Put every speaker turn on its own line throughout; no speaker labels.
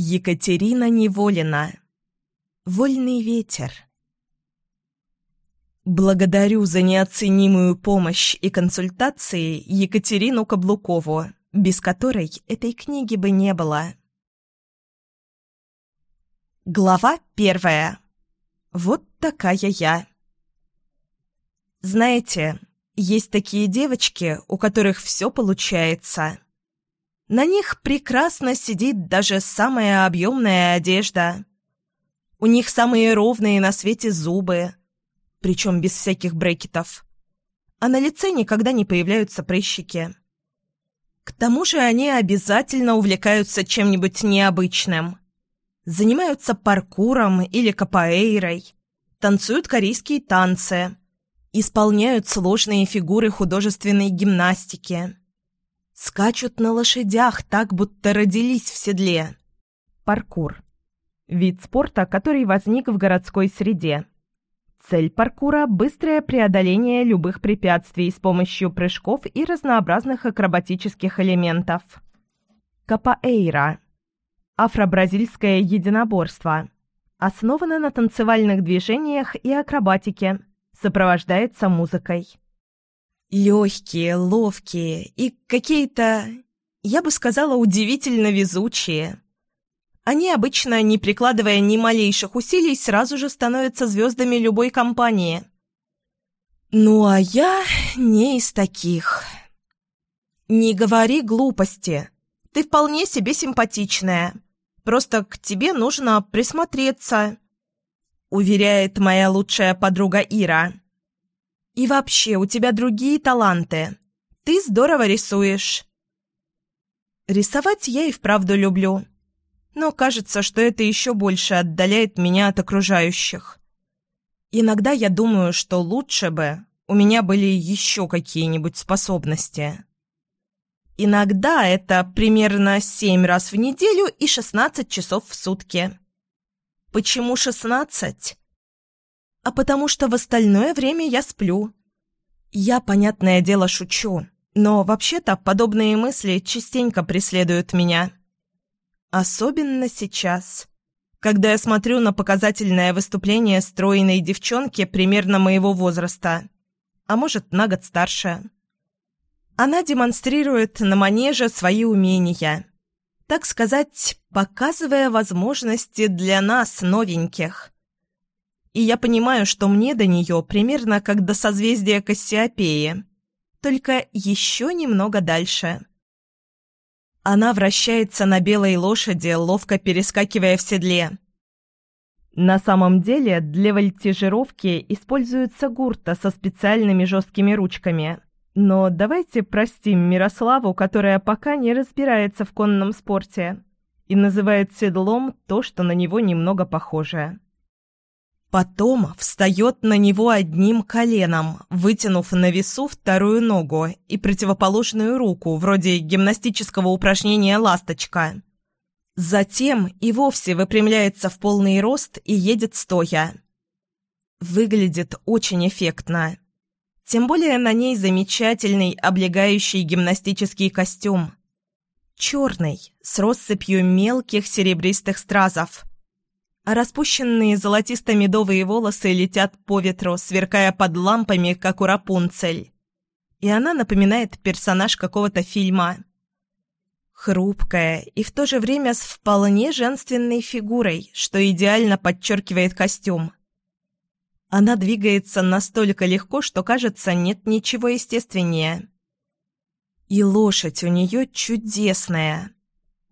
Екатерина Неволина. Вольный ветер. Благодарю за неоценимую помощь и консультации Екатерину Каблукову, без которой этой книги бы не было. Глава первая. Вот такая я. Знаете, есть такие девочки, у которых все получается. На них прекрасно сидит даже самая объемная одежда. У них самые ровные на свете зубы, причем без всяких брекетов. А на лице никогда не появляются прыщики. К тому же они обязательно увлекаются чем-нибудь необычным. Занимаются паркуром или капоэйрой, танцуют корейские танцы, исполняют сложные фигуры художественной гимнастики – Скачут на лошадях так, будто родились в седле. Паркур. Вид спорта, который возник в городской среде. Цель паркура – быстрое преодоление любых препятствий с помощью прыжков и разнообразных акробатических элементов. Капоэйра. Афро-бразильское единоборство. Основано на танцевальных движениях и акробатике. Сопровождается музыкой. Легкие, ловкие и какие-то, я бы сказала, удивительно везучие. Они обычно, не прикладывая ни малейших усилий, сразу же становятся звездами любой компании. Ну а я не из таких. Не говори глупости. Ты вполне себе симпатичная. Просто к тебе нужно присмотреться, уверяет моя лучшая подруга Ира. И вообще, у тебя другие таланты. Ты здорово рисуешь. Рисовать я и вправду люблю. Но кажется, что это еще больше отдаляет меня от окружающих. Иногда я думаю, что лучше бы у меня были еще какие-нибудь способности. Иногда это примерно 7 раз в неделю и 16 часов в сутки. Почему 16? А потому что в остальное время я сплю. Я, понятное дело, шучу, но вообще-то подобные мысли частенько преследуют меня. Особенно сейчас, когда я смотрю на показательное выступление стройной девчонки примерно моего возраста, а может, на год старше. Она демонстрирует на манеже свои умения, так сказать, показывая возможности для нас, новеньких – и я понимаю, что мне до нее примерно как до созвездия Кассиопеи, только еще немного дальше. Она вращается на белой лошади, ловко перескакивая в седле. На самом деле для вольтижировки используется гурта со специальными жесткими ручками. Но давайте простим Мирославу, которая пока не разбирается в конном спорте и называет седлом то, что на него немного похоже. Потом встает на него одним коленом, вытянув на весу вторую ногу и противоположную руку, вроде гимнастического упражнения «Ласточка». Затем и вовсе выпрямляется в полный рост и едет стоя. Выглядит очень эффектно. Тем более на ней замечательный облегающий гимнастический костюм. Черный, с россыпью мелких серебристых стразов – а распущенные золотисто-медовые волосы летят по ветру, сверкая под лампами, как у Рапунцель. И она напоминает персонаж какого-то фильма. Хрупкая и в то же время с вполне женственной фигурой, что идеально подчеркивает костюм. Она двигается настолько легко, что, кажется, нет ничего естественнее. И лошадь у нее чудесная.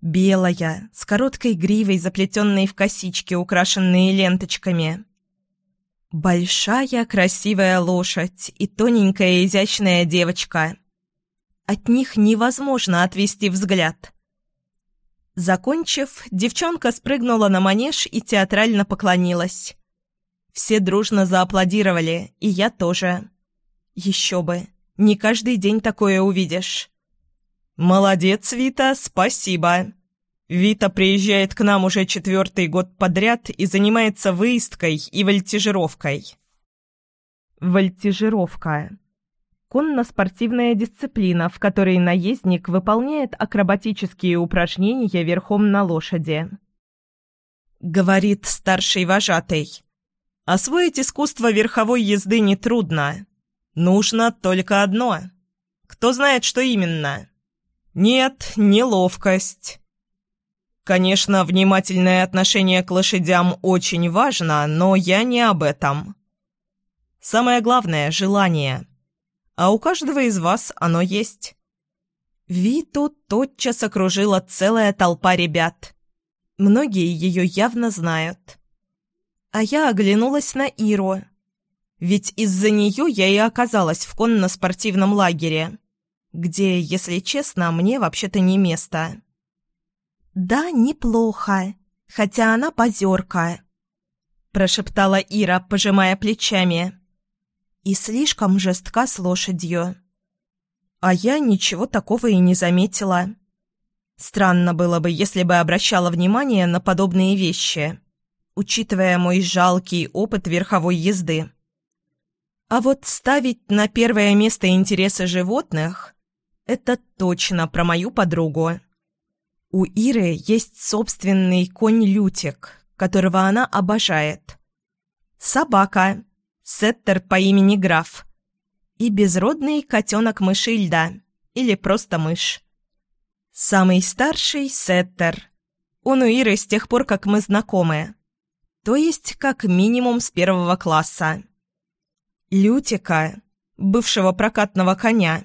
Белая, с короткой гривой, заплетенной в косички, украшенные ленточками. Большая красивая лошадь и тоненькая изящная девочка. От них невозможно отвести взгляд. Закончив, девчонка спрыгнула на манеж и театрально поклонилась. Все дружно зааплодировали, и я тоже. Еще бы, не каждый день такое увидишь. «Молодец, Вита, спасибо!» Вита приезжает к нам уже четвертый год подряд и занимается выездкой и вольтижировкой. Вольтижировка. Конно-спортивная дисциплина, в которой наездник выполняет акробатические упражнения верхом на лошади. — говорит старший вожатый. «Освоить искусство верховой езды нетрудно. Нужно только одно. Кто знает, что именно?» «Нет, неловкость». Конечно, внимательное отношение к лошадям очень важно, но я не об этом. Самое главное – желание. А у каждого из вас оно есть. Виту тотчас окружила целая толпа ребят. Многие ее явно знают. А я оглянулась на Иру. Ведь из-за нее я и оказалась в конно-спортивном лагере, где, если честно, мне вообще-то не место. «Да, неплохо, хотя она позерка», – прошептала Ира, пожимая плечами. «И слишком жестка с лошадью». А я ничего такого и не заметила. Странно было бы, если бы обращала внимание на подобные вещи, учитывая мой жалкий опыт верховой езды. А вот ставить на первое место интересы животных – это точно про мою подругу. У Иры есть собственный конь-лютик, которого она обожает. Собака, сеттер по имени Граф. И безродный котенок Мышильда, или просто мышь. Самый старший – сеттер. Он у Иры с тех пор, как мы знакомы. То есть, как минимум с первого класса. Лютика, бывшего прокатного коня,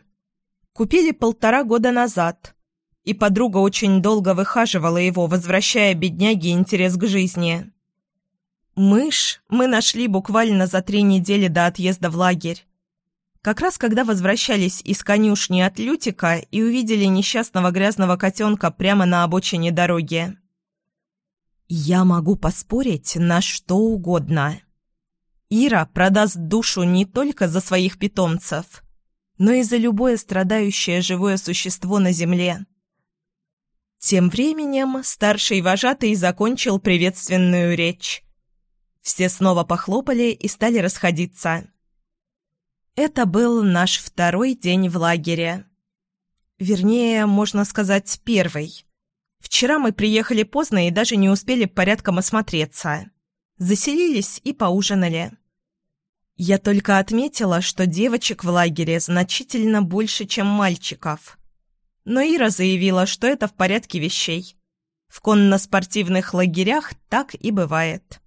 купили полтора года назад – и подруга очень долго выхаживала его, возвращая бедняге интерес к жизни. Мышь мы нашли буквально за три недели до отъезда в лагерь. Как раз когда возвращались из конюшни от Лютика и увидели несчастного грязного котенка прямо на обочине дороги. Я могу поспорить на что угодно. Ира продаст душу не только за своих питомцев, но и за любое страдающее живое существо на земле. Тем временем старший вожатый закончил приветственную речь. Все снова похлопали и стали расходиться. Это был наш второй день в лагере. Вернее, можно сказать, первый. Вчера мы приехали поздно и даже не успели порядком осмотреться. Заселились и поужинали. Я только отметила, что девочек в лагере значительно больше, чем мальчиков – но Ира заявила, что это в порядке вещей. В конно-спортивных лагерях так и бывает.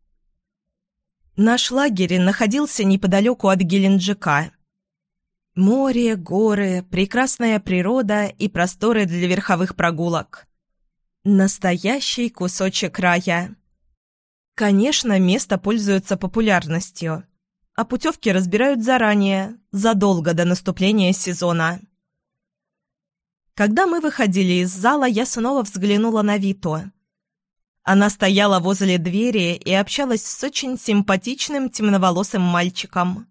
Наш лагерь находился неподалеку от Геленджика. Море, горы, прекрасная природа и просторы для верховых прогулок. Настоящий кусочек рая. Конечно, место пользуется популярностью, а путевки разбирают заранее, задолго до наступления сезона. Когда мы выходили из зала, я снова взглянула на Вито. Она стояла возле двери и общалась с очень симпатичным темноволосым мальчиком.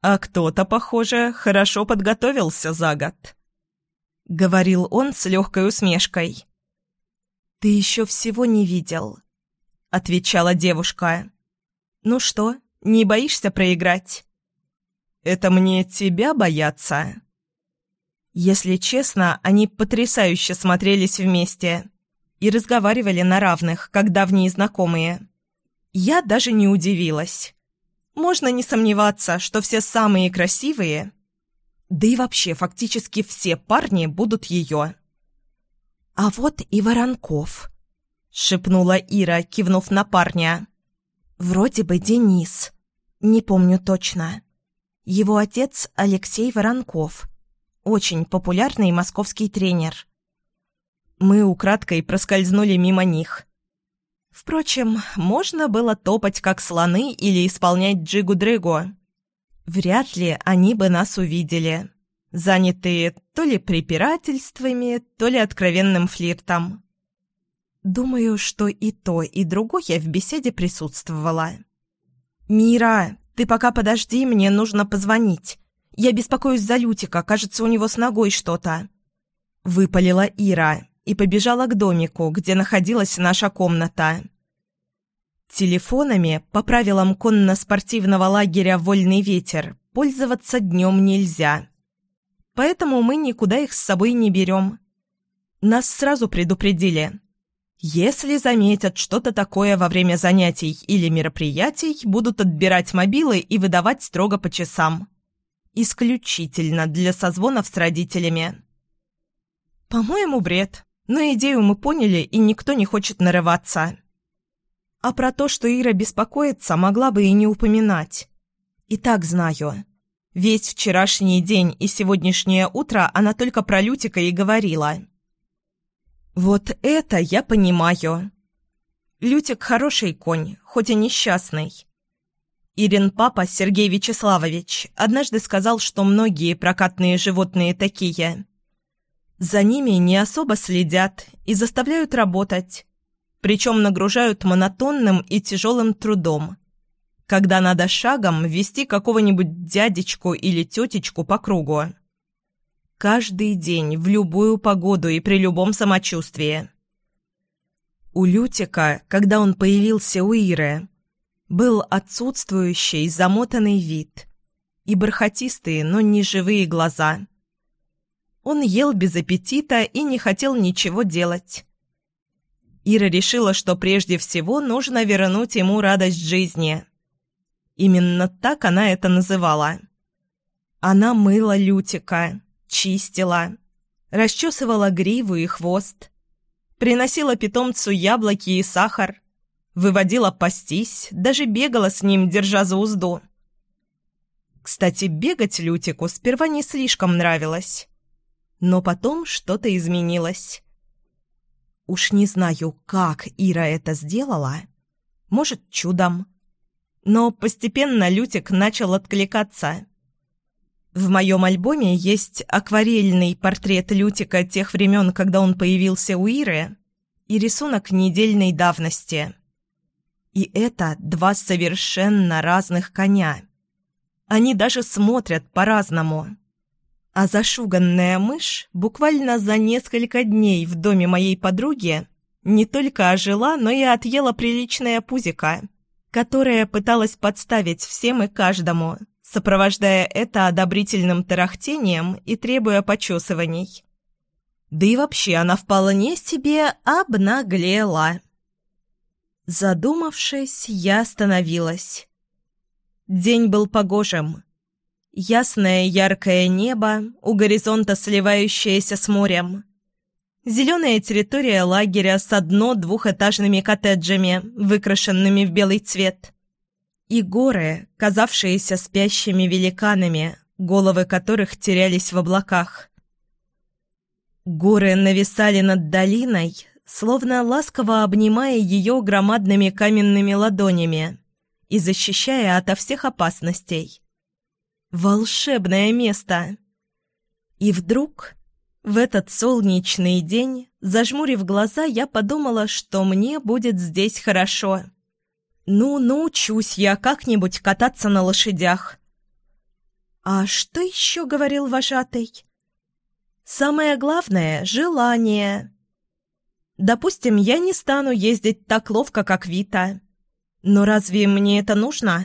«А кто-то, похоже, хорошо подготовился за год», — говорил он с легкой усмешкой. «Ты еще всего не видел», — отвечала девушка. «Ну что, не боишься проиграть?» «Это мне тебя бояться?» Если честно, они потрясающе смотрелись вместе и разговаривали на равных, как давние знакомые. Я даже не удивилась. Можно не сомневаться, что все самые красивые, да и вообще фактически все парни будут ее. «А вот и Воронков», — шепнула Ира, кивнув на парня. «Вроде бы Денис. Не помню точно. Его отец Алексей Воронков» очень популярный московский тренер. Мы украдкой проскользнули мимо них. Впрочем, можно было топать как слоны или исполнять джигу-дрыгу. Вряд ли они бы нас увидели, занятые то ли препирательствами, то ли откровенным флиртом. Думаю, что и то, и другое в беседе присутствовало. «Мира, ты пока подожди, мне нужно позвонить. Я беспокоюсь за Лютика, кажется, у него с ногой что-то». Выпалила Ира и побежала к домику, где находилась наша комната. Телефонами, по правилам конно-спортивного лагеря «Вольный ветер», пользоваться днем нельзя. Поэтому мы никуда их с собой не берем. Нас сразу предупредили. Если заметят что-то такое во время занятий или мероприятий, будут отбирать мобилы и выдавать строго по часам. Исключительно для созвонов с родителями. По-моему, бред. Но идею мы поняли, и никто не хочет нарываться. А про то, что Ира беспокоится, могла бы и не упоминать. И так знаю. Весь вчерашний день и сегодняшнее утро она только про Лютика и говорила. Вот это я понимаю. Лютик хороший конь, хоть и несчастный. Ирин папа, Сергей Вячеславович, однажды сказал, что многие прокатные животные такие. За ними не особо следят и заставляют работать, причем нагружают монотонным и тяжелым трудом, когда надо шагом вести какого-нибудь дядечку или тетечку по кругу. Каждый день, в любую погоду и при любом самочувствии. У Лютика, когда он появился у Иры, был отсутствующий замотанный вид и бархатистые, но не живые глаза. Он ел без аппетита и не хотел ничего делать. Ира решила, что прежде всего нужно вернуть ему радость жизни. Именно так она это называла. Она мыла Лютика, чистила, расчесывала гриву и хвост, приносила питомцу яблоки и сахар, выводила пастись, даже бегала с ним, держа за узду. Кстати, бегать Лютику сперва не слишком нравилось. Но потом что-то изменилось. Уж не знаю, как Ира это сделала. Может, чудом. Но постепенно Лютик начал откликаться. В моем альбоме есть акварельный портрет Лютика тех времен, когда он появился у Иры, и рисунок недельной давности. И это два совершенно разных коня. Они даже смотрят по-разному. А зашуганная мышь буквально за несколько дней в доме моей подруги не только ожила, но и отъела приличное пузико, которое пыталась подставить всем и каждому, сопровождая это одобрительным тарахтением и требуя почесываний. Да и вообще она вполне себе обнаглела. Задумавшись, я остановилась. День был погожим. Ясное яркое небо, у горизонта сливающееся с морем. Зеленая территория лагеря с одно-двухэтажными коттеджами, выкрашенными в белый цвет. И горы, казавшиеся спящими великанами, головы которых терялись в облаках. Горы нависали над долиной, словно ласково обнимая ее громадными каменными ладонями и защищая ото всех опасностей. Волшебное место! И вдруг, в этот солнечный день, зажмурив глаза, я подумала, что мне будет здесь хорошо. Ну, научусь я как-нибудь кататься на лошадях. А что еще говорил вожатый? Самое главное — желание. Допустим, я не стану ездить так ловко, как Вита. Но разве мне это нужно?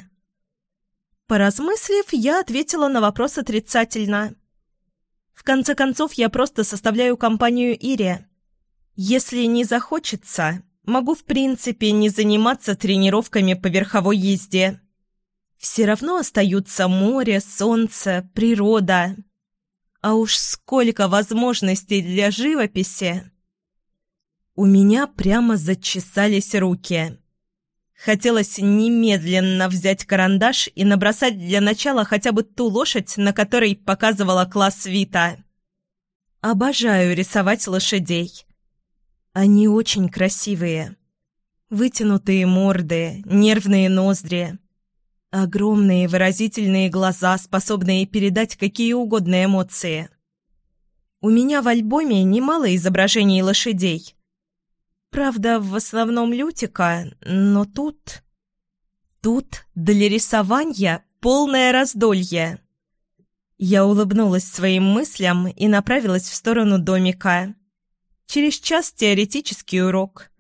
Поразмыслив, я ответила на вопрос отрицательно. В конце концов, я просто составляю компанию Ире. Если не захочется, могу в принципе не заниматься тренировками по верховой езде. Все равно остаются море, солнце, природа. А уж сколько возможностей для живописи! У меня прямо зачесались руки. Хотелось немедленно взять карандаш и набросать для начала хотя бы ту лошадь, на которой показывала класс Вита. Обожаю рисовать лошадей. Они очень красивые. Вытянутые морды, нервные ноздри. Огромные выразительные глаза, способные передать какие угодно эмоции. У меня в альбоме немало изображений лошадей. Правда, в основном Лютика, но тут... Тут для рисования полное раздолье. Я улыбнулась своим мыслям и направилась в сторону домика. Через час теоретический урок,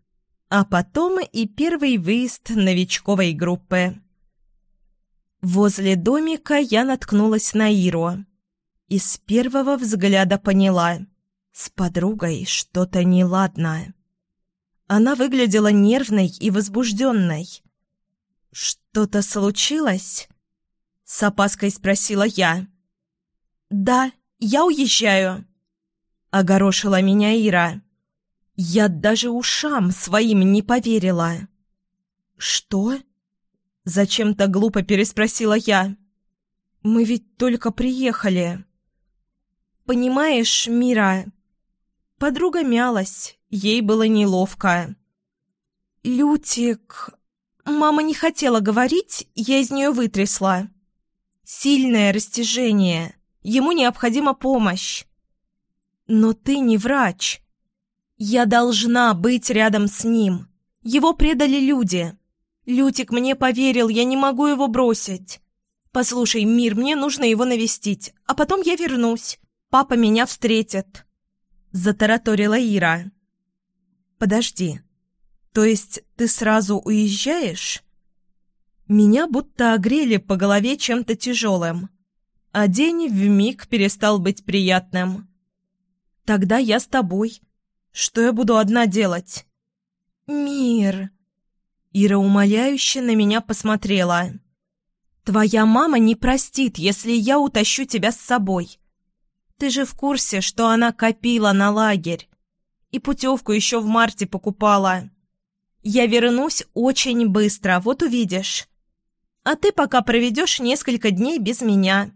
а потом и первый выезд новичковой группы. Возле домика я наткнулась на Иру и с первого взгляда поняла – с подругой что-то неладное. Она выглядела нервной и возбужденной. «Что-то случилось?» — с опаской спросила я. «Да, я уезжаю», — огорошила меня Ира. Я даже ушам своим не поверила. «Что?» — зачем-то глупо переспросила я. «Мы ведь только приехали». «Понимаешь, Мира...» Подруга мялась, ей было неловко. «Лютик...» Мама не хотела говорить, я из нее вытрясла. «Сильное растяжение. Ему необходима помощь». «Но ты не врач. Я должна быть рядом с ним. Его предали люди. Лютик мне поверил, я не могу его бросить. Послушай, Мир, мне нужно его навестить, а потом я вернусь. Папа меня встретит. Затараторила Ира. Подожди. То есть ты сразу уезжаешь? Меня будто огрели по голове чем-то тяжелым, а день вмиг перестал быть приятным. Тогда я с тобой. Что я буду одна делать?» «Мир...» Ира умоляюще на меня посмотрела. «Твоя мама не простит, если я утащу тебя с собой. Ты же в курсе, что она копила на лагерь. И путевку еще в марте покупала. Я вернусь очень быстро, вот увидишь. А ты пока проведешь несколько дней без меня.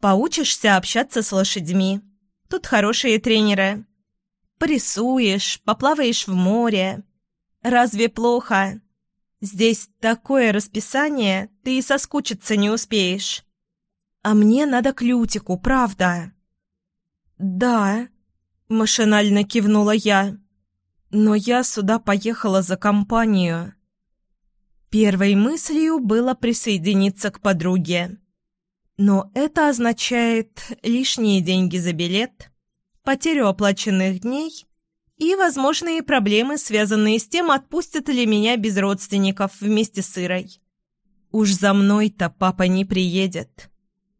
Поучишься общаться с лошадьми. Тут хорошие тренеры. Порисуешь, поплаваешь в море. Разве плохо? Здесь такое расписание, ты и соскучиться не успеешь. А мне надо к Лютику, правда?» «Да», — машинально кивнула я. «Но я сюда поехала за компанию». Первой мыслью было присоединиться к подруге. Но это означает лишние деньги за билет, потерю оплаченных дней и возможные проблемы, связанные с тем, отпустят ли меня без родственников вместе с Ирой. Уж за мной-то папа не приедет,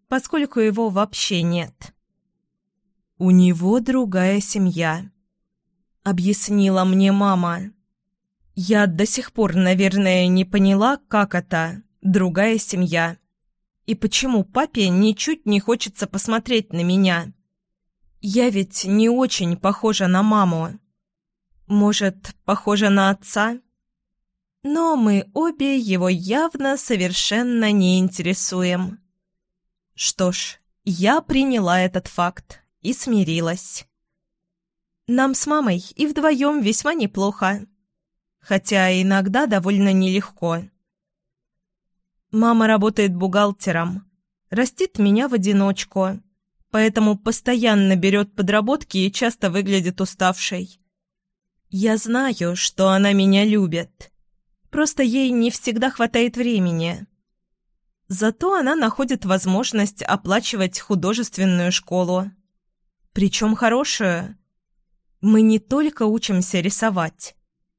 поскольку его вообще нет. «У него другая семья», — объяснила мне мама. «Я до сих пор, наверное, не поняла, как это «другая семья» и почему папе ничуть не хочется посмотреть на меня». Я ведь не очень похожа на маму. Может, похожа на отца? Но мы обе его явно совершенно не интересуем. Что ж, я приняла этот факт и смирилась. Нам с мамой и вдвоем весьма неплохо, хотя иногда довольно нелегко. Мама работает бухгалтером, растит меня в одиночку, поэтому постоянно берет подработки и часто выглядит уставшей. Я знаю, что она меня любит. Просто ей не всегда хватает времени. Зато она находит возможность оплачивать художественную школу. Причем хорошую. Мы не только учимся рисовать,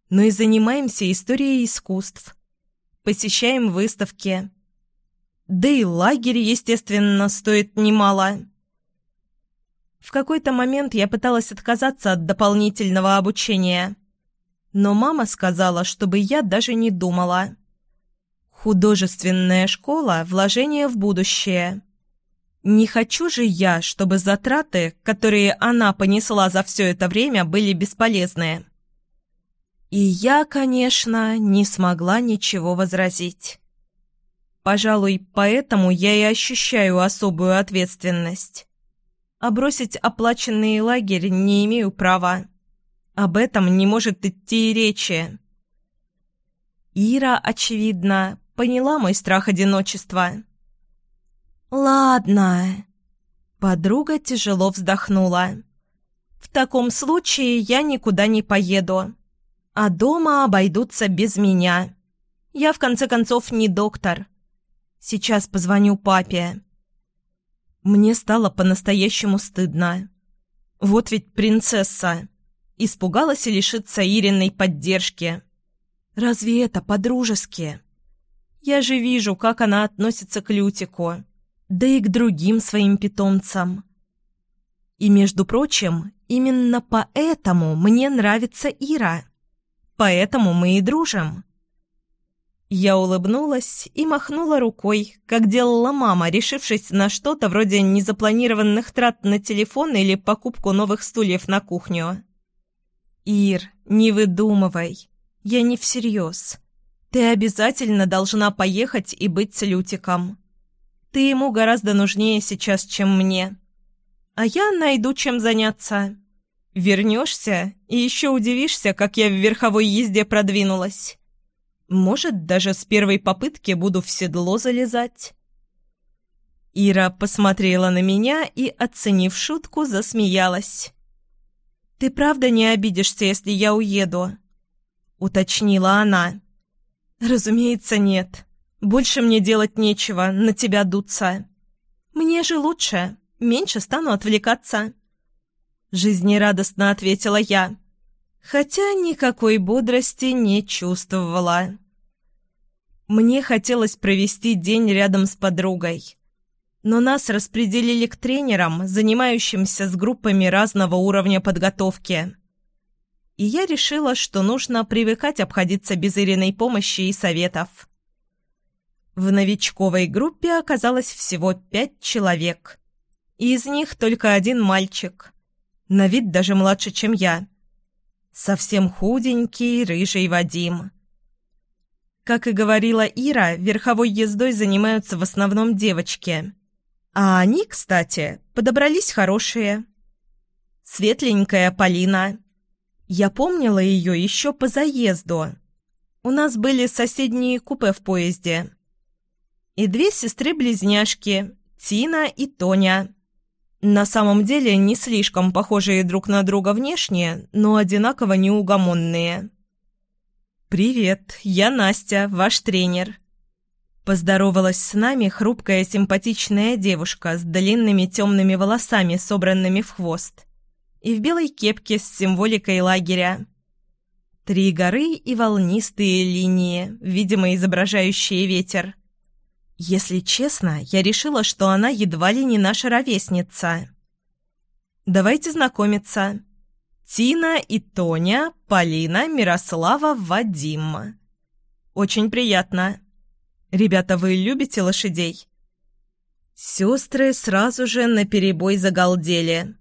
но и занимаемся историей искусств. Посещаем выставки. Да и лагерь, естественно, стоит немало. В какой-то момент я пыталась отказаться от дополнительного обучения. Но мама сказала, чтобы я даже не думала. Художественная школа – вложение в будущее. Не хочу же я, чтобы затраты, которые она понесла за все это время, были бесполезны. И я, конечно, не смогла ничего возразить. Пожалуй, поэтому я и ощущаю особую ответственность а бросить оплаченный лагерь не имею права. Об этом не может идти и речи. Ира, очевидно, поняла мой страх одиночества. «Ладно». Подруга тяжело вздохнула. «В таком случае я никуда не поеду. А дома обойдутся без меня. Я, в конце концов, не доктор. Сейчас позвоню папе». Мне стало по-настоящему стыдно. Вот ведь принцесса. Испугалась лишиться Ириной поддержки. Разве это по-дружески? Я же вижу, как она относится к Лютику, да и к другим своим питомцам. И, между прочим, именно поэтому мне нравится Ира. поэтому мы и дружим». Я улыбнулась и махнула рукой, как делала мама, решившись на что-то вроде незапланированных трат на телефон или покупку новых стульев на кухню. «Ир, не выдумывай. Я не всерьез. Ты обязательно должна поехать и быть с Лютиком. Ты ему гораздо нужнее сейчас, чем мне. А я найду чем заняться. Вернешься и еще удивишься, как я в верховой езде продвинулась». Может, даже с первой попытки буду в седло залезать. Ира посмотрела на меня и, оценив шутку, засмеялась. «Ты правда не обидишься, если я уеду?» — уточнила она. «Разумеется, нет. Больше мне делать нечего, на тебя дуться. Мне же лучше, меньше стану отвлекаться». Жизнерадостно ответила я хотя никакой бодрости не чувствовала. Мне хотелось провести день рядом с подругой, но нас распределили к тренерам, занимающимся с группами разного уровня подготовки. И я решила, что нужно привыкать обходиться без Ириной помощи и советов. В новичковой группе оказалось всего пять человек. Из них только один мальчик. На вид даже младше, чем я – Совсем худенький, рыжий Вадим. Как и говорила Ира, верховой ездой занимаются в основном девочки. А они, кстати, подобрались хорошие. Светленькая Полина. Я помнила ее еще по заезду. У нас были соседние купе в поезде. И две сестры-близняшки, Тина и Тоня. На самом деле не слишком похожие друг на друга внешне, но одинаково неугомонные. «Привет, я Настя, ваш тренер». Поздоровалась с нами хрупкая симпатичная девушка с длинными темными волосами, собранными в хвост, и в белой кепке с символикой лагеря. Три горы и волнистые линии, видимо, изображающие ветер – если честно, я решила, что она едва ли не наша ровесница. Давайте знакомиться. Тина и Тоня, Полина, Мирослава, Вадим. Очень приятно. Ребята, вы любите лошадей? Сестры сразу же наперебой загалдели.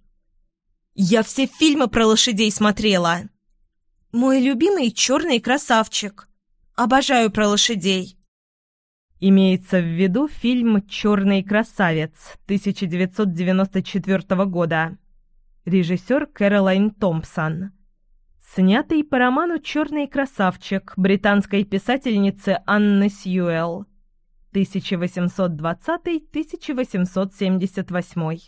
Я все фильмы про лошадей смотрела. Мой любимый черный красавчик. Обожаю про лошадей. Имеется в виду фильм «Черный красавец» 1994 года. Режиссер Кэролайн Томпсон. Снятый по роману «Черный красавчик» британской писательницы Анны Сьюэлл. 1820-1878.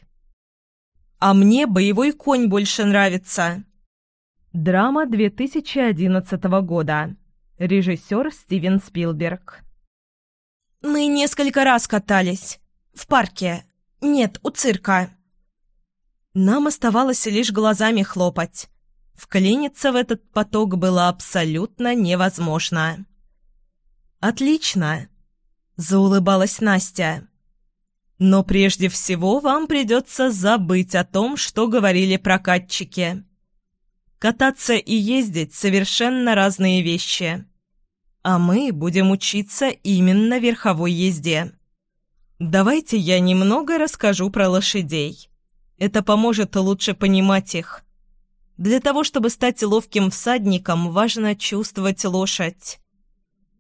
«А мне боевой конь больше нравится». Драма 2011 года. Режиссер Стивен Спилберг. Мы несколько раз катались. В парке. Нет, у цирка. Нам оставалось лишь глазами хлопать. Вклиниться в этот поток было абсолютно невозможно. «Отлично!» – заулыбалась Настя. «Но прежде всего вам придется забыть о том, что говорили прокатчики. Кататься и ездить – совершенно разные вещи а мы будем учиться именно верховой езде. Давайте я немного расскажу про лошадей. Это поможет лучше понимать их. Для того, чтобы стать ловким всадником, важно чувствовать лошадь.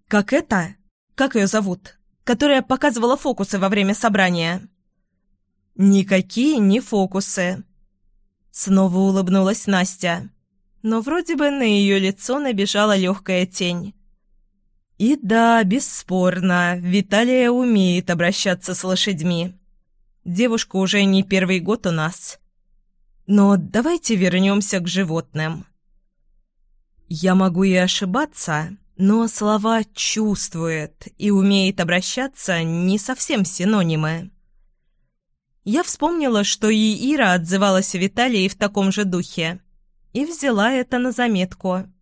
Как это? Как ее зовут? Которая показывала фокусы во время собрания. Никакие не фокусы. Снова улыбнулась Настя. Но вроде бы на ее лицо набежала легкая тень. И да, бесспорно, Виталия умеет обращаться с лошадьми. Девушка уже не первый год у нас. Но давайте вернемся к животным. Я могу и ошибаться, но слова «чувствует» и «умеет обращаться» не совсем синонимы. Я вспомнила, что и Ира отзывалась Виталии в таком же духе, и взяла это на заметку –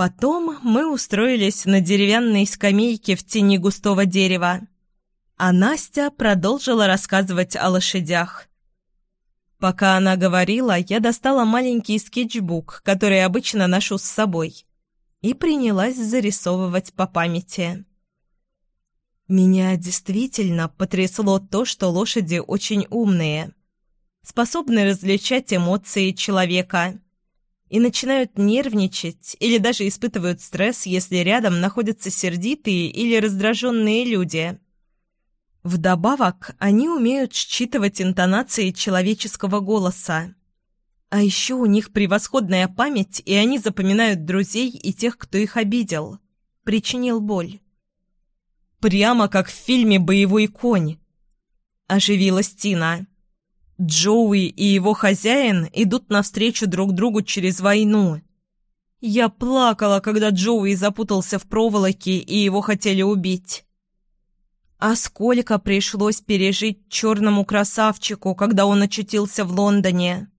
Потом мы устроились на деревянной скамейке в тени густого дерева, а Настя продолжила рассказывать о лошадях. Пока она говорила, я достала маленький скетчбук, который обычно ношу с собой, и принялась зарисовывать по памяти. Меня действительно потрясло то, что лошади очень умные, способны различать эмоции человека и начинают нервничать или даже испытывают стресс, если рядом находятся сердитые или раздраженные люди. Вдобавок, они умеют считывать интонации человеческого голоса. А еще у них превосходная память, и они запоминают друзей и тех, кто их обидел, причинил боль. Прямо как в фильме «Боевой конь». Оживилась Тина. Джоуи и его хозяин идут навстречу друг другу через войну. Я плакала, когда Джоуи запутался в проволоке, и его хотели убить. А сколько пришлось пережить черному красавчику, когда он очутился в Лондоне?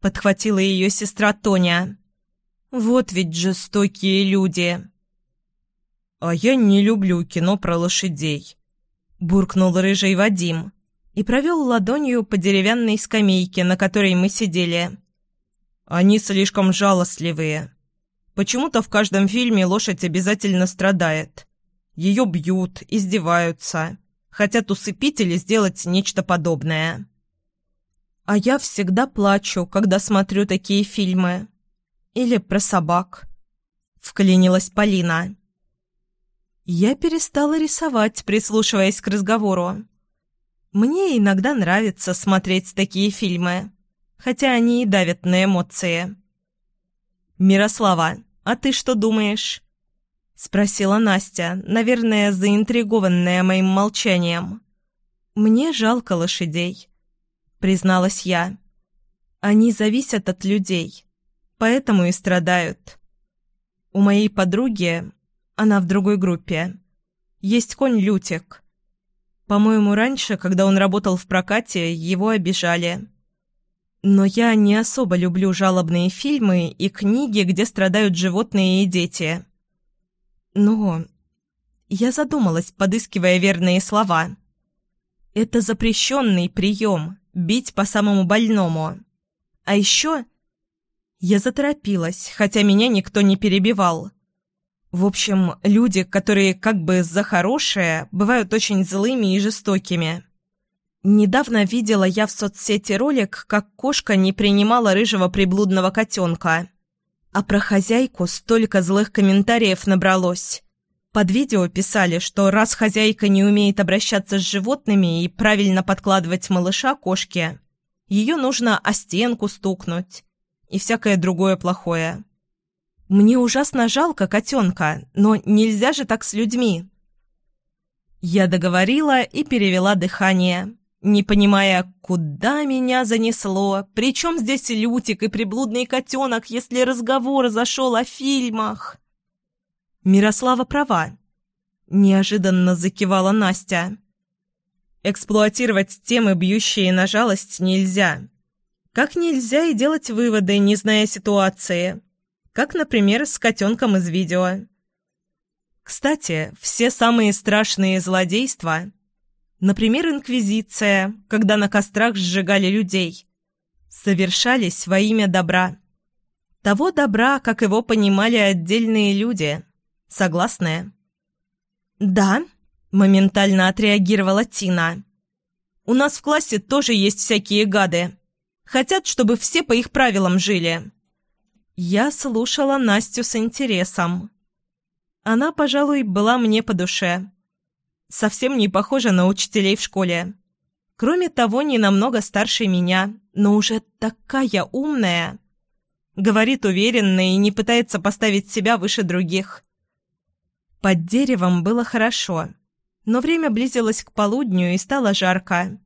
Подхватила ее сестра Тоня. Вот ведь жестокие люди. «А я не люблю кино про лошадей», — буркнул рыжий Вадим и провел ладонью по деревянной скамейке, на которой мы сидели. «Они слишком жалостливые. Почему-то в каждом фильме лошадь обязательно страдает. Ее бьют, издеваются, хотят усыпить или сделать нечто подобное». «А я всегда плачу, когда смотрю такие фильмы. Или про собак», — вклинилась Полина. Я перестала рисовать, прислушиваясь к разговору. Мне иногда нравится смотреть такие фильмы, хотя они и давят на эмоции. «Мирослава, а ты что думаешь?» — спросила Настя, наверное, заинтригованная моим молчанием. «Мне жалко лошадей», — призналась я. «Они зависят от людей, поэтому и страдают. У моей подруги она в другой группе. Есть конь Лютик. По-моему, раньше, когда он работал в прокате, его обижали. Но я не особо люблю жалобные фильмы и книги, где страдают животные и дети. Но я задумалась, подыскивая верные слова. Это запрещенный прием – бить по самому больному. А еще я заторопилась, хотя меня никто не перебивал. В общем, люди, которые как бы за хорошее, бывают очень злыми и жестокими. Недавно видела я в соцсети ролик, как кошка не принимала рыжего приблудного котенка. А про хозяйку столько злых комментариев набралось. Под видео писали, что раз хозяйка не умеет обращаться с животными и правильно подкладывать малыша кошке, ее нужно о стенку стукнуть и всякое другое плохое. Мне ужасно жалко котенка, но нельзя же так с людьми. Я договорила и перевела дыхание, не понимая, куда меня занесло, причем здесь Лютик и приблудный котенок, если разговор зашел о фильмах. Мирослава права. Неожиданно закивала Настя. Эксплуатировать темы, бьющие на жалость, нельзя. Как нельзя и делать выводы, не зная ситуации как, например, с котенком из видео. Кстати, все самые страшные злодейства, например, Инквизиция, когда на кострах сжигали людей, совершались во имя добра. Того добра, как его понимали отдельные люди. Согласны? «Да», — моментально отреагировала Тина. «У нас в классе тоже есть всякие гады. Хотят, чтобы все по их правилам жили». Я слушала Настю с интересом. Она, пожалуй, была мне по душе. Совсем не похожа на учителей в школе. Кроме того, не намного старше меня, но уже такая умная. Говорит уверенно и не пытается поставить себя выше других. Под деревом было хорошо, но время близилось к полудню и стало жарко.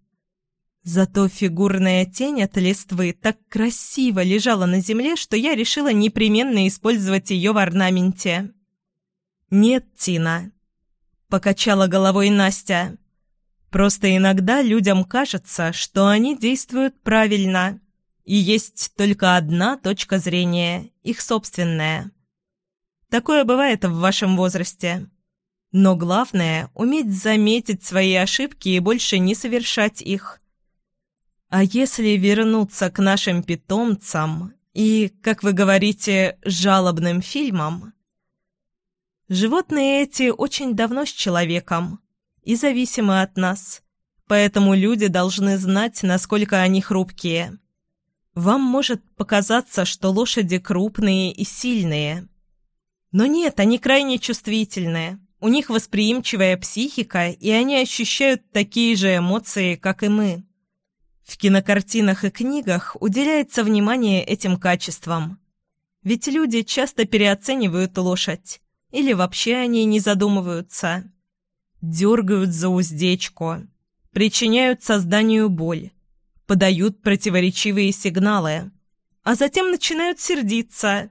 Зато фигурная тень от листвы так красиво лежала на земле, что я решила непременно использовать ее в орнаменте. «Нет, Тина», — покачала головой Настя. «Просто иногда людям кажется, что они действуют правильно, и есть только одна точка зрения, их собственная. Такое бывает в вашем возрасте». Но главное – уметь заметить свои ошибки и больше не совершать их. А если вернуться к нашим питомцам и, как вы говорите, жалобным фильмам, животные эти очень давно с человеком и зависимы от нас, поэтому люди должны знать, насколько они хрупкие. Вам может показаться, что лошади крупные и сильные. Но нет, они крайне чувствительные. У них восприимчивая психика, и они ощущают такие же эмоции, как и мы. В кинокартинах и книгах уделяется внимание этим качествам. Ведь люди часто переоценивают лошадь, или вообще о ней не задумываются. Дергают за уздечку, причиняют созданию боль, подают противоречивые сигналы, а затем начинают сердиться.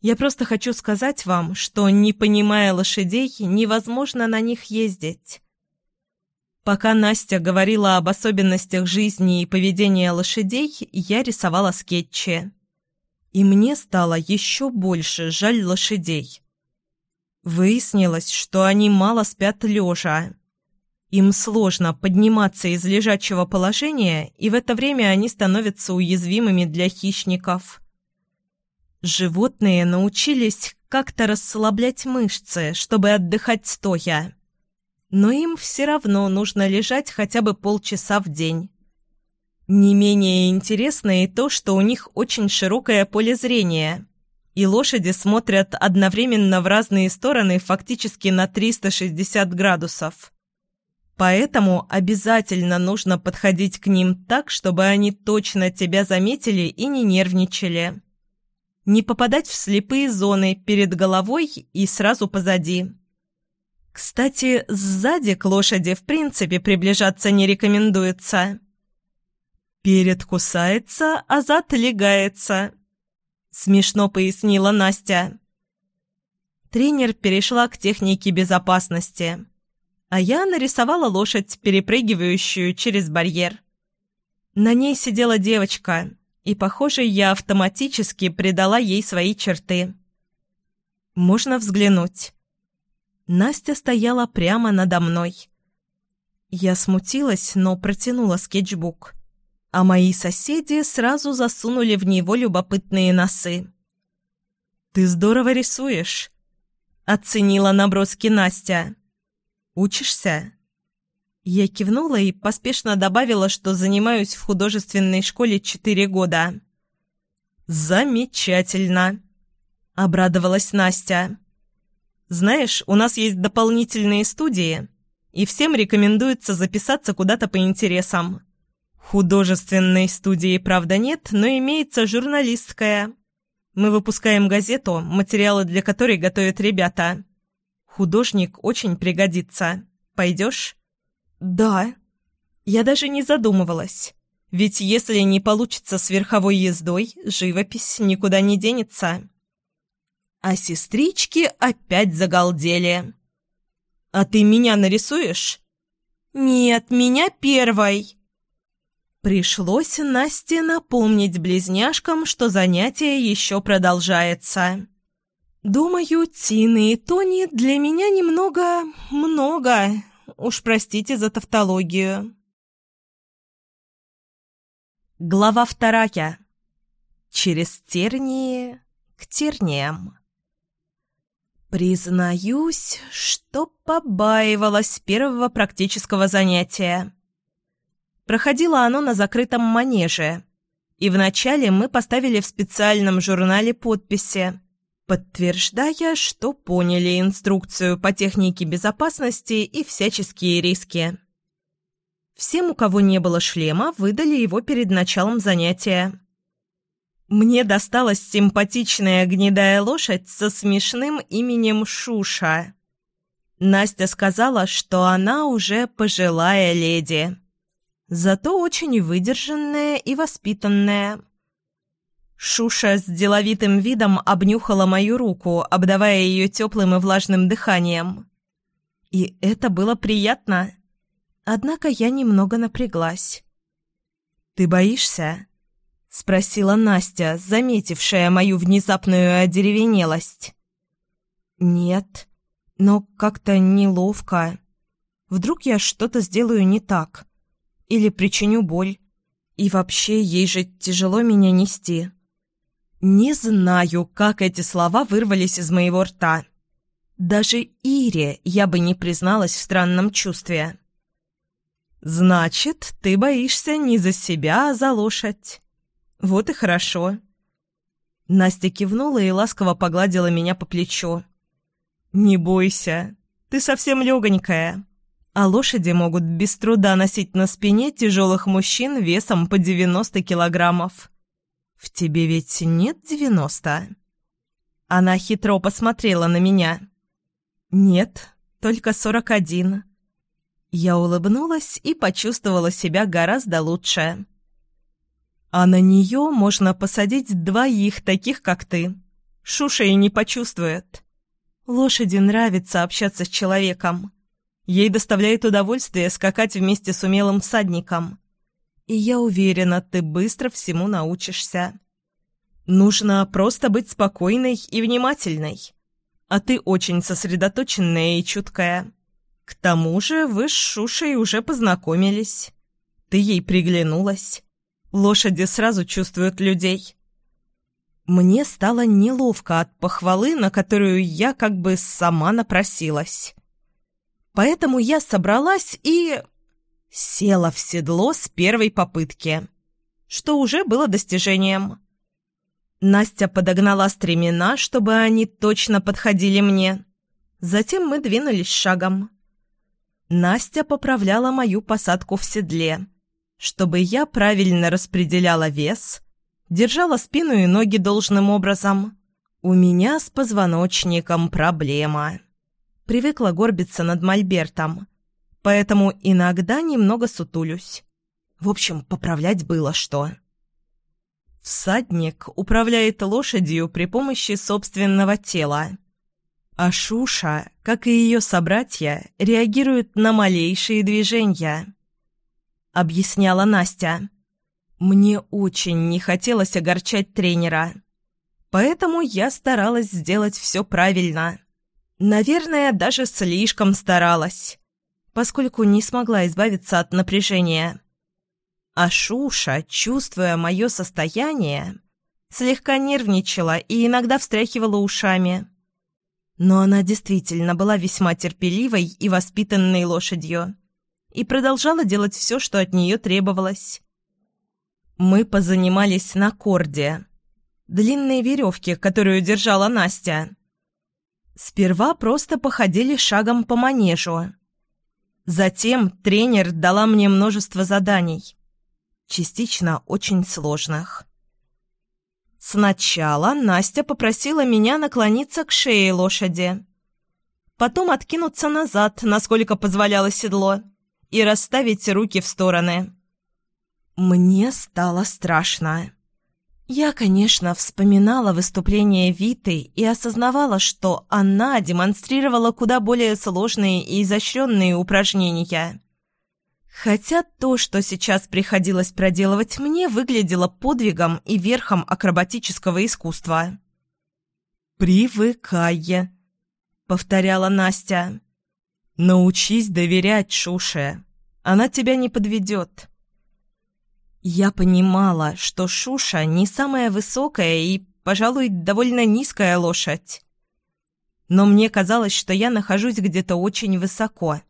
Я просто хочу сказать вам, что, не понимая лошадей, невозможно на них ездить. Пока Настя говорила об особенностях жизни и поведения лошадей, я рисовала скетчи. И мне стало еще больше жаль лошадей. Выяснилось, что они мало спят лежа. Им сложно подниматься из лежачего положения, и в это время они становятся уязвимыми для хищников. Животные научились как-то расслаблять мышцы, чтобы отдыхать стоя. Но им все равно нужно лежать хотя бы полчаса в день. Не менее интересно и то, что у них очень широкое поле зрения, и лошади смотрят одновременно в разные стороны фактически на 360 градусов. Поэтому обязательно нужно подходить к ним так, чтобы они точно тебя заметили и не нервничали. Не попадать в слепые зоны перед головой и сразу позади. Кстати, сзади к лошади в принципе приближаться не рекомендуется. «Перед кусается, а зад легается», — смешно пояснила Настя. Тренер перешла к технике безопасности а я нарисовала лошадь, перепрыгивающую через барьер. На ней сидела девочка, и, похоже, я автоматически придала ей свои черты. «Можно взглянуть?» Настя стояла прямо надо мной. Я смутилась, но протянула скетчбук, а мои соседи сразу засунули в него любопытные носы. «Ты здорово рисуешь», — оценила наброски Настя. Учишься?» Я кивнула и поспешно добавила, что занимаюсь в художественной школе четыре года. «Замечательно!» — обрадовалась Настя. «Знаешь, у нас есть дополнительные студии, и всем рекомендуется записаться куда-то по интересам. Художественной студии, правда, нет, но имеется журналистская. Мы выпускаем газету, материалы для которой готовят ребята. Художник очень пригодится. Пойдешь?» «Да». Я даже не задумывалась. Ведь если не получится с верховой ездой, живопись никуда не денется. А сестрички опять загалдели. «А ты меня нарисуешь?» «Нет, меня первой!» Пришлось Насте напомнить близняшкам, что занятие еще продолжается. Думаю, Тины и Тони для меня немного... много. Уж простите за тавтологию. Глава вторая. Через тернии к терниям. Признаюсь, что побаивалась первого практического занятия. Проходило оно на закрытом манеже, и вначале мы поставили в специальном журнале подписи подтверждая, что поняли инструкцию по технике безопасности и всяческие риски. Всем, у кого не было шлема, выдали его перед началом занятия. Мне досталась симпатичная гнедая лошадь со смешным именем Шуша. Настя сказала, что она уже пожилая леди. Зато очень выдержанная и воспитанная. Шуша с деловитым видом обнюхала мою руку, обдавая ее теплым и влажным дыханием. И это было приятно. Однако я немного напряглась. «Ты боишься?» — спросила Настя, заметившая мою внезапную одеревенелость. «Нет, но как-то неловко. Вдруг я что-то сделаю не так. Или причиню боль. И вообще, ей же тяжело меня нести. Не знаю, как эти слова вырвались из моего рта. Даже Ире я бы не призналась в странном чувстве. «Значит, ты боишься не за себя, а за лошадь. Вот и хорошо». Настя кивнула и ласково погладила меня по плечу. «Не бойся, ты совсем легонькая, а лошади могут без труда носить на спине тяжелых мужчин весом по 90 килограммов. В тебе ведь нет 90?» Она хитро посмотрела на меня. «Нет, только 41». Я улыбнулась и почувствовала себя гораздо лучше. А на нее можно посадить двоих таких, как ты. Шуша и не почувствует. Лошади нравится общаться с человеком. Ей доставляет удовольствие скакать вместе с умелым всадником. И я уверена, ты быстро всему научишься. Нужно просто быть спокойной и внимательной. А ты очень сосредоточенная и чуткая. К тому же вы с Шушей уже познакомились. Ты ей приглянулась. Лошади сразу чувствуют людей. Мне стало неловко от похвалы, на которую я как бы сама напросилась. Поэтому я собралась и... села в седло с первой попытки, что уже было достижением. Настя подогнала стремена, чтобы они точно подходили мне. Затем мы двинулись шагом. Настя поправляла мою посадку в седле — чтобы я правильно распределяла вес, держала спину и ноги должным образом. У меня с позвоночником проблема. Привыкла горбиться над мольбертом, поэтому иногда немного сутулюсь. В общем, поправлять было что. Всадник управляет лошадью при помощи собственного тела. А Шуша, как и ее собратья, реагирует на малейшие движения объясняла Настя. Мне очень не хотелось огорчать тренера. Поэтому я старалась сделать все правильно. Наверное, даже слишком старалась, поскольку не смогла избавиться от напряжения. А Шуша, чувствуя мое состояние, слегка нервничала и иногда встряхивала ушами. Но она действительно была весьма терпеливой и воспитанной лошадью и продолжала делать все, что от нее требовалось. Мы позанимались на корде. Длинные веревки, которую держала Настя. Сперва просто походили шагом по манежу. Затем тренер дала мне множество заданий. Частично очень сложных. Сначала Настя попросила меня наклониться к шее лошади. Потом откинуться назад, насколько позволяло седло и расставить руки в стороны. Мне стало страшно. Я, конечно, вспоминала выступление Виты и осознавала, что она демонстрировала куда более сложные и изощренные упражнения. Хотя то, что сейчас приходилось проделывать мне, выглядело подвигом и верхом акробатического искусства. «Привыкай», — повторяла Настя. Научись доверять Шуше. Она тебя не подведет. Я понимала, что Шуша не самая высокая и, пожалуй, довольно низкая лошадь. Но мне казалось, что я нахожусь где-то очень высоко.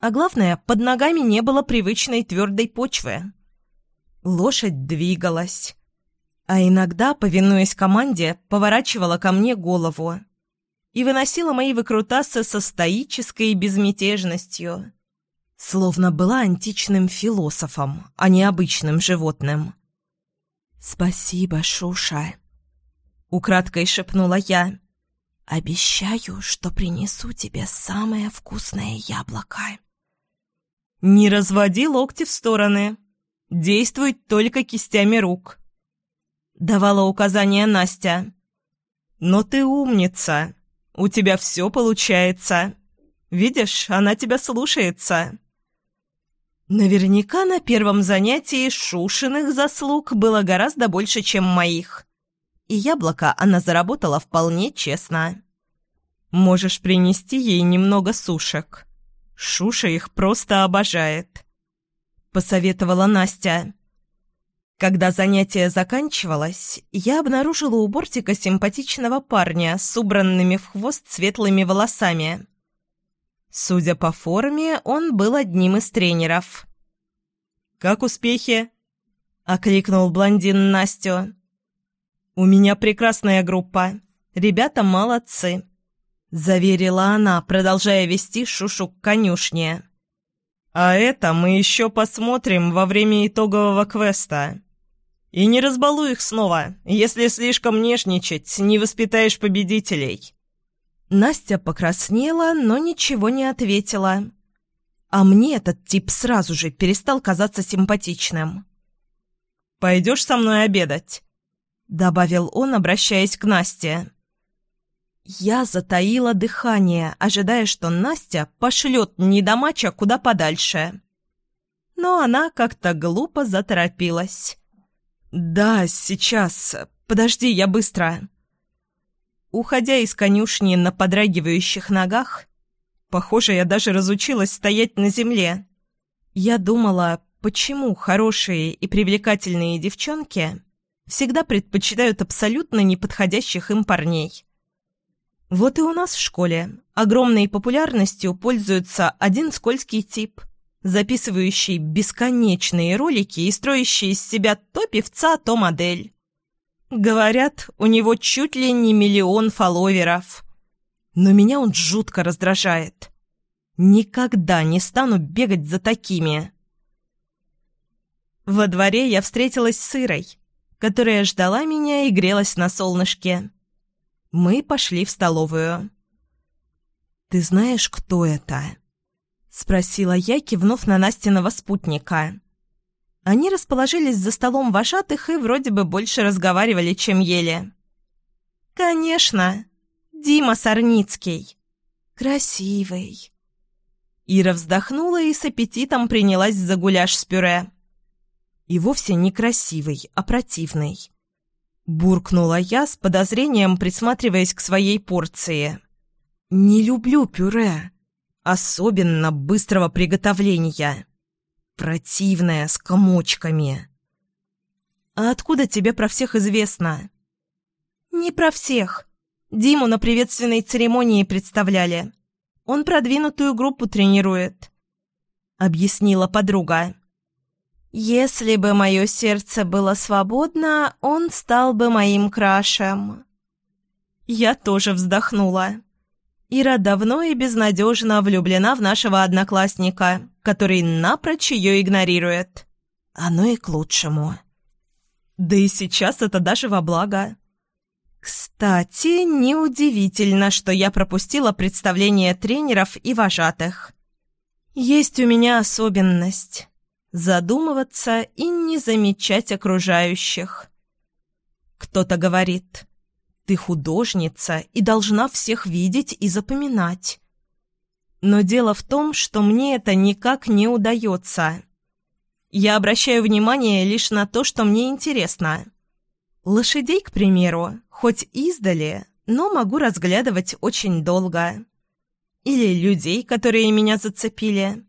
А главное, под ногами не было привычной твердой почвы. Лошадь двигалась, а иногда, повинуясь команде, поворачивала ко мне голову и выносила мои выкрутасы со стоической безмятежностью. Словно была античным философом, а не обычным животным. «Спасибо, Шуша», — украдкой шепнула я. «Обещаю, что принесу тебе самое вкусное яблоко». «Не разводи локти в стороны. Действуй только кистями рук», — давала указание Настя. «Но ты умница. У тебя все получается. Видишь, она тебя слушается». Наверняка на первом занятии Шушиных заслуг было гораздо больше, чем моих. И яблоко она заработала вполне честно. Можешь принести ей немного сушек. Шуша их просто обожает. — посоветовала Настя. Когда занятие заканчивалось, я обнаружила у бортика симпатичного парня с убранными в хвост светлыми волосами. Судя по форме, он был одним из тренеров. «Как успехи?» — окликнул блондин Настю. «У меня прекрасная группа. Ребята молодцы», — заверила она, продолжая вести шушу к конюшне. «А это мы еще посмотрим во время итогового квеста», и не разбалуй их снова. Если слишком нежничать, не воспитаешь победителей». Настя покраснела, но ничего не ответила. А мне этот тип сразу же перестал казаться симпатичным. «Пойдешь со мной обедать?» — добавил он, обращаясь к Насте. Я затаила дыхание, ожидая, что Настя пошлет недомача куда подальше. Но она как-то глупо заторопилась. «Да, сейчас. Подожди, я быстро». Уходя из конюшни на подрагивающих ногах, похоже, я даже разучилась стоять на земле. Я думала, почему хорошие и привлекательные девчонки всегда предпочитают абсолютно неподходящих им парней. Вот и у нас в школе огромной популярностью пользуется один скользкий тип – записывающий бесконечные ролики и строящий из себя то певца, то модель. Говорят, у него чуть ли не миллион фолловеров. Но меня он жутко раздражает. Никогда не стану бегать за такими. Во дворе я встретилась с Ирой, которая ждала меня и грелась на солнышке. Мы пошли в столовую. «Ты знаешь, кто это?» — спросила я, кивнув на Настиного спутника. Они расположились за столом вожатых и вроде бы больше разговаривали, чем ели. «Конечно, Дима Сорницкий. Красивый». Ира вздохнула и с аппетитом принялась за гуляш с пюре. И вовсе не красивый, а противный. Буркнула я с подозрением, присматриваясь к своей порции. «Не люблю пюре». Особенно быстрого приготовления. Противное, с комочками. «А откуда тебе про всех известно?» «Не про всех. Диму на приветственной церемонии представляли. Он продвинутую группу тренирует», — объяснила подруга. «Если бы мое сердце было свободно, он стал бы моим крашем». Я тоже вздохнула. Ира давно и безнадежно влюблена в нашего одноклассника, который напрочь ее игнорирует. Оно и к лучшему. Да и сейчас это даже во благо. Кстати, неудивительно, что я пропустила представление тренеров и вожатых. Есть у меня особенность – задумываться и не замечать окружающих. Кто-то говорит – ты художница и должна всех видеть и запоминать. Но дело в том, что мне это никак не удается. Я обращаю внимание лишь на то, что мне интересно. Лошадей, к примеру, хоть издали, но могу разглядывать очень долго. Или людей, которые меня зацепили.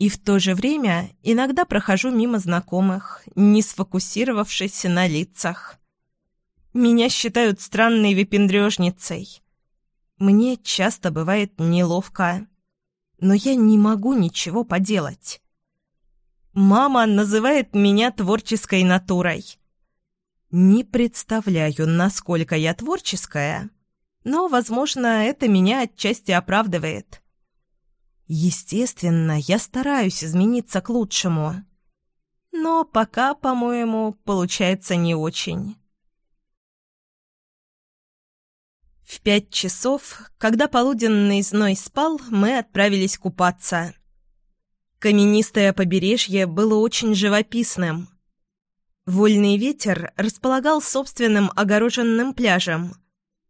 И в то же время иногда прохожу мимо знакомых, не сфокусировавшись на лицах. Меня считают странной выпендрежницей. Мне часто бывает неловко, но я не могу ничего поделать. Мама называет меня творческой натурой. Не представляю, насколько я творческая, но, возможно, это меня отчасти оправдывает. Естественно, я стараюсь измениться к лучшему. Но пока, по-моему, получается не очень. В пять часов, когда полуденный зной спал, мы отправились купаться. Каменистое побережье было очень живописным. Вольный ветер располагал собственным огороженным пляжем.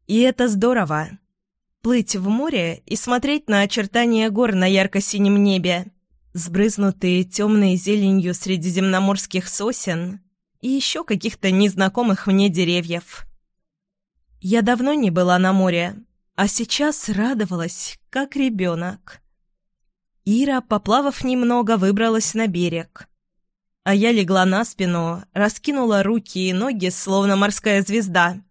И это здорово. Плыть в море и смотреть на очертания гор на ярко-синем небе, сбрызнутые темной зеленью средиземноморских сосен и еще каких-то незнакомых мне деревьев – я давно не была на море, а сейчас радовалась, как ребенок. Ира, поплавав немного, выбралась на берег. А я легла на спину, раскинула руки и ноги, словно морская звезда,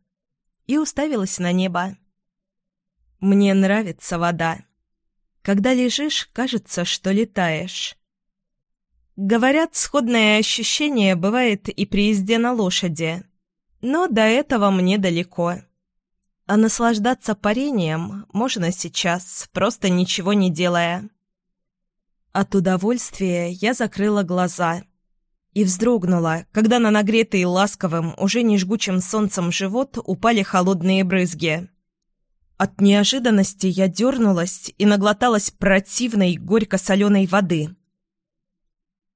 и уставилась на небо. Мне нравится вода. Когда лежишь, кажется, что летаешь. Говорят, сходное ощущение бывает и при езде на лошади, но до этого мне далеко. А наслаждаться парением можно сейчас, просто ничего не делая. От удовольствия я закрыла глаза и вздрогнула, когда на нагретый ласковым, уже не жгучим солнцем живот упали холодные брызги. От неожиданности я дернулась и наглоталась противной горько-соленой воды.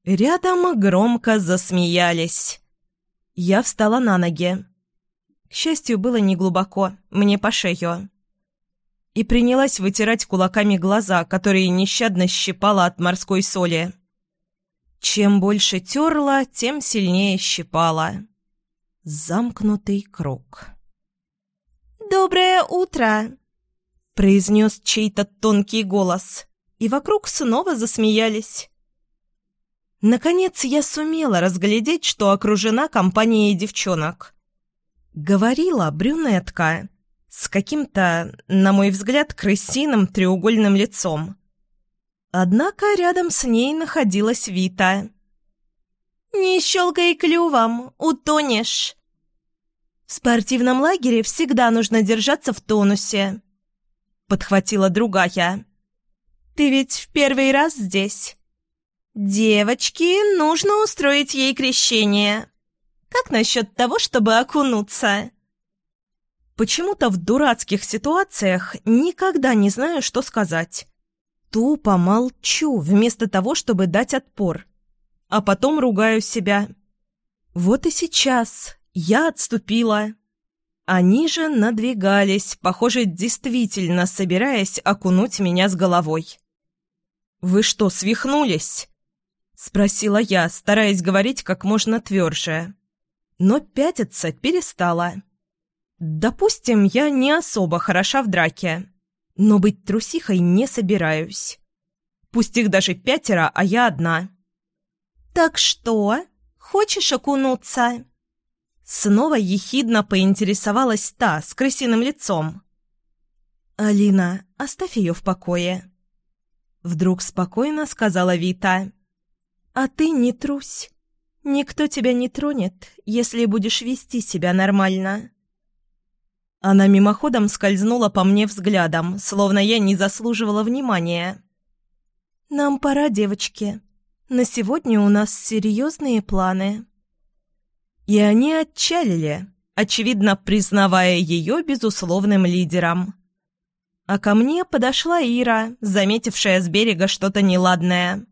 Рядом громко засмеялись. Я встала на ноги. К счастью, было неглубоко, мне по шею. И принялась вытирать кулаками глаза, которые нещадно щипала от морской соли. Чем больше терла, тем сильнее щипала. Замкнутый круг. «Доброе утро!» — произнес чей-то тонкий голос, и вокруг снова засмеялись. Наконец я сумела разглядеть, что окружена компанией девчонок. Говорила брюнетка с каким-то, на мой взгляд, крысиным треугольным лицом. Однако рядом с ней находилась Вита. «Не щелкай клювом, утонешь!» В спортивном лагере всегда нужно держаться в тонусе. Подхватила другая. Ты ведь в первый раз здесь. Девочки, нужно устроить ей крещение. Как насчет того, чтобы окунуться? Почему-то в дурацких ситуациях никогда не знаю, что сказать. Тупо молчу, вместо того, чтобы дать отпор. А потом ругаю себя. Вот и сейчас я отступила. Они же надвигались, похоже, действительно собираясь окунуть меня с головой. «Вы что, свихнулись?» — спросила я, стараясь говорить как можно тверже. Но пятиться перестала. «Допустим, я не особо хороша в драке, но быть трусихой не собираюсь. Пусть их даже пятеро, а я одна». «Так что? Хочешь окунуться?» Снова ехидно поинтересовалась та с крысиным лицом. «Алина, оставь ее в покое». Вдруг спокойно сказала Вита. «А ты не трусь. Никто тебя не тронет, если будешь вести себя нормально». Она мимоходом скользнула по мне взглядом, словно я не заслуживала внимания. «Нам пора, девочки. На сегодня у нас серьезные планы». И они отчалили, очевидно признавая ее безусловным лидером. А ко мне подошла Ира, заметившая с берега что-то неладное.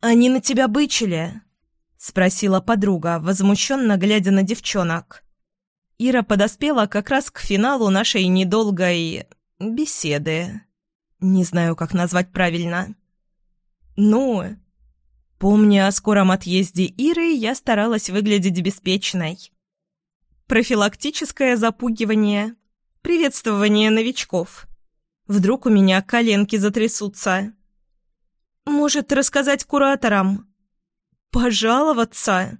«Они на тебя бычили?» — спросила подруга, возмущенно глядя на девчонок. Ира подоспела как раз к финалу нашей недолгой... беседы. Не знаю, как назвать правильно. «Ну, Помня о скором отъезде Иры, я старалась выглядеть беспечной. Профилактическое запугивание, приветствование новичков. Вдруг у меня коленки затрясутся. Может, рассказать кураторам? Пожаловаться?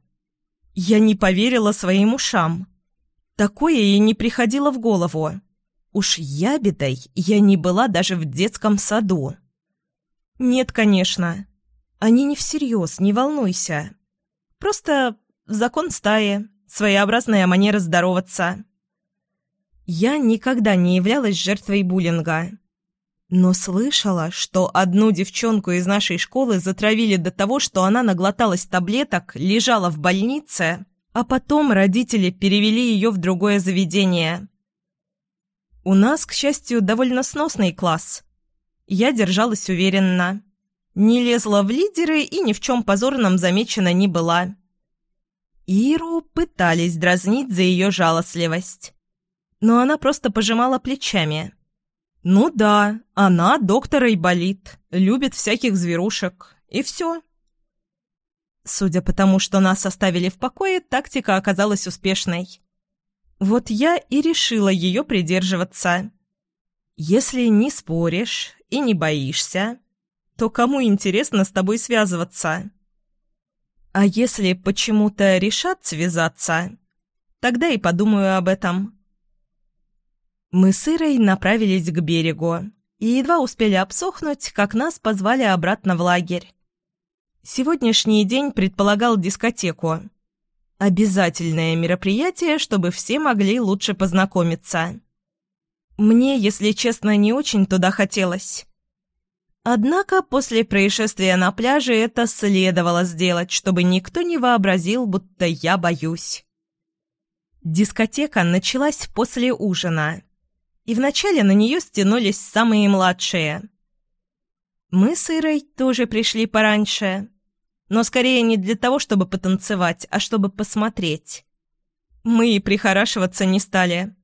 Я не поверила своим ушам. Такое ей не приходило в голову. Уж ябедой я не была даже в детском саду. Нет, конечно. Они не всерьез, не волнуйся. Просто закон стаи, своеобразная манера здороваться. Я никогда не являлась жертвой буллинга. Но слышала, что одну девчонку из нашей школы затравили до того, что она наглоталась таблеток, лежала в больнице, а потом родители перевели ее в другое заведение. У нас, к счастью, довольно сносный класс. Я держалась уверенно. Не лезла в лидеры и ни в чем позорном замечена не была. Иру пытались дразнить за ее жалостливость. Но она просто пожимала плечами. «Ну да, она доктора и болит, любит всяких зверушек, и все». Судя по тому, что нас оставили в покое, тактика оказалась успешной. Вот я и решила ее придерживаться. Если не споришь и не боишься, то кому интересно с тобой связываться? А если почему-то решат связаться, тогда и подумаю об этом. Мы с Ирой направились к берегу и едва успели обсохнуть, как нас позвали обратно в лагерь. Сегодняшний день предполагал дискотеку. Обязательное мероприятие, чтобы все могли лучше познакомиться. Мне, если честно, не очень туда хотелось. Однако после происшествия на пляже это следовало сделать, чтобы никто не вообразил, будто я боюсь. Дискотека началась после ужина, и вначале на нее стянулись самые младшие – мы с Ирой тоже пришли пораньше, но скорее не для того, чтобы потанцевать, а чтобы посмотреть. Мы и прихорашиваться не стали.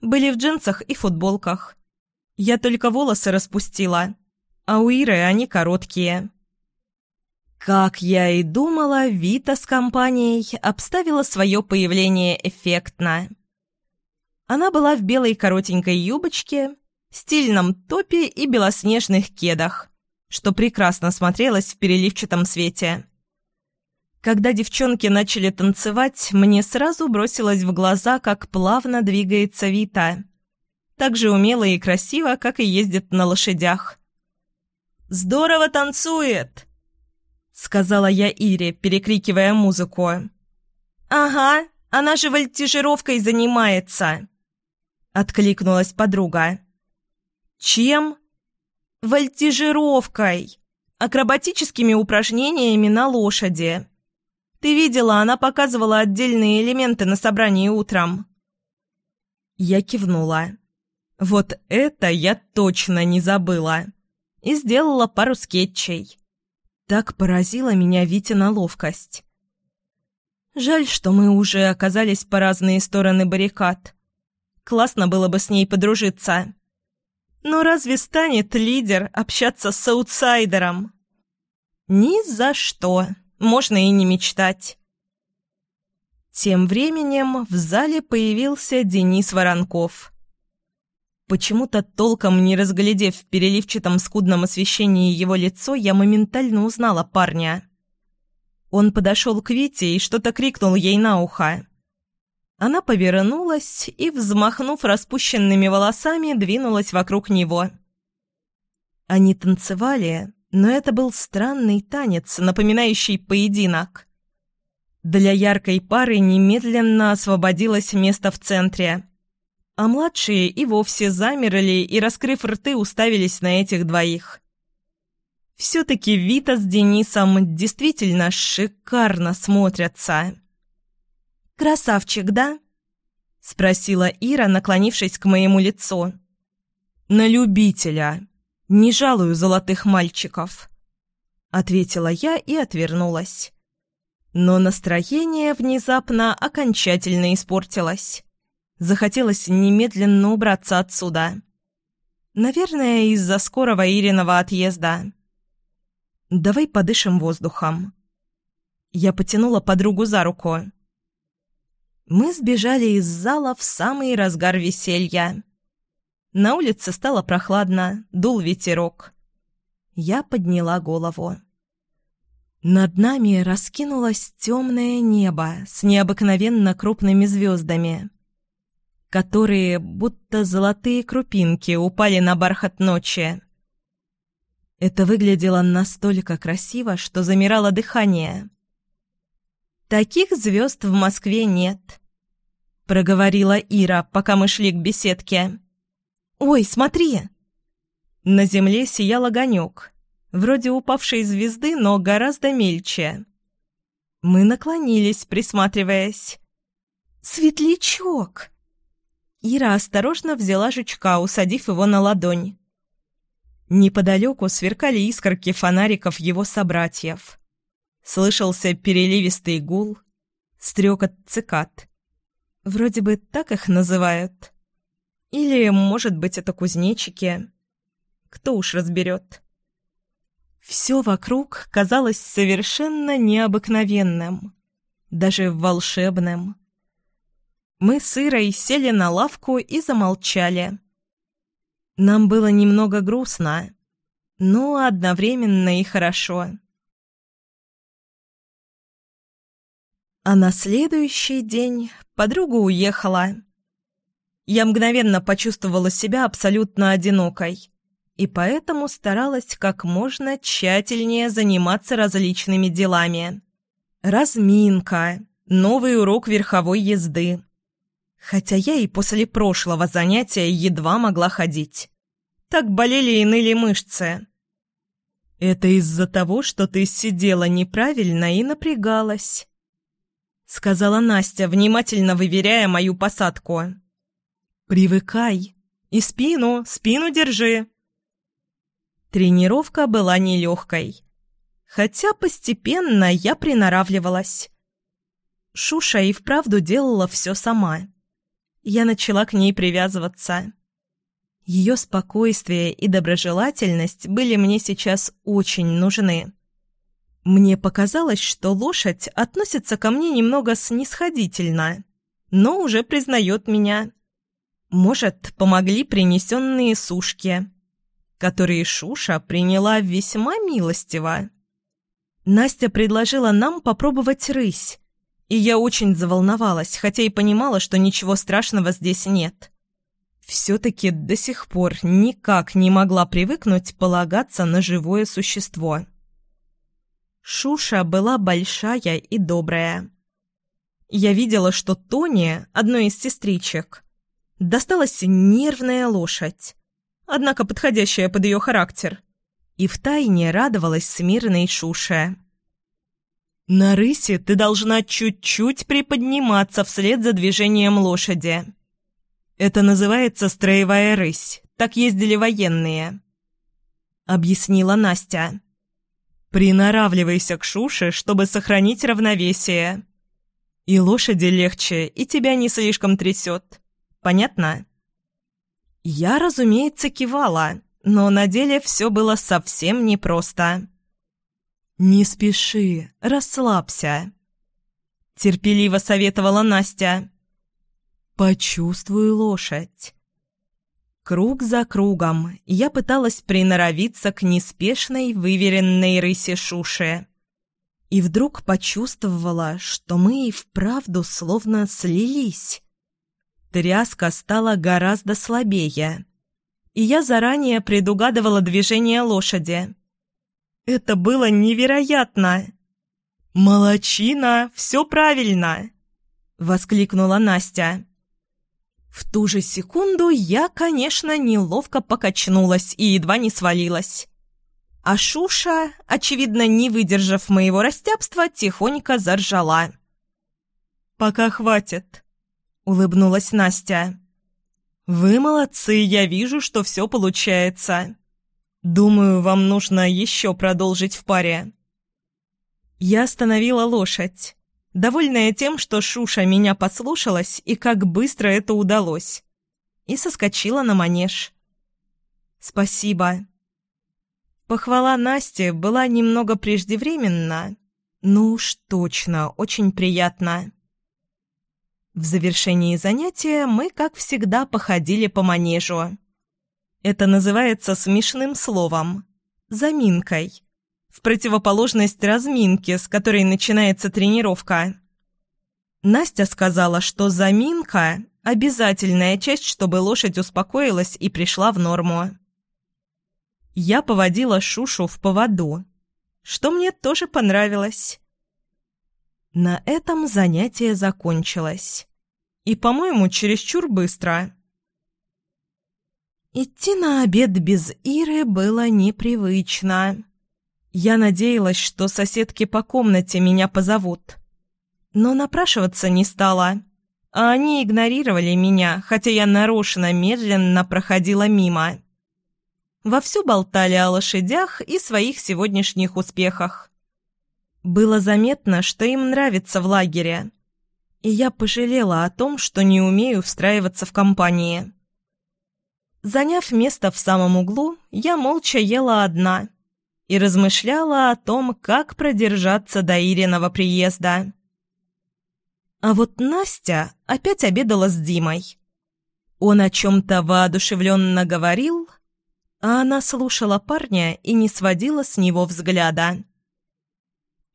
Были в джинсах и футболках. Я только волосы распустила, а у Иры они короткие. Как я и думала, Вита с компанией обставила свое появление эффектно. Она была в белой коротенькой юбочке, стильном топе и белоснежных кедах что прекрасно смотрелось в переливчатом свете. Когда девчонки начали танцевать, мне сразу бросилось в глаза, как плавно двигается Вита. Так же умело и красиво, как и ездит на лошадях. «Здорово танцует!» — сказала я Ире, перекрикивая музыку. «Ага, она же вольтижировкой занимается!» — откликнулась подруга. «Чем?» вольтижировкой, акробатическими упражнениями на лошади. Ты видела, она показывала отдельные элементы на собрании утром. Я кивнула. Вот это я точно не забыла. И сделала пару скетчей. Так поразила меня Витина ловкость. Жаль, что мы уже оказались по разные стороны баррикад. Классно было бы с ней подружиться. Но разве станет лидер общаться с аутсайдером? Ни за что. Можно и не мечтать. Тем временем в зале появился Денис Воронков. Почему-то толком не разглядев в переливчатом скудном освещении его лицо, я моментально узнала парня. Он подошел к Вите и что-то крикнул ей на ухо. Она повернулась и, взмахнув распущенными волосами, двинулась вокруг него. Они танцевали, но это был странный танец, напоминающий поединок. Для яркой пары немедленно освободилось место в центре, а младшие и вовсе замерли и, раскрыв рты, уставились на этих двоих. Все-таки Вита с Денисом действительно шикарно смотрятся. «Красавчик, да?» — спросила Ира, наклонившись к моему лицу. «На любителя. Не жалую золотых мальчиков», — ответила я и отвернулась. Но настроение внезапно окончательно испортилось. Захотелось немедленно убраться отсюда. Наверное, из-за скорого Ириного отъезда. «Давай подышим воздухом». Я потянула подругу за руку. Мы сбежали из зала в самый разгар веселья. На улице стало прохладно, дул ветерок. Я подняла голову. Над нами раскинулось темное небо с необыкновенно крупными звездами, которые, будто золотые крупинки, упали на бархат ночи. Это выглядело настолько красиво, что замирало дыхание. Таких звезд в Москве нет. — проговорила Ира, пока мы шли к беседке. «Ой, смотри!» На земле сиял огонек, вроде упавшей звезды, но гораздо мельче. Мы наклонились, присматриваясь. «Светлячок!» Ира осторожно взяла жучка, усадив его на ладонь. Неподалеку сверкали искорки фонариков его собратьев. Слышался переливистый гул, стрекот цикад. Вроде бы так их называют. Или, может быть, это кузнечики. Кто уж разберет. Все вокруг казалось совершенно необыкновенным, даже волшебным. Мы с Ирой сели на лавку и замолчали. Нам было немного грустно, но одновременно и хорошо. А на следующий день подруга уехала. Я мгновенно почувствовала себя абсолютно одинокой и поэтому старалась как можно тщательнее заниматься различными делами. Разминка, новый урок верховой езды. Хотя я и после прошлого занятия едва могла ходить. Так болели и ныли мышцы. «Это из-за того, что ты сидела неправильно и напрягалась», — сказала Настя, внимательно выверяя мою посадку. «Привыкай. И спину, спину держи». Тренировка была нелегкой. Хотя постепенно я приноравливалась. Шуша и вправду делала все сама. Я начала к ней привязываться. Ее спокойствие и доброжелательность были мне сейчас очень нужны. Мне показалось, что лошадь относится ко мне немного снисходительно, но уже признает меня. Может, помогли принесенные сушки, которые Шуша приняла весьма милостиво. Настя предложила нам попробовать рысь, и я очень заволновалась, хотя и понимала, что ничего страшного здесь нет. Все-таки до сих пор никак не могла привыкнуть полагаться на живое существо. Шуша была большая и добрая. Я видела, что Тони, одной из сестричек, досталась нервная лошадь, однако подходящая под ее характер, и втайне радовалась смирной Шуше. «На рысе ты должна чуть-чуть приподниматься вслед за движением лошади. Это называется строевая рысь, так ездили военные», — объяснила Настя. «Приноравливайся к Шуше, чтобы сохранить равновесие. И лошади легче, и тебя не слишком трясет. Понятно?» Я, разумеется, кивала, но на деле все было совсем непросто. «Не спеши, расслабься», — терпеливо советовала Настя. «Почувствуй лошадь». Круг за кругом я пыталась приноровиться к неспешной, выверенной рысе Шуши. И вдруг почувствовала, что мы и вправду словно слились. Тряска стала гораздо слабее, и я заранее предугадывала движение лошади. Это было невероятно! «Молодчина! Все правильно!» — воскликнула Настя. В ту же секунду я, конечно, неловко покачнулась и едва не свалилась. А Шуша, очевидно, не выдержав моего растяпства, тихонько заржала. «Пока хватит», — улыбнулась Настя. «Вы молодцы, я вижу, что все получается. Думаю, вам нужно еще продолжить в паре». Я остановила лошадь, довольная тем, что Шуша меня послушалась и как быстро это удалось, и соскочила на манеж. «Спасибо». Похвала Насти была немного преждевременна, но уж точно очень приятно. В завершении занятия мы, как всегда, походили по манежу. Это называется смешным словом «заминкой», в противоположность разминке, с которой начинается тренировка. Настя сказала, что заминка – обязательная часть, чтобы лошадь успокоилась и пришла в норму. Я поводила Шушу в поводу, что мне тоже понравилось. На этом занятие закончилось. И, по-моему, чересчур быстро. Идти на обед без Иры было непривычно. Я надеялась, что соседки по комнате меня позовут. Но напрашиваться не стала. А они игнорировали меня, хотя я нарочно медленно проходила мимо. Вовсю болтали о лошадях и своих сегодняшних успехах. Было заметно, что им нравится в лагере. И я пожалела о том, что не умею встраиваться в компании. Заняв место в самом углу, я молча ела одна и размышляла о том, как продержаться до Ириного приезда. А вот Настя опять обедала с Димой. Он о чем-то воодушевленно говорил, а она слушала парня и не сводила с него взгляда.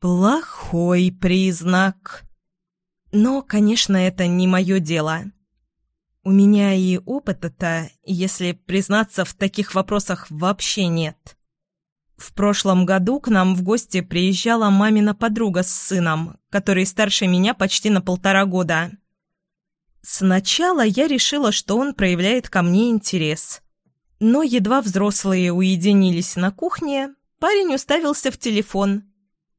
«Плохой признак. Но, конечно, это не мое дело. У меня и опыта-то, если признаться, в таких вопросах вообще нет». В прошлом году к нам в гости приезжала мамина подруга с сыном, который старше меня почти на полтора года. Сначала я решила, что он проявляет ко мне интерес. Но едва взрослые уединились на кухне, парень уставился в телефон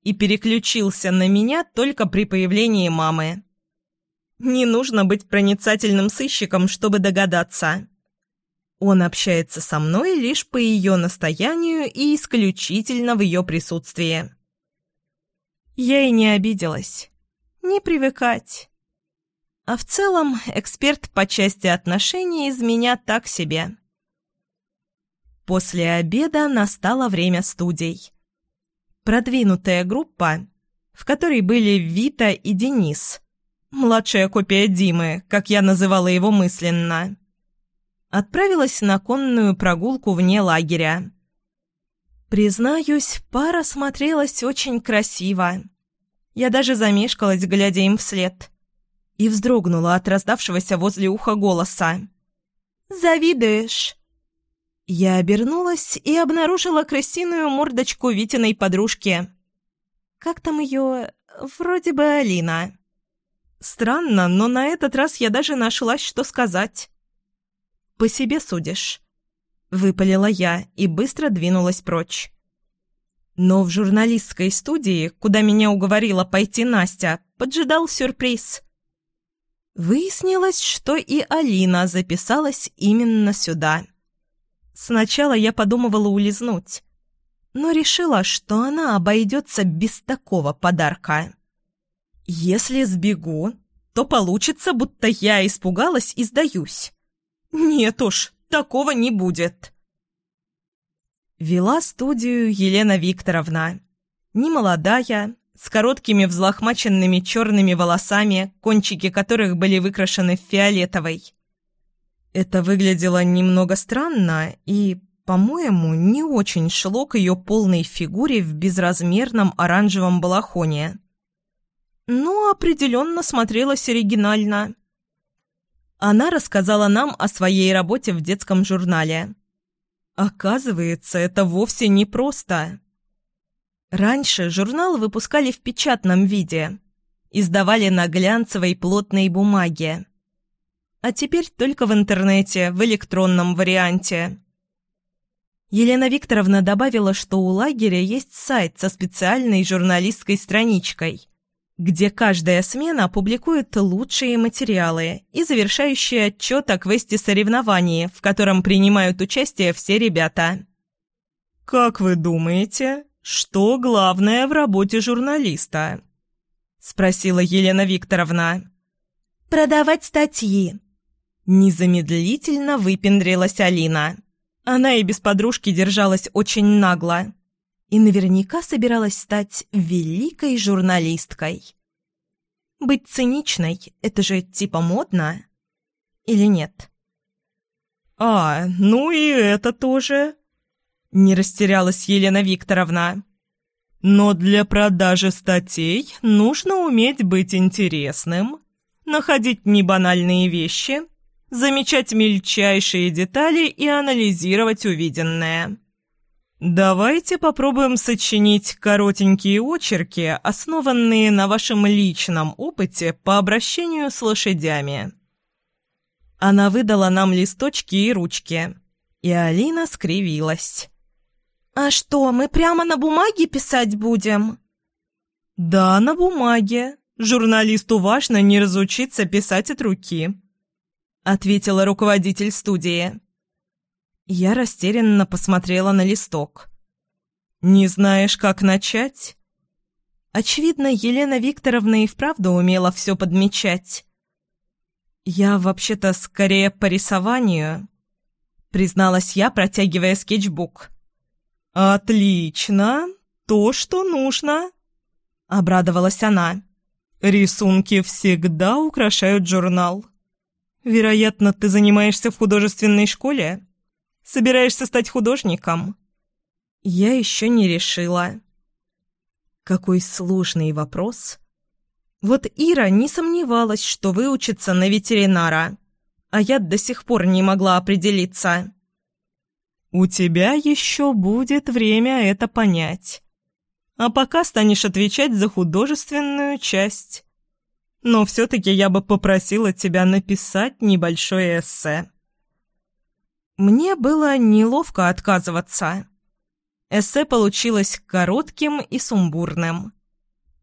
и переключился на меня только при появлении мамы. Не нужно быть проницательным сыщиком, чтобы догадаться. Он общается со мной лишь по ее настоянию и исключительно в ее присутствии. Я и не обиделась. Не привыкать. А в целом, эксперт по части отношений из меня так себе. После обеда настало время студий. Продвинутая группа, в которой были Вита и Денис, младшая копия Димы, как я называла его мысленно, отправилась на конную прогулку вне лагеря. Признаюсь, пара смотрелась очень красиво. Я даже замешкалась, глядя им вслед, и вздрогнула от раздавшегося возле уха голоса. «Завидуешь?» Я обернулась и обнаружила крысиную мордочку Витиной подружки. Как там ее... вроде бы Алина. Странно, но на этот раз я даже нашлась, что сказать. «По себе судишь», — выпалила я и быстро двинулась прочь. Но в журналистской студии, куда меня уговорила пойти Настя, поджидал сюрприз. Выяснилось, что и Алина записалась именно сюда. Сначала я подумывала улизнуть, но решила, что она обойдется без такого подарка. Если сбегу, то получится, будто я испугалась и сдаюсь. «Нет уж, такого не будет». Вела студию Елена Викторовна. Немолодая, с короткими взлохмаченными черными волосами, кончики которых были выкрашены в фиолетовый. Это выглядело немного странно и, по-моему, не очень шло к ее полной фигуре в безразмерном оранжевом балахоне. Но определенно смотрелось оригинально. Она рассказала нам о своей работе в детском журнале. Оказывается, это вовсе не просто. Раньше журнал выпускали в печатном виде, издавали на глянцевой плотной бумаге. А теперь только в интернете, в электронном варианте. Елена Викторовна добавила, что у лагеря есть сайт со специальной журналистской страничкой, где каждая смена публикует лучшие материалы и завершающий отчет о квесте соревнований, в котором принимают участие все ребята. «Как вы думаете, что главное в работе журналиста?» – спросила Елена Викторовна. «Продавать статьи». Незамедлительно выпендрилась Алина. Она и без подружки держалась очень нагло и наверняка собиралась стать великой журналисткой. Быть циничной – это же типа модно? Или нет? «А, ну и это тоже...» – не растерялась Елена Викторовна. «Но для продажи статей нужно уметь быть интересным, находить небанальные вещи, замечать мельчайшие детали и анализировать увиденное». Давайте попробуем сочинить коротенькие очерки, основанные на вашем личном опыте по обращению с лошадями. Она выдала нам листочки и ручки, и Алина скривилась. «А что, мы прямо на бумаге писать будем?» «Да, на бумаге. Журналисту важно не разучиться писать от руки», — ответила руководитель студии. Я растерянно посмотрела на листок. «Не знаешь, как начать?» Очевидно, Елена Викторовна и вправду умела все подмечать. «Я вообще-то скорее по рисованию», — призналась я, протягивая скетчбук. «Отлично! То, что нужно!» — обрадовалась она. «Рисунки всегда украшают журнал. Вероятно, ты занимаешься в художественной школе?» Собираешься стать художником?» «Я еще не решила». Какой сложный вопрос. Вот Ира не сомневалась, что выучится на ветеринара, а я до сих пор не могла определиться. «У тебя еще будет время это понять. А пока станешь отвечать за художественную часть. Но все-таки я бы попросила тебя написать небольшое эссе». Мне было неловко отказываться. Эссе получилось коротким и сумбурным.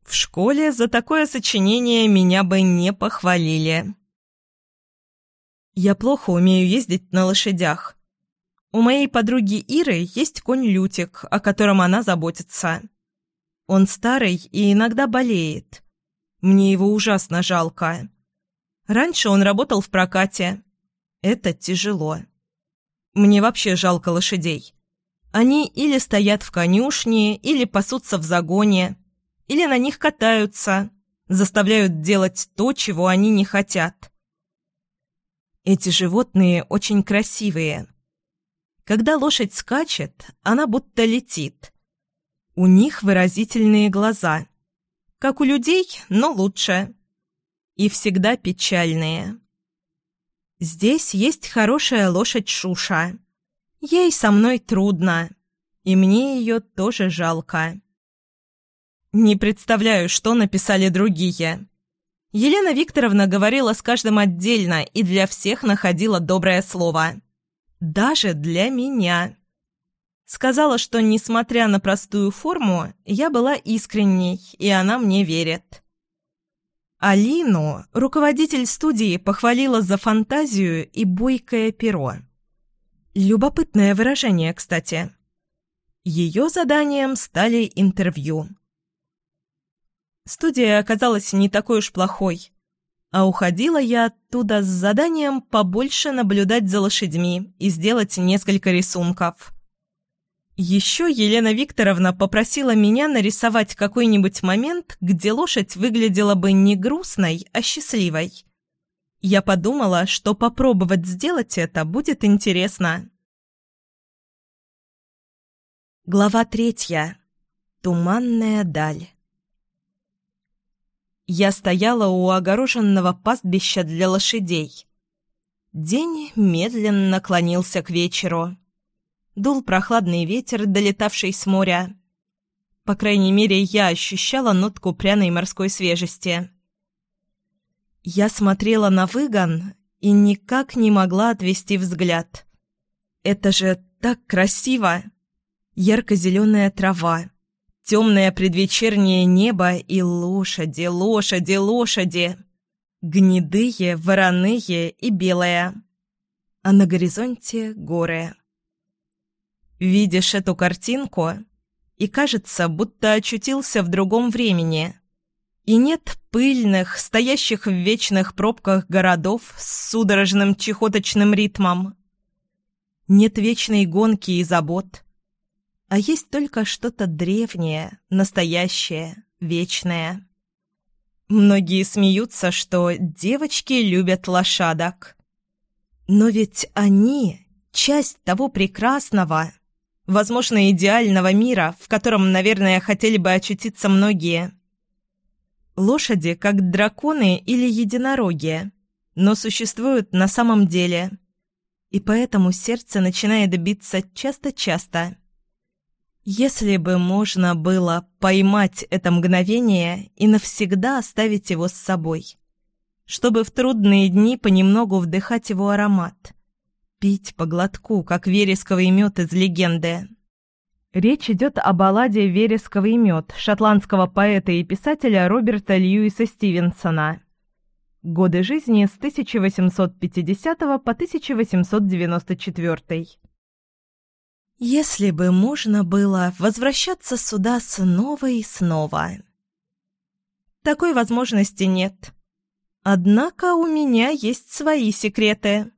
В школе за такое сочинение меня бы не похвалили. Я плохо умею ездить на лошадях. У моей подруги Иры есть конь Лютик, о котором она заботится. Он старый и иногда болеет. Мне его ужасно жалко. Раньше он работал в прокате. Это тяжело. Мне вообще жалко лошадей. Они или стоят в конюшне, или пасутся в загоне, или на них катаются, заставляют делать то, чего они не хотят. Эти животные очень красивые. Когда лошадь скачет, она будто летит. У них выразительные глаза. Как у людей, но лучше. И всегда печальные. Здесь есть хорошая лошадь Шуша. Ей со мной трудно, и мне ее тоже жалко. Не представляю, что написали другие. Елена Викторовна говорила с каждым отдельно и для всех находила доброе слово. Даже для меня. Сказала, что, несмотря на простую форму, я была искренней, и она мне верит. Алину руководитель студии похвалила за фантазию и бойкое перо. Любопытное выражение, кстати. Ее заданием стали интервью. Студия оказалась не такой уж плохой, а уходила я оттуда с заданием побольше наблюдать за лошадьми и сделать несколько рисунков. Еще Елена Викторовна попросила меня нарисовать какой-нибудь момент, где лошадь выглядела бы не грустной, а счастливой. Я подумала, что попробовать сделать это будет интересно. Глава третья. Туманная даль. Я стояла у огороженного пастбища для лошадей. День медленно клонился к вечеру. Дул прохладный ветер, долетавший с моря. По крайней мере, я ощущала нотку пряной морской свежести. Я смотрела на выгон и никак не могла отвести взгляд. Это же так красиво! Ярко-зеленая трава, темное предвечернее небо и лошади, лошади, лошади. Гнедые, вороные и белые. А на горизонте горы. Видишь эту картинку, и кажется, будто очутился в другом времени – и нет пыльных, стоящих в вечных пробках городов с судорожным чехоточным ритмом. Нет вечной гонки и забот. А есть только что-то древнее, настоящее, вечное. Многие смеются, что девочки любят лошадок. Но ведь они — часть того прекрасного, возможно, идеального мира, в котором, наверное, хотели бы очутиться многие. Лошади как драконы или единороги, но существуют на самом деле. И поэтому сердце начинает биться часто-часто. Если бы можно было поймать это мгновение и навсегда оставить его с собой, чтобы в трудные дни понемногу вдыхать его аромат, пить по глотку, как вересковый мед из легенды. Речь идет о балладе «Вересковый мед» шотландского поэта и писателя Роберта Льюиса Стивенсона. Годы жизни с 1850 по 1894. Если бы можно было возвращаться сюда снова и снова. Такой возможности нет. Однако у меня есть свои секреты.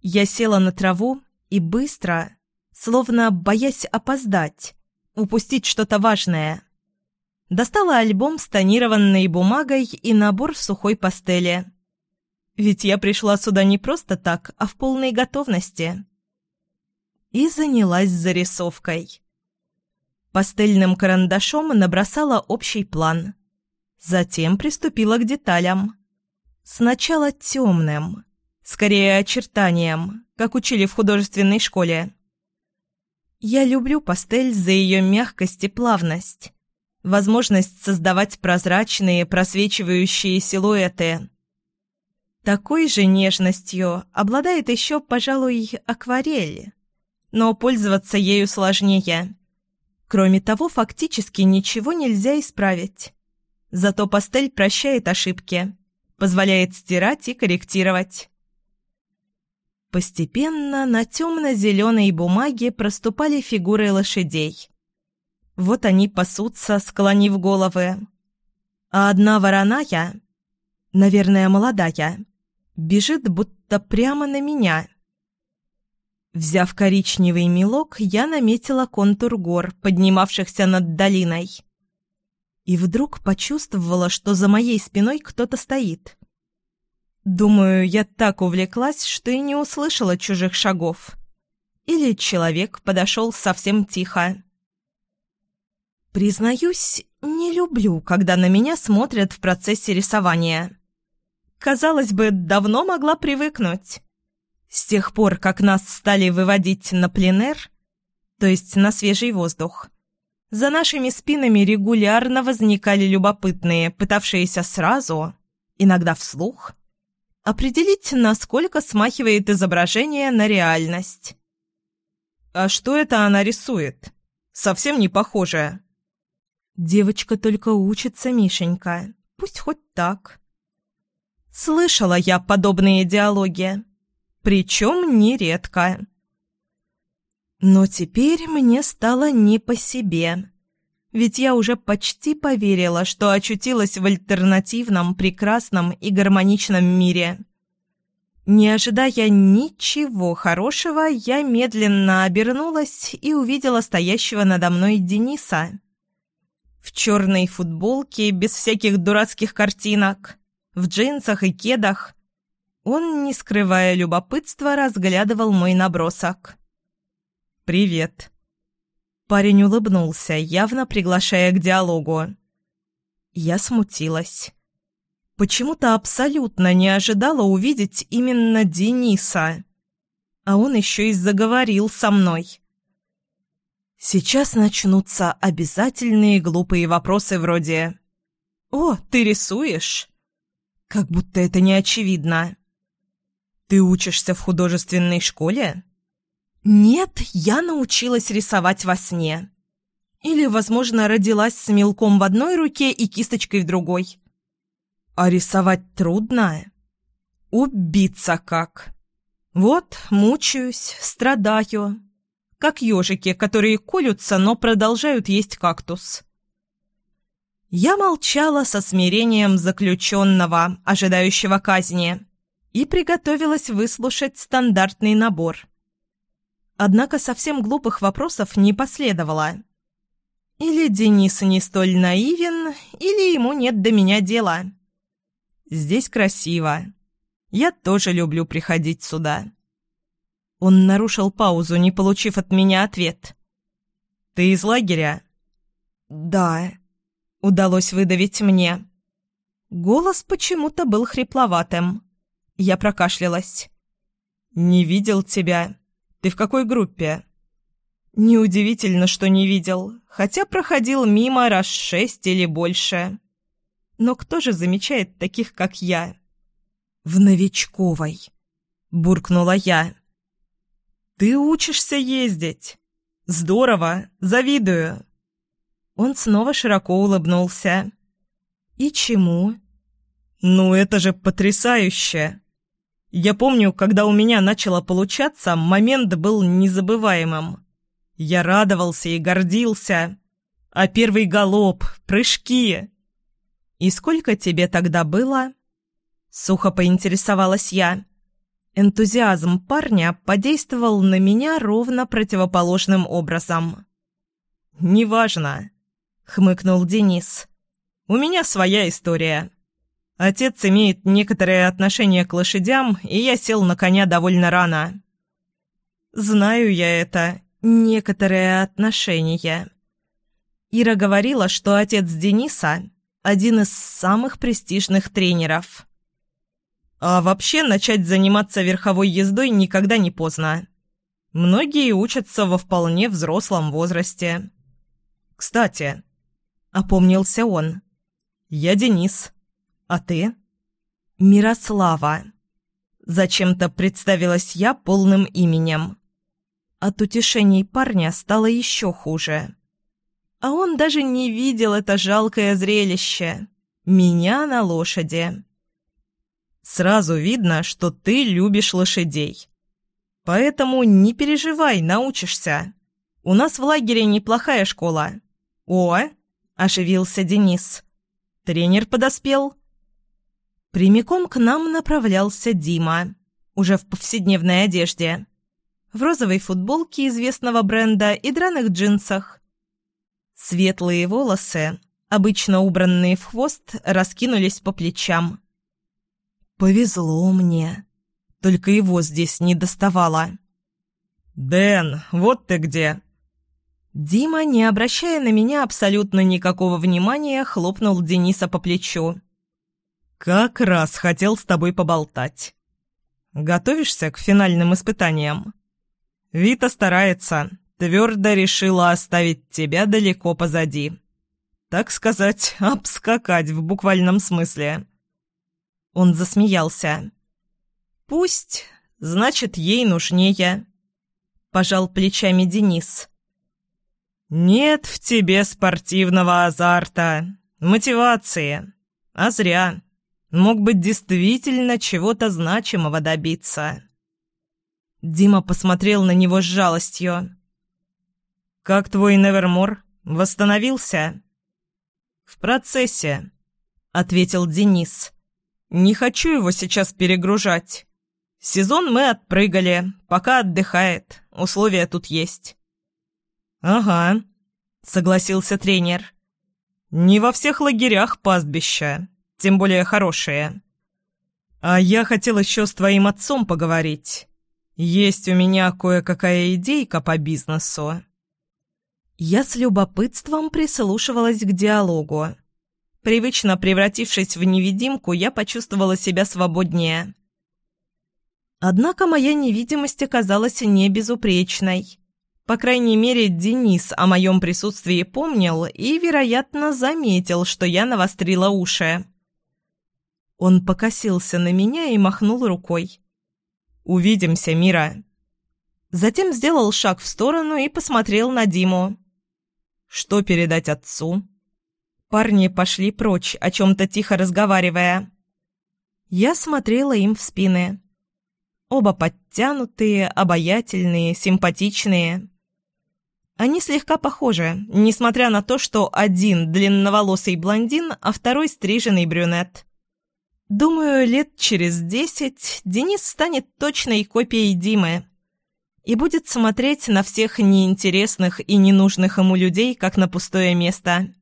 Я села на траву и быстро, словно боясь опоздать, упустить что-то важное. Достала альбом с тонированной бумагой и набор сухой пастели. Ведь я пришла сюда не просто так, а в полной готовности. и занялась зарисовкой. Пастельным карандашом набросала общий план. Затем приступила к деталям. Сначала темным, скорее очертанием, как учили в художественной школе. Я люблю пастель за ее мягкость и плавность, возможность создавать прозрачные, просвечивающие силуэты. Такой же нежностью обладает еще, пожалуй, акварель, но пользоваться ею сложнее. Кроме того, фактически ничего нельзя исправить. Зато пастель прощает ошибки, позволяет стирать и корректировать. Постепенно на темно-зеленой бумаге проступали фигуры лошадей. Вот они пасутся, склонив головы. А одна вороная, наверное, молодая, бежит будто прямо на меня. Взяв коричневый мелок, я наметила контур гор, поднимавшихся над долиной. И вдруг почувствовала, что за моей спиной кто-то стоит. Думаю, я так увлеклась, что и не услышала чужих шагов. Или человек подошел совсем тихо. Признаюсь, не люблю, когда на меня смотрят в процессе рисования. Казалось бы, давно могла привыкнуть. С тех пор, как нас стали выводить на пленэр, то есть на свежий воздух, за нашими спинами регулярно возникали любопытные, пытавшиеся сразу, иногда вслух, определить, насколько смахивает изображение на реальность. «А что это она рисует? Совсем не похоже». «Девочка только учится, Мишенька. Пусть хоть так». Слышала я подобные диалоги. Причем нередко. Но теперь мне стало не по себе ведь я уже почти поверила, что очутилась в альтернативном, прекрасном и гармоничном мире. Не ожидая ничего хорошего, я медленно обернулась и увидела стоящего надо мной Дениса. В черной футболке, без всяких дурацких картинок, в джинсах и кедах. Он, не скрывая любопытства, разглядывал мой набросок. «Привет», Парень улыбнулся, явно приглашая к диалогу. Я смутилась. Почему-то абсолютно не ожидала увидеть именно Дениса. А он еще и заговорил со мной. Сейчас начнутся обязательные глупые вопросы вроде «О, ты рисуешь?» Как будто это не очевидно. «Ты учишься в художественной школе?» Нет, я научилась рисовать во сне. Или, возможно, родилась с мелком в одной руке и кисточкой в другой. А рисовать трудно. Убиться как. Вот, мучаюсь, страдаю. Как ежики, которые колются, но продолжают есть кактус. Я молчала со смирением заключенного, ожидающего казни, и приготовилась выслушать стандартный набор – Однако совсем глупых вопросов не последовало. Или Денис не столь наивен, или ему нет до меня дела. Здесь красиво. Я тоже люблю приходить сюда. Он нарушил паузу, не получив от меня ответ. «Ты из лагеря?» «Да», — удалось выдавить мне. Голос почему-то был хрипловатым. Я прокашлялась. «Не видел тебя. Ты в какой группе?» «Неудивительно, что не видел, хотя проходил мимо раз шесть или больше. Но кто же замечает таких, как я?» «В новичковой», — буркнула я. «Ты учишься ездить. Здорово, завидую». Он снова широко улыбнулся. «И чему?» «Ну, это же потрясающе!» Я помню, когда у меня начало получаться, момент был незабываемым. Я радовался и гордился. А первый галоп, прыжки. «И сколько тебе тогда было?» Сухо поинтересовалась я. Энтузиазм парня подействовал на меня ровно противоположным образом. «Неважно», — хмыкнул Денис. «У меня своя история». Отец имеет некоторое отношение к лошадям, и я сел на коня довольно рано. знаю я это, некоторые отношения. Ира говорила, что отец Дениса – один из самых престижных тренеров. А вообще начать заниматься верховой ездой никогда не поздно. Многие учатся во вполне взрослом возрасте. «Кстати», — опомнился он, — «я Денис. А ты?» «Мирослава». Зачем-то представилась я полным именем. От утешений парня стало еще хуже. А он даже не видел это жалкое зрелище. Меня на лошади. Сразу видно, что ты любишь лошадей. Поэтому не переживай, научишься. У нас в лагере неплохая школа. О, оживился Денис. Тренер подоспел. Прямиком к нам направлялся Дима, уже в повседневной одежде. В розовой футболке известного бренда и драных джинсах. Светлые волосы, обычно убранные в хвост, раскинулись по плечам. «Повезло мне. Только его здесь не доставало». «Дэн, вот ты где!» Дима, не обращая на меня абсолютно никакого внимания, хлопнул Дениса по плечу. «Как раз хотел с тобой поболтать. Готовишься к финальным испытаниям?» «Вита старается, твердо решила оставить тебя далеко позади. Так сказать, обскакать в буквальном смысле». Он засмеялся. «Пусть, значит, ей нужнее», — пожал плечами Денис. «Нет в тебе спортивного азарта, мотивации. А зря. Мог бы действительно чего-то значимого добиться». Дима посмотрел на него с жалостью. «Как твой Невермор? Восстановился?» «В процессе», — ответил Денис. «Не хочу его сейчас перегружать. Сезон мы отпрыгали, пока отдыхает, условия тут есть». «Ага», — согласился тренер. «Не во всех лагерях пастбища, тем более хорошие. А я хотел еще с твоим отцом поговорить. Есть у меня кое-какая идейка по бизнесу». Я с любопытством прислушивалась к диалогу. Привычно превратившись в невидимку, я почувствовала себя свободнее. Однако моя невидимость оказалась не безупречной. По крайней мере, Денис о моем присутствии помнил и, вероятно, заметил, что я навострила уши. Он покосился на меня и махнул рукой. «Увидимся, Мира!» Затем сделал шаг в сторону и посмотрел на Диму. «Что передать отцу?» Парни пошли прочь, о чем-то тихо разговаривая. Я смотрела им в спины. Оба подтянутые, обаятельные, симпатичные. Они слегка похожи, несмотря на то, что один длинноволосый блондин, а второй стриженный брюнет. Думаю, лет через десять Денис станет точной копией Димы и будет смотреть на всех неинтересных и ненужных ему людей, как на пустое место.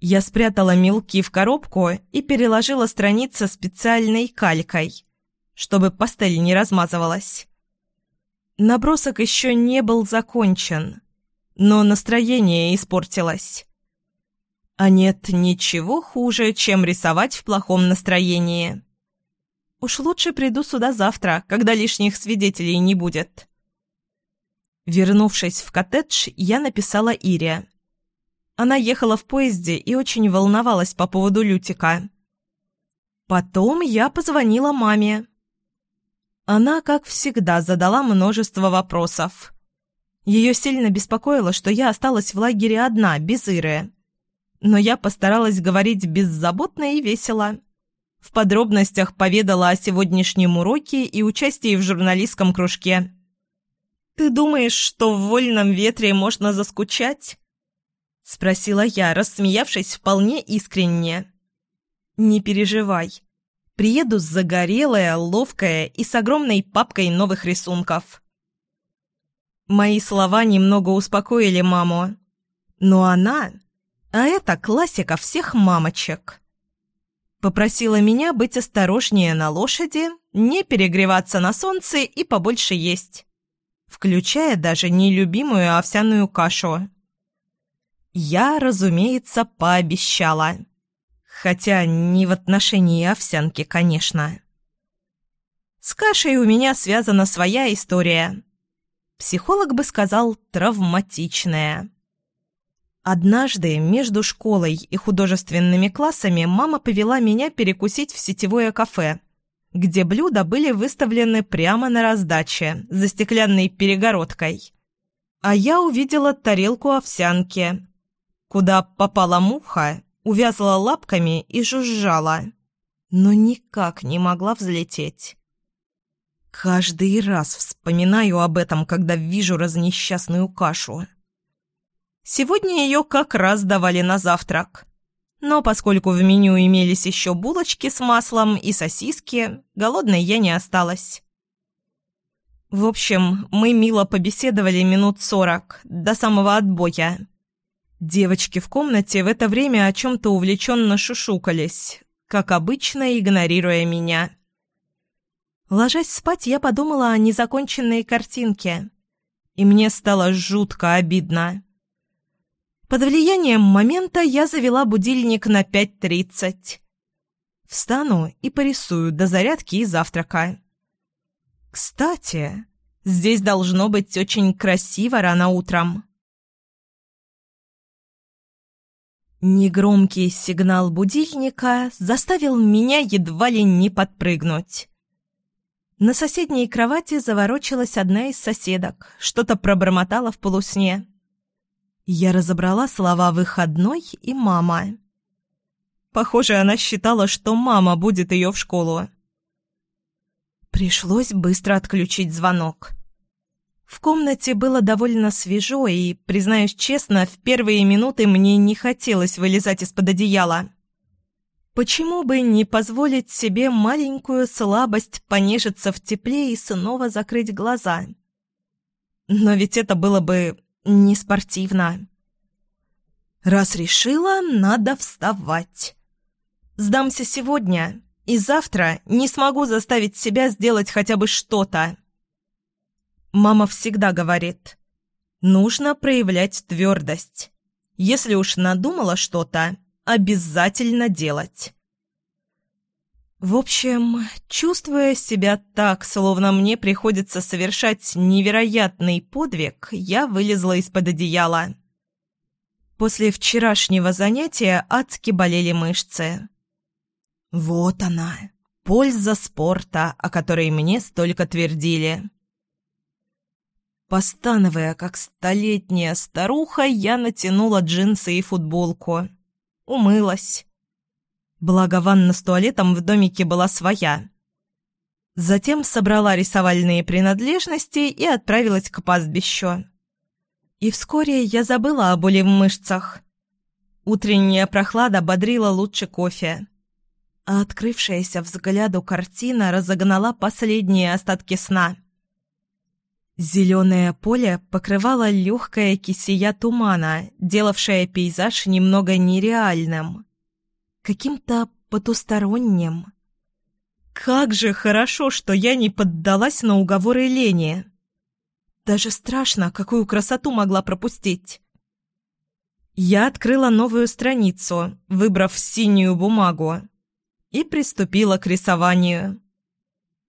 Я спрятала мелки в коробку и переложила страницы специальной калькой, чтобы пастель не размазывалась. Набросок еще не был закончен, но настроение испортилось. А нет ничего хуже, чем рисовать в плохом настроении. Уж лучше приду сюда завтра, когда лишних свидетелей не будет. Вернувшись в коттедж, я написала Ире. Она ехала в поезде и очень волновалась по поводу Лютика. Потом я позвонила маме. Она, как всегда, задала множество вопросов. Ее сильно беспокоило, что я осталась в лагере одна, без Иры. Но я постаралась говорить беззаботно и весело. В подробностях поведала о сегодняшнем уроке и участии в журналистском кружке. «Ты думаешь, что в вольном ветре можно заскучать?» — спросила я, рассмеявшись вполне искренне. «Не переживай. Приеду загорелая, ловкая и с огромной папкой новых рисунков. Мои слова немного успокоили маму. Но она... А это классика всех мамочек. Попросила меня быть осторожнее на лошади, не перегреваться на солнце и побольше есть. включая даже нелюбимую овсяную кашу. Я, разумеется, пообещала. Хотя не в отношении овсянки, конечно. С кашей у меня связана своя история. Психолог бы сказал «травматичная». Однажды между школой и художественными классами мама повела меня перекусить в сетевое кафе, где блюда были выставлены прямо на раздаче, за стеклянной перегородкой. А я увидела тарелку овсянки, куда попала муха, увязла лапками и жужжала, но никак не могла взлететь. Каждый раз вспоминаю об этом, когда вижу разнесчастную кашу. Сегодня ее как раз давали на завтрак. Но поскольку в меню имелись еще булочки с маслом и сосиски, голодной я не осталась. В общем, мы мило побеседовали минут сорок, до самого отбоя. Девочки в комнате в это время о чем-то увлеченно шушукались, как обычно, игнорируя меня. Ложась спать, я подумала о незаконченной картинке, и мне стало жутко обидно. Под влиянием момента я завела будильник на 5.30. Встану и порисую до зарядки и завтрака. Кстати, здесь должно быть очень красиво рано утром. Негромкий сигнал будильника заставил меня едва ли не подпрыгнуть. На соседней кровати заворочилась одна из соседок, что-то пробормотала в полусне. Я разобрала слова «выходной» и «мама». Похоже, она считала, что мама будет ее в школу. Пришлось быстро отключить звонок. В комнате было довольно свежо, и, признаюсь честно, в первые минуты мне не хотелось вылезать из-под одеяла. Почему бы не позволить себе маленькую слабость понежиться в тепле и снова закрыть глаза? Но ведь это было бы не спортивно. Раз решила, надо вставать. Сдамся сегодня, и завтра не смогу заставить себя сделать хотя бы что-то. Мама всегда говорит, нужно проявлять твердость. Если уж надумала что-то, обязательно делать. В общем, чувствуя себя так, словно мне приходится совершать невероятный подвиг, я вылезла из-под одеяла. После вчерашнего занятия адски болели мышцы. Вот она, польза спорта, о которой мне столько твердили. Постановая, как столетняя старуха, я натянула джинсы и футболку. Умылась. Благо, ванна с туалетом в домике была своя. Затем собрала рисовальные принадлежности и отправилась к пастбищу. И вскоре я забыла о боли в мышцах. Утренняя прохлада бодрила лучше кофе. А открывшаяся взгляду картина разогнала последние остатки сна. Зеленое поле покрывало легкая кисия тумана, делавшая пейзаж немного нереальным каким-то потусторонним. Как же хорошо, что я не поддалась на уговоры лени. Даже страшно, какую красоту могла пропустить. Я открыла новую страницу, выбрав синюю бумагу, и приступила к рисованию.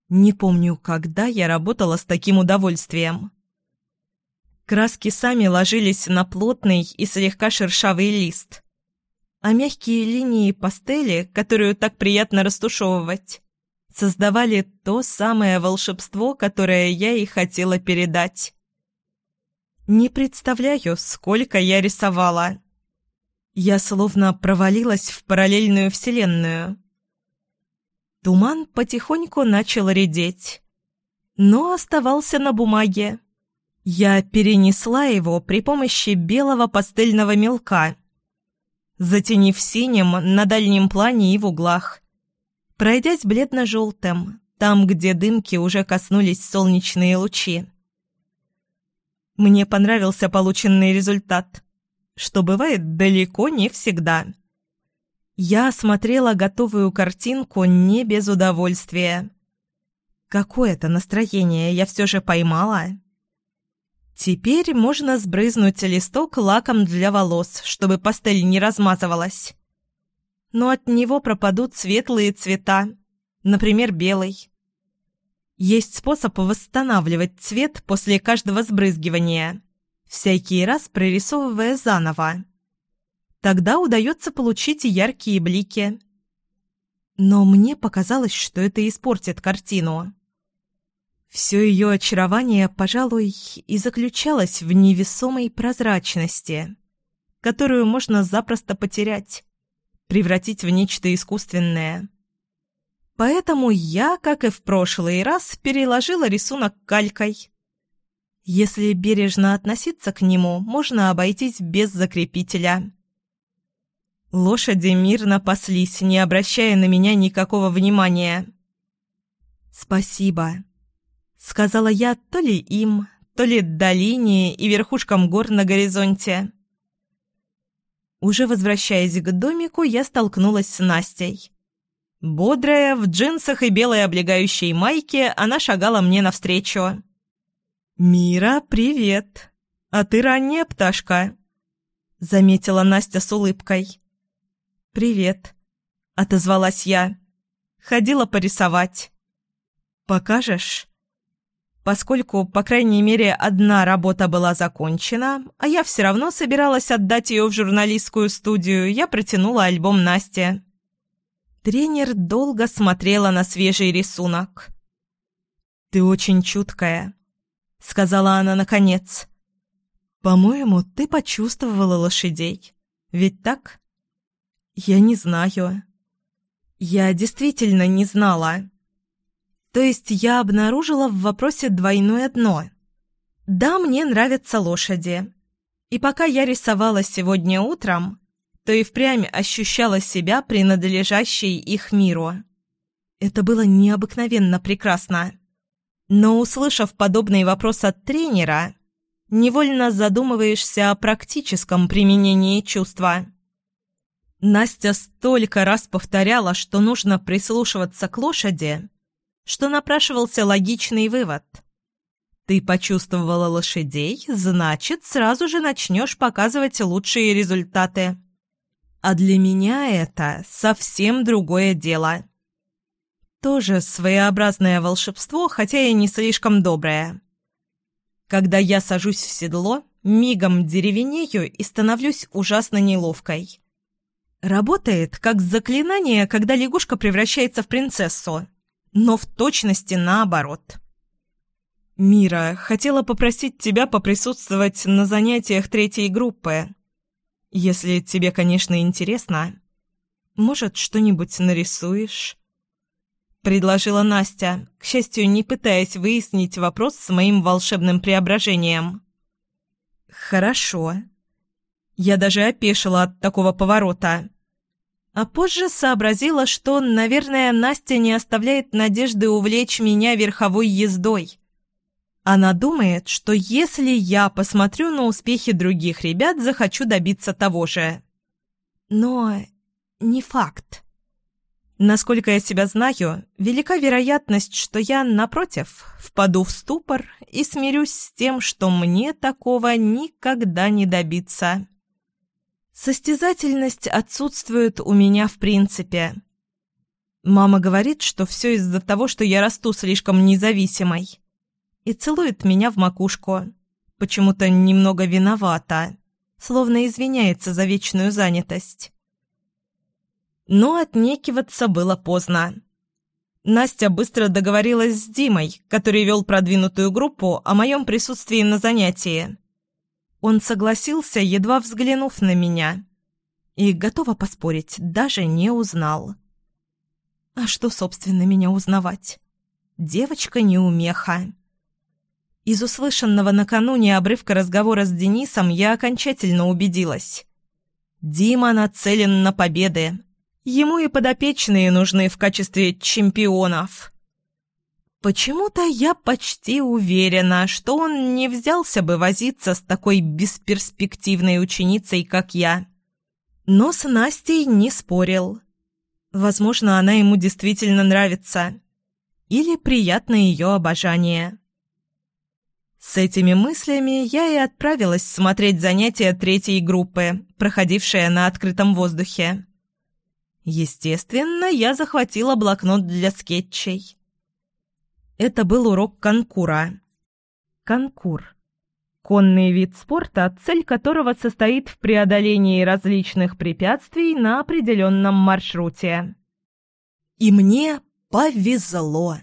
Не помню, когда я работала с таким удовольствием. Краски сами ложились на плотный и слегка шершавый лист а мягкие линии пастели, которую так приятно растушевывать, создавали то самое волшебство, которое я и хотела передать. Не представляю, сколько я рисовала. Я словно провалилась в параллельную вселенную. Туман потихоньку начал редеть, но оставался на бумаге. Я перенесла его при помощи белого пастельного мелка — затенив синим на дальнем плане и в углах. Пройдясь бледно-желтым, там, где дымки уже коснулись солнечные лучи. Мне понравился полученный результат, что бывает далеко не всегда. Я осмотрела готовую картинку не без удовольствия. Какое-то настроение я все же поймала. Теперь можно сбрызнуть листок лаком для волос, чтобы пастель не размазывалась. Но от него пропадут светлые цвета, например, белый. Есть способ восстанавливать цвет после каждого сбрызгивания, всякий раз прорисовывая заново. Тогда удается получить яркие блики. Но мне показалось, что это испортит картину. Все ее очарование, пожалуй, и заключалось в невесомой прозрачности, которую можно запросто потерять, превратить в нечто искусственное. Поэтому я, как и в прошлый раз, переложила рисунок калькой. Если бережно относиться к нему, можно обойтись без закрепителя. Лошади мирно паслись, не обращая на меня никакого внимания. «Спасибо», — сказала я то ли им, то ли долине и верхушкам гор на горизонте. Уже возвращаясь к домику, я столкнулась с Настей. Бодрая, в джинсах и белой облегающей майке, она шагала мне навстречу. «Мира, привет! А ты ранняя пташка!» — заметила Настя с улыбкой. «Привет», — отозвалась я. «Ходила порисовать». «Покажешь?» Поскольку, по крайней мере, одна работа была закончена, а я все равно собиралась отдать ее в журналистскую студию, я протянула альбом Насте. Тренер долго смотрела на свежий рисунок. «Ты очень чуткая», — сказала она наконец. «По-моему, ты почувствовала лошадей. Ведь так?» «Я не знаю». «Я действительно не знала». То есть я обнаружила в вопросе двойное дно. «Да, мне нравятся лошади». И пока я рисовала сегодня утром, то и впрямь ощущала себя принадлежащей их миру. Это было необыкновенно прекрасно. Но, услышав подобный вопрос от тренера, невольно задумываешься о практическом применении чувства. Настя столько раз повторяла, что нужно прислушиваться к лошади, что напрашивался логичный вывод. Ты почувствовала лошадей, значит, сразу же начнешь показывать лучшие результаты. А для меня это совсем другое дело. Тоже своеобразное волшебство, хотя и не слишком доброе. Когда я сажусь в седло, мигом деревенею и становлюсь ужасно неловкой. Работает как заклинание, когда лягушка превращается в принцессу, но в точности наоборот. «Мира, хотела попросить тебя поприсутствовать на занятиях третьей группы. Если тебе, конечно, интересно. Может, что-нибудь нарисуешь?» Предложила Настя, к счастью, не пытаясь выяснить вопрос с моим волшебным преображением. «Хорошо», я даже опешила от такого поворота. А позже сообразила, что, наверное, Настя не оставляет надежды увлечь меня верховой ездой. Она думает, что если я посмотрю на успехи других ребят, захочу добиться того же. Но не факт. Насколько я себя знаю, велика вероятность, что я, напротив, впаду в ступор и смирюсь с тем, что мне такого никогда не добиться. Состязательность отсутствует у меня в принципе. Мама говорит, что все из-за того, что я расту слишком независимой. И целует меня в макушку. Почему-то немного виновата, словно извиняется за вечную занятость. Но отнекиваться было поздно. Настя быстро договорилась с Димой, который вел продвинутую группу, о моем присутствии на занятии. Он согласился, едва взглянув на меня. И, готова поспорить, даже не узнал. А что, собственно, меня узнавать? Девочка неумеха. Из услышанного накануне обрывка разговора с Денисом я окончательно убедилась. Дима нацелен на победы. Ему и подопечные нужны в качестве чемпионов. Почему-то я почти уверена, что он не взялся бы возиться с такой бесперспективной ученицей, как я. Но с Настей не спорил. Возможно, она ему действительно нравится. Или приятно ее обожание. С этими мыслями я и отправилась смотреть занятия третьей группы, проходившие на открытом воздухе. Естественно, я захватила блокнот для скетчей. Это был урок конкура. Конкур. Конный вид спорта, цель которого состоит в преодолении различных препятствий на определенном маршруте. И мне повезло.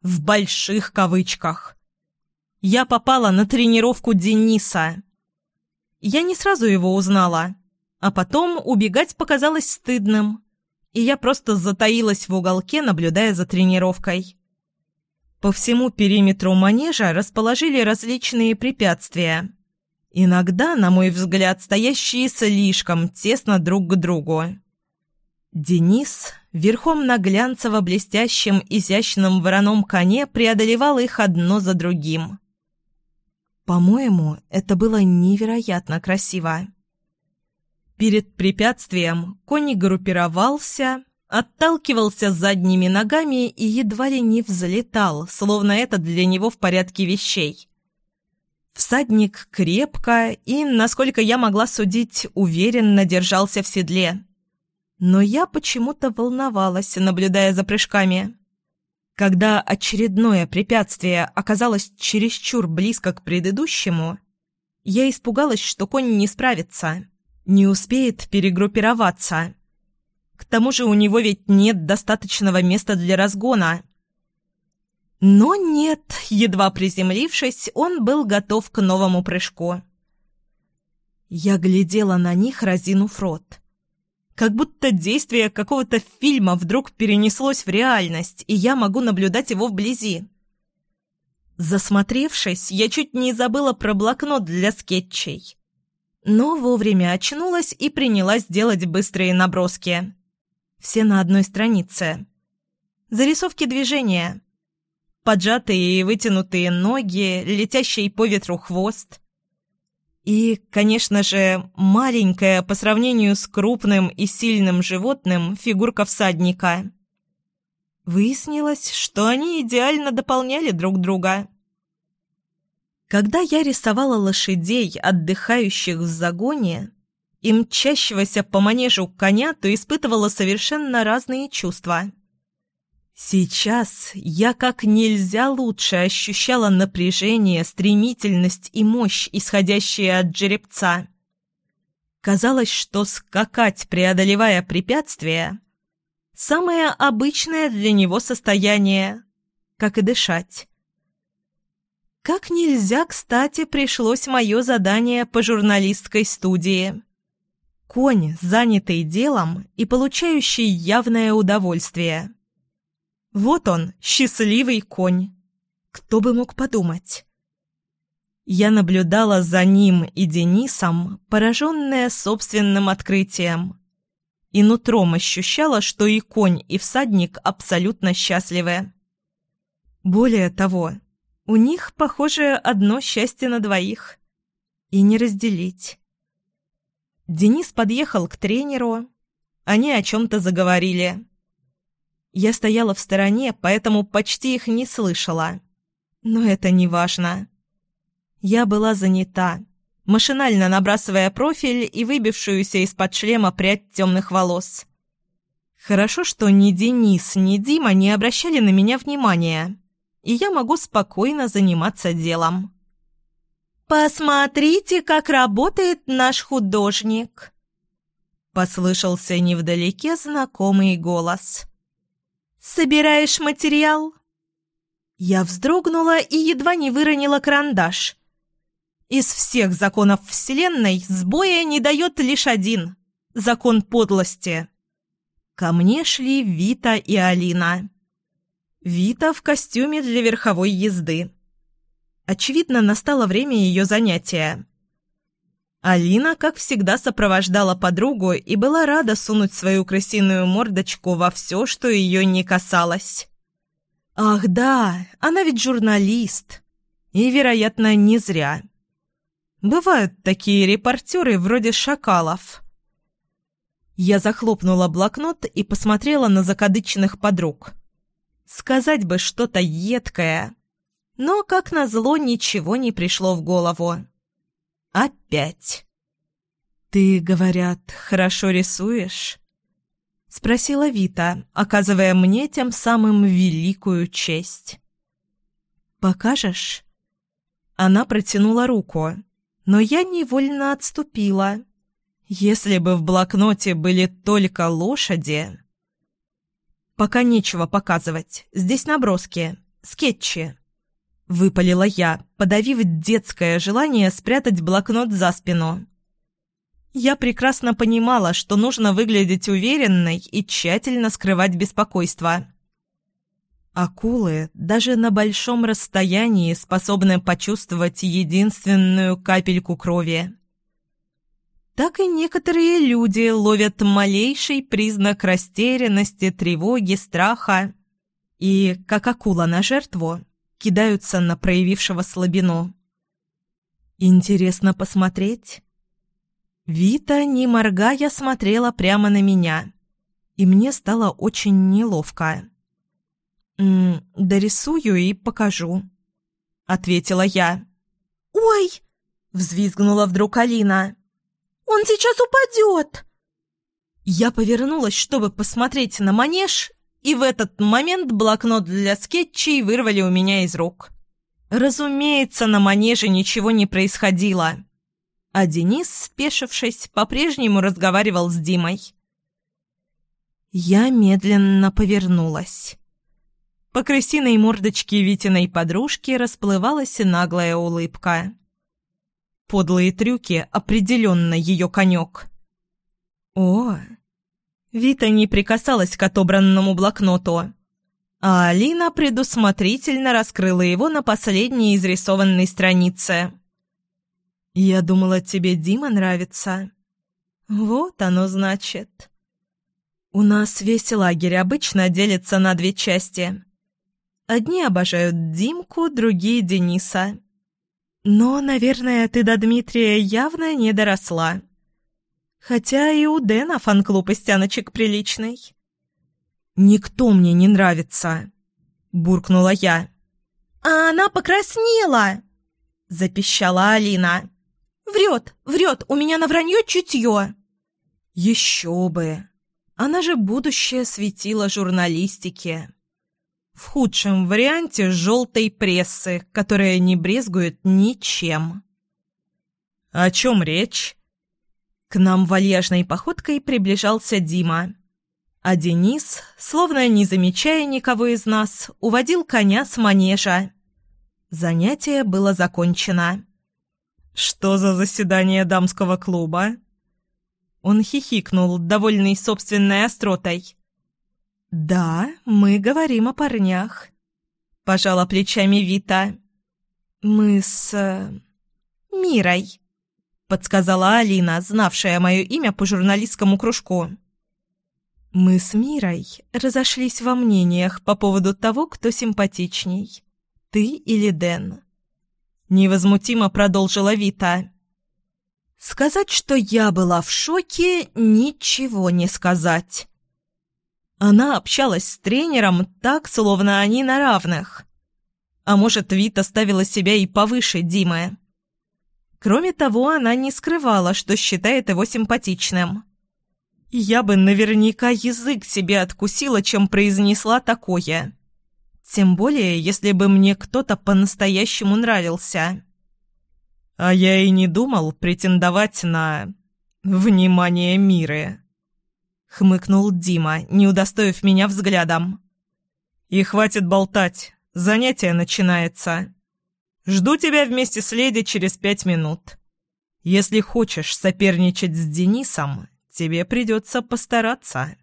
В больших кавычках. Я попала на тренировку Дениса. Я не сразу его узнала, а потом убегать показалось стыдным, и я просто затаилась в уголке, наблюдая за тренировкой. По всему периметру манежа расположили различные препятствия. Иногда, на мой взгляд, стоящие слишком тесно друг к другу. Денис верхом на глянцево-блестящем изящном вороном коне преодолевал их одно за другим. По-моему, это было невероятно красиво. Перед препятствием конь группировался, отталкивался задними ногами и едва ли не взлетал, словно это для него в порядке вещей. Всадник крепко и, насколько я могла судить, уверенно держался в седле. Но я почему-то волновалась, наблюдая за прыжками. Когда очередное препятствие оказалось чересчур близко к предыдущему, я испугалась, что конь не справится, не успеет перегруппироваться. К тому же у него ведь нет достаточного места для разгона. Но нет, едва приземлившись, он был готов к новому прыжку. Я глядела на них, разинув рот. Как будто действие какого-то фильма вдруг перенеслось в реальность, и я могу наблюдать его вблизи. Засмотревшись, я чуть не забыла про блокнот для скетчей. Но вовремя очнулась и принялась делать быстрые наброски. Все на одной странице. Зарисовки движения. Поджатые и вытянутые ноги, летящий по ветру хвост. И, конечно же, маленькая по сравнению с крупным и сильным животным фигурка всадника. Выяснилось, что они идеально дополняли друг друга. Когда я рисовала лошадей, отдыхающих в загоне, и мчащегося по манежу коня, то испытывала совершенно разные чувства. Сейчас я как нельзя лучше ощущала напряжение, стремительность и мощь, исходящие от жеребца. Казалось, что скакать, преодолевая препятствия, самое обычное для него состояние, как и дышать. Как нельзя, кстати, пришлось мое задание по журналистской студии. Конь, занятый делом и получающий явное удовольствие. Вот он, счастливый конь. Кто бы мог подумать? Я наблюдала за ним и Денисом, пораженная собственным открытием. И нутром ощущала, что и конь, и всадник абсолютно счастливы. Более того, у них, похоже, одно счастье на двоих. И не разделить. Денис подъехал к тренеру. Они о чем-то заговорили. Я стояла в стороне, поэтому почти их не слышала. Но это не важно. Я была занята, машинально набрасывая профиль и выбившуюся из-под шлема прядь темных волос. Хорошо, что ни Денис, ни Дима не обращали на меня внимания, и я могу спокойно заниматься делом. «Посмотрите, как работает наш художник!» Послышался невдалеке знакомый голос. «Собираешь материал?» Я вздрогнула и едва не выронила карандаш. Из всех законов Вселенной сбоя не дает лишь один — закон подлости. Ко мне шли Вита и Алина. Вита в костюме для верховой езды. Очевидно, настало время ее занятия. Алина, как всегда, сопровождала подругу и была рада сунуть свою крысиную мордочку во все, что ее не касалось. «Ах да, она ведь журналист. И, вероятно, не зря. Бывают такие репортеры вроде шакалов». Я захлопнула блокнот и посмотрела на закадычных подруг. Сказать бы что-то едкое, Но, как назло, ничего не пришло в голову. Опять. «Ты, говорят, хорошо рисуешь?» — спросила Вита, оказывая мне тем самым великую честь. «Покажешь?» Она протянула руку, но я невольно отступила. Если бы в блокноте были только лошади... «Пока нечего показывать. Здесь наброски, скетчи». Выпалила я, подавив детское желание спрятать блокнот за спину. Я прекрасно понимала, что нужно выглядеть уверенной и тщательно скрывать беспокойство. Акулы даже на большом расстоянии способны почувствовать единственную капельку крови. Так и некоторые люди ловят малейший признак растерянности, тревоги, страха и, как акула на жертву, кидаются на проявившего слабину. Интересно посмотреть? Вита, не моргая, смотрела прямо на меня, и мне стало очень неловко. «М -м, «Дорисую и покажу», — ответила я.
«Ой!» — взвизгнула вдруг Алина. «Он сейчас упадет!»
Я повернулась, чтобы посмотреть на манеж, и в этот момент блокнот для скетчей вырвали у меня из рук. Разумеется, на манеже ничего не происходило а Денис, спешившись, по-прежнему разговаривал с Димой. Я медленно повернулась. По крысиной мордочке Витиной подружки расплывалась наглая улыбка. Подлые трюки определенно ее конек. О! Вита не прикасалась к отобранному блокноту, а Алина предусмотрительно раскрыла его на последней изрисованной странице. «Я думала, тебе Дима нравится». «Вот оно значит». «У нас весь лагерь обычно делится на две части. Одни обожают Димку, другие — Дениса. Но, наверное, ты до Дмитрия явно не доросла. Хотя и у Дэна фан-клуб из тяночек приличный». «Никто мне не нравится», — буркнула я.
«А она покраснела!»
— запищала Алина.
Врет, врет, у меня на вранье чутье.
Еще бы. Она же будущее светила журналистики. В худшем варианте желтой прессы, которая не брезгует ничем. О чем речь? К нам вальяжной походкой приближался Дима. А Денис, словно не замечая никого из нас, уводил коня с манежа. Занятие было закончено. «Что за заседание дамского клуба?» Он хихикнул, довольный собственной остротой. «Да, мы говорим о парнях», — пожала плечами Вита. «Мы с... Э, Мирой», — подсказала Алина, знавшая мое имя по журналистскому кружку. «Мы с Мирой разошлись во мнениях по поводу того, кто симпатичней, ты или Дэн. Невозмутимо продолжила Вита. Сказать, что я была в шоке, ничего не сказать. Она общалась с тренером так, словно они на равных. А может, Вита ставила себя и повыше Димы. Кроме того, она не скрывала, что считает его симпатичным. Я бы наверняка язык себе откусила, чем произнесла такое. Тем более, если бы мне кто-то по-настоящему нравился. А я и не думал претендовать на... внимание Миры. Хмыкнул Дима, не удостоив меня взглядом. И хватит болтать, занятие начинается. Жду тебя вместе с леди через пять минут. Если хочешь соперничать с Денисом, тебе придется постараться.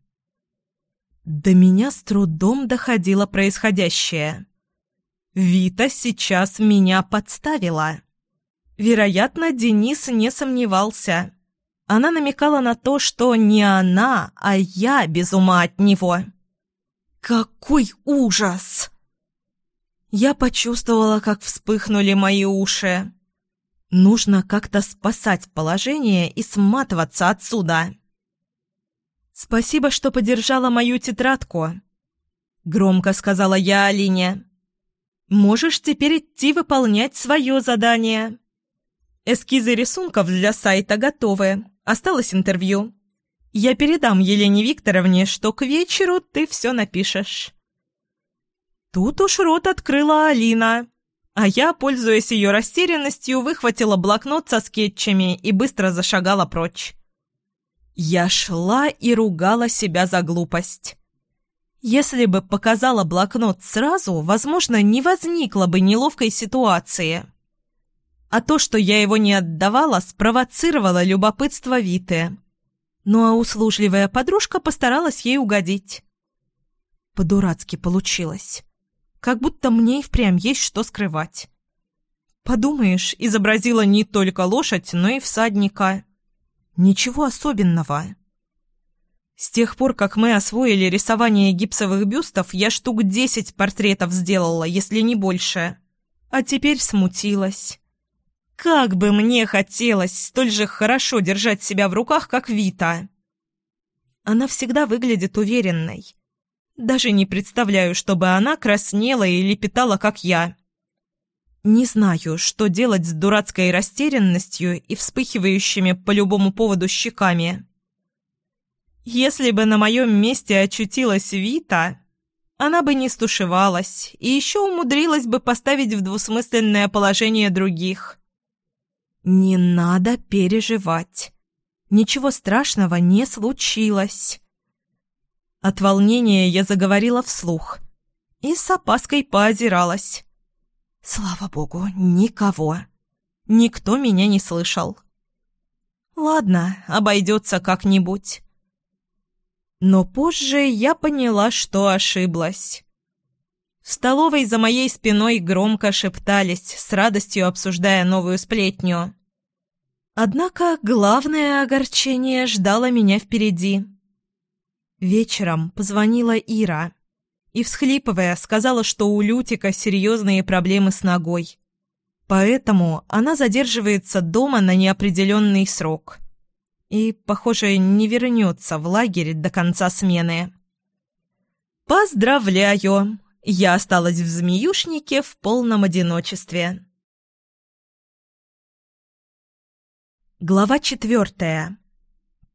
До меня с трудом доходило происходящее. Вита сейчас меня подставила. Вероятно, Денис не сомневался. Она намекала на то, что не она, а я без ума от него. Какой ужас! Я почувствовала, как вспыхнули мои уши. Нужно как-то спасать положение и сматываться отсюда. «Спасибо, что подержала мою тетрадку», — громко сказала я Алине. Можешь теперь идти выполнять свое задание. Эскизы рисунков для сайта готовы. Осталось интервью. Я передам Елене Викторовне, что к вечеру ты все напишешь». Тут уж рот открыла Алина, а я, пользуясь ее растерянностью, выхватила блокнот со скетчами и быстро зашагала прочь. Я шла и ругала себя за глупость. Если бы показала блокнот сразу, возможно, не возникло бы неловкой ситуации. А то, что я его не отдавала, спровоцировало любопытство Виты. Ну а услужливая подружка постаралась ей угодить. По-дурацки получилось. Как будто мне и впрямь есть что скрывать. Подумаешь, изобразила не только лошадь, но и всадника. Ничего особенного. С тех пор, как мы освоили рисование гипсовых бюстов, я штук десять портретов сделала, если не больше. А теперь смутилась. Как бы мне хотелось столь же хорошо держать себя в руках, как Вита. Она всегда выглядит уверенной. Даже не представляю, чтобы она краснела или питала, как я. Не знаю, что делать с дурацкой растерянностью и вспыхивающими по любому поводу щеками. Если бы на моем месте очутилась Вита, она бы не стушевалась и еще умудрилась бы поставить в двусмысленное положение других. Не надо переживать. Ничего страшного не случилось. От волнения я заговорила вслух и с опаской поозиралась. Слава богу, никого. Никто меня не слышал. Ладно, обойдется как-нибудь. Но позже я поняла, что ошиблась. В столовой за моей спиной громко шептались, с радостью обсуждая новую сплетню. Однако главное огорчение ждало меня впереди. Вечером позвонила Ира и, всхлипывая, сказала, что у Лютика серьезные проблемы с ногой. Поэтому она задерживается дома на неопределенный срок и, похоже, не вернется в лагерь до конца смены. «Поздравляю! Я осталась в Змеюшнике в полном одиночестве». Глава четвертая.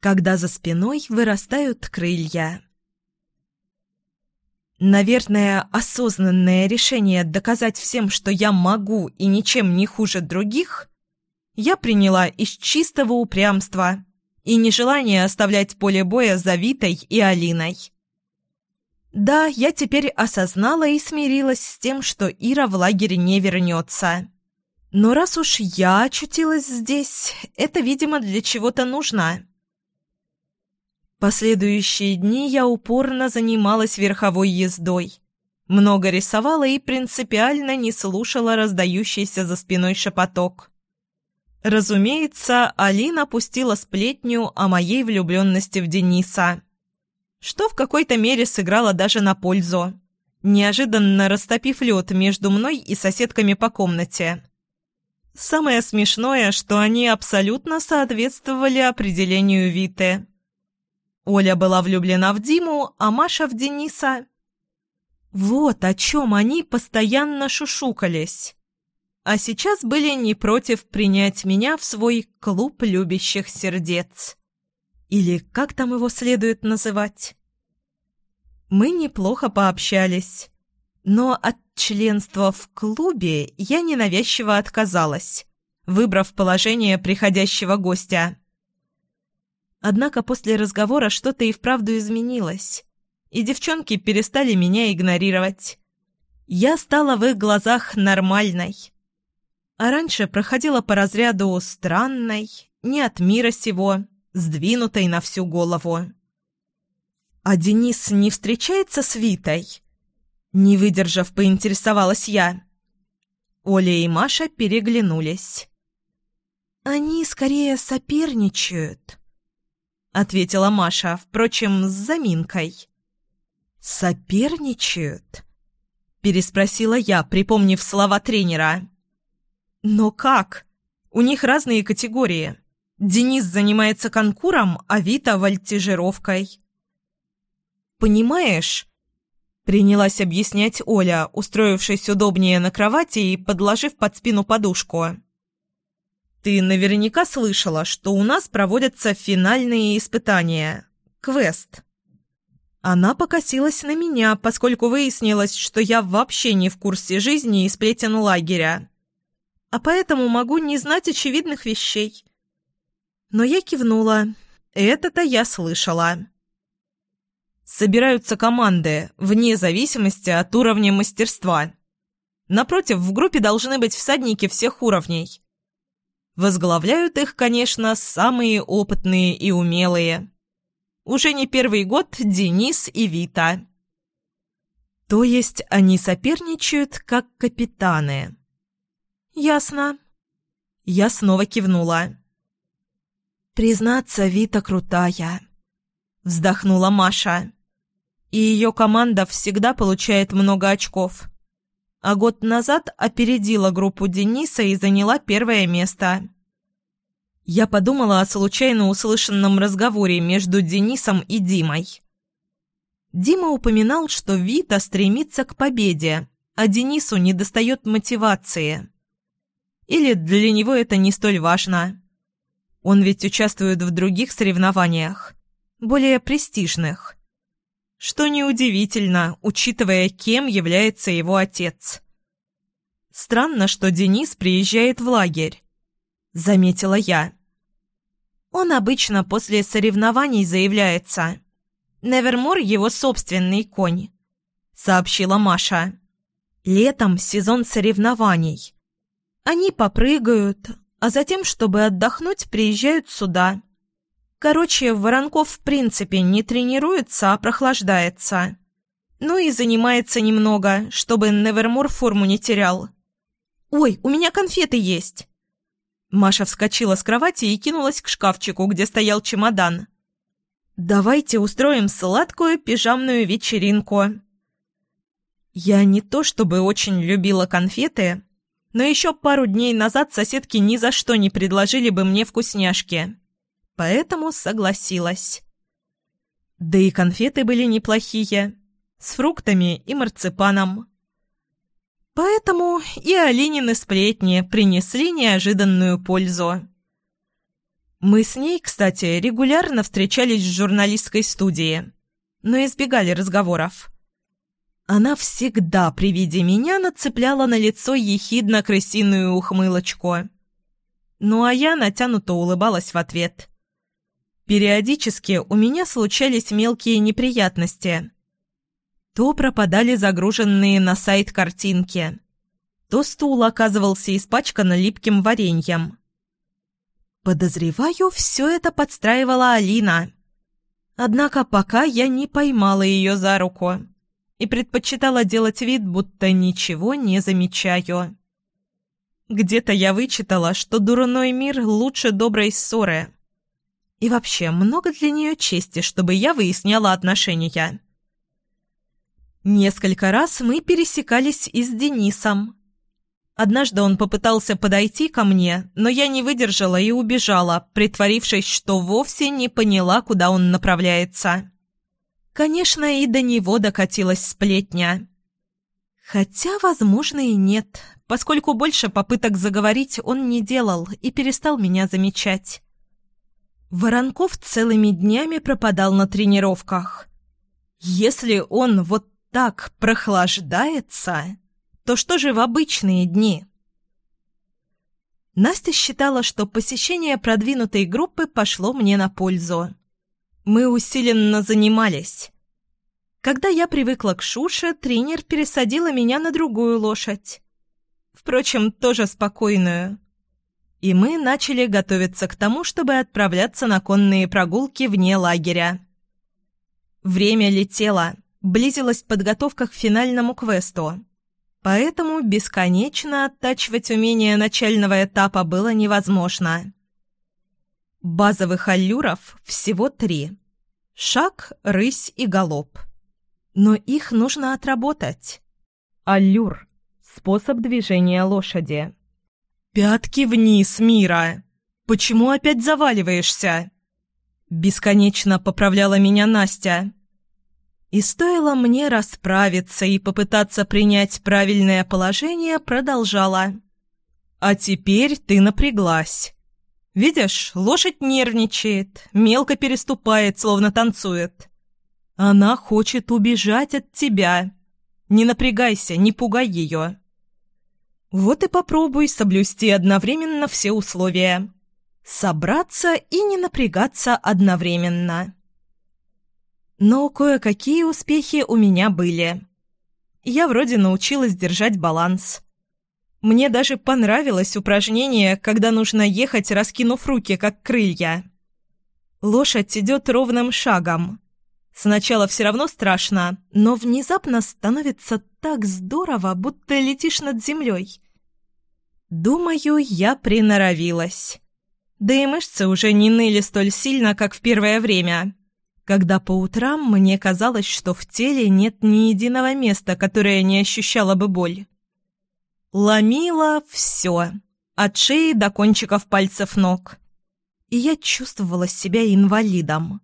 Когда за спиной вырастают крылья. Наверное, осознанное решение доказать всем, что я могу и ничем не хуже других, я приняла из чистого упрямства и нежелание оставлять поле боя за Витой и Алиной. Да, я теперь осознала и смирилась с тем, что Ира в лагере не вернется. Но раз уж я очутилась здесь, это, видимо, для чего-то нужно. Последующие дни я упорно занималась верховой ездой. Много рисовала и принципиально не слушала раздающийся за спиной шепоток. Разумеется, Алина пустила сплетню о моей влюбленности в Дениса, что в какой-то мере сыграло даже на пользу, неожиданно растопив лед между мной и соседками по комнате. Самое смешное, что они абсолютно соответствовали определению Виты. Оля была влюблена в Диму, а Маша в Дениса. Вот о чем они постоянно шушукались а сейчас были не против принять меня в свой клуб любящих сердец. Или как там его следует называть? Мы неплохо пообщались, но от членства в клубе я ненавязчиво отказалась, выбрав положение приходящего гостя. Однако после разговора что-то и вправду изменилось, и девчонки перестали меня игнорировать. Я стала в их глазах нормальной а раньше проходила по разряду странной, не от мира сего, сдвинутой на всю голову. «А Денис не встречается с Витой?» Не выдержав, поинтересовалась я. Оля и Маша переглянулись. «Они скорее соперничают», — ответила Маша, впрочем, с заминкой. «Соперничают?» — переспросила я, припомнив слова тренера. Но как? У них разные категории. Денис занимается конкуром, а Вита – вольтижировкой. «Понимаешь?» Принялась объяснять Оля, устроившись удобнее на кровати и подложив под спину подушку. «Ты наверняка слышала, что у нас проводятся финальные испытания. Квест». Она покосилась на меня, поскольку выяснилось, что я вообще не в курсе жизни и сплетен лагеря. А поэтому могу не знать очевидных вещей. Но я кивнула. Это-то я слышала. Собираются команды, вне зависимости от уровня мастерства. Напротив, в группе должны быть всадники всех уровней. Возглавляют их, конечно, самые опытные и умелые. Уже не первый год Денис и Вита. То есть они соперничают как капитаны. Ясно. Я снова кивнула. Признаться, Вита крутая. Вздохнула Маша и ее команда всегда получает много очков. А год назад опередила группу Дениса и заняла первое место. Я подумала о случайно услышанном разговоре между Денисом и Димой. Дима упоминал, что Вита стремится к победе, а Денису недостает мотивации. Или для него это не столь важно. Он ведь участвует в других соревнованиях, более престижных. Что неудивительно, учитывая, кем является его отец. Странно, что Денис приезжает в лагерь, заметила я. Он обычно после соревнований заявляется. Невермор – его собственный конь, сообщила Маша. Летом сезон соревнований. Они попрыгают, а затем, чтобы отдохнуть, приезжают сюда. Короче, Воронков в принципе не тренируется, а прохлаждается. Ну и занимается немного, чтобы Невермор форму не терял. «Ой, у меня конфеты есть!» Маша вскочила с кровати и кинулась к шкафчику, где стоял чемодан. «Давайте устроим сладкую пижамную вечеринку». Я не то чтобы очень любила конфеты, но еще пару дней назад соседки ни за что не предложили бы мне вкусняшки поэтому согласилась. Да и конфеты были неплохие, с фруктами и марципаном. Поэтому и Алинины сплетни принесли неожиданную пользу. Мы с ней, кстати, регулярно встречались в журналистской студии, но избегали разговоров. Она всегда при виде меня нацепляла на лицо ехидно-крысиную ухмылочку. Ну а я натянуто улыбалась в ответ. Периодически у меня случались мелкие неприятности. То пропадали загруженные на сайт картинки, то стул оказывался испачкан липким вареньем. Подозреваю, все это подстраивала Алина. Однако пока я не поймала ее за руку и предпочитала делать вид, будто ничего не замечаю. Где-то я вычитала, что дурной мир лучше доброй ссоры. И вообще, много для нее чести, чтобы я выясняла отношения. Несколько раз мы пересекались и с Денисом. Однажды он попытался подойти ко мне, но я не выдержала и убежала, притворившись, что вовсе не поняла, куда он направляется. Конечно, и до него докатилась сплетня. Хотя, возможно, и нет, поскольку больше попыток заговорить он не делал и перестал меня замечать. Воронков целыми днями пропадал на тренировках. Если он вот так прохлаждается, то что же в обычные дни? Настя считала, что посещение продвинутой группы пошло мне на пользу. Мы усиленно занимались. Когда я привыкла к Шуше, тренер пересадила меня на другую лошадь. Впрочем, тоже спокойную и мы начали готовиться к тому, чтобы отправляться на конные прогулки вне лагеря. Время летело, близилась подготовка к финальному квесту, поэтому бесконечно оттачивать умения начального этапа было невозможно. Базовых аллюров всего три – шаг, рысь и галоп. Но их нужно отработать. Аллюр – способ движения лошади. «Пятки вниз, Мира! Почему опять заваливаешься?» Бесконечно поправляла меня Настя. И стоило мне расправиться и попытаться принять правильное положение, продолжала. «А теперь ты напряглась. Видишь, лошадь нервничает, мелко переступает, словно танцует. Она хочет убежать от тебя. Не напрягайся, не пугай ее». Вот и попробуй соблюсти одновременно все условия. Собраться и не напрягаться одновременно. Но кое-какие успехи у меня были. Я вроде научилась держать баланс. Мне даже понравилось упражнение, когда нужно ехать, раскинув руки, как крылья. Лошадь идет ровным шагом. Сначала все равно страшно, но внезапно становится так здорово, будто летишь над землей. Думаю, я приноровилась. Да и мышцы уже не ныли столь сильно, как в первое время когда по утрам мне казалось, что в теле нет ни единого места, которое не ощущало бы боль. Ломило все, от шеи до кончиков пальцев ног, и я чувствовала себя инвалидом.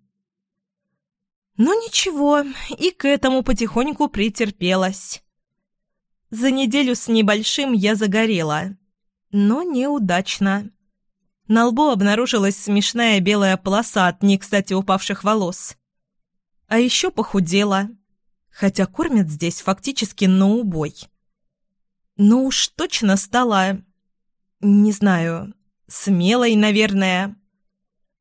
Но ничего, и к этому потихоньку претерпелась. За неделю с небольшим я загорела, но неудачно. На лбу обнаружилась смешная белая полоса от не кстати упавших волос. А еще похудела, хотя кормят здесь фактически на убой. Но уж точно стала, не знаю, смелой, наверное.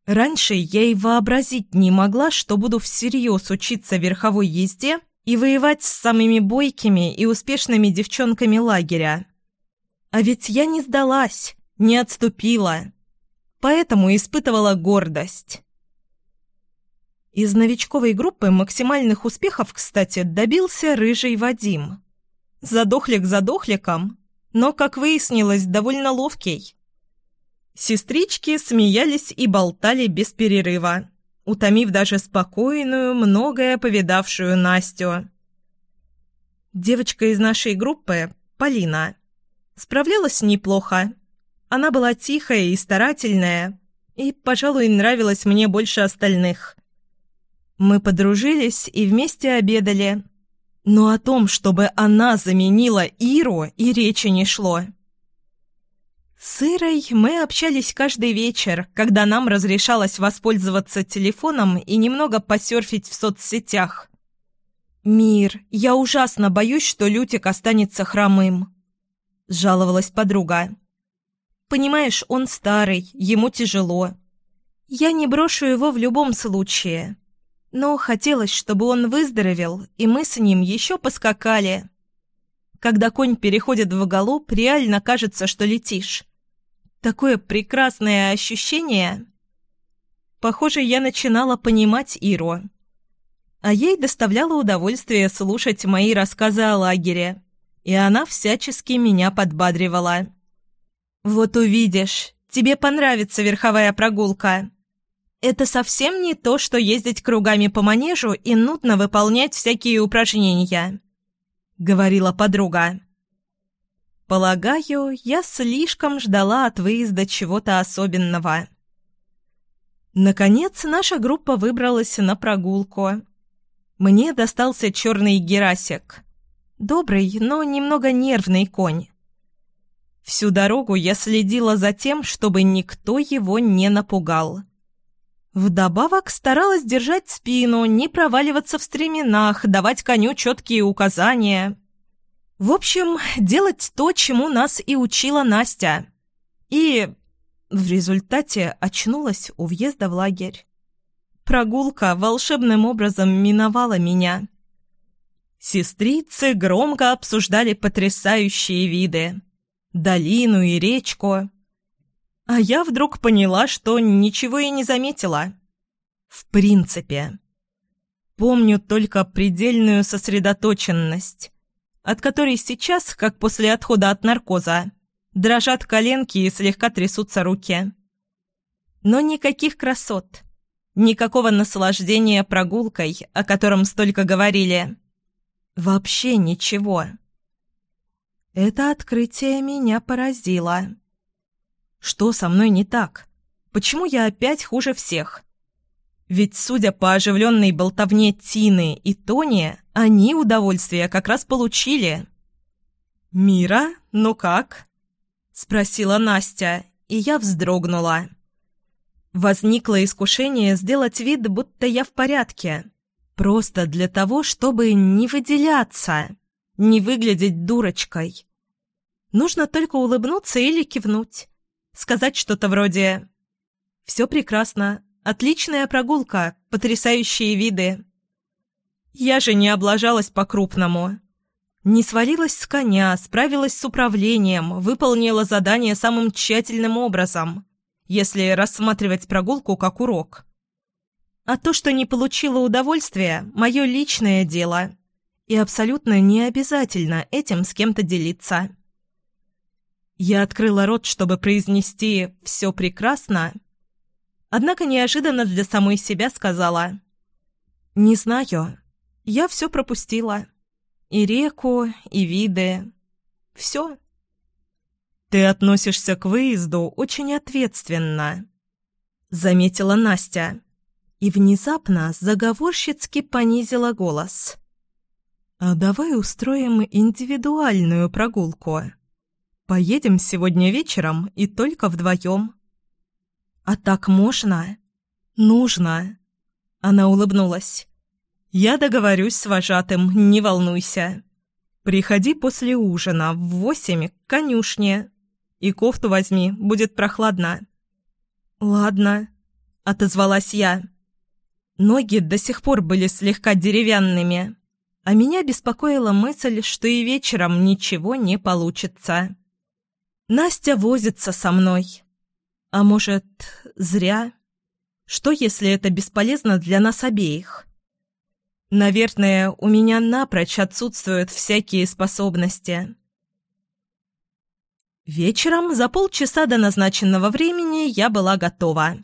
Раньше я и вообразить не могла, что буду всерьез учиться верховой езде и воевать с самыми бойкими и успешными девчонками лагеря. А ведь я не сдалась, не отступила поэтому испытывала гордость. Из новичковой группы максимальных успехов, кстати, добился рыжий Вадим. Задохлик задохликом, но, как выяснилось, довольно ловкий. Сестрички смеялись и болтали без перерыва, утомив даже спокойную, многое повидавшую Настю. Девочка из нашей группы, Полина, справлялась неплохо, она была тихая и старательная, и, пожалуй, нравилась мне больше остальных. Мы подружились и вместе обедали. Но о том, чтобы она заменила Иру, и речи не шло. С Ирой мы общались каждый вечер, когда нам разрешалось воспользоваться телефоном и немного посерфить в соцсетях. «Мир, я ужасно боюсь, что Лютик останется хромым», — жаловалась подруга. Понимаешь, он старый, ему тяжело. Я не брошу его в любом случае. Но хотелось, чтобы он выздоровел, и мы с ним еще поскакали. Когда конь переходит в галоп, реально кажется, что летишь. Такое прекрасное ощущение. Похоже, я начинала понимать Иру. А ей доставляло удовольствие слушать мои рассказы о лагере, и она всячески меня подбадривала. «Вот увидишь, тебе понравится верховая прогулка. Это совсем не то, что ездить кругами по манежу и нудно выполнять всякие упражнения», — говорила подруга. «Полагаю, я слишком ждала от выезда чего-то особенного». Наконец, наша группа выбралась на прогулку. Мне достался черный герасик. Добрый, но немного нервный конь. Всю дорогу я следила за тем, чтобы никто его не напугал. Вдобавок старалась держать спину, не проваливаться в стременах, давать коню четкие указания. В общем, делать то, чему нас и учила Настя. И в результате очнулась у въезда в лагерь. Прогулка волшебным образом миновала меня. Сестрицы громко обсуждали потрясающие виды долину и речку. А я вдруг поняла, что ничего и не заметила. В принципе. Помню только предельную сосредоточенность, от которой сейчас, как после отхода от наркоза, дрожат коленки и слегка трясутся руки. Но никаких красот, никакого наслаждения прогулкой, о котором столько говорили. Вообще ничего. Это открытие меня поразило. Что со мной не так? Почему я опять хуже всех? Ведь, судя по оживленной болтовне Тины и Тони, они удовольствие как раз получили. «Мира, ну как?» — спросила Настя, и я вздрогнула. Возникло искушение сделать вид, будто я в порядке. Просто для того, чтобы не выделяться, не выглядеть дурочкой. Нужно только улыбнуться или кивнуть. Сказать что-то вроде «Все прекрасно, отличная прогулка, потрясающие виды». Я же не облажалась по-крупному. Не свалилась с коня, справилась с управлением, выполнила задание самым тщательным образом, если рассматривать прогулку как урок. А то, что не получила удовольствия, мое личное дело. И абсолютно не обязательно этим с кем-то делиться. Я открыла рот, чтобы произнести «все прекрасно», однако неожиданно для самой себя сказала «Не знаю, я все пропустила. И реку, и виды. Все». «Ты относишься к выезду очень ответственно», — заметила Настя и внезапно заговорщицки понизила голос. «А давай устроим индивидуальную прогулку. Поедем сегодня вечером и только вдвоем». «А так можно?» «Нужно». Она улыбнулась. «Я договорюсь с вожатым, не волнуйся. Приходи после ужина в восемь к конюшне. И кофту возьми, будет прохладно». «Ладно», — отозвалась я. Ноги до сих пор были слегка деревянными, а меня беспокоила мысль, что и вечером ничего не получится. Настя возится со мной. А может, зря? Что, если это бесполезно для нас обеих? Наверное, у меня напрочь отсутствуют всякие способности. Вечером, за полчаса до назначенного времени, я была готова.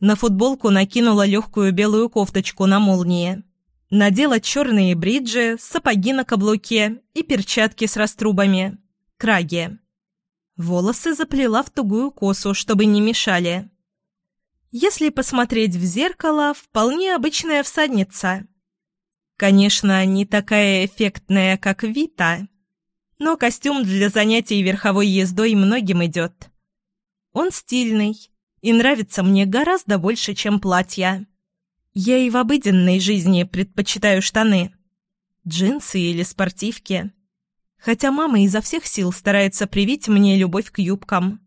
На футболку накинула легкую белую кофточку на молнии. Надела черные бриджи, сапоги на каблуке и перчатки с раструбами. Краги. Волосы заплела в тугую косу, чтобы не мешали. Если посмотреть в зеркало, вполне обычная всадница. Конечно, не такая эффектная, как Вита, но костюм для занятий верховой ездой многим идет. Он стильный, и нравится мне гораздо больше, чем платья. Я и в обыденной жизни предпочитаю штаны. Джинсы или спортивки. Хотя мама изо всех сил старается привить мне любовь к юбкам.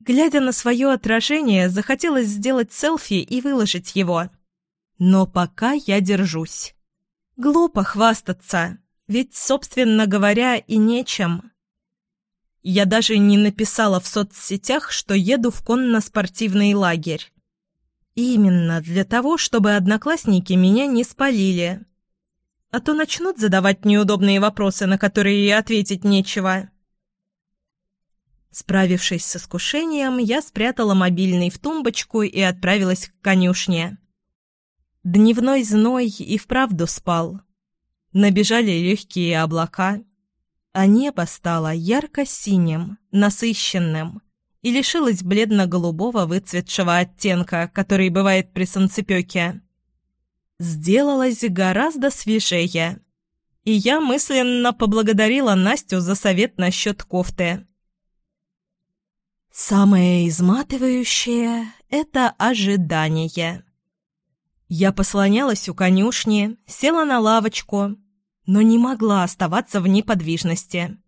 Глядя на свое отражение, захотелось сделать селфи и выложить его. Но пока я держусь. Глупо хвастаться, ведь, собственно говоря, и нечем. Я даже не написала в соцсетях, что еду в конно-спортивный лагерь. Именно для того, чтобы одноклассники меня не спалили. А то начнут задавать неудобные вопросы, на которые и ответить нечего. Справившись с искушением, я спрятала мобильный в тумбочку и отправилась к конюшне. Дневной зной и вправду спал. Набежали легкие облака а небо стало ярко-синим, насыщенным и лишилось бледно-голубого выцветшего оттенка, который бывает при солнцепёке. Сделалось гораздо свежее, и я мысленно поблагодарила Настю за совет насчет кофты. Самое изматывающее — это ожидание. Я послонялась у конюшни, села на лавочку, но не могла оставаться в неподвижности.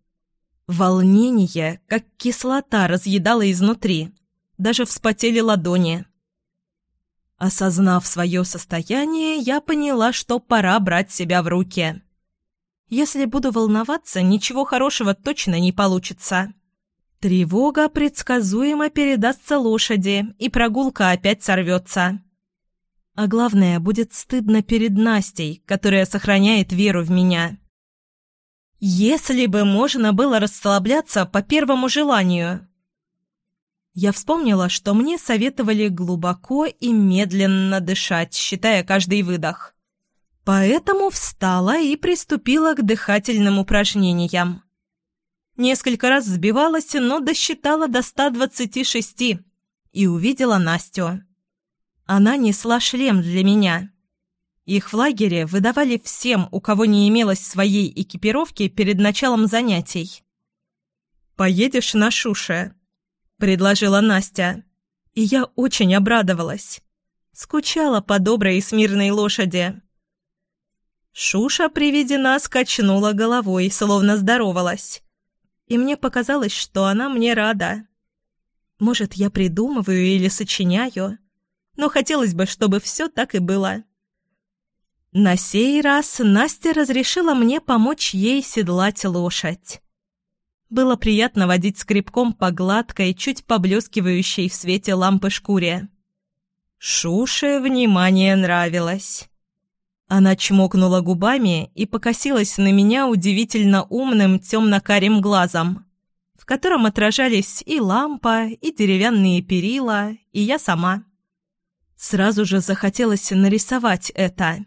Волнение, как кислота, разъедало изнутри. Даже вспотели ладони. Осознав свое состояние, я поняла, что пора брать себя в руки. Если буду волноваться, ничего хорошего точно не получится. Тревога предсказуемо передастся лошади, и прогулка опять сорвется. А главное, будет стыдно перед Настей, которая сохраняет веру в меня. Если бы можно было расслабляться по первому желанию. Я вспомнила, что мне советовали глубоко и медленно дышать, считая каждый выдох. Поэтому встала и приступила к дыхательным упражнениям. Несколько раз сбивалась, но досчитала до 126 и увидела Настю. Она несла шлем для меня. Их в лагере выдавали всем, у кого не имелось своей экипировки перед началом занятий. «Поедешь на Шуше», — предложила Настя. И я очень обрадовалась. Скучала по доброй и смирной лошади. Шуша при виде нас качнула головой, словно здоровалась. И мне показалось, что она мне рада. Может, я придумываю или сочиняю, но хотелось бы, чтобы все так и было. На сей раз Настя разрешила мне помочь ей седлать лошадь. Было приятно водить скребком по гладкой, чуть поблескивающей в свете лампы шкуре. Шуше внимание нравилось. Она чмокнула губами и покосилась на меня удивительно умным темно-карим глазом, в котором отражались и лампа, и деревянные перила, и я сама. Сразу же захотелось нарисовать это.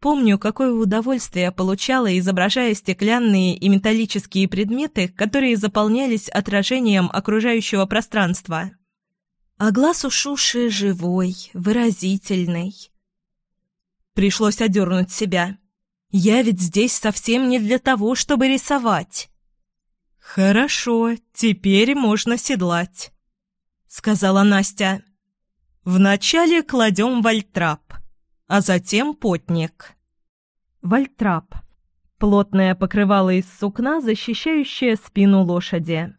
Помню, какое удовольствие получала, изображая стеклянные и металлические предметы, которые заполнялись отражением окружающего пространства. А глаз у Шуши живой, выразительный, Пришлось одернуть себя. Я ведь здесь совсем не для того, чтобы рисовать. «Хорошо, теперь можно седлать», — сказала Настя. «Вначале кладем вальтрап, а затем потник». Вальтрап. Плотное покрывало из сукна, защищающее спину лошади.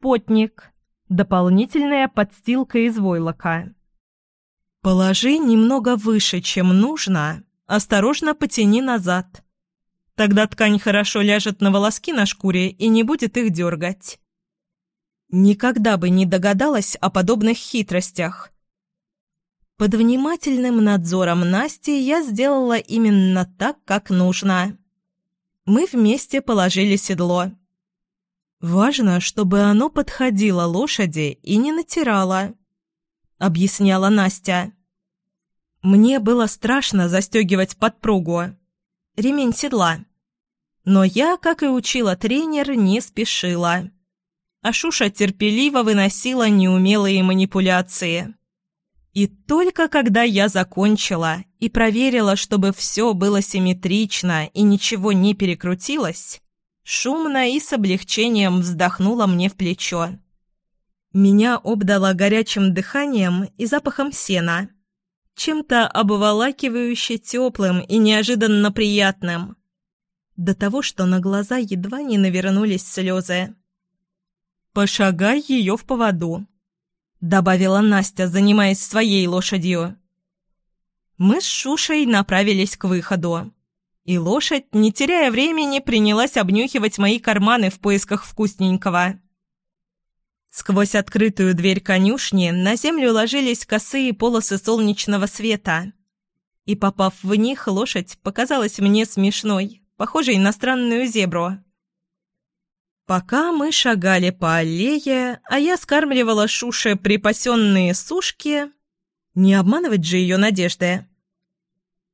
Потник. Дополнительная подстилка из войлока. Положи немного выше, чем нужно, осторожно потяни назад. Тогда ткань хорошо ляжет на волоски на шкуре и не будет их дергать. Никогда бы не догадалась о подобных хитростях. Под внимательным надзором Насти я сделала именно так, как нужно. Мы вместе положили седло. «Важно, чтобы оно подходило лошади и не натирало», — объясняла Настя. Мне было страшно застегивать подпругу. Ремень седла. Но я, как и учила тренер, не спешила. А Шуша терпеливо выносила неумелые манипуляции. И только когда я закончила и проверила, чтобы все было симметрично и ничего не перекрутилось, шумно и с облегчением вздохнула мне в плечо. Меня обдало горячим дыханием и запахом сена, чем-то обволакивающе теплым и неожиданно приятным. До того, что на глаза едва не навернулись слезы. «Пошагай ее в поводу», — добавила Настя, занимаясь своей лошадью. Мы с Шушей направились к выходу. И лошадь, не теряя времени, принялась обнюхивать мои карманы в поисках вкусненького. Сквозь открытую дверь конюшни на землю ложились косые полосы солнечного света. И, попав в них, лошадь показалась мне смешной, похожей на странную зебру. Пока мы шагали по аллее, а я скармливала Шуше припасенные сушки, не обманывать же ее надежды.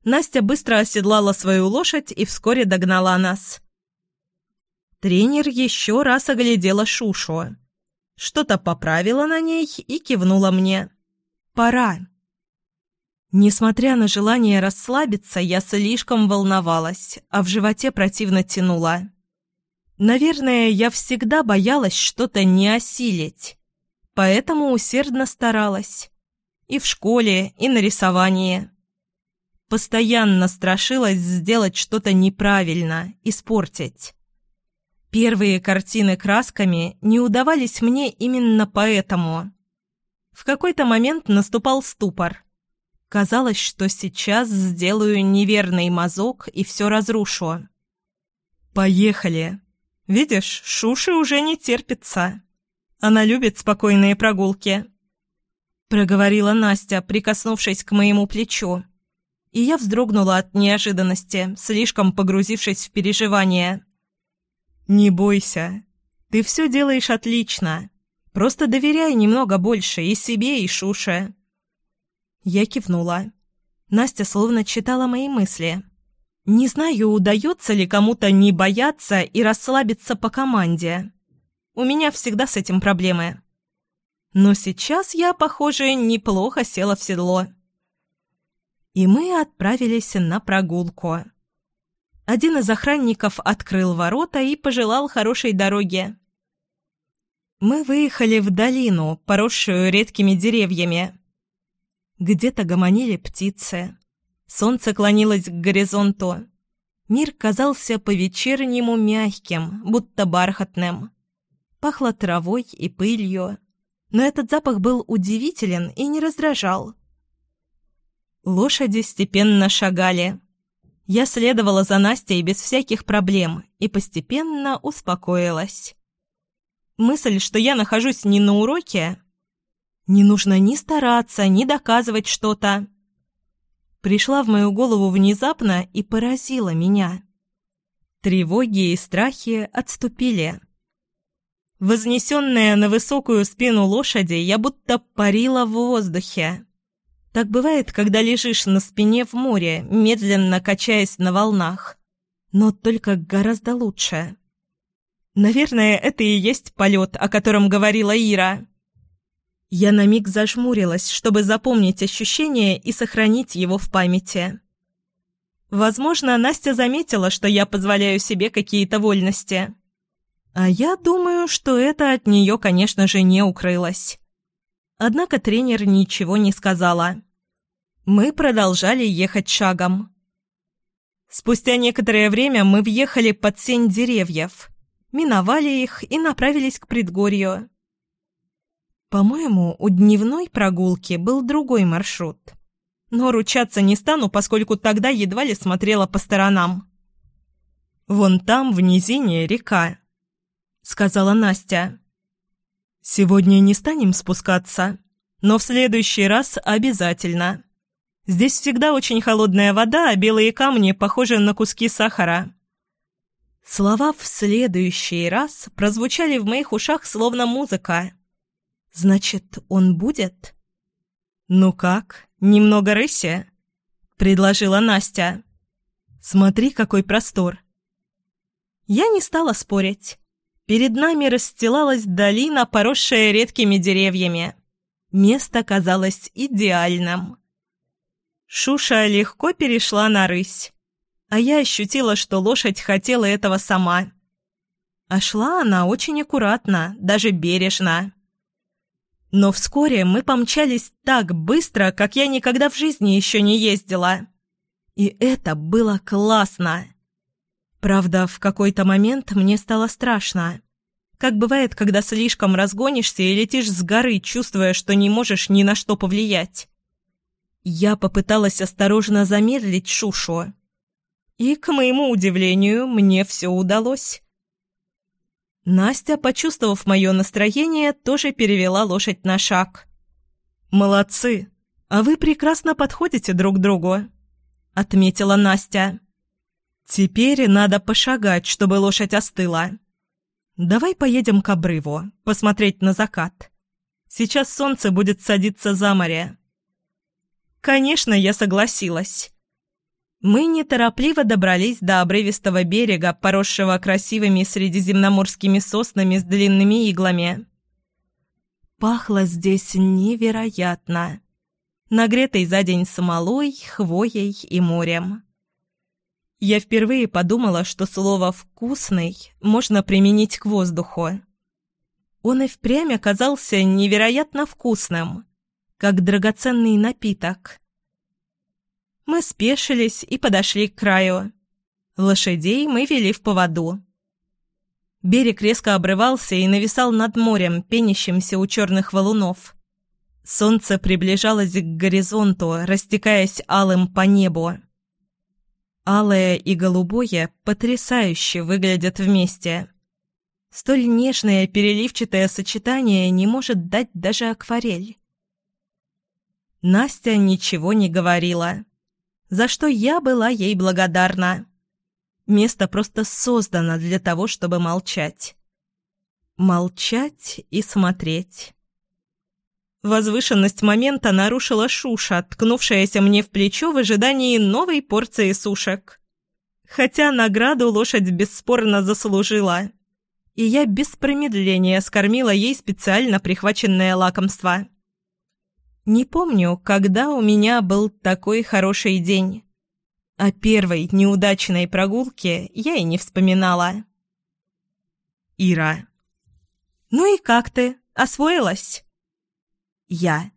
Настя быстро оседлала свою лошадь и вскоре догнала нас. Тренер еще раз оглядела Шушу что-то поправила на ней и кивнула мне. «Пора». Несмотря на желание расслабиться, я слишком волновалась, а в животе противно тянула. Наверное, я всегда боялась что-то не осилить, поэтому усердно старалась. И в школе, и на рисовании. Постоянно страшилась сделать что-то неправильно, испортить. Первые картины красками не удавались мне именно поэтому. В какой-то момент наступал ступор. Казалось, что сейчас сделаю неверный мазок и все разрушу. «Поехали!» «Видишь, Шуши уже не терпится. Она любит спокойные прогулки», — проговорила Настя, прикоснувшись к моему плечу. И я вздрогнула от неожиданности, слишком погрузившись в переживания. «Не бойся. Ты все делаешь отлично. Просто доверяй немного больше и себе, и Шуше». Я кивнула. Настя словно читала мои мысли. «Не знаю, удается ли кому-то не бояться и расслабиться по команде. У меня всегда с этим проблемы. Но сейчас я, похоже, неплохо села в седло. И мы отправились на прогулку. Один из охранников открыл ворота и пожелал хорошей дороги. Мы выехали в долину, поросшую редкими деревьями. Где-то гомонили птицы. Солнце клонилось к горизонту. Мир казался по-вечернему мягким, будто бархатным. Пахло травой и пылью, но этот запах был удивителен и не раздражал. Лошади степенно шагали. Я следовала за Настей без всяких проблем и постепенно успокоилась. Мысль, что я нахожусь не на уроке, не нужно ни стараться, ни доказывать что-то. Пришла в мою голову внезапно и поразила меня. Тревоги и страхи отступили. Вознесенная на высокую спину лошади, я будто парила в воздухе. Так бывает, когда лежишь на спине в море, медленно качаясь на волнах. Но только гораздо лучше. Наверное, это и есть полет, о котором говорила Ира. Я на миг зажмурилась, чтобы запомнить ощущение и сохранить его в памяти. Возможно, Настя заметила, что я позволяю себе какие-то вольности. А я думаю, что это от нее, конечно же, не укрылось. Однако тренер ничего не сказала. Мы продолжали ехать шагом. Спустя некоторое время мы въехали под сень деревьев, миновали их и направились к предгорью. По-моему, у дневной прогулки был другой маршрут. Но ручаться не стану, поскольку тогда едва ли смотрела по сторонам. «Вон там, в низине, река», — сказала Настя. «Сегодня не станем спускаться, но в следующий раз обязательно. Здесь всегда очень холодная вода, а белые камни похожи на куски сахара». Слова «в следующий раз» прозвучали в моих ушах словно музыка. Значит, он будет? Ну как, немного рыси? предложила Настя. Смотри, какой простор. Я не стала спорить. Перед нами расстилалась долина, поросшая редкими деревьями. Место казалось идеальным. Шуша легко перешла на рысь, а я ощутила, что лошадь хотела этого сама. А шла она очень аккуратно, даже бережно. Но вскоре мы помчались так быстро, как я никогда в жизни еще не ездила. И это было классно. Правда, в какой-то момент мне стало страшно. Как бывает, когда слишком разгонишься и летишь с горы, чувствуя, что не можешь ни на что повлиять. Я попыталась осторожно замедлить Шушу. И, к моему удивлению, мне все удалось. Настя, почувствовав мое настроение, тоже перевела лошадь на шаг. «Молодцы! А вы прекрасно подходите друг другу», — отметила Настя. «Теперь надо пошагать, чтобы лошадь остыла. Давай поедем к обрыву, посмотреть на закат. Сейчас солнце будет садиться за море». Конечно, я согласилась. Мы неторопливо добрались до обрывистого берега, поросшего красивыми средиземноморскими соснами с длинными иглами. Пахло здесь невероятно. Нагретой за день смолой, хвоей и морем. Я впервые подумала, что слово «вкусный» можно применить к воздуху. Он и впрямь оказался невероятно вкусным, как драгоценный напиток – мы спешились и подошли к краю. Лошадей мы вели в поводу. Берег резко обрывался и нависал над морем, пенящимся у черных валунов. Солнце приближалось к горизонту, растекаясь алым по небу. Алое и голубое потрясающе выглядят вместе. Столь нежное переливчатое сочетание не может дать даже акварель. Настя ничего не говорила за что я была ей благодарна. Место просто создано для того, чтобы молчать. Молчать и смотреть. Возвышенность момента нарушила Шуша, ткнувшаяся мне в плечо в ожидании новой порции сушек. Хотя награду лошадь бесспорно заслужила. и я без промедления скормила ей специально прихваченное лакомство. Не помню, когда у меня был такой хороший день. О первой неудачной прогулке я и не вспоминала. Ира. «Ну и как ты? Освоилась?» Я.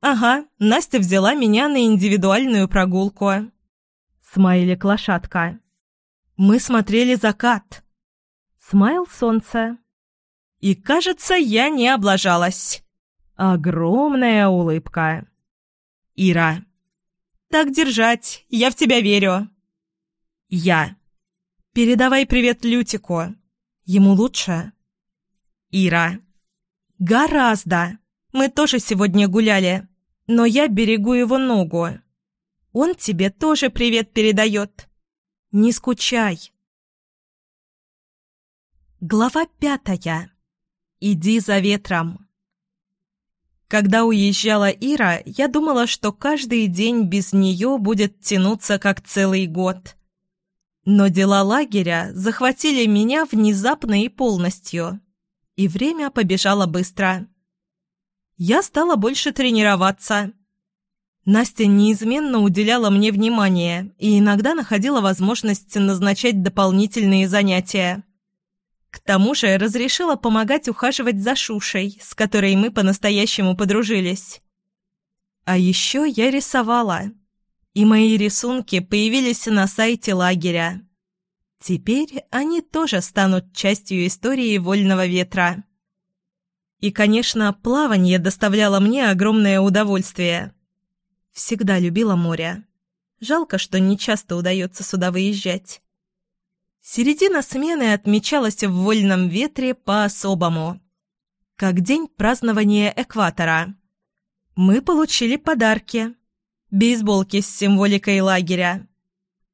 «Ага, Настя взяла меня на индивидуальную прогулку». Смайлик-лошадка. «Мы смотрели закат». Смайл солнце. И, кажется, я не облажалась. Огромная улыбка. Ира. Так держать, я в тебя верю. Я. Передавай привет Лютику. Ему лучше? Ира. Гораздо. Мы тоже сегодня гуляли, но я берегу его ногу. Он тебе тоже привет передает. Не скучай. Глава пятая. Иди за ветром. Когда уезжала Ира, я думала, что каждый день без нее будет тянуться как целый год. Но дела лагеря захватили меня внезапно и полностью, и время побежало быстро. Я стала больше тренироваться. Настя неизменно уделяла мне внимание и иногда находила возможность назначать дополнительные занятия. К тому же разрешила помогать ухаживать за Шушей, с которой мы по-настоящему подружились. А еще я рисовала, и мои рисунки появились на сайте лагеря. Теперь они тоже станут частью истории «Вольного ветра». И, конечно, плавание доставляло мне огромное удовольствие. Всегда любила море. Жалко, что не часто удается сюда выезжать. Середина смены отмечалась в вольном ветре по-особому. Как день празднования экватора. Мы получили подарки. Бейсболки с символикой лагеря.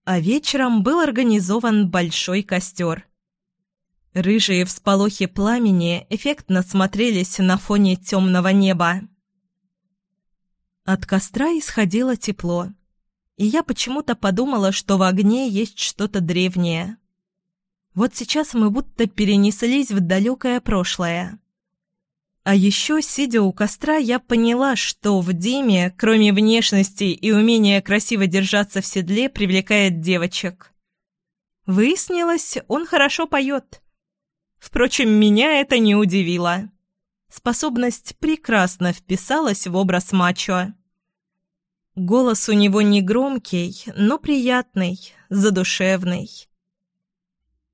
А вечером был организован большой костер. Рыжие всполохи пламени эффектно смотрелись на фоне темного неба. От костра исходило тепло, и я почему-то подумала, что в огне есть что-то древнее. Вот сейчас мы будто перенеслись в далекое прошлое. А еще, сидя у костра, я поняла, что в Диме, кроме внешности и умения красиво держаться в седле, привлекает девочек. Выяснилось, он хорошо поет. Впрочем, меня это не удивило. Способность прекрасно вписалась в образ мачо. Голос у него не громкий, но приятный, задушевный.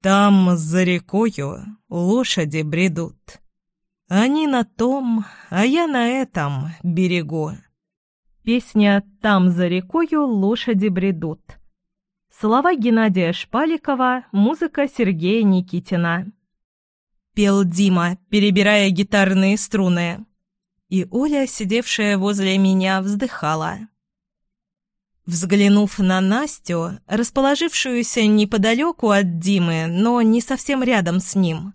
Там, за рекою, лошади бредут. Они на том, а я на этом берегу. Песня «Там за рекою лошади бредут». Слова Геннадия Шпаликова, музыка Сергея Никитина. Пел Дима, перебирая гитарные струны. И Оля, сидевшая возле меня, вздыхала. Взглянув на Настю, расположившуюся неподалеку от Димы, но не совсем рядом с ним,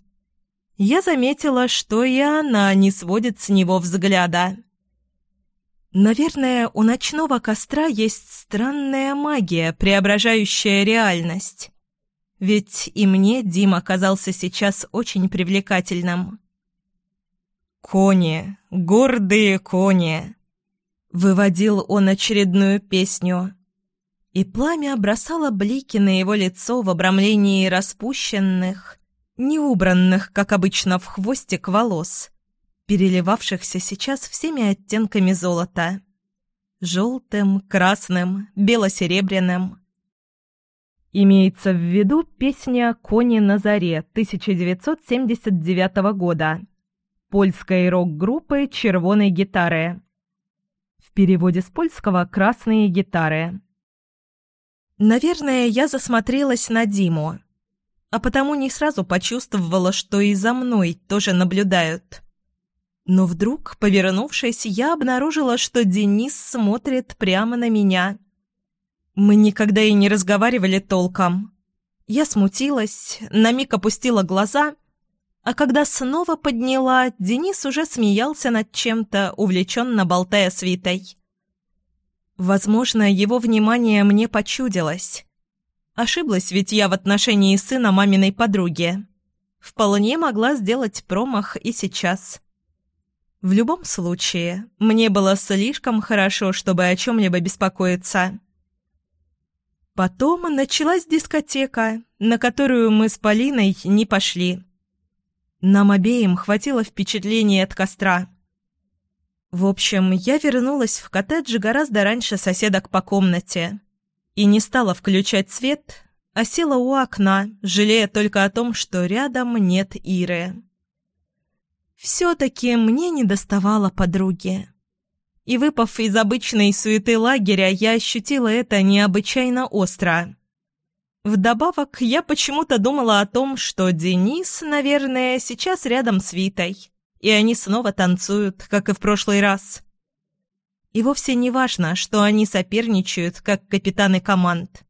я заметила, что и она не сводит с него взгляда. Наверное, у ночного костра есть странная магия, преображающая реальность. Ведь и мне Дима казался сейчас очень привлекательным. «Кони, гордые кони!» Выводил он очередную песню. И пламя бросало блики на его лицо в обрамлении распущенных, неубранных, как обычно, в хвостик волос, переливавшихся сейчас всеми оттенками золота. Желтым, красным, бело-серебряным. Имеется в виду песня «Кони на заре» 1979 года польской рок-группы «Червоной гитары» переводе с польского «красные гитары». Наверное, я засмотрелась на Диму, а потому не сразу почувствовала, что и за мной тоже наблюдают. Но вдруг, повернувшись, я обнаружила, что Денис смотрит прямо на меня. Мы никогда и не разговаривали толком. Я смутилась, на миг опустила глаза а когда снова подняла, Денис уже смеялся над чем-то, увлеченно болтая с Витой. Возможно, его внимание мне почудилось. Ошиблась ведь я в отношении сына маминой подруги. вполне могла сделать промах и сейчас. В любом случае, мне было слишком хорошо, чтобы о чем-либо беспокоиться. Потом началась дискотека, на которую мы с Полиной не пошли. Нам обеим хватило впечатления от костра. В общем, я вернулась в коттедж гораздо раньше соседок по комнате и не стала включать свет, а села у окна, жалея только о том, что рядом нет Иры. Все-таки мне не доставало подруги. И выпав из обычной суеты лагеря, я ощутила это необычайно остро. Вдобавок, я почему-то думала о том, что Денис, наверное, сейчас рядом с Витой, и они снова танцуют, как и в прошлый раз. И вовсе не важно, что они соперничают, как капитаны команд.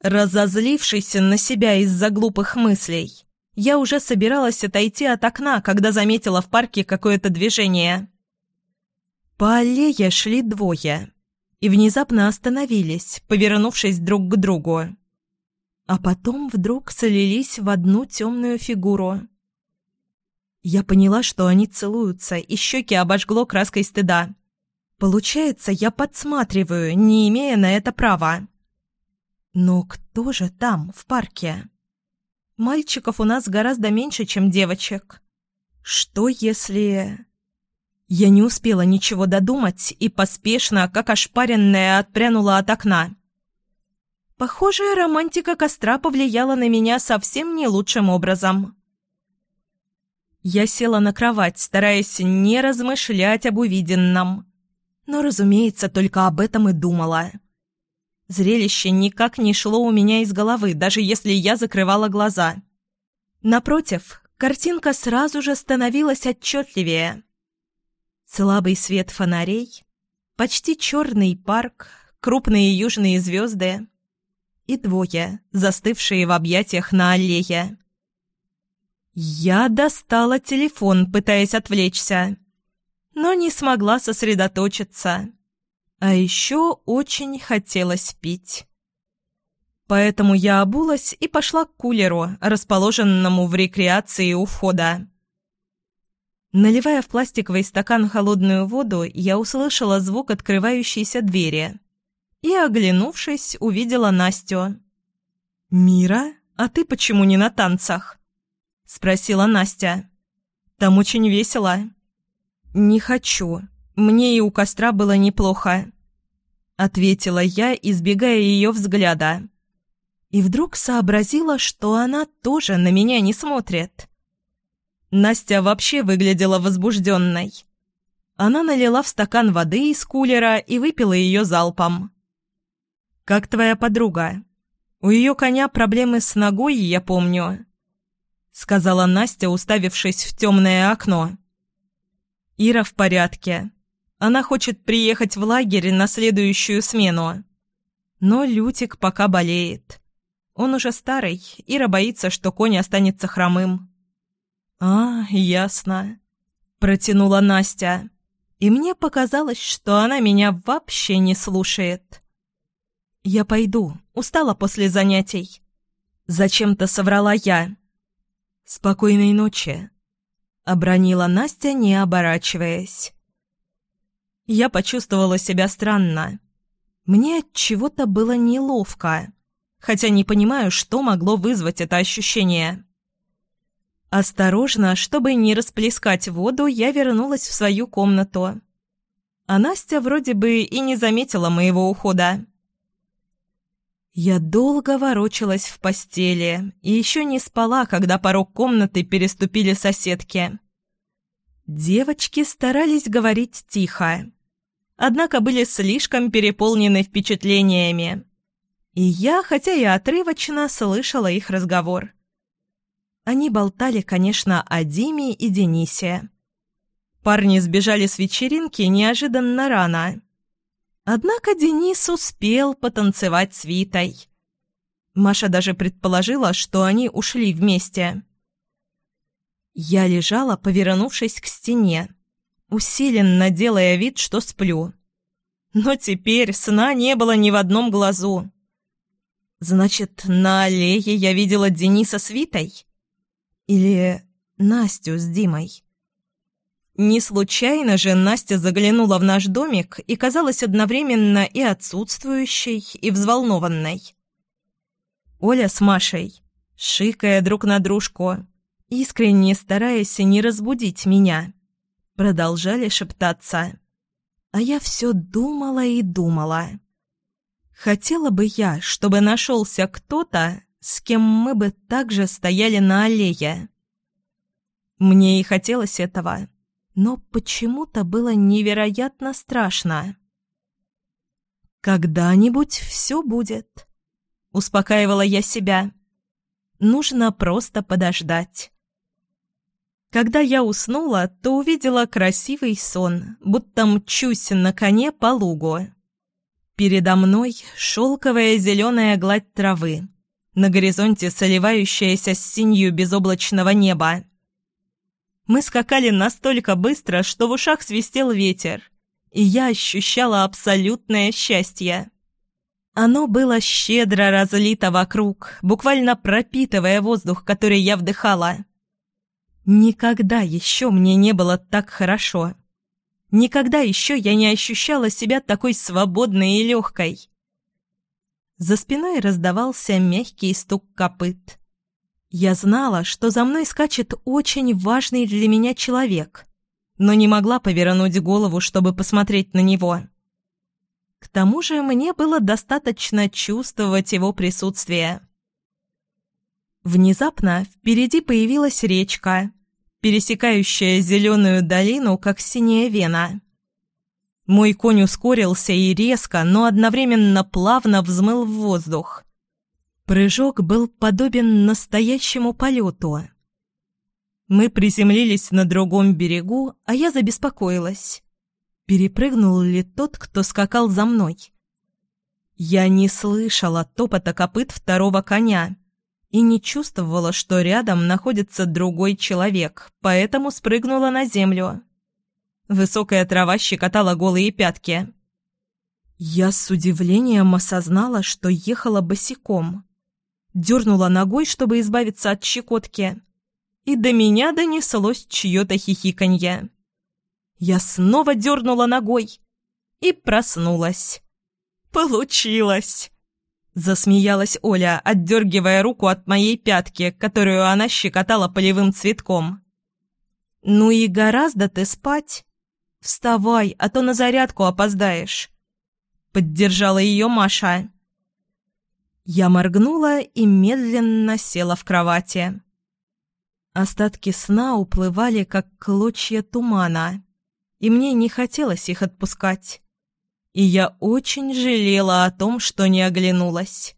Разозлившись на себя из-за глупых мыслей, я уже собиралась отойти от окна, когда заметила в парке какое-то движение. По аллее шли двое и внезапно остановились, повернувшись друг к другу. А потом вдруг солились в одну темную фигуру. Я поняла, что они целуются, и щеки обожгло краской стыда. Получается, я подсматриваю, не имея на это права. Но кто же там, в парке? Мальчиков у нас гораздо меньше, чем девочек. Что если... Я не успела ничего додумать и поспешно, как ошпаренная, отпрянула от окна. Похоже, романтика костра повлияла на меня совсем не лучшим образом. Я села на кровать, стараясь не размышлять об увиденном. Но, разумеется, только об этом и думала. Зрелище никак не шло у меня из головы, даже если я закрывала глаза. Напротив, картинка сразу же становилась отчетливее. Слабый свет фонарей, почти черный парк, крупные южные звезды и двое, застывшие в объятиях на аллее. Я достала телефон, пытаясь отвлечься, но не смогла сосредоточиться. А еще очень хотелось пить. Поэтому я обулась и пошла к кулеру, расположенному в рекреации у входа. Наливая в пластиковый стакан холодную воду, я услышала звук открывающейся двери и, оглянувшись, увидела Настю. «Мира, а ты почему не на танцах?» — спросила Настя. «Там очень весело». «Не хочу», мне и у костра было неплохо», — ответила я, избегая ее взгляда. И вдруг сообразила, что она тоже на меня не смотрит. Настя вообще выглядела возбужденной. Она налила в стакан воды из кулера и выпила ее залпом. «Как твоя подруга? У ее коня проблемы с ногой, я помню», — сказала Настя, уставившись в темное окно. «Ира в порядке. Она хочет приехать в лагерь на следующую смену. Но Лютик пока болеет. Он уже старый, Ира боится, что конь останется хромым. «А, ясно», — протянула Настя. И мне показалось, что она меня вообще не слушает. «Я пойду, устала после занятий». Зачем-то соврала я. «Спокойной ночи», — обронила Настя, не оборачиваясь. Я почувствовала себя странно. Мне от чего-то было неловко, хотя не понимаю, что могло вызвать это ощущение. Осторожно, чтобы не расплескать воду, я вернулась в свою комнату. А Настя вроде бы и не заметила моего ухода. Я долго ворочалась в постели и еще не спала, когда порог комнаты переступили соседки. Девочки старались говорить тихо однако были слишком переполнены впечатлениями. И я, хотя и отрывочно, слышала их разговор. Они болтали, конечно, о Диме и Денисе. Парни сбежали с вечеринки неожиданно рано. Однако Денис успел потанцевать с Витой. Маша даже предположила, что они ушли вместе. Я лежала, повернувшись к стене, усиленно делая вид, что сплю. Но теперь сна не было ни в одном глазу. Значит, на аллее я видела Дениса с Витой? Или Настю с Димой. Не случайно же Настя заглянула в наш домик и казалась одновременно и отсутствующей, и взволнованной. Оля с Машей, шикая друг на дружку, искренне стараясь не разбудить меня, продолжали шептаться. А я все думала и думала. Хотела бы я, чтобы нашелся кто-то, с кем мы бы также стояли на аллее. Мне и хотелось этого, но почему-то было невероятно страшно. «Когда-нибудь все будет», — успокаивала я себя. «Нужно просто подождать». Когда я уснула, то увидела красивый сон, будто мчусь на коне по лугу. Передо мной шелковая зеленая гладь травы, на горизонте соливающаяся с синью безоблачного неба. Мы скакали настолько быстро, что в ушах свистел ветер, и я ощущала абсолютное счастье. Оно было щедро разлито вокруг, буквально пропитывая воздух, который я вдыхала. Никогда еще мне не было так хорошо. Никогда еще я не ощущала себя такой свободной и легкой. За спиной раздавался мягкий стук копыт. Я знала, что за мной скачет очень важный для меня человек, но не могла повернуть голову, чтобы посмотреть на него. К тому же мне было достаточно чувствовать его присутствие. Внезапно впереди появилась речка, пересекающая зеленую долину, как синяя вена. Мой конь ускорился и резко, но одновременно плавно взмыл в воздух. Прыжок был подобен настоящему полету. Мы приземлились на другом берегу, а я забеспокоилась. Перепрыгнул ли тот, кто скакал за мной? Я не слышала топота копыт второго коня и не чувствовала, что рядом находится другой человек, поэтому спрыгнула на землю. Высокая трава щекотала голые пятки. Я с удивлением осознала, что ехала босиком. Дернула ногой, чтобы избавиться от щекотки. И до меня донеслось чье-то хихиканье. Я снова дернула ногой и проснулась. «Получилось!» Засмеялась Оля, отдергивая руку от моей пятки, которую она щекотала полевым цветком. «Ну и гораздо ты спать. Вставай, а то на зарядку опоздаешь», — поддержала ее Маша. Я моргнула и медленно села в кровати. Остатки сна уплывали, как клочья тумана, и мне не хотелось их отпускать и я очень жалела о том, что не оглянулась.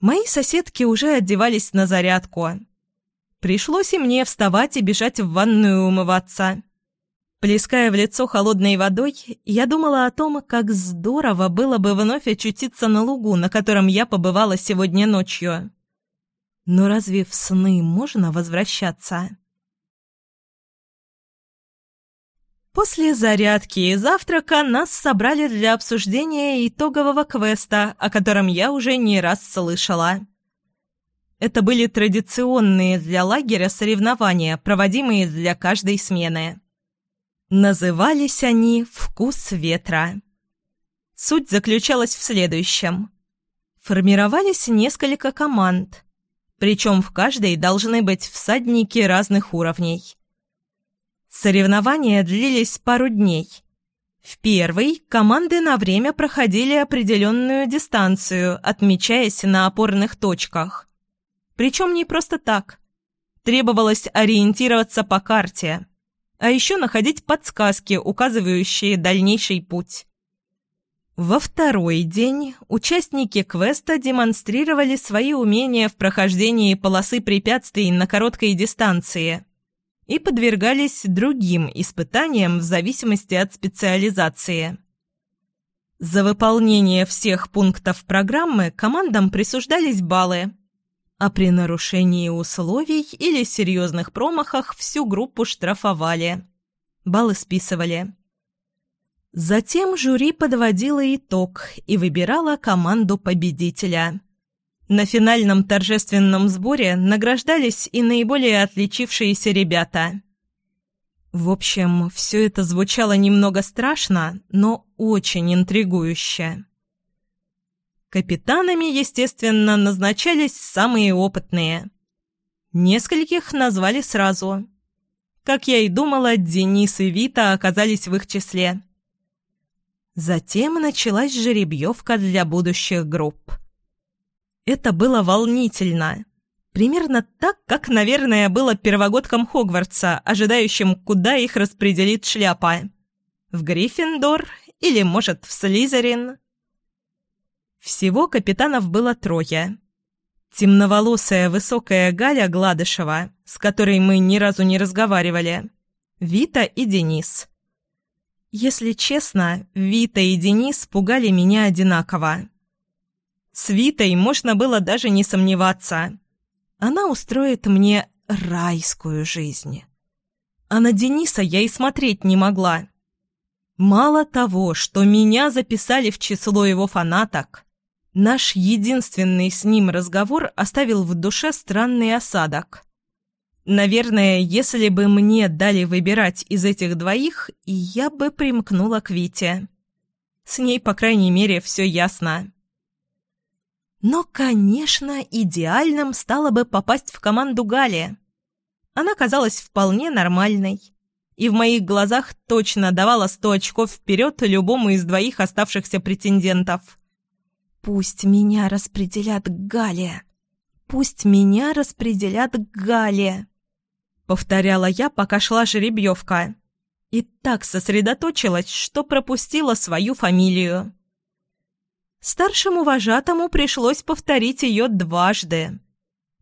Мои соседки уже одевались на зарядку. Пришлось и мне вставать и бежать в ванную умываться. Плеская в лицо холодной водой, я думала о том, как здорово было бы вновь очутиться на лугу, на котором я побывала сегодня ночью. Но разве в сны можно возвращаться? После зарядки и завтрака нас собрали для обсуждения итогового квеста, о котором я уже не раз слышала. Это были традиционные для лагеря соревнования, проводимые для каждой смены. Назывались они «Вкус ветра». Суть заключалась в следующем. Формировались несколько команд, причем в каждой должны быть всадники разных уровней. Соревнования длились пару дней. В первый команды на время проходили определенную дистанцию, отмечаясь на опорных точках. Причем не просто так. Требовалось ориентироваться по карте, а еще находить подсказки, указывающие дальнейший путь. Во второй день участники квеста демонстрировали свои умения в прохождении полосы препятствий на короткой дистанции – и подвергались другим испытаниям в зависимости от специализации. За выполнение всех пунктов программы командам присуждались баллы, а при нарушении условий или серьезных промахах всю группу штрафовали. Баллы списывали. Затем жюри подводило итог и выбирало команду победителя. На финальном торжественном сборе награждались и наиболее отличившиеся ребята. В общем, все это звучало немного страшно, но очень интригующе. Капитанами, естественно, назначались самые опытные. Нескольких назвали сразу. Как я и думала, Денис и Вита оказались в их числе. Затем началась жеребьевка для будущих групп. Это было волнительно. Примерно так, как, наверное, было первогодкам Хогвартса, ожидающим, куда их распределит шляпа. В Гриффиндор или, может, в Слизерин. Всего капитанов было трое. Темноволосая высокая Галя Гладышева, с которой мы ни разу не разговаривали, Вита и Денис. Если честно, Вита и Денис пугали меня одинаково. С Витой можно было даже не сомневаться. Она устроит мне райскую жизнь. А на Дениса я и смотреть не могла. Мало того, что меня записали в число его фанаток, наш единственный с ним разговор оставил в душе странный осадок. Наверное, если бы мне дали выбирать из этих двоих, я бы примкнула к Вите. С ней, по крайней мере, все ясно. Но, конечно, идеальным стало бы попасть в команду Гали. Она казалась вполне нормальной. И в моих глазах точно давала сто очков вперед любому из двоих оставшихся претендентов. «Пусть меня распределят к Гале. Пусть меня распределят к Гале», — повторяла я, пока шла жеребьевка. И так сосредоточилась, что пропустила свою фамилию. Старшему вожатому пришлось повторить ее дважды.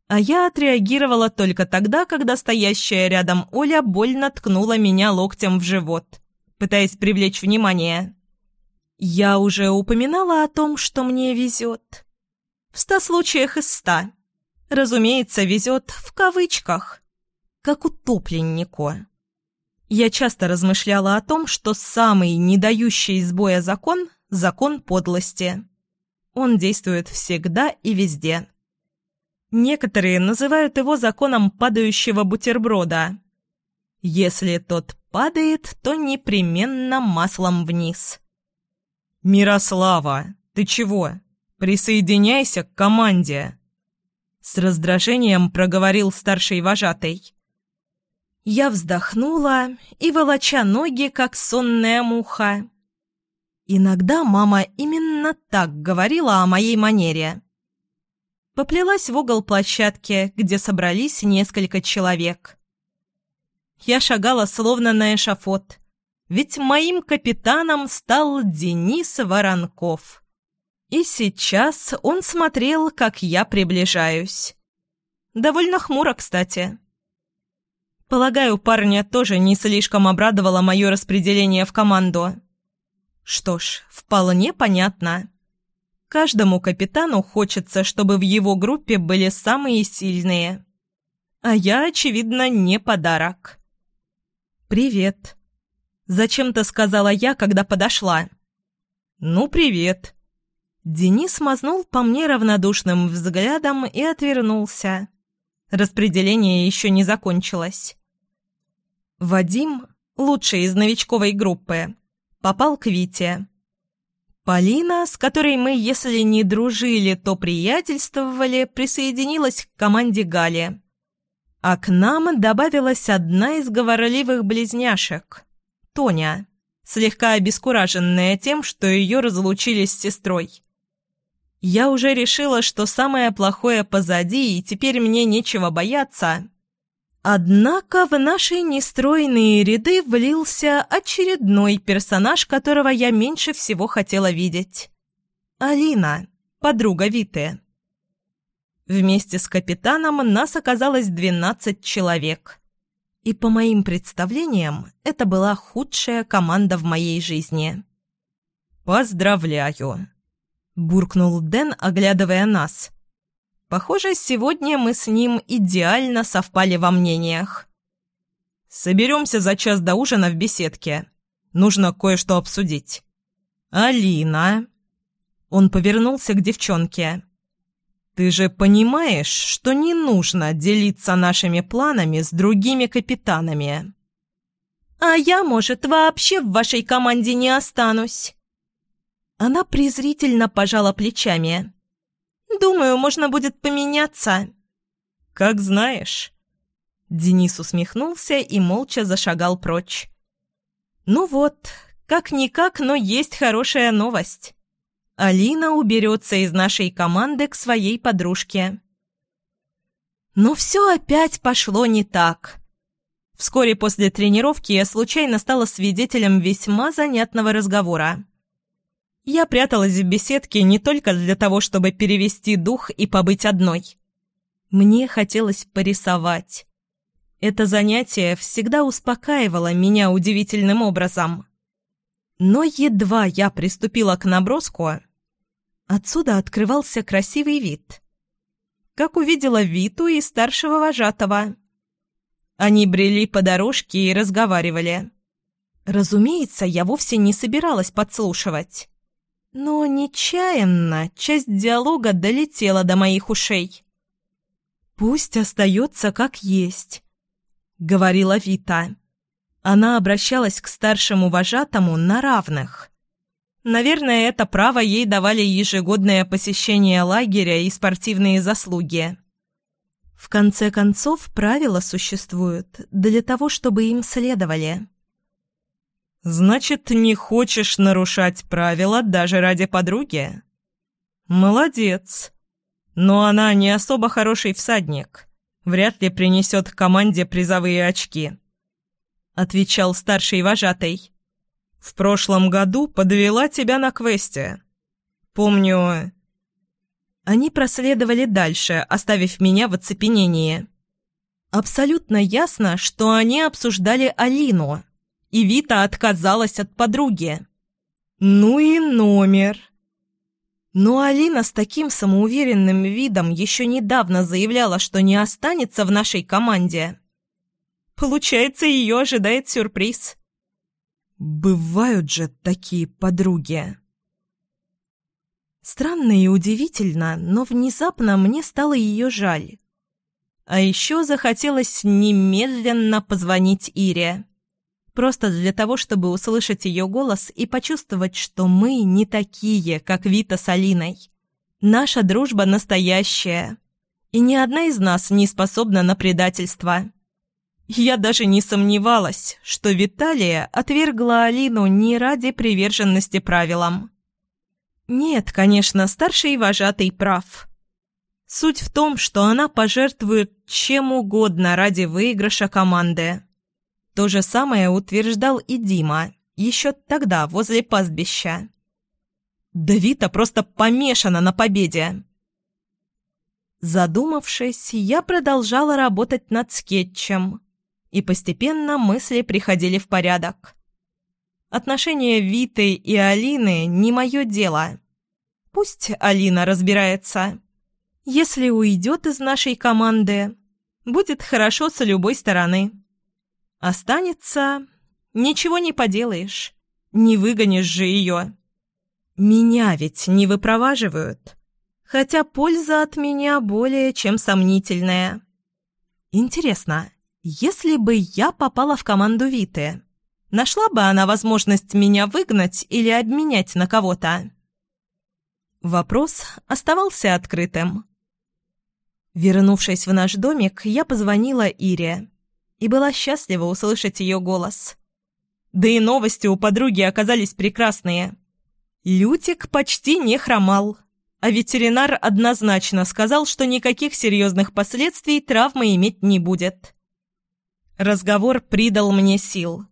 А я отреагировала только тогда, когда стоящая рядом Оля больно ткнула меня локтем в живот, пытаясь привлечь внимание. Я уже упоминала о том, что мне везет. В ста случаях из ста. Разумеется, везет в кавычках. Как утопленнику. Я часто размышляла о том, что самый не дающий сбоя закон – закон подлости. Он действует всегда и везде. Некоторые называют его законом падающего бутерброда. Если тот падает, то непременно маслом вниз. «Мирослава, ты чего? Присоединяйся к команде!» С раздражением проговорил старший вожатый. Я вздохнула и, волоча ноги, как сонная муха, Иногда мама именно так говорила о моей манере. Поплелась в угол площадки, где собрались несколько человек. Я шагала словно на эшафот, ведь моим капитаном стал Денис Воронков. И сейчас он смотрел, как я приближаюсь. Довольно хмуро, кстати. Полагаю, парня тоже не слишком обрадовало мое распределение в команду. Что ж, вполне понятно. Каждому капитану хочется, чтобы в его группе были самые сильные. А я, очевидно, не подарок. «Привет», — зачем-то сказала я, когда подошла. «Ну, привет». Денис мазнул по мне равнодушным взглядом и отвернулся. Распределение еще не закончилось. Вадим, лучший из новичковой группы, попал к Вите. Полина, с которой мы, если не дружили, то приятельствовали, присоединилась к команде Гали. А к нам добавилась одна из говорливых близняшек – Тоня, слегка обескураженная тем, что ее разлучили с сестрой. Я уже решила, что самое плохое позади, и теперь мне нечего бояться, Однако в наши нестройные ряды влился очередной персонаж, которого я меньше всего хотела видеть. Алина, подруга Виты. Вместе с капитаном нас оказалось 12 человек. И по моим представлениям, это была худшая команда в моей жизни. «Поздравляю!» – буркнул Дэн, оглядывая нас – Похоже, сегодня мы с ним идеально совпали во мнениях. Соберемся за час до ужина в беседке. Нужно кое-что обсудить. Алина. Он повернулся к девчонке. Ты же понимаешь, что не нужно делиться нашими планами с другими капитанами.
А я, может, вообще в вашей команде не останусь.
Она презрительно пожала плечами.
Думаю, можно будет поменяться.
Как знаешь. Денис усмехнулся и молча зашагал прочь. Ну вот, как-никак, но есть хорошая новость. Алина уберется из нашей команды к своей подружке. Но все опять пошло не так. Вскоре после тренировки я случайно стала свидетелем весьма занятного разговора. Я пряталась в беседке не только для того, чтобы перевести дух и побыть одной. Мне хотелось порисовать. Это занятие всегда успокаивало меня удивительным образом. Но едва я приступила к наброску, отсюда открывался красивый вид. Как увидела Виту и старшего вожатого. Они брели по дорожке и разговаривали. Разумеется, я вовсе не собиралась подслушивать. Но нечаянно часть диалога долетела до моих ушей. «Пусть остается как есть», — говорила Вита. Она обращалась к старшему вожатому на равных. Наверное, это право ей давали ежегодное посещение лагеря и спортивные заслуги. В конце концов, правила существуют для того, чтобы им следовали. «Значит, не хочешь нарушать правила даже ради подруги?» «Молодец. Но она не особо хороший всадник. Вряд ли принесет команде призовые очки». — отвечал старший вожатый. «В прошлом году подвела тебя на квесте. Помню...» Они проследовали дальше, оставив меня в оцепенении. Абсолютно ясно, что они обсуждали Алину, и Вита отказалась от подруги. Ну и номер. Но Алина с таким самоуверенным видом еще недавно заявляла, что не останется в нашей команде. Получается, ее ожидает сюрприз. Бывают же такие подруги. Странно и удивительно, но внезапно мне стало ее жаль. А еще захотелось немедленно позвонить Ире. Просто для того, чтобы услышать ее голос и почувствовать, что мы не такие, как Вита с Алиной. Наша дружба настоящая. И ни одна из нас не способна на предательство. Я даже не сомневалась, что Виталия отвергла Алину не ради приверженности правилам. Нет, конечно, старший вожатый прав. Суть в том, что она пожертвует чем угодно ради выигрыша команды. То же самое утверждал и Дима, еще тогда, возле пастбища. Давита просто помешана на победе. Задумавшись, я продолжала работать над скетчем – и постепенно мысли приходили в порядок. Отношения Виты и Алины не мое дело. Пусть Алина разбирается. Если уйдет из нашей команды, будет хорошо с любой стороны. Останется... Ничего не поделаешь. Не выгонишь же ее. Меня ведь не выпроваживают. Хотя польза от меня более чем сомнительная. Интересно, если бы я попала в команду Виты, нашла бы она возможность меня выгнать или обменять на кого-то? Вопрос оставался открытым. Вернувшись в наш домик, я позвонила Ире и была счастлива услышать ее голос. Да и новости у подруги оказались прекрасные. Лютик почти не хромал, а ветеринар однозначно сказал, что никаких серьезных последствий травмы иметь не будет. Разговор придал мне сил.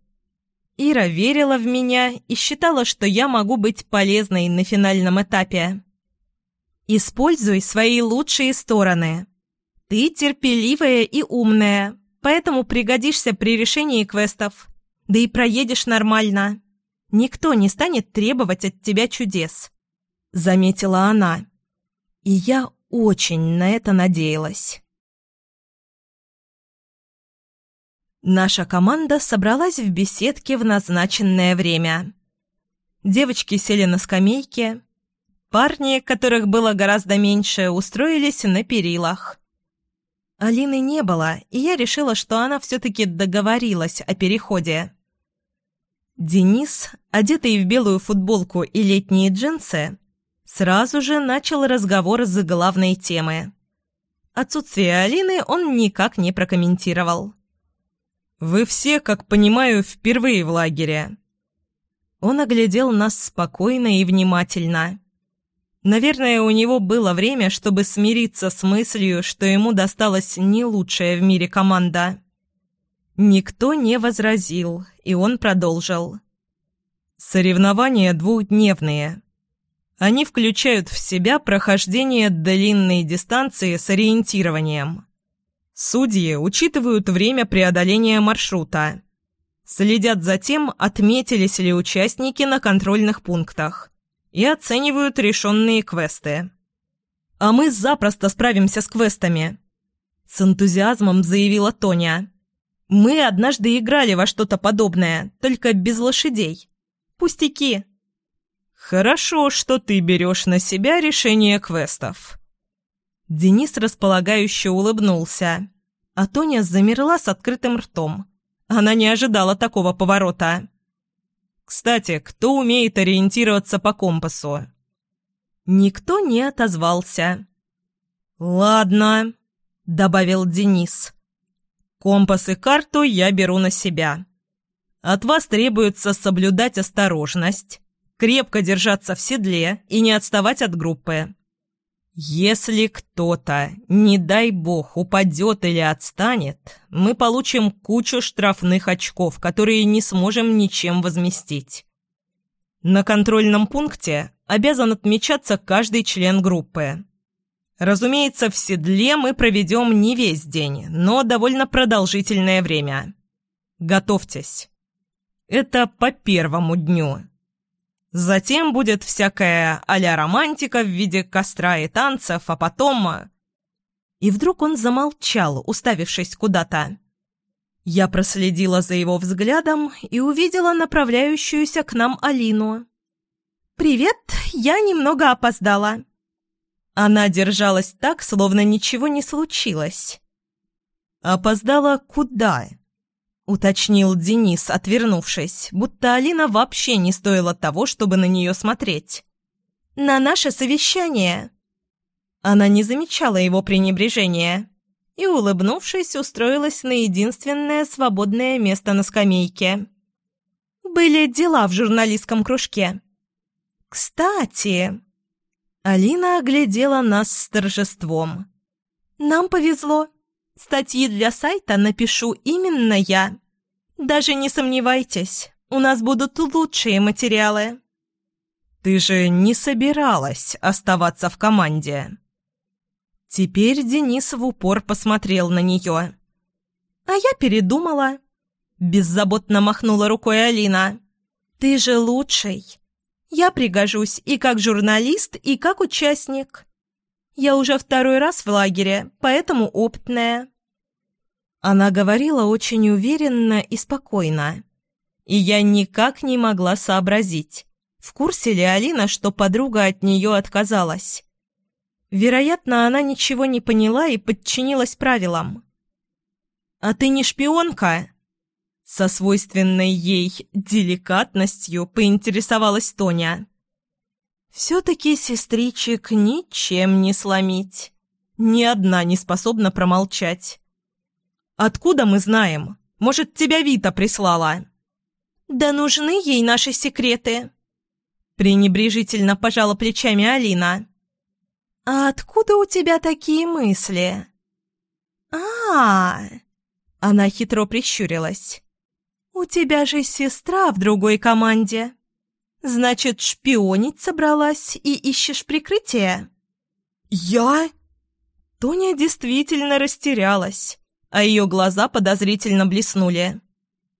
Ира верила в меня и считала, что я могу быть полезной на финальном этапе. «Используй свои лучшие стороны. Ты терпеливая и умная, поэтому пригодишься при решении квестов. Да и проедешь нормально. Никто не станет требовать от тебя чудес», — заметила она. И я очень на это надеялась. Наша команда собралась в беседке в назначенное время. Девочки сели на скамейке. Парни, которых было гораздо меньше, устроились на перилах. Алины не было, и я решила, что она все-таки договорилась о переходе. Денис, одетый в белую футболку и летние джинсы, сразу же начал разговор с главной темы. Отсутствие Алины он никак не прокомментировал. «Вы все, как понимаю, впервые в лагере». Он оглядел нас спокойно и внимательно. Наверное, у него было время, чтобы смириться с мыслью, что ему досталась не лучшая в мире команда. Никто не возразил, и он продолжил. «Соревнования двухдневные. Они включают в себя прохождение длинной дистанции с ориентированием. Судьи учитывают время преодоления маршрута. Следят за тем, отметились ли участники на контрольных пунктах. И оценивают решенные квесты. «А мы запросто справимся с квестами», — с энтузиазмом заявила Тоня. «Мы однажды играли во что-то подобное, только без лошадей. Пустяки». «Хорошо, что ты берешь на себя решение квестов». Денис располагающе улыбнулся, а Тоня замерла с открытым ртом. Она не ожидала такого поворота. «Кстати, кто умеет ориентироваться по компасу?» Никто не отозвался. «Ладно», — добавил Денис. «Компас и карту я беру на себя. От вас требуется соблюдать осторожность, крепко держаться в седле и не отставать от группы. Если кто-то, не дай бог, упадет или отстанет, мы получим кучу штрафных очков, которые не сможем ничем возместить. На контрольном пункте обязан отмечаться каждый член группы. Разумеется, в седле мы проведем не весь день, но довольно продолжительное время. Готовьтесь. Это по первому дню. Затем будет всякая а романтика в виде костра и танцев, а потом... И вдруг он замолчал, уставившись куда-то. Я проследила за его взглядом и увидела направляющуюся к нам Алину. «Привет, я немного опоздала». Она держалась так, словно ничего не случилось. «Опоздала куда?» Уточнил Денис, отвернувшись, будто Алина вообще не стоила того, чтобы на нее смотреть. «На наше совещание!» Она не замечала его пренебрежения и, улыбнувшись, устроилась на единственное свободное место на скамейке. «Были дела в журналистском кружке». «Кстати...» Алина оглядела нас с торжеством. «Нам повезло. Статьи для сайта напишу именно я. Даже не сомневайтесь, у нас будут лучшие материалы. Ты же не собиралась оставаться в команде. Теперь Денис в упор посмотрел на нее. А я передумала. Беззаботно махнула рукой Алина. Ты же лучший. Я пригожусь и как журналист, и как участник. Я уже второй раз в лагере, поэтому опытная. Она говорила очень уверенно и спокойно. И я никак не могла сообразить, в курсе ли Алина, что подруга от нее отказалась. Вероятно, она ничего не поняла и подчинилась правилам. «А ты не шпионка?» Со свойственной ей деликатностью поинтересовалась Тоня. «Все-таки сестричек ничем не сломить. Ни одна не способна промолчать. Откуда мы знаем? Может, тебя Вита прислала?» «Да нужны ей наши секреты!» Пренебрежительно пожала плечами Алина. «А откуда у тебя такие мысли?» а, -а, -а Она хитро прищурилась. «У тебя же сестра в другой команде. Значит, шпионить собралась и ищешь прикрытие?» «Я?» Тоня действительно растерялась а ее глаза подозрительно блеснули.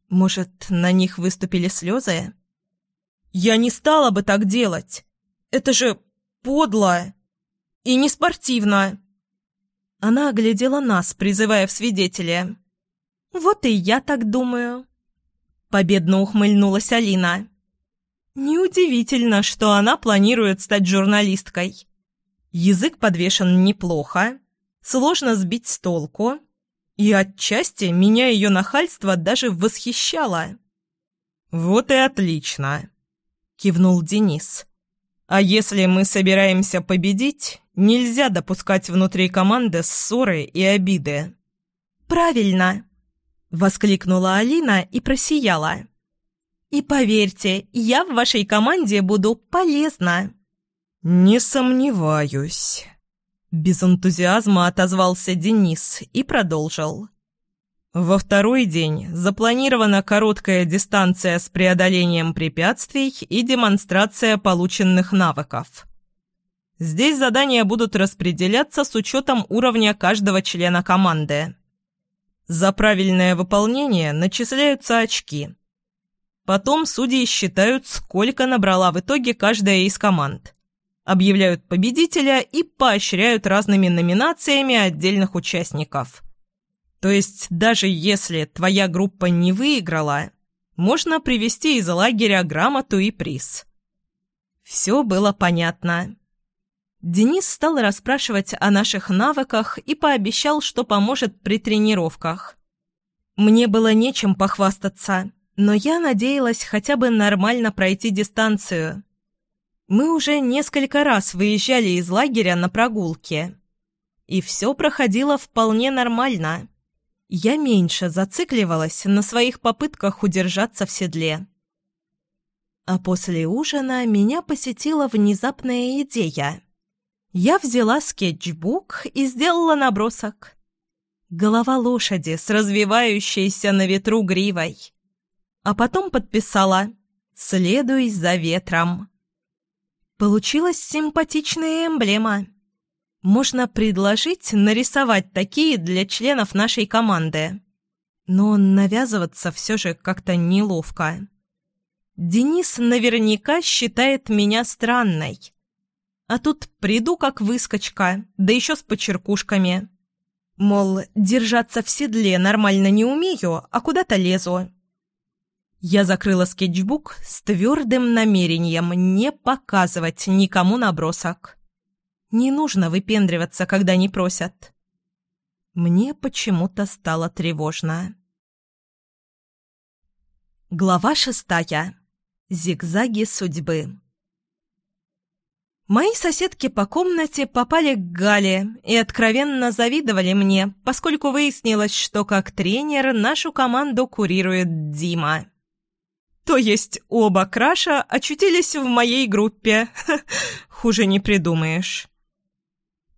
Может, на них выступили слезы? «Я не стала бы так делать! Это же подло и неспортивно!» Она оглядела нас, призывая в свидетели. «Вот и я так думаю!» Победно ухмыльнулась Алина. Неудивительно, что она планирует стать журналисткой. Язык подвешен неплохо, сложно сбить с толку, и отчасти меня ее нахальство даже восхищало. «Вот и отлично», — кивнул Денис. «А если мы собираемся победить, нельзя допускать внутри команды ссоры и обиды».
«Правильно!» — воскликнула Алина и просияла. «И поверьте, я в вашей команде буду полезна».
«Не сомневаюсь». Без энтузиазма отозвался Денис и продолжил. Во второй день запланирована короткая дистанция с преодолением препятствий и демонстрация полученных навыков. Здесь задания будут распределяться с учетом уровня каждого члена команды. За правильное выполнение начисляются очки. Потом судьи считают, сколько набрала в итоге каждая из команд. Объявляют победителя и поощряют разными номинациями отдельных участников – то есть даже если твоя группа не выиграла, можно привезти из лагеря грамоту и приз. Все было понятно. Денис стал расспрашивать о наших навыках и пообещал, что поможет при тренировках. Мне было нечем похвастаться, но я надеялась хотя бы нормально пройти дистанцию. Мы уже несколько раз выезжали из лагеря на прогулки. И все проходило вполне нормально я меньше зацикливалась на своих попытках удержаться в седле. А после ужина меня посетила внезапная идея. Я взяла скетчбук и сделала набросок. Голова лошади с развивающейся на ветру гривой. А потом подписала «Следуй за ветром». Получилась симпатичная эмблема. Можно предложить нарисовать такие для членов нашей команды. Но навязываться все же как-то неловко. Денис наверняка считает меня странной. А тут приду как выскочка, да еще с почеркушками. Мол, держаться в седле нормально не умею, а куда-то лезу. Я закрыла скетчбук с твердым намерением не показывать никому набросок. Не нужно выпендриваться, когда не просят. Мне почему-то стало тревожно. Глава шестая. Зигзаги судьбы. Мои соседки по комнате попали к Гале и откровенно завидовали мне, поскольку выяснилось, что как тренер нашу команду курирует Дима. То есть оба краша очутились в моей группе. Хуже не придумаешь.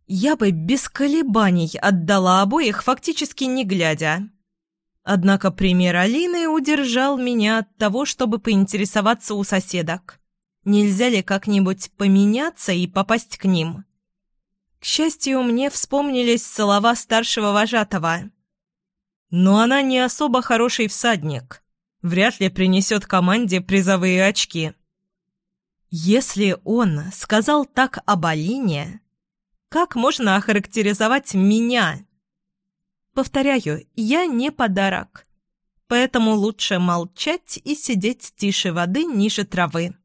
Я бы без колебаний отдала обоих, фактически не глядя. Однако пример Алины удержал меня от того, чтобы поинтересоваться у соседок. Нельзя ли как-нибудь поменяться и попасть к ним? К счастью, мне вспомнились слова старшего вожатого. Но она не особо хороший всадник. Вряд ли принесет команде призовые очки. Если он сказал так об Алине, как можно охарактеризовать меня? Повторяю, я не подарок. Поэтому лучше молчать и сидеть тише воды ниже травы.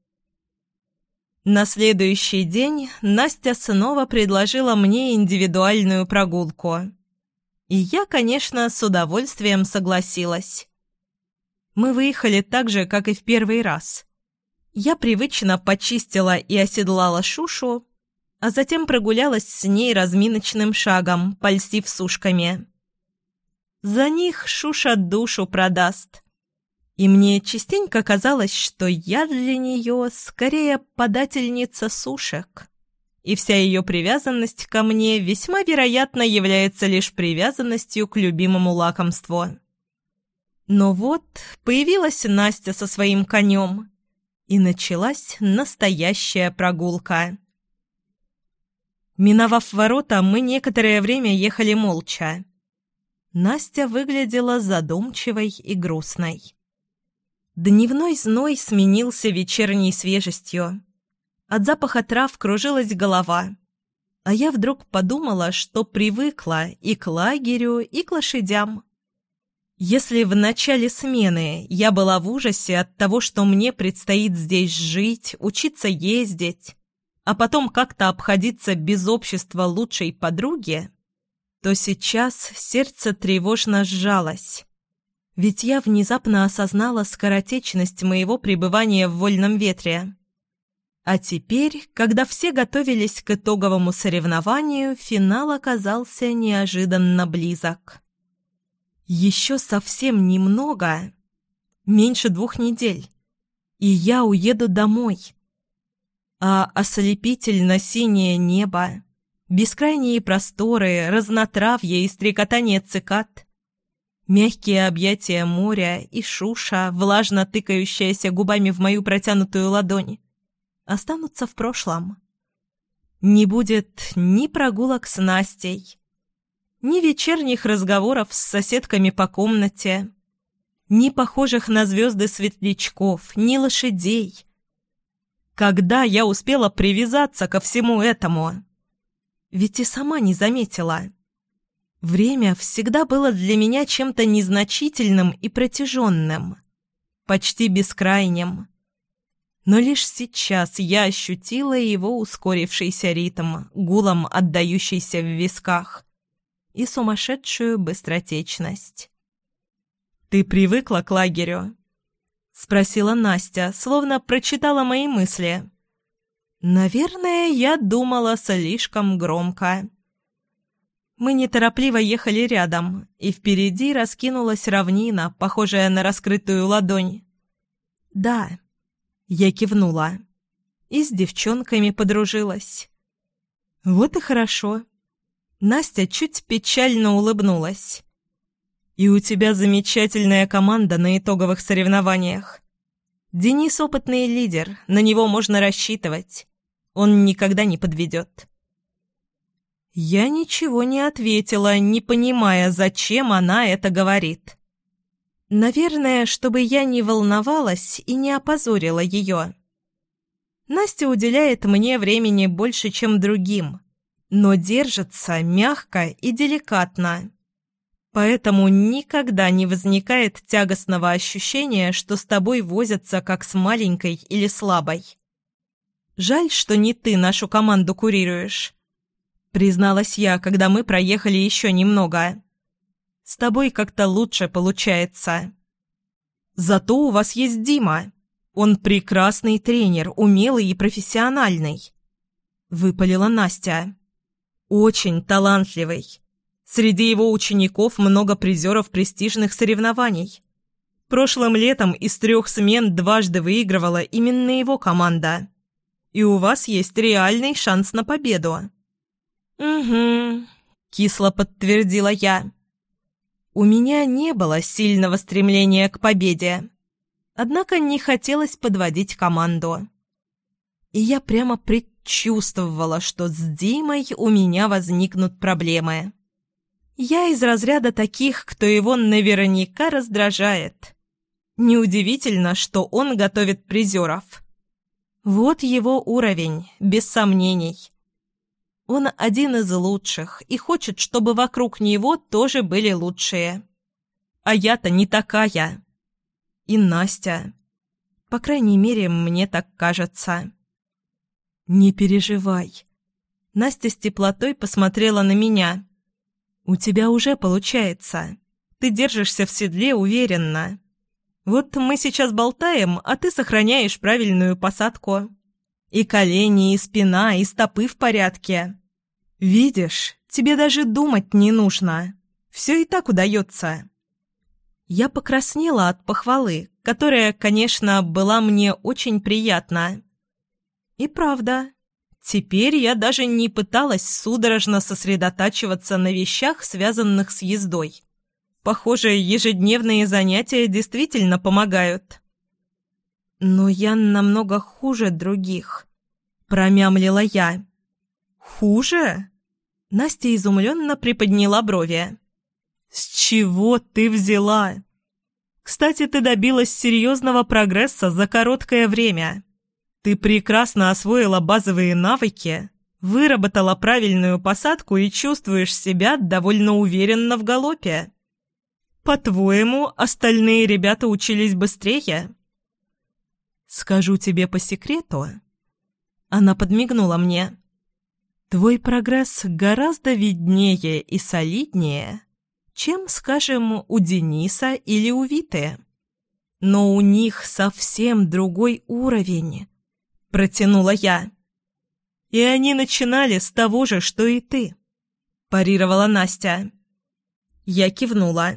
На следующий день Настя снова предложила мне индивидуальную прогулку. И я, конечно, с удовольствием согласилась. Мы выехали так же, как и в первый раз. Я привычно почистила и оседлала Шушу, а затем прогулялась с ней разминочным шагом, польстив сушками. За них Шуша душу продаст. И мне частенько казалось, что я для нее скорее подательница сушек. И вся ее привязанность ко мне весьма вероятно является лишь привязанностью к любимому лакомству. Но вот появилась Настя со своим конем, и началась настоящая прогулка. Миновав ворота, мы некоторое время ехали молча. Настя выглядела задумчивой и грустной. Дневной зной сменился вечерней свежестью. От запаха трав кружилась голова. А я вдруг подумала, что привыкла и к лагерю, и к лошадям. Если в начале смены я была в ужасе от того, что мне предстоит здесь жить, учиться ездить, а потом как-то обходиться без общества лучшей подруги, то сейчас сердце тревожно сжалось. Ведь я внезапно осознала скоротечность моего пребывания в вольном ветре. А теперь, когда все готовились к итоговому соревнованию, финал оказался неожиданно близок. Еще совсем немного, меньше двух недель, и я уеду домой. А ослепительно-синее небо, бескрайние просторы, разнотравье и стрекотание цикад, мягкие объятия моря и шуша, влажно тыкающаяся губами в мою протянутую ладонь, останутся в прошлом. Не будет ни прогулок с Настей, ни вечерних разговоров с соседками по комнате, ни похожих на звезды светлячков, ни лошадей. Когда я успела привязаться ко всему этому? Ведь и сама не заметила. Время всегда было для меня чем-то незначительным и протяженным, почти бескрайним. Но лишь сейчас я ощутила его ускорившийся ритм, гулом отдающийся в висках и сумасшедшую быстротечность. «Ты привыкла к лагерю?» — спросила Настя, словно прочитала мои мысли. «Наверное, я думала слишком громко». Мы неторопливо ехали рядом, и впереди раскинулась равнина, похожая на раскрытую ладонь. «Да», — я кивнула, и с девчонками подружилась. «Вот и хорошо», Настя чуть печально улыбнулась. «И у тебя замечательная команда на итоговых соревнованиях. Денис опытный лидер, на него можно рассчитывать. Он никогда не подведет». Я ничего не ответила, не понимая, зачем она это говорит. Наверное, чтобы я не волновалась и не опозорила ее. Настя уделяет мне времени больше, чем другим но держится мягко и деликатно. Поэтому никогда не возникает тягостного ощущения, что с тобой возятся как с маленькой или слабой. «Жаль, что не ты нашу команду курируешь», — призналась я, когда мы проехали еще немного. «С тобой как-то лучше получается». «Зато у вас есть Дима. Он прекрасный тренер, умелый и профессиональный», — выпалила Настя. Очень талантливый. Среди его учеников много призеров престижных соревнований. Прошлым летом из трех смен дважды выигрывала именно его команда. И у вас есть реальный шанс на победу. «Угу», — кисло подтвердила я. У меня не было сильного стремления к победе. Однако не хотелось подводить команду. И я прямо предчувствовала, чувствовала, что с Димой у меня возникнут проблемы. Я из разряда таких, кто его наверняка раздражает. Неудивительно, что он готовит призеров. Вот его уровень, без сомнений. Он один из лучших и хочет, чтобы вокруг него тоже были лучшие. А я-то не такая. И Настя. По крайней мере, мне так кажется. «Не переживай». Настя с теплотой посмотрела на меня. «У тебя уже получается. Ты держишься в седле уверенно. Вот мы сейчас болтаем, а ты сохраняешь правильную посадку. И колени, и спина, и стопы в порядке. Видишь, тебе даже думать не нужно. Все и так удается». Я покраснела от похвалы, которая, конечно, была мне очень приятна. И правда, теперь я даже не пыталась судорожно сосредотачиваться на вещах, связанных с ездой. Похоже, ежедневные занятия действительно помогают. «Но я намного хуже других», — промямлила я. «Хуже?» Настя изумленно приподняла брови. «С чего ты взяла?» «Кстати, ты добилась серьезного прогресса за короткое время. Ты прекрасно освоила базовые навыки, выработала правильную посадку и чувствуешь себя довольно уверенно в галопе. по-твоему, остальные ребята учились быстрее?» «Скажу тебе по секрету». Она подмигнула мне. «Твой прогресс гораздо виднее и солиднее, чем, скажем, у Дениса или у Виты. Но у них совсем другой уровень», — протянула я. «И они начинали с того же, что и ты», — парировала Настя. Я кивнула.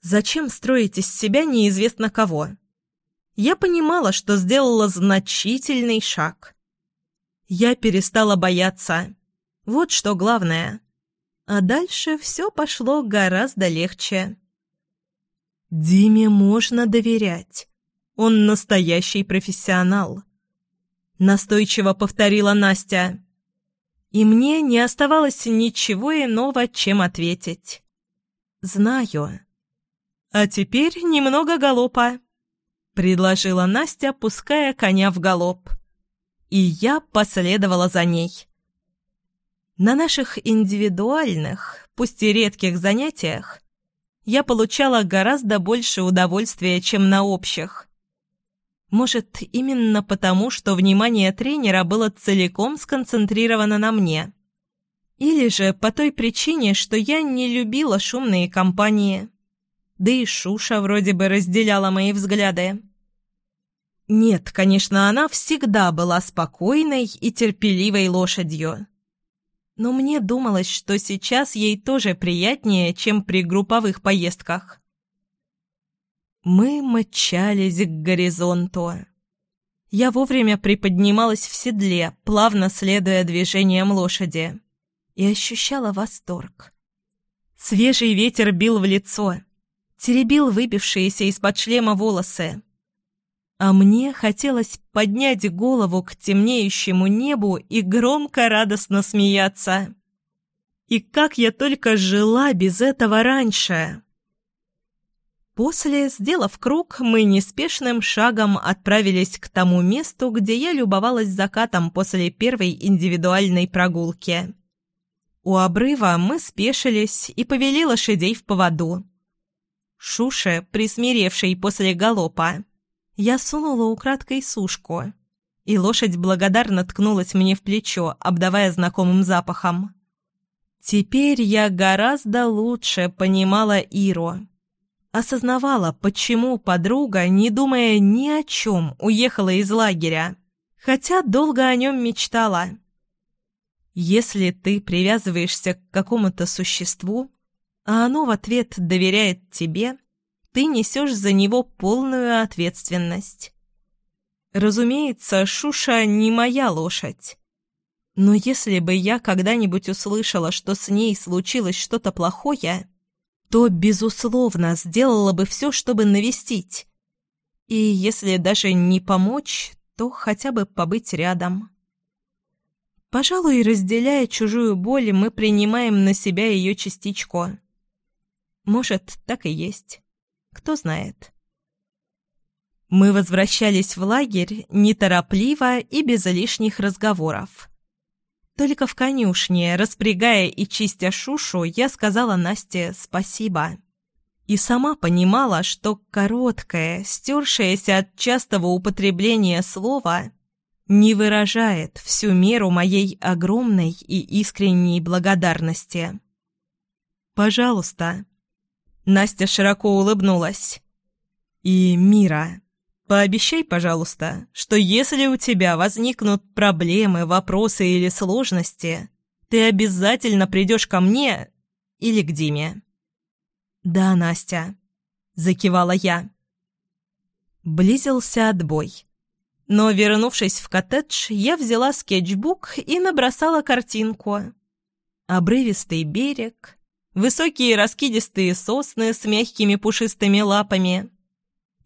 «Зачем строить из себя неизвестно кого?» Я понимала, что сделала значительный шаг. Я перестала бояться. Вот что главное. А дальше все пошло гораздо легче. Диме можно доверять. Он настоящий профессионал. Настойчиво повторила Настя. И мне не оставалось ничего иного, чем ответить. «Знаю». «А теперь немного галопа», предложила Настя, пуская коня в галоп. И я последовала за ней. На наших индивидуальных, пусть и редких занятиях, я получала гораздо больше удовольствия, чем на общих. Может, именно потому, что внимание тренера было целиком сконцентрировано на мне. Или же по той причине, что я не любила шумные компании. Да и Шуша вроде бы разделяла мои взгляды. Нет, конечно, она всегда была спокойной и терпеливой лошадью. Но мне думалось, что сейчас ей тоже приятнее, чем при групповых поездках. Мы мчались к горизонту. Я вовремя приподнималась в седле, плавно следуя движениям лошади, и ощущала восторг. Свежий ветер бил в лицо, теребил выбившиеся из-под шлема волосы, а мне хотелось поднять голову к темнеющему небу и громко радостно смеяться. И как я только жила без этого раньше! После, сделав круг, мы неспешным шагом отправились к тому месту, где я любовалась закатом после первой индивидуальной прогулки. У обрыва мы спешились и повели лошадей в поводу. Шуше, присмиревший после галопа, я сунула украдкой сушку, и лошадь благодарно ткнулась мне в плечо, обдавая знакомым запахом. Теперь я гораздо лучше понимала Иру. Осознавала, почему подруга, не думая ни о чем, уехала из лагеря, хотя долго о нем мечтала. Если ты привязываешься к какому-то существу, а оно в ответ доверяет тебе, ты несешь за него полную ответственность. Разумеется, Шуша не моя лошадь. Но если бы я когда-нибудь услышала, что с ней случилось что-то плохое, то, безусловно, сделала бы все, чтобы навестить. И если даже не помочь, то хотя бы побыть рядом. Пожалуй, разделяя чужую боль, мы принимаем на себя ее частичку. Может, так и есть. Кто знает. Мы возвращались в лагерь неторопливо и без лишних разговоров. Только в конюшне, распрягая и чистя шушу, я сказала Насте спасибо. И сама понимала, что короткое, стершееся от частого употребления слова не выражает всю меру моей огромной и искренней благодарности. «Пожалуйста», Настя широко улыбнулась. «И, Мира, пообещай, пожалуйста, что если у тебя возникнут проблемы, вопросы или сложности, ты обязательно придешь ко мне или к Диме». «Да, Настя», — закивала я. Близился отбой. Но, вернувшись в коттедж, я взяла скетчбук и набросала картинку. Обрывистый берег, высокие раскидистые сосны с мягкими пушистыми лапами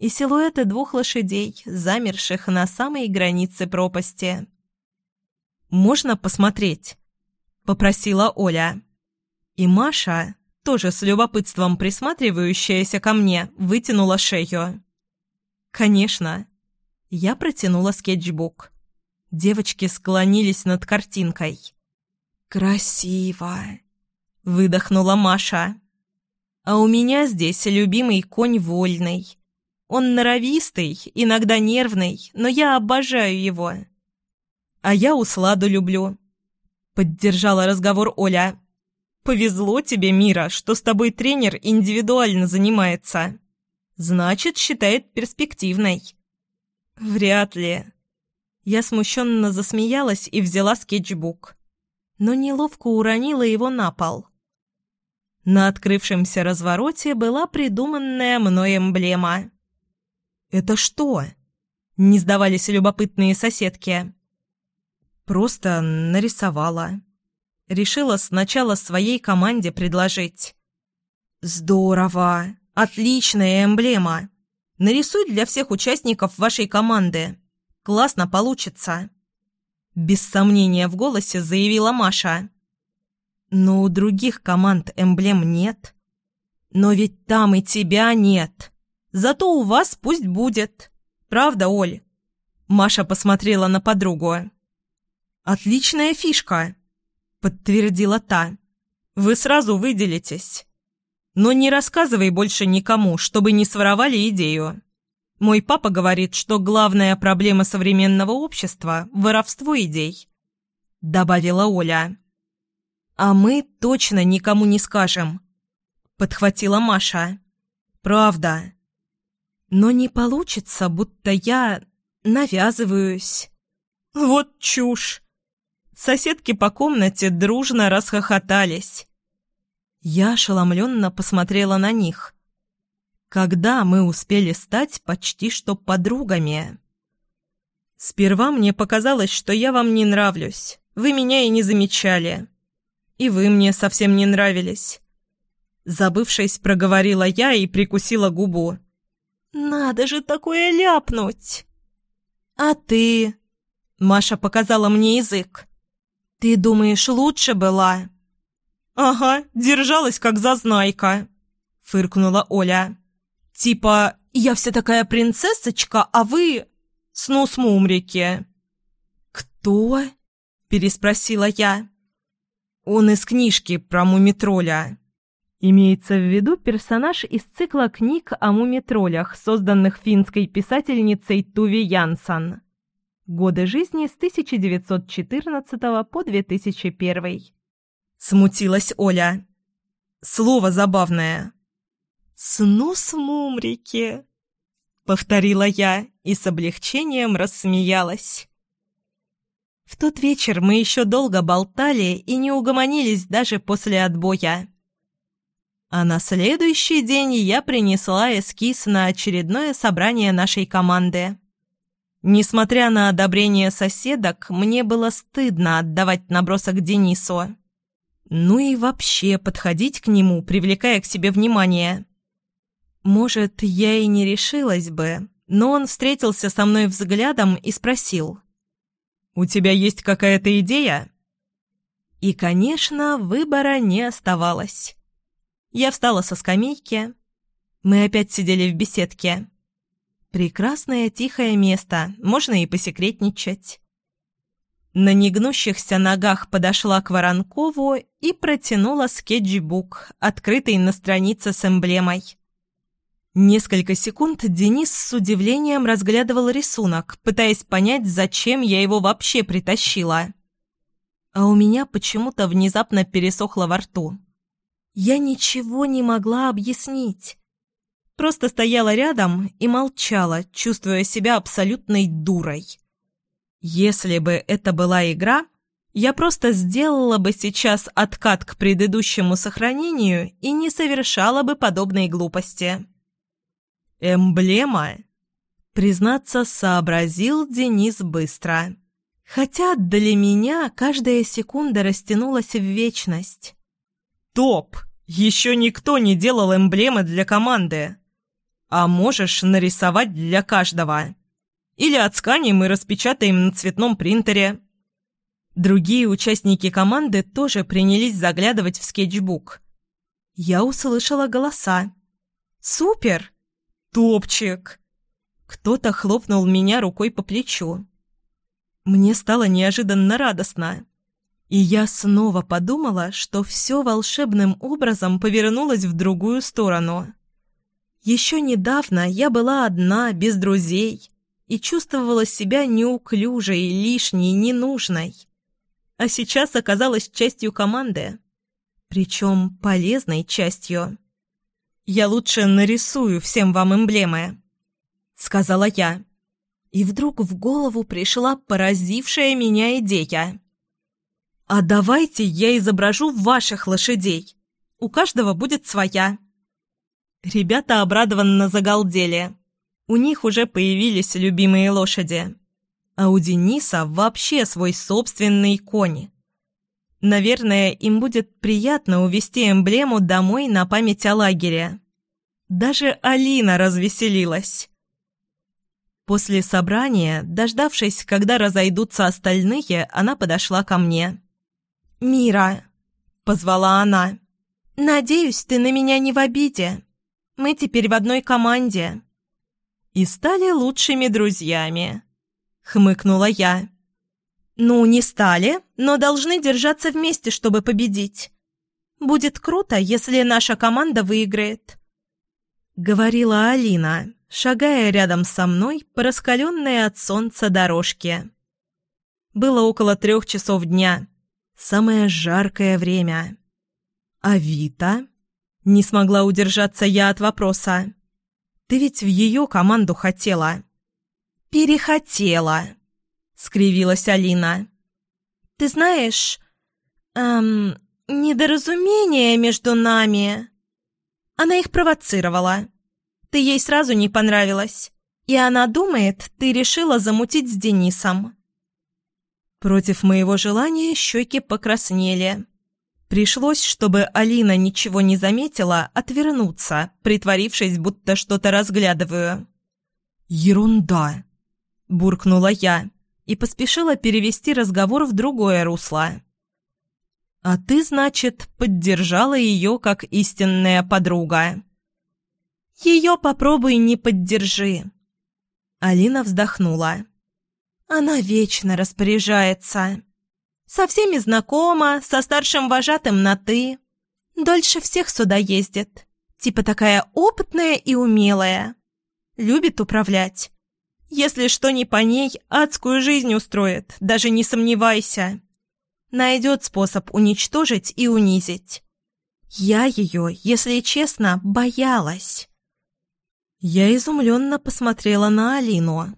и силуэты двух лошадей, замерших на самой границе пропасти. «Можно посмотреть?» — попросила Оля. И Маша, тоже с любопытством присматривающаяся ко мне, вытянула шею. «Конечно». Я протянула скетчбук. Девочки склонились над картинкой. «Красиво!» — выдохнула Маша. А у меня здесь любимый конь вольный. Он норовистый, иногда нервный, но я обожаю его. А я усладу люблю. Поддержала разговор Оля. Повезло тебе, Мира, что с тобой тренер индивидуально занимается. Значит, считает перспективной. Вряд ли. Я смущенно засмеялась и взяла скетчбук. Но неловко уронила его на пол. На открывшемся развороте была придуманная мной эмблема. «Это что?» — не сдавались любопытные соседки. «Просто нарисовала. Решила сначала своей команде предложить». «Здорово! Отличная эмблема! Нарисуй для всех участников вашей команды. Классно получится!» Без сомнения в голосе заявила Маша. Но у других команд эмблем нет. Но ведь там и тебя нет. Зато у вас пусть будет. Правда, Оль? Маша посмотрела на подругу. «Отличная фишка», — подтвердила та. «Вы сразу выделитесь. Но не рассказывай больше никому, чтобы не своровали идею. Мой папа говорит, что главная проблема современного общества – воровство идей», – добавила Оля. «А мы точно никому не скажем», — подхватила Маша. «Правда. Но не получится, будто я навязываюсь». «Вот чушь!» Соседки по комнате дружно расхохотались. Я ошеломленно посмотрела на них. Когда мы успели стать почти что подругами? Сперва мне показалось, что я вам не нравлюсь. Вы меня и не замечали. И вы мне совсем не нравились. Забывшись, проговорила я и прикусила губу. «Надо же такое ляпнуть!» «А ты?» Маша показала мне язык. «Ты думаешь, лучше была?» «Ага, держалась как зазнайка», — фыркнула Оля. «Типа, я вся такая принцессочка, а вы...» «Снус-мумрики». «Кто?» — переспросила я. Он из книжки про мумитроля. Имеется в виду персонаж из цикла книг о мумитролях, созданных финской писательницей Туви Янсан. Годы жизни с 1914 по 2001. Смутилась Оля. Слово забавное. «Снус мумрики», — повторила я и с облегчением рассмеялась. В тот вечер мы еще долго болтали и не угомонились даже после отбоя. А на следующий день я принесла эскиз на очередное собрание нашей команды. Несмотря на одобрение соседок, мне было стыдно отдавать набросок Денису. Ну и вообще подходить к нему, привлекая к себе внимание. Может, я и не решилась бы, но он встретился со мной взглядом и спросил – у тебя есть какая-то идея?» И, конечно, выбора не оставалось. Я встала со скамейки. Мы опять сидели в беседке. Прекрасное тихое место, можно и посекретничать. На негнущихся ногах подошла к Воронкову и протянула скетчбук, открытый на странице с эмблемой. Несколько секунд Денис с удивлением разглядывал рисунок, пытаясь понять, зачем я его вообще притащила. А у меня почему-то внезапно пересохло во рту. Я ничего не могла объяснить. Просто стояла рядом и молчала, чувствуя себя абсолютной дурой. Если бы это была игра, я просто сделала бы сейчас откат к предыдущему сохранению и не совершала бы подобной глупости. «Эмблема?» Признаться, сообразил Денис быстро. Хотя для меня каждая секунда растянулась в вечность. «Топ! Еще никто не делал эмблемы для команды. А можешь нарисовать для каждого. Или отсканим и распечатаем на цветном принтере». Другие участники команды тоже принялись заглядывать в скетчбук. Я услышала голоса. «Супер! «Топчик!» Кто-то хлопнул меня рукой по плечу. Мне стало неожиданно радостно. И я снова подумала, что все волшебным образом повернулось в другую сторону. Еще недавно я была одна, без друзей, и чувствовала себя неуклюжей, лишней, ненужной. А сейчас оказалась частью команды. Причем полезной частью. «Я лучше нарисую всем вам эмблемы», — сказала я. И вдруг в голову пришла поразившая меня идея. «А давайте я изображу ваших лошадей. У каждого будет своя». Ребята обрадованно загалдели. У них уже появились любимые лошади. А у Дениса вообще свой собственный конь. Наверное, им будет приятно увезти эмблему домой на память о лагере. Даже Алина развеселилась. После собрания, дождавшись, когда разойдутся остальные, она подошла ко мне. «Мира!» — позвала она. «Надеюсь, ты на меня не в обиде. Мы теперь в одной команде» и стали лучшими друзьями», — хмыкнула я. «Ну, не стали, но должны держаться вместе, чтобы победить. Будет круто, если наша команда выиграет», — говорила Алина, шагая рядом со мной по раскаленной от солнца дорожке. Было около трех часов дня, самое жаркое время. «А Вита?» — не смогла удержаться я от вопроса. Ты ведь в ее команду хотела». «Перехотела», — скривилась Алина. «Ты знаешь, эм, недоразумение между нами...» Она их провоцировала. Ты ей сразу не понравилась. И она думает, ты решила замутить с Денисом. Против моего желания щеки покраснели. Пришлось, чтобы Алина ничего не заметила, отвернуться, притворившись, будто что-то разглядываю. «Ерунда!» – буркнула я и поспешила перевести разговор в другое русло. «А ты, значит, поддержала ее как истинная подруга?» «Ее попробуй не поддержи!» Алина вздохнула. «Она вечно распоряжается!» Со всеми знакома, со старшим вожатым на «ты». Дольше всех сюда ездит. Типа такая опытная и умелая. Любит управлять. Если что не по ней, адскую жизнь устроит, даже не сомневайся. Найдет способ уничтожить и унизить. Я ее, если честно, боялась. Я изумленно посмотрела на Алину.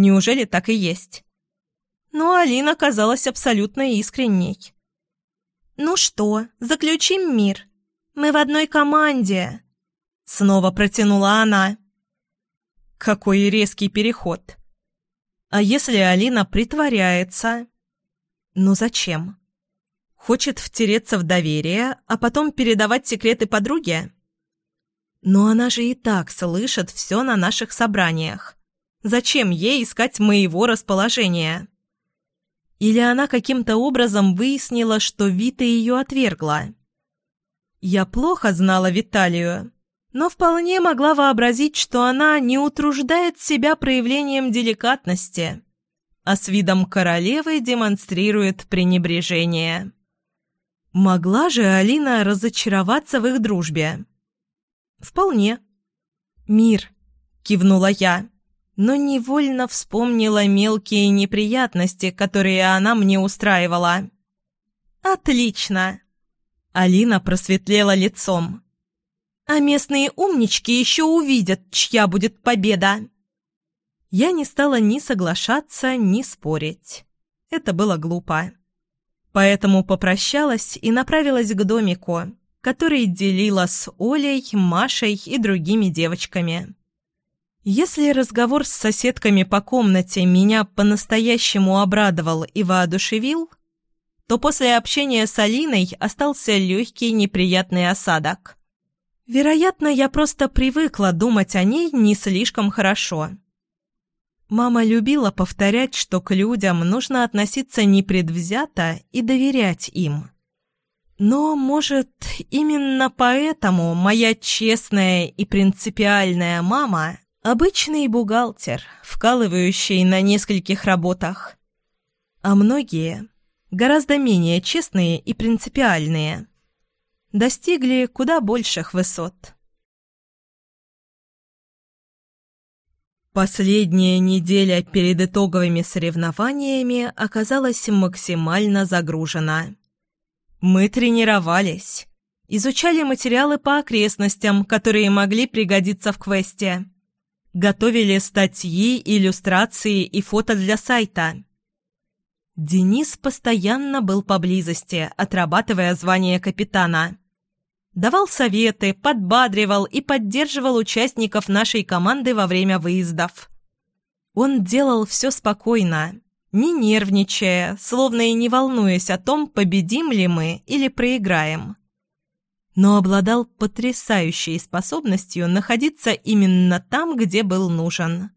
Неужели так и есть? но Алина казалась абсолютно искренней. «Ну что, заключим мир? Мы в одной команде!» Снова протянула она. Какой резкий переход. А если Алина притворяется? Ну зачем? Хочет втереться в доверие, а потом передавать секреты подруге? Но она же и так слышит все на наших собраниях. Зачем ей искать моего расположения? Или она каким-то образом выяснила, что Вита ее отвергла? Я плохо знала Виталию, но вполне могла вообразить, что она не утруждает себя проявлением деликатности, а с видом королевы демонстрирует пренебрежение. Могла же Алина разочароваться в их дружбе? «Вполне». «Мир», — кивнула я но невольно вспомнила мелкие неприятности, которые она мне устраивала. «Отлично!» Алина просветлела лицом. «А местные умнички еще увидят, чья будет победа!» Я не стала ни соглашаться, ни спорить. Это было глупо. Поэтому попрощалась и направилась к домику, который делила с Олей, Машей и другими девочками. Если разговор с соседками по комнате меня по-настоящему обрадовал и воодушевил, то после общения с Алиной остался легкий неприятный осадок. Вероятно, я просто привыкла думать о ней не слишком хорошо. Мама любила повторять, что к людям нужно относиться непредвзято и доверять им. Но, может, именно поэтому моя честная и принципиальная мама Обычный бухгалтер, вкалывающий на нескольких работах. А многие, гораздо менее честные и принципиальные, достигли куда больших высот. Последняя неделя перед итоговыми соревнованиями оказалась максимально загружена. Мы тренировались, изучали материалы по окрестностям, которые могли пригодиться в квесте, готовили статьи, иллюстрации и фото для сайта. Денис постоянно был поблизости, отрабатывая звание капитана давал советы, подбадривал и поддерживал участников нашей команды во время выездов. Он делал все спокойно, не нервничая, словно и не волнуясь о том, победим ли мы или проиграем. Но обладал потрясающей способностью находиться именно там, где был нужен.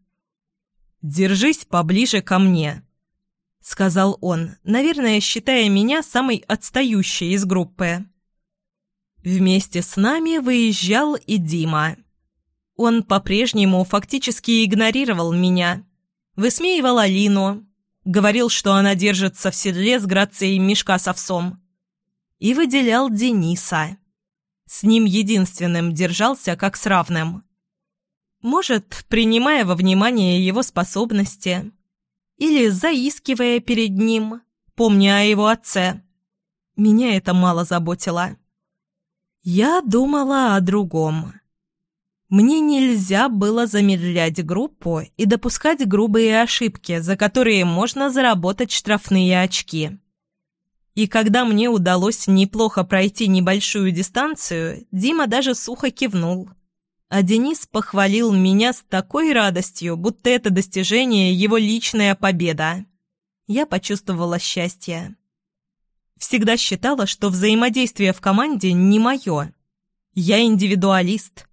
«Держись поближе ко мне», — сказал он, наверное, считая меня самой отстающей из группы. Вместе с нами выезжал и Дима. Он по-прежнему фактически игнорировал меня, высмеивал Алину, говорил, что она держится в седле с грацией мешка с овсом, и выделял Дениса. С ним единственным держался как с равным. Может, принимая во внимание его способности, или заискивая перед ним, помня о его отце. Меня это мало заботило. Я думала о другом. Мне нельзя было замедлять группу и допускать грубые ошибки, за которые можно заработать штрафные очки. И когда мне удалось неплохо пройти небольшую дистанцию, Дима даже сухо кивнул. А Денис похвалил меня с такой радостью, будто это достижение его личная победа. Я почувствовала счастье. Всегда считала, что взаимодействие в команде не мое. Я индивидуалист.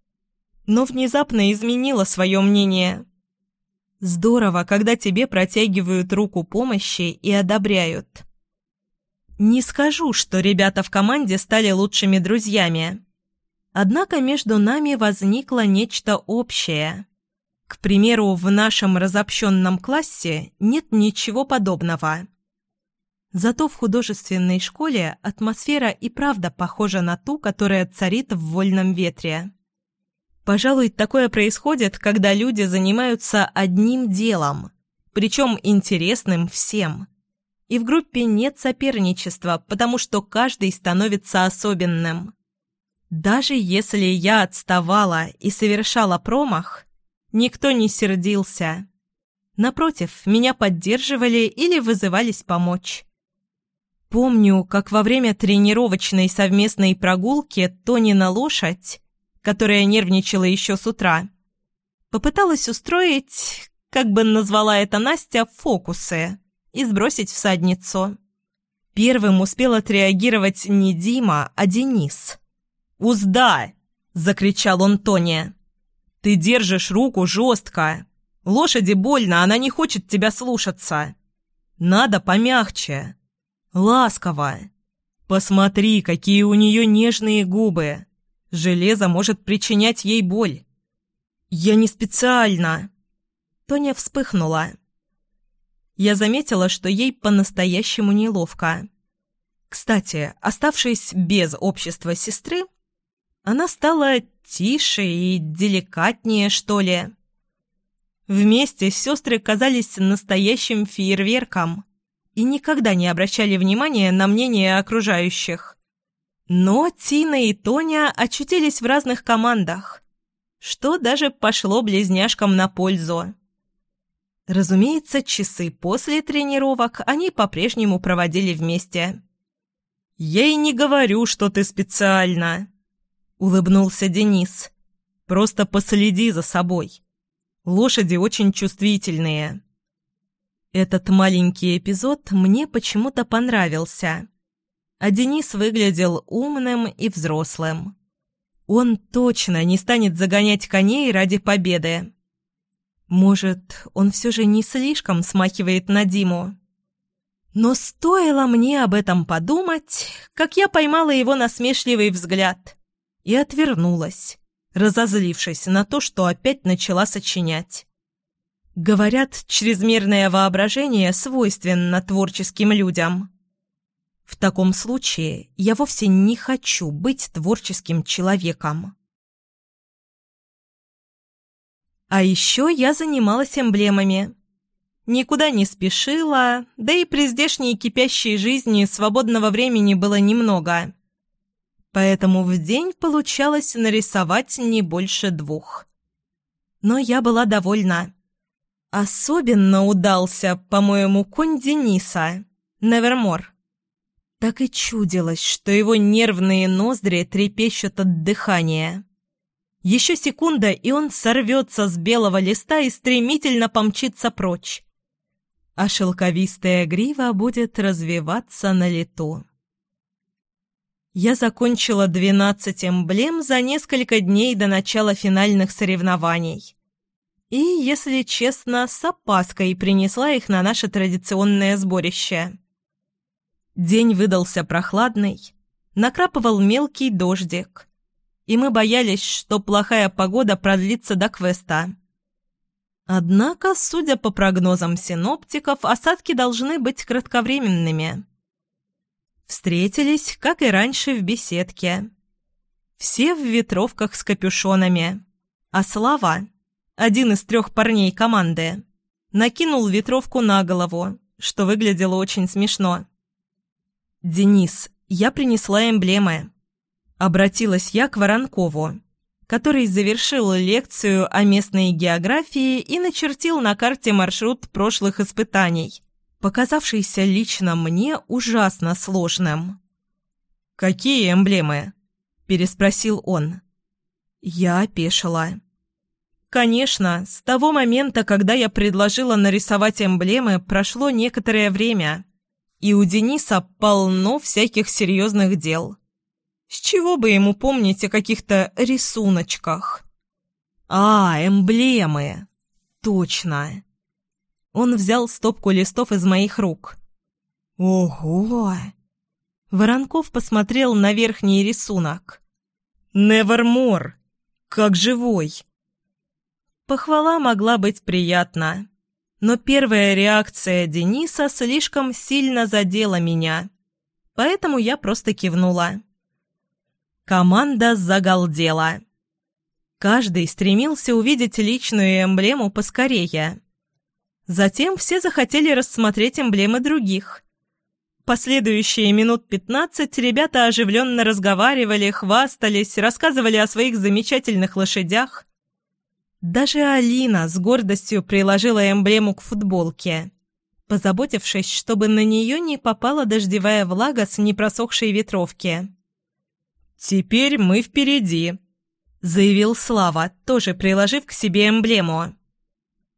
Но внезапно изменила свое мнение. Здорово, когда тебе протягивают руку помощи и одобряют. Не скажу, что ребята в команде стали лучшими друзьями. Однако между нами возникло нечто общее. К примеру, в нашем разобщенном классе нет ничего подобного. Зато в художественной школе атмосфера и правда похожа на ту, которая царит в вольном ветре. Пожалуй, такое происходит, когда люди занимаются одним делом, причем интересным всем. И в группе нет соперничества, потому что каждый становится особенным. Даже если я отставала и совершала промах, никто не сердился. Напротив, меня поддерживали или вызывались помочь. Помню, как во время тренировочной совместной прогулки Тонина лошадь, которая нервничала еще с утра, попыталась устроить, как бы назвала это Настя, фокусы и сбросить всадницу. Первым успел отреагировать не Дима, а Денис. «Узда!» — закричал он Тоне. «Ты держишь руку жестко. Лошади больно, она не хочет тебя слушаться. Надо помягче». Ласково. Посмотри, какие у нее нежные губы. Железо может причинять ей боль. Я не специально. Тоня вспыхнула. Я заметила, что ей по-настоящему неловко. Кстати, оставшись без общества сестры, она стала тише и деликатнее, что ли. Вместе сестры казались настоящим фейерверком и никогда не обращали внимания на мнение окружающих. Но Тина и Тоня очутились в разных командах, что даже пошло близняшкам на пользу. Разумеется, часы после тренировок они по-прежнему проводили вместе. «Я и не говорю, что ты специально», — улыбнулся Денис. «Просто последи за собой. Лошади очень чувствительные». Этот маленький эпизод мне почему-то понравился. А Денис выглядел умным и взрослым. Он точно не станет загонять коней ради победы. Может, он все же не слишком смахивает на Диму? Но стоило мне об этом подумать, как я поймала его насмешливый взгляд и отвернулась, разозлившись на то, что опять начала сочинять. Говорят, чрезмерное воображение свойственно творческим людям. В таком случае я вовсе не хочу быть творческим человеком. А еще я занималась эмблемами. Никуда не спешила, да и при здешней кипящей жизни свободного времени было немного. Поэтому в день получалось нарисовать не больше двух. Но я была довольна. Особенно удался, по-моему, конь Дениса, Невермор. Так и чудилось, что его нервные ноздри трепещут от дыхания. Еще секунда, и он сорвется с белого листа и стремительно помчится прочь. А шелковистая грива будет развиваться на лету. Я закончила двенадцать эмблем за несколько дней до начала финальных соревнований. И, если честно, с опаской принесла их на наше традиционное сборище. День выдался прохладный, накрапывал мелкий дождик и мы боялись, что плохая погода продлится до квеста. Однако, судя по прогнозам синоптиков, осадки должны быть кратковременными. Встретились, как и раньше, в беседке. Все в ветровках с капюшонами. А Слава, один из трех парней команды, накинул ветровку на голову, что выглядело очень смешно. «Денис, я принесла эмблемы», Обратилась я к Воронкову, который завершил лекцию о местной географии и начертил на карте маршрут прошлых испытаний, показавшийся лично мне ужасно сложным. «Какие эмблемы?» – переспросил он. Я опешила. Конечно, с того момента, когда я предложила нарисовать эмблемы, прошло некоторое время, и у Дениса полно всяких серьезных дел. С чего бы ему помнить о каких-то рисуночках? А, эмблемы. Точно. Он взял стопку листов из моих рук. Ого! Воронков посмотрел на верхний рисунок. Невермор! Как живой! Похвала могла быть приятна, но первая реакция Дениса слишком сильно задела меня, поэтому я просто кивнула. Команда загалдела. Каждый стремился увидеть личную эмблему поскорее. Затем все захотели рассмотреть эмблемы других. Последующие минут пятнадцать ребята оживленно разговаривали, хвастались, рассказывали о своих замечательных лошадях. Даже Алина с гордостью приложила эмблему к футболке, позаботившись, чтобы на нее не попала дождевая влага с непросохшей ветровки. «Теперь мы впереди», — заявил Слава, тоже приложив к себе эмблему.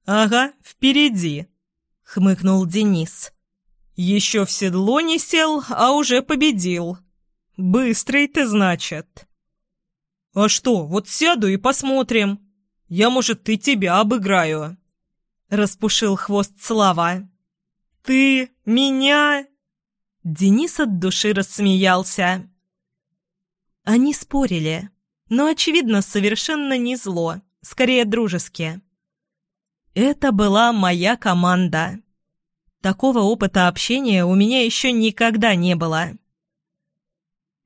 «Ага, впереди», — хмыкнул Денис. «Еще в седло не сел, а уже победил. Быстрый ты, значит». «А что, вот сяду и посмотрим. Я, может, и тебя обыграю», — распушил хвост Слава. «Ты? Меня?» Денис от души рассмеялся. Они спорили, но, очевидно, совершенно не зло, скорее дружески. Это была моя команда. Такого опыта общения у меня еще никогда не было.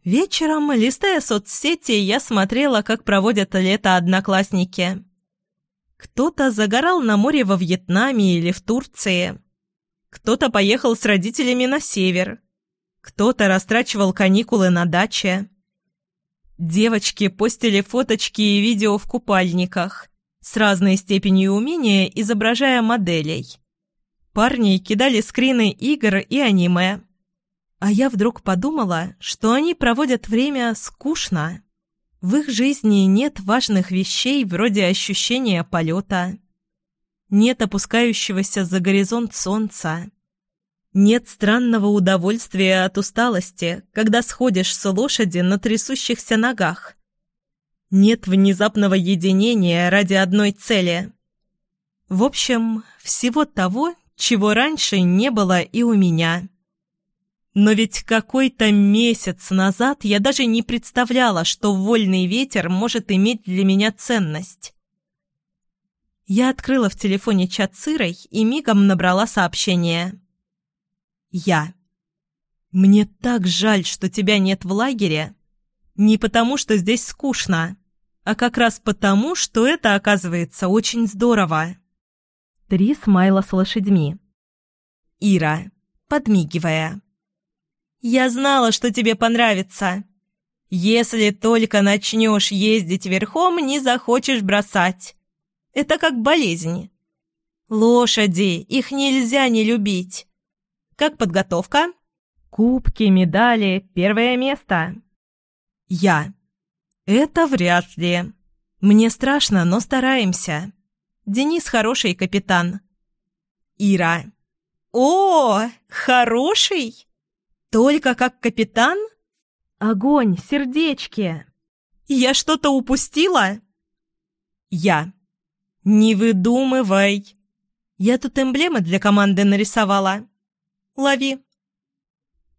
Вечером, листая соцсети, я смотрела, как проводят лето одноклассники. Кто-то загорал на море во Вьетнаме или в Турции. Кто-то поехал с родителями на север. Кто-то растрачивал каникулы на даче. Девочки постили фоточки и видео в купальниках с разной степенью умения, изображая моделей. Парни кидали скрины игр и аниме. А я вдруг подумала, что они проводят время скучно. В их жизни нет важных вещей вроде ощущения полета. Нет опускающегося за горизонт солнца. Нет странного удовольствия от усталости, когда сходишь с лошади на трясущихся ногах. Нет внезапного единения ради одной цели. В общем, всего того, чего раньше не было и у меня. Но ведь какой-то месяц назад я даже не представляла, что вольный ветер может иметь для меня ценность. Я открыла в телефоне чат с и мигом набрала сообщение. Я. «Мне так жаль, что тебя нет в лагере. Не потому, что здесь скучно, а как раз потому, что это, оказывается, очень здорово». Три смайла с лошадьми. Ира, подмигивая. «Я знала, что тебе понравится. Если только начнешь ездить верхом, не захочешь бросать. Это как болезнь. Лошади, их нельзя не любить. Как подготовка?» Кубки, медали, первое место. Я. Это вряд ли. Мне страшно, но стараемся. Денис хороший капитан. Ира. О, хороший? Только как капитан? Огонь, сердечки. Я что-то упустила? Я. Не выдумывай. Я тут эмблемы для команды нарисовала. Лови.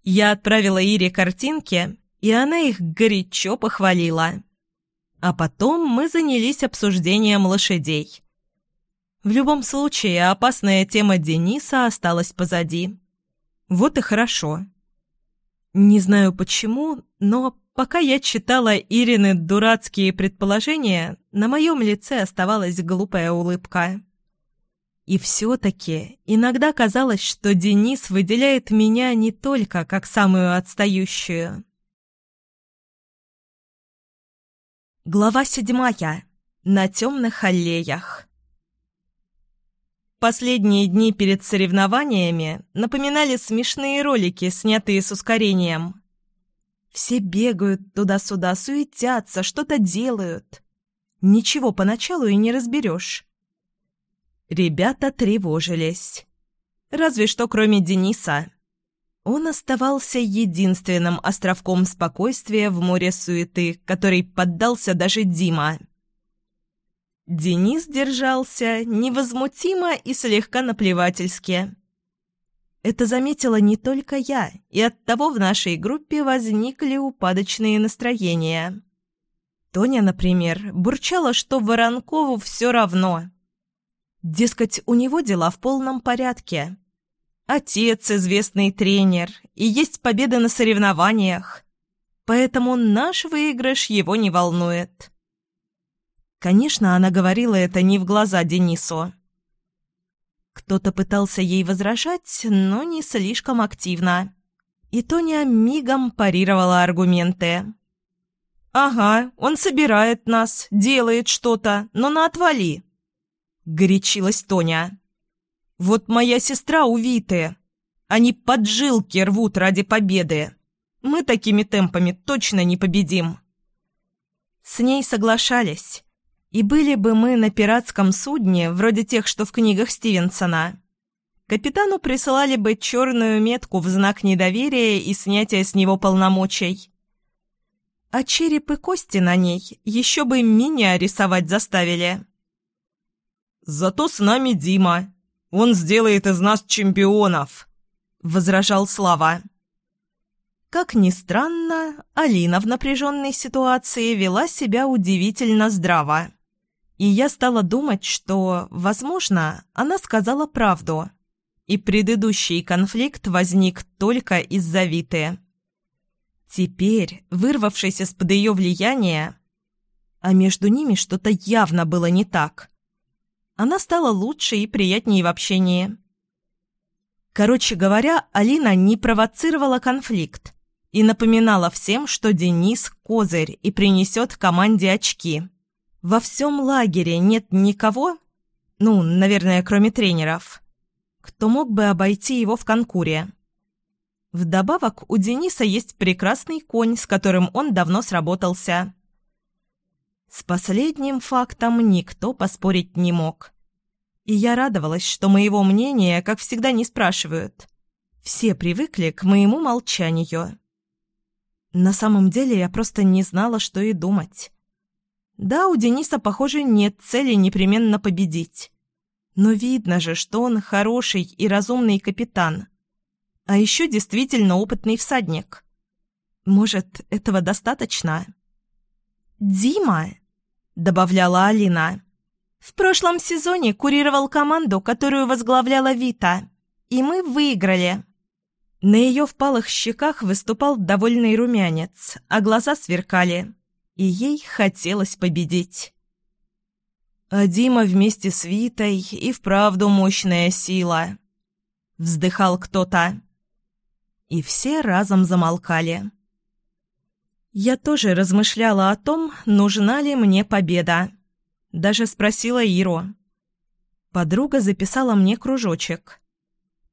Я отправила Ире картинки, и она их горячо похвалила. А потом мы занялись обсуждением лошадей. В любом случае, опасная тема Дениса осталась позади. Вот и хорошо. Не знаю почему, но пока я читала Ирины дурацкие предположения, на моем лице оставалась глупая улыбка. И все-таки иногда казалось, что Денис выделяет меня не только как самую отстающую. Глава седьмая. На темных аллеях. Последние дни перед соревнованиями напоминали смешные ролики, снятые с ускорением. Все бегают туда-сюда, суетятся, что-то делают. Ничего поначалу и не разберешь. Ребята тревожились. Разве что кроме Дениса. Он оставался единственным островком спокойствия в море суеты, который поддался даже Дима. Денис держался невозмутимо и слегка наплевательски. Это заметила не только я, и оттого в нашей группе возникли упадочные настроения. Тоня, например, бурчала, что Воронкову все равно – Дескать, у него дела в полном порядке. Отец – известный тренер, и есть победы на соревнованиях. Поэтому наш выигрыш его не волнует. Конечно, она говорила это не в глаза Денису. Кто-то пытался ей возражать, но не слишком активно. И Тоня мигом парировала аргументы. «Ага, он собирает нас, делает что-то, но на отвали горячилась Тоня. «Вот моя сестра увитые. Они поджилки рвут ради победы. Мы такими темпами точно не победим». С ней соглашались. И были бы мы на пиратском судне, вроде тех, что в книгах Стивенсона. Капитану присылали бы черную метку в знак недоверия и снятия с него полномочий. А череп и кости на ней еще бы меня рисовать заставили. «Зато с нами Дима. Он сделает из нас чемпионов», — возражал Слава. Как ни странно, Алина в напряженной ситуации вела себя удивительно здраво. И я стала думать, что, возможно, она сказала правду, и предыдущий конфликт возник только из-за Виты. Теперь, вырвавшись из-под ее влияния, а между ними что-то явно было не так — она стала лучше и приятнее в общении. Короче говоря, Алина не провоцировала конфликт и напоминала всем, что Денис – козырь и принесет команде очки. Во всем лагере нет никого, ну, наверное, кроме тренеров, кто мог бы обойти его в конкуре. Вдобавок, у Дениса есть прекрасный конь, с которым он давно сработался. С последним фактом никто поспорить не мог. И я радовалась, что моего мнения, как всегда, не спрашивают. Все привыкли к моему молчанию. На самом деле я просто не знала, что и думать. Да, у Дениса, похоже, нет цели непременно победить. Но видно же, что он хороший и разумный капитан. А еще действительно опытный всадник. Может, этого достаточно? «Дима!» добавляла Алина. В прошлом сезоне курировал команду, которую возглавляла Вита, и мы выиграли. На ее впалых щеках выступал довольный румянец, а глаза сверкали, и ей хотелось победить. А Дима вместе с Витой и вправду мощная сила. Вздыхал кто-то. И все разом замолкали. Я тоже размышляла о том, нужна ли мне победа. Даже спросила Иру. Подруга записала мне кружочек.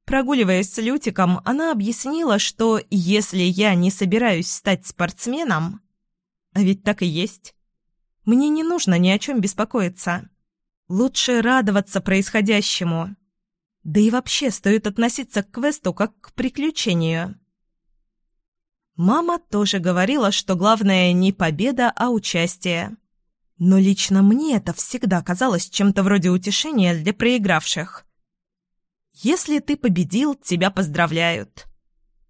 Прогуливаясь с Лютиком, она объяснила, что если я не собираюсь стать спортсменом, а ведь так и есть, мне не нужно ни о чем беспокоиться. Лучше радоваться происходящему. Да и вообще стоит относиться к квесту как к приключению. Мама тоже говорила, что главное не победа, а участие. Но лично мне это всегда казалось чем-то вроде утешения для проигравших. Если ты победил, тебя поздравляют.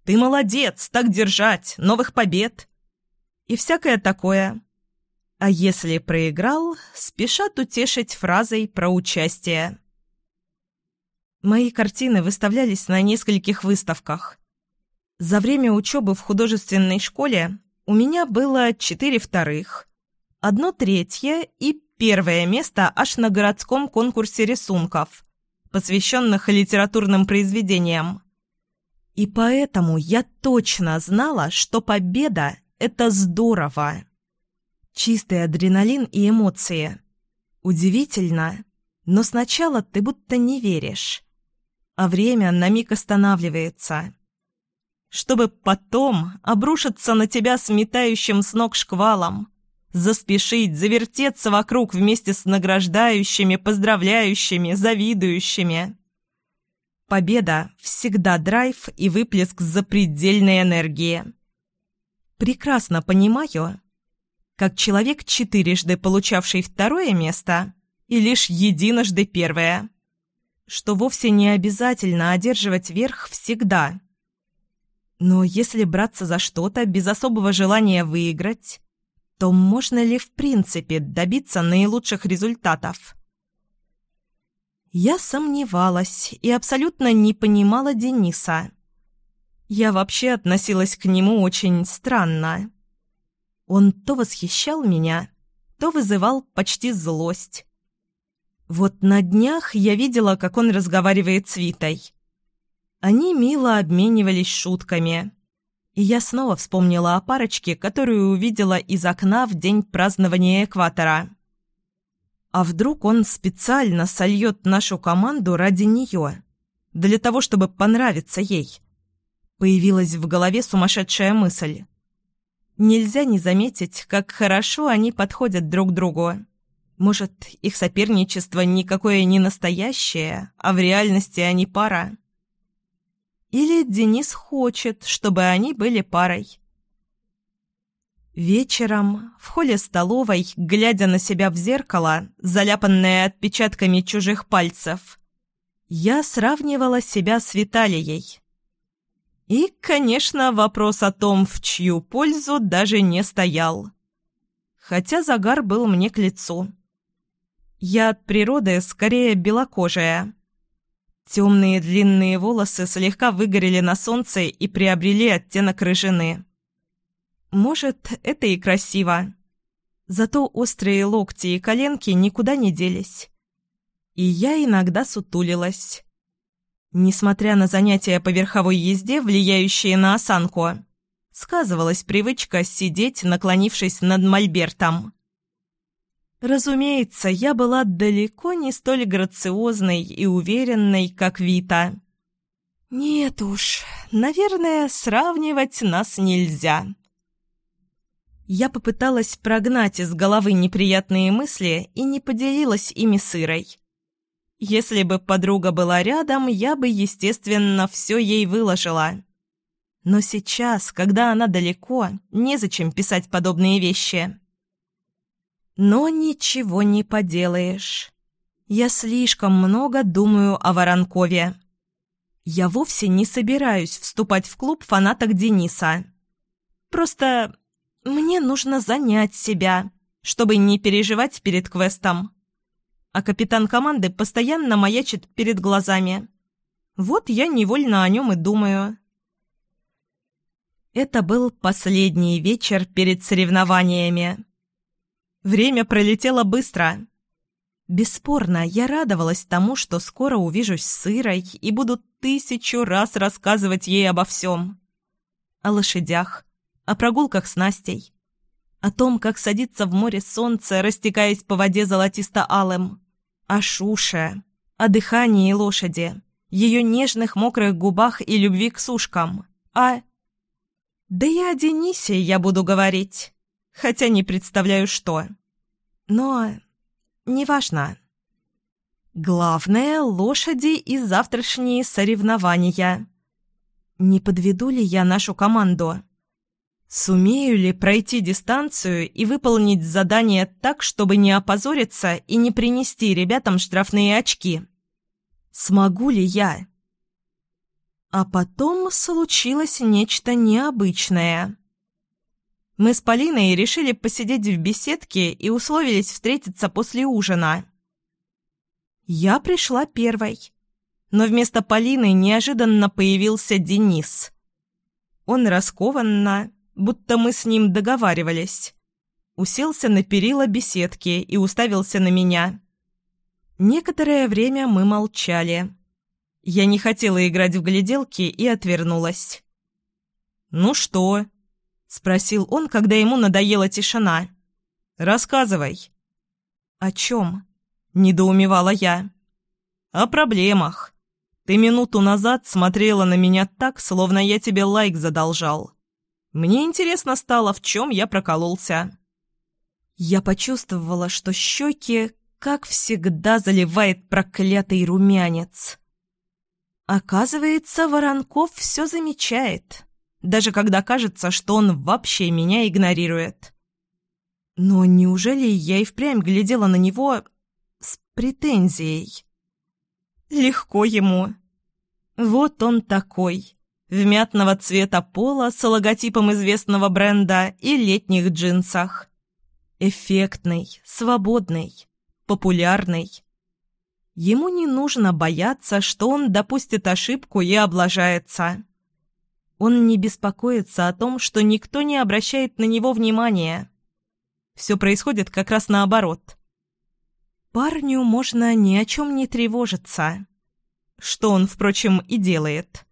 Ты молодец, так держать, новых побед. И всякое такое. А если проиграл, спешат утешить фразой про участие. Мои картины выставлялись на нескольких выставках. За время учебы в художественной школе у меня было четыре вторых, одно третье и первое место аж на городском конкурсе рисунков, посвященных литературным произведениям. И поэтому я точно знала, что победа — это здорово. Чистый адреналин и эмоции. Удивительно, но сначала ты будто не веришь, а время на миг останавливается чтобы потом обрушиться на тебя сметающим с ног шквалом, заспешить, завертеться вокруг вместе с награждающими, поздравляющими, завидующими. Победа – всегда драйв и выплеск запредельной энергии. Прекрасно понимаю, как человек, четырежды получавший второе место и лишь единожды первое, что вовсе не обязательно одерживать верх всегда – но если браться за что-то без особого желания выиграть, то можно ли в принципе добиться наилучших результатов? Я сомневалась и абсолютно не понимала Дениса. Я вообще относилась к нему очень странно. Он то восхищал меня, то вызывал почти злость. Вот на днях я видела, как он разговаривает с Витой. Они мило обменивались шутками. И я снова вспомнила о парочке, которую увидела из окна в день празднования экватора. А вдруг он специально сольет нашу команду ради нее, для того, чтобы понравиться ей? Появилась в голове сумасшедшая мысль. Нельзя не заметить, как хорошо они подходят друг другу. Может, их соперничество никакое не настоящее, а в реальности они пара? Или Денис хочет, чтобы они были парой. Вечером в холле столовой, глядя на себя в зеркало, заляпанное отпечатками чужих пальцев, я сравнивала себя с Виталией. И, конечно, вопрос о том, в чью пользу, даже не стоял. Хотя загар был мне к лицу. Я от природы скорее белокожая. Темные длинные волосы слегка выгорели на солнце и приобрели оттенок рыжины. Может, это и красиво. Зато острые локти и коленки никуда не делись. И я иногда сутулилась. Несмотря на занятия по верховой езде, влияющие на осанку, сказывалась привычка сидеть, наклонившись над мольбертом. Разумеется, я была далеко не столь грациозной и уверенной, как Вита. Нет уж, наверное, сравнивать нас нельзя. Я попыталась прогнать из головы неприятные мысли и не поделилась ими с Ирой. Если бы подруга была рядом, я бы, естественно, все ей выложила. Но сейчас, когда она далеко, незачем писать подобные вещи. Но ничего не поделаешь. Я слишком много думаю о Воронкове. Я вовсе не собираюсь вступать в клуб фанаток Дениса. Просто мне нужно занять себя, чтобы не переживать перед квестом. А капитан команды постоянно маячит перед глазами. Вот я невольно о нем и думаю. Это был последний вечер перед соревнованиями. Время пролетело быстро. Бесспорно, я радовалась тому, что скоро увижусь с Ирой и буду тысячу раз рассказывать ей обо всем. О лошадях, о прогулках с Настей, о том, как садится в море солнце, растекаясь по воде золотисто-алым, о Шуше, о дыхании лошади, ее нежных мокрых губах и любви к сушкам, а... Да и о Денисе я буду говорить, хотя не представляю, что. Но неважно. Главное — лошади и завтрашние соревнования. Не подведу ли я нашу команду? Сумею ли пройти дистанцию и выполнить задание так, чтобы не опозориться и не принести ребятам штрафные очки? Смогу ли я? А потом случилось нечто необычное. Мы с Полиной решили посидеть в беседке и условились встретиться после ужина. Я пришла первой, но вместо Полины неожиданно появился Денис. Он раскованно, будто мы с ним договаривались. Уселся на перила беседки и уставился на меня. Некоторое время мы молчали. Я не хотела играть в гляделки и отвернулась. «Ну что?» — спросил он, когда ему надоела тишина. «Рассказывай». «О чем?» — недоумевала я. «О проблемах. Ты минуту назад смотрела на меня так, словно я тебе лайк задолжал. Мне интересно стало, в чем я прокололся. Я почувствовала, что щеки, как всегда, заливает проклятый румянец. Оказывается, Воронков все замечает, даже когда кажется, что он вообще меня игнорирует. Но неужели я и впрямь глядела на него с претензией? Легко ему. Вот он такой, в мятного цвета пола с логотипом известного бренда и летних джинсах. Эффектный, свободный, популярный. Ему не нужно бояться, что он допустит ошибку и облажается. Он не беспокоится о том, что никто не обращает на него внимания. Все происходит как раз наоборот. Парню можно ни о чем не тревожиться. Что он, впрочем, и делает.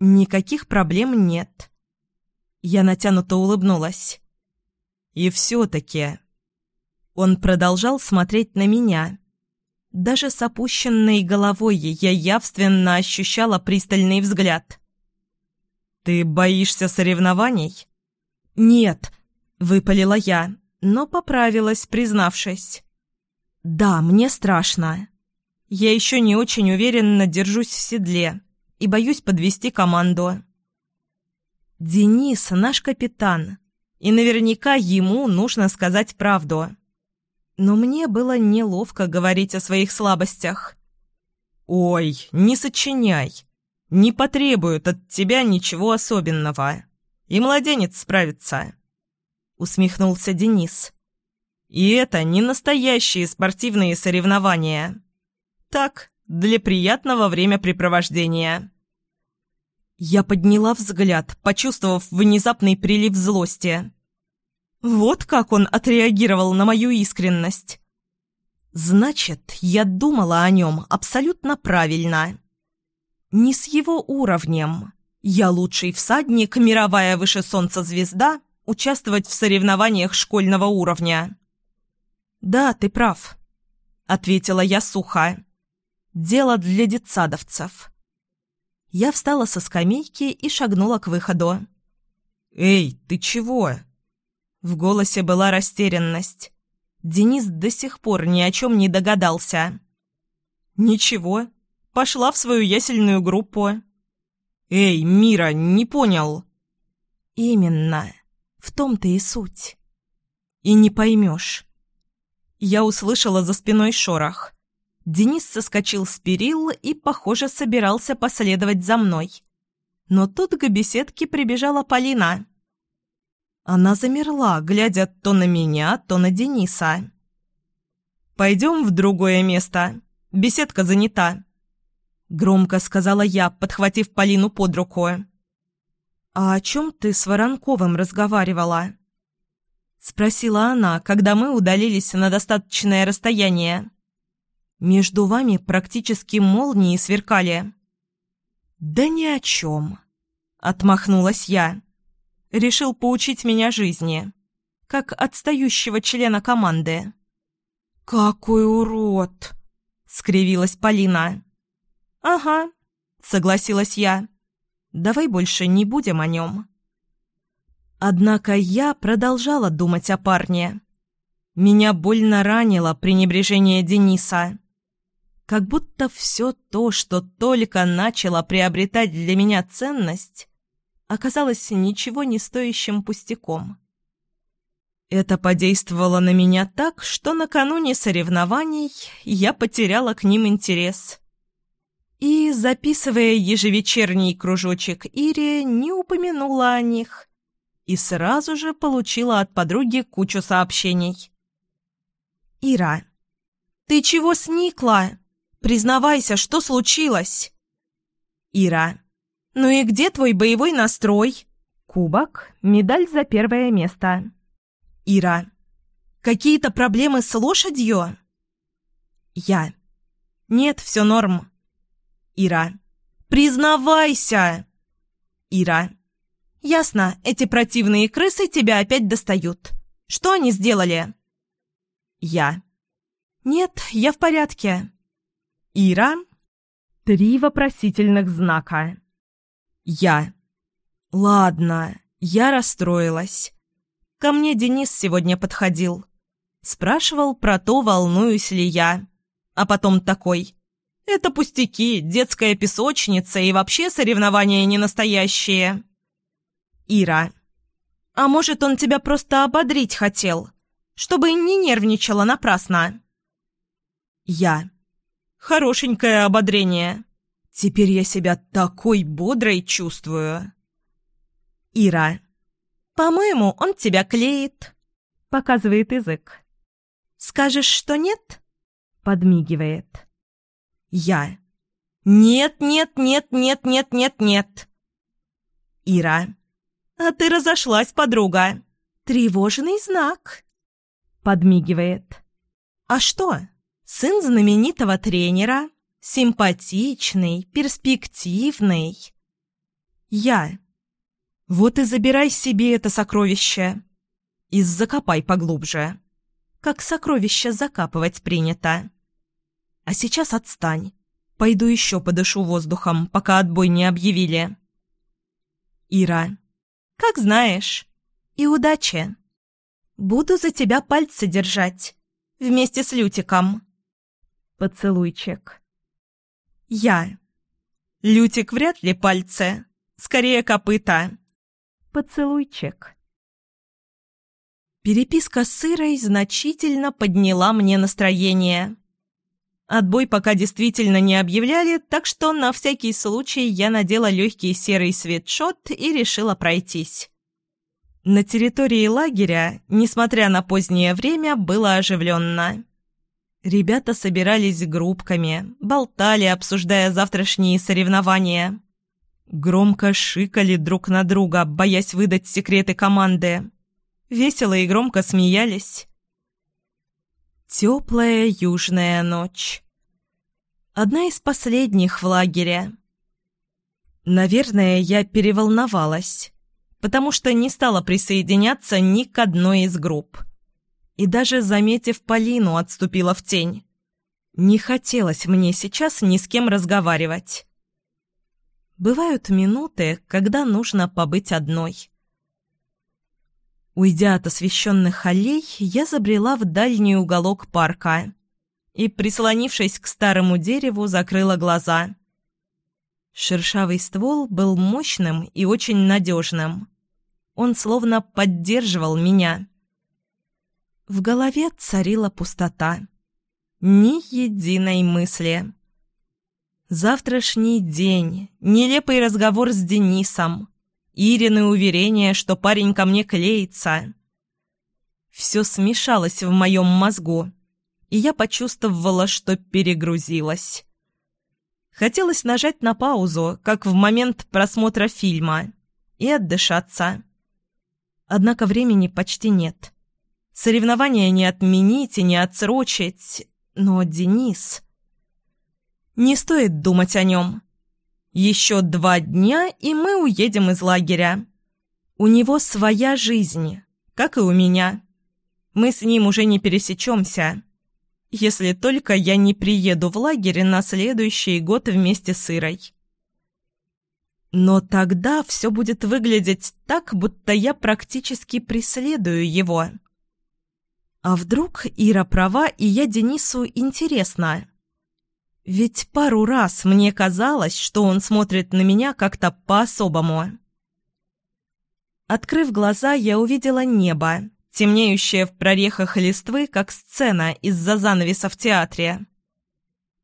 Никаких проблем нет. Я натянуто улыбнулась. И все-таки... Он продолжал смотреть на меня. Даже с опущенной головой я явственно ощущала пристальный взгляд. «Ты боишься соревнований?» «Нет», — выпалила я, но поправилась, признавшись. «Да, мне страшно. Я еще не очень уверенно держусь в седле и боюсь подвести команду. Денис наш капитан, и наверняка ему нужно сказать правду. Но мне было неловко говорить о своих слабостях. «Ой, не сочиняй. Не потребуют от тебя ничего особенного. И младенец справится», — усмехнулся Денис. «И это не настоящие спортивные соревнования. Так, для приятного времяпрепровождения. Я подняла взгляд, почувствовав внезапный прилив злости. Вот как он отреагировал на мою искренность. Значит, я думала о нем абсолютно правильно. Не с его уровнем. Я лучший всадник, мировая выше солнца звезда, участвовать в соревнованиях школьного уровня. «Да, ты прав», — ответила я сухо. Дело для детсадовцев. Я встала со скамейки и шагнула к выходу. «Эй, ты чего?» В голосе была растерянность. Денис до сих пор ни о чем не догадался. «Ничего. Пошла в свою ясельную группу». «Эй, Мира, не понял». «Именно. В том-то и суть. И не поймешь». Я услышала за спиной шорох. Денис соскочил с перил и, похоже, собирался последовать за мной. Но тут к беседке прибежала Полина. Она замерла, глядя то на меня, то на Дениса. «Пойдем в другое место. Беседка занята», — громко сказала я, подхватив Полину под руку. «А о чем ты с Воронковым разговаривала?» Спросила она, когда мы удалились на достаточное расстояние. «Между вами практически молнии сверкали». «Да ни о чем», — отмахнулась я. «Решил поучить меня жизни, как отстающего члена команды». «Какой урод!» — скривилась Полина. «Ага», — согласилась я. «Давай больше не будем о нем». Однако я продолжала думать о парне. Меня больно ранило пренебрежение Дениса. Как будто все то, что только начало приобретать для меня ценность, оказалось ничего не стоящим пустяком. Это подействовало на меня так, что накануне соревнований я потеряла к ним интерес. И, записывая ежевечерний кружочек Ире, не упомянула о них и сразу же получила от подруги кучу сообщений. «Ира, ты чего сникла? Признавайся, что случилось?» «Ира, ну и где твой боевой настрой?» «Кубок, медаль за первое место». «Ира, какие-то проблемы с лошадью?» «Я. Нет, все норм». «Ира, признавайся!» «Ира, «Ясно, эти противные крысы тебя опять достают. Что они сделали?» «Я». «Нет, я в порядке». «Ира?» Три вопросительных знака. «Я». «Ладно, я расстроилась. Ко мне Денис сегодня подходил. Спрашивал про то, волнуюсь ли я. А потом такой. Это пустяки, детская песочница и вообще соревнования не настоящие». Ира. «А может, он тебя просто ободрить хотел, чтобы не нервничала напрасно?» Я. «Хорошенькое ободрение. Теперь я себя такой бодрой чувствую». Ира. «По-моему, он тебя клеит», — показывает язык. «Скажешь, что нет?» — подмигивает. Я. «Нет, нет, нет, нет, нет, нет, нет». Ира. «А ты разошлась, подруга!» «Тревожный знак!» Подмигивает. «А что? Сын знаменитого тренера, симпатичный, перспективный. Я. Вот и забирай себе это сокровище. И закопай поглубже. Как сокровище закапывать принято. А сейчас отстань. Пойду еще подышу воздухом, пока отбой не объявили. Ира. «Как знаешь. И удачи. Буду за тебя пальцы держать. Вместе с Лютиком». Поцелуйчик. «Я. Лютик вряд ли пальцы. Скорее копыта». Поцелуйчик. Переписка с Ирой значительно подняла мне настроение. Отбой пока действительно не объявляли, так что на всякий случай я надела легкий серый свитшот и решила пройтись. На территории лагеря, несмотря на позднее время, было оживленно. Ребята собирались группками, болтали, обсуждая завтрашние соревнования. Громко шикали друг на друга, боясь выдать секреты команды. Весело и громко смеялись. Теплая южная ночь. Одна из последних в лагере. Наверное, я переволновалась, потому что не стала присоединяться ни к одной из групп. И даже, заметив Полину, отступила в тень. Не хотелось мне сейчас ни с кем разговаривать. Бывают минуты, когда нужно побыть одной. Уйдя от освещенных аллей, я забрела в дальний уголок парка и, прислонившись к старому дереву, закрыла глаза. Шершавый ствол был мощным и очень надежным. Он словно поддерживал меня. В голове царила пустота. Ни единой мысли. Завтрашний день, нелепый разговор с Денисом, Ирины уверения, что парень ко мне клеится. Все смешалось в моем мозгу, и я почувствовала, что перегрузилась. Хотелось нажать на паузу, как в момент просмотра фильма, и отдышаться. Однако времени почти нет. Соревнования не отменить и не отсрочить, но Денис... Не стоит думать о нем. Еще два дня, и мы уедем из лагеря. У него своя жизнь, как и у меня. Мы с ним уже не пересечемся. Если только я не приеду в лагерь на следующий год вместе с Ирой. Но тогда все будет выглядеть так, будто я практически преследую его. А вдруг Ира права, и я Денису интересна? Ведь пару раз мне казалось, что он смотрит на меня как-то по-особому. Открыв глаза, я увидела небо, темнеющее в прорехах листвы, как сцена из-за занавеса в театре.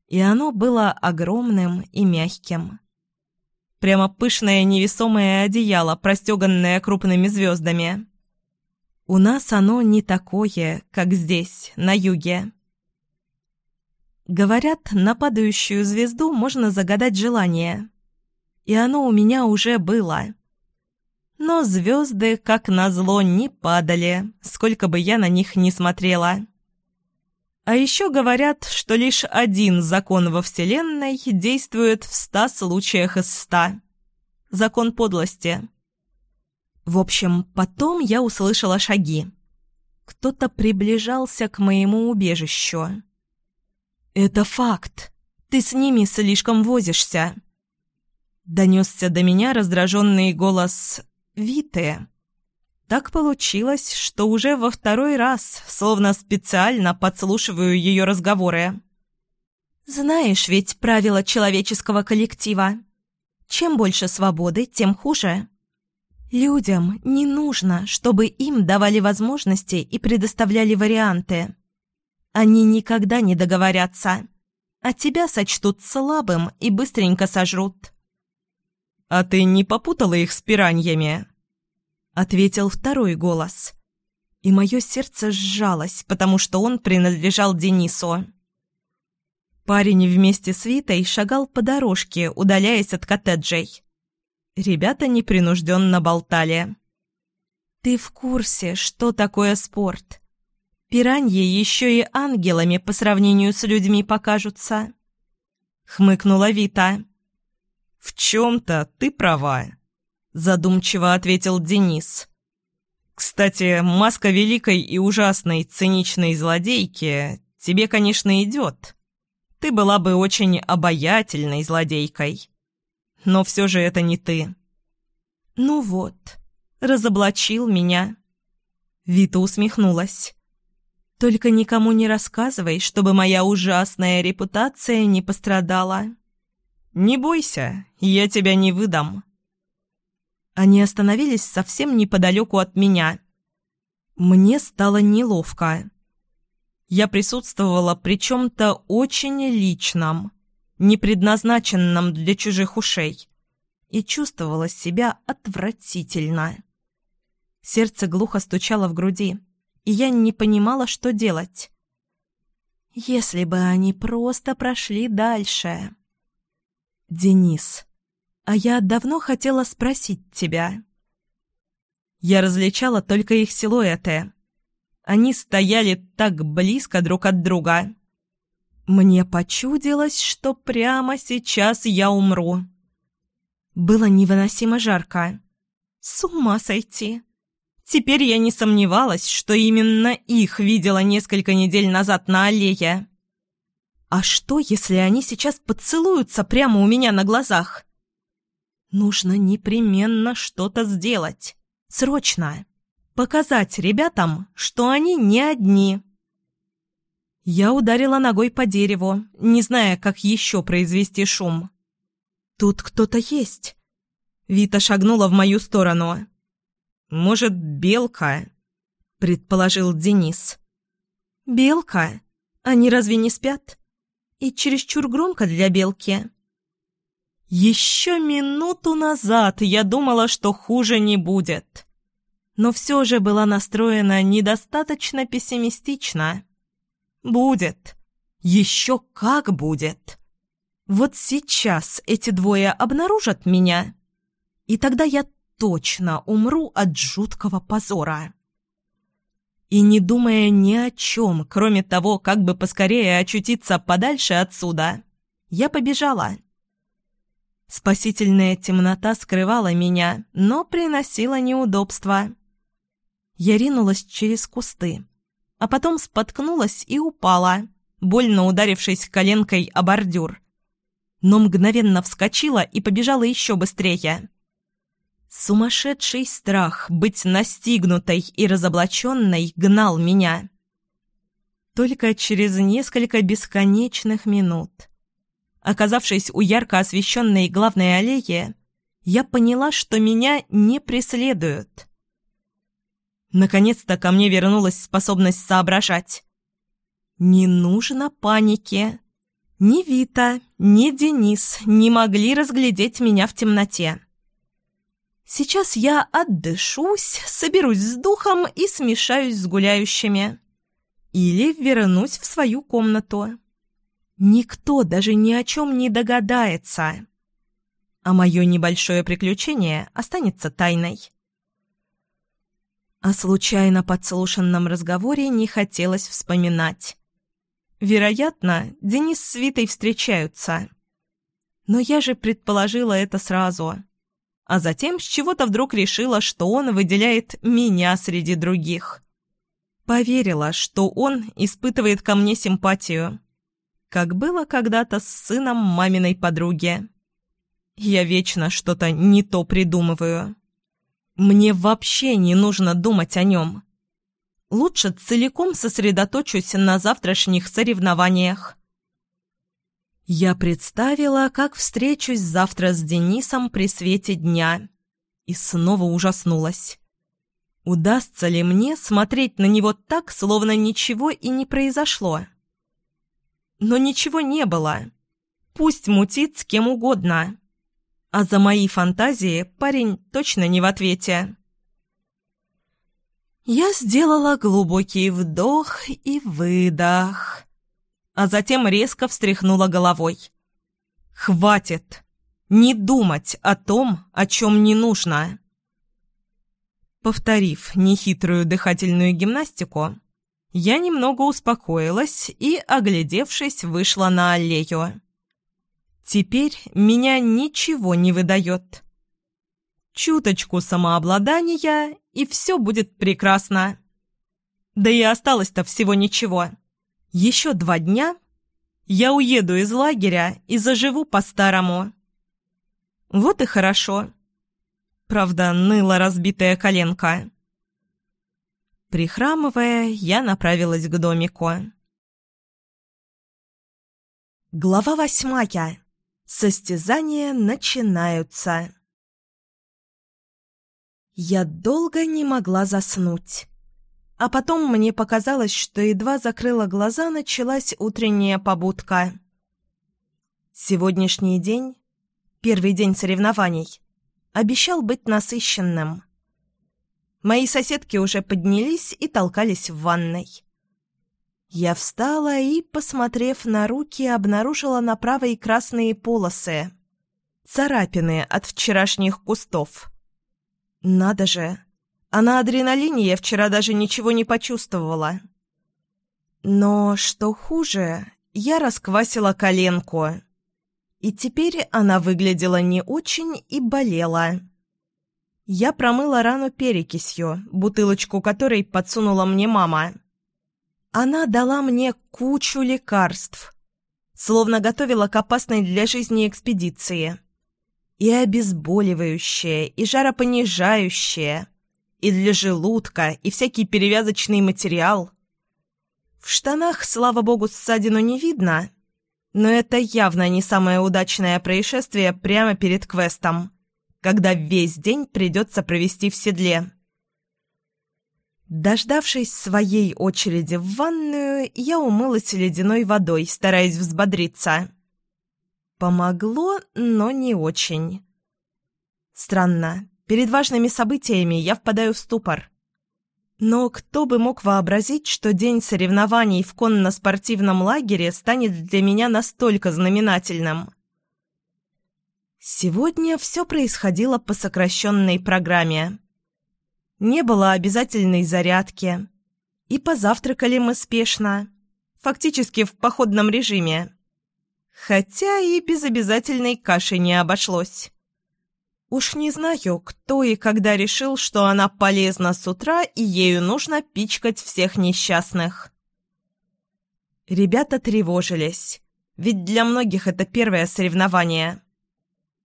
И оно было огромным и мягким. Прямо пышное невесомое одеяло, простеганное крупными звездами. У нас оно не такое, как здесь, на юге. Говорят, на падающую звезду можно загадать желание. И оно у меня уже было. Но звезды, как назло, не падали, сколько бы я на них ни смотрела. А еще говорят, что лишь один закон во Вселенной действует в ста случаях из ста. Закон подлости. В общем, потом я услышала шаги. Кто-то приближался к моему убежищу. «Это факт. Ты с ними слишком возишься». Донесся до меня раздраженный голос «Виты». Так получилось, что уже во второй раз, словно специально подслушиваю ее разговоры. «Знаешь ведь правила человеческого коллектива. Чем больше свободы, тем хуже». Людям не нужно, чтобы им давали возможности и предоставляли варианты. Они никогда не договорятся, а тебя сочтут слабым и быстренько сожрут. «А ты не попутала их с пираньями?» Ответил второй голос. И мое сердце сжалось, потому что он принадлежал Денису. Парень вместе с Витой шагал по дорожке, удаляясь от коттеджей. Ребята непринужденно болтали. «Ты в курсе, что такое спорт? Пираньи еще и ангелами по сравнению с людьми покажутся». Хмыкнула Вита. «В чем-то ты права», — задумчиво ответил Денис. «Кстати, маска великой и ужасной циничной злодейки тебе, конечно, идет. Ты была бы очень обаятельной злодейкой» но все же это не ты». «Ну вот, разоблачил меня». Вита усмехнулась. «Только никому не рассказывай, чтобы моя ужасная репутация не пострадала». «Не бойся, я тебя не выдам». Они остановились совсем неподалеку от меня. Мне стало неловко. Я присутствовала при чем-то очень личном не предназначенном для чужих ушей, и чувствовала себя отвратительно. Сердце глухо стучало в груди, и я не понимала, что делать. Если бы они просто прошли дальше. «Денис, а я давно хотела спросить тебя». Я различала только их силуэты. Они стояли так близко друг от друга. Мне почудилось, что прямо сейчас я умру. Было невыносимо жарко. С ума сойти. Теперь я не сомневалась, что именно их видела несколько недель назад на аллее. А что, если они сейчас поцелуются прямо у меня на глазах? Нужно непременно что-то сделать. Срочно. Показать ребятам, что они не одни. Я ударила ногой по дереву, не зная, как еще произвести шум. «Тут кто-то есть». Вита шагнула в мою сторону. «Может, белка?» — предположил Денис. «Белка? Они разве не спят? И чересчур громко для белки». Еще минуту назад я думала, что хуже не будет. Но все же была настроена недостаточно пессимистично. Будет. Еще как будет. Вот сейчас эти двое обнаружат меня. И тогда я точно умру от жуткого позора. И не думая ни о чем, кроме того, как бы поскорее очутиться подальше отсюда, я побежала. Спасительная темнота скрывала меня, но приносила неудобства. Я ринулась через кусты, а потом споткнулась и упала, больно ударившись коленкой о бордюр. Но мгновенно вскочила и побежала еще быстрее. Сумасшедший страх быть настигнутой и разоблаченной гнал меня. Только через несколько бесконечных минут, оказавшись у ярко освещенной главной аллеи, я поняла, что меня не преследуют. Наконец-то ко мне вернулась способность соображать. Не нужно паники. Ни Вита, ни Денис не могли разглядеть меня в темноте. Сейчас я отдышусь, соберусь с духом и смешаюсь с гуляющими. Или вернусь в свою комнату. Никто даже ни о чем не догадается. А мое небольшое приключение останется тайной. О случайно подслушанном разговоре не хотелось вспоминать. Вероятно, Денис с Витой встречаются. Но я же предположила это сразу а затем с чего-то вдруг решила, что он выделяет меня среди других. Поверила, что он испытывает ко мне симпатию, как было когда-то с сыном маминой подруги. Я вечно что-то не то придумываю. Мне вообще не нужно думать о нем. Лучше целиком сосредоточусь на завтрашних соревнованиях. Я представила, как встречусь завтра с Денисом при свете дня, и снова ужаснулась. Удастся ли мне смотреть на него так, словно ничего и не произошло? Но ничего не было. Пусть мутит с кем угодно. А за мои фантазии парень точно не в ответе. Я сделала глубокий вдох и выдох а затем резко встряхнула головой. «Хватит! Не думать о том, о чем не нужно!» Повторив нехитрую дыхательную гимнастику, я немного успокоилась и, оглядевшись, вышла на аллею. Теперь меня ничего не выдает. Чуточку самообладания, и все будет прекрасно. Да и осталось-то всего ничего. Еще два дня я уеду из лагеря и заживу по-старому. Вот и хорошо. Правда, ныла разбитая коленка. Прихрамывая, я направилась к домику. Глава восьмая. Состязания начинаются. Я долго не могла заснуть. А потом мне показалось, что едва закрыла глаза, началась утренняя побудка. Сегодняшний день, первый день соревнований, обещал быть насыщенным. Мои соседки уже поднялись и толкались в ванной. Я встала и, посмотрев на руки, обнаружила на правой красные полосы. Царапины от вчерашних кустов. Надо же! А на адреналине я вчера даже ничего не почувствовала. Но, что хуже, я расквасила коленку. И теперь она выглядела не очень и болела. Я промыла рану перекисью, бутылочку которой подсунула мне мама. Она дала мне кучу лекарств, словно готовила к опасной для жизни экспедиции. И обезболивающее, и жаропонижающее – и для желудка, и всякий перевязочный материал. В штанах, слава богу, ссадину не видно, но это явно не самое удачное происшествие прямо перед квестом, когда весь день придется провести в седле. Дождавшись своей очереди в ванную, я умылась ледяной водой, стараясь взбодриться. Помогло, но не очень. Странно, Перед важными событиями я впадаю в ступор. Но кто бы мог вообразить, что день соревнований в конно-спортивном лагере станет для меня настолько знаменательным? Сегодня все происходило по сокращенной программе. Не было обязательной зарядки. И позавтракали мы спешно, фактически в походном режиме. Хотя и без обязательной каши не обошлось. Уж не знаю, кто и когда решил, что она полезна с утра и ею нужно пичкать всех несчастных. Ребята тревожились, ведь для многих это первое соревнование.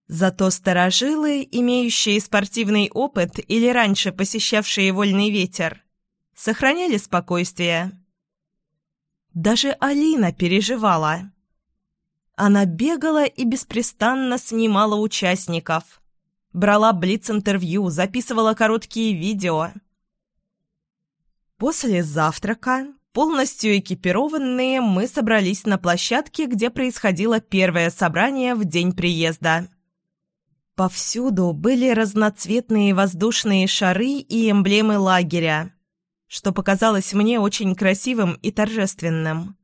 Зато старожилы, имеющие спортивный опыт или раньше посещавшие вольный ветер, сохраняли спокойствие. Даже Алина переживала. Она бегала и беспрестанно снимала участников. Брала блиц-интервью, записывала короткие видео. После завтрака, полностью экипированные, мы собрались на площадке, где происходило первое собрание в день приезда. Повсюду были разноцветные воздушные шары и эмблемы лагеря, что показалось мне очень красивым и торжественным.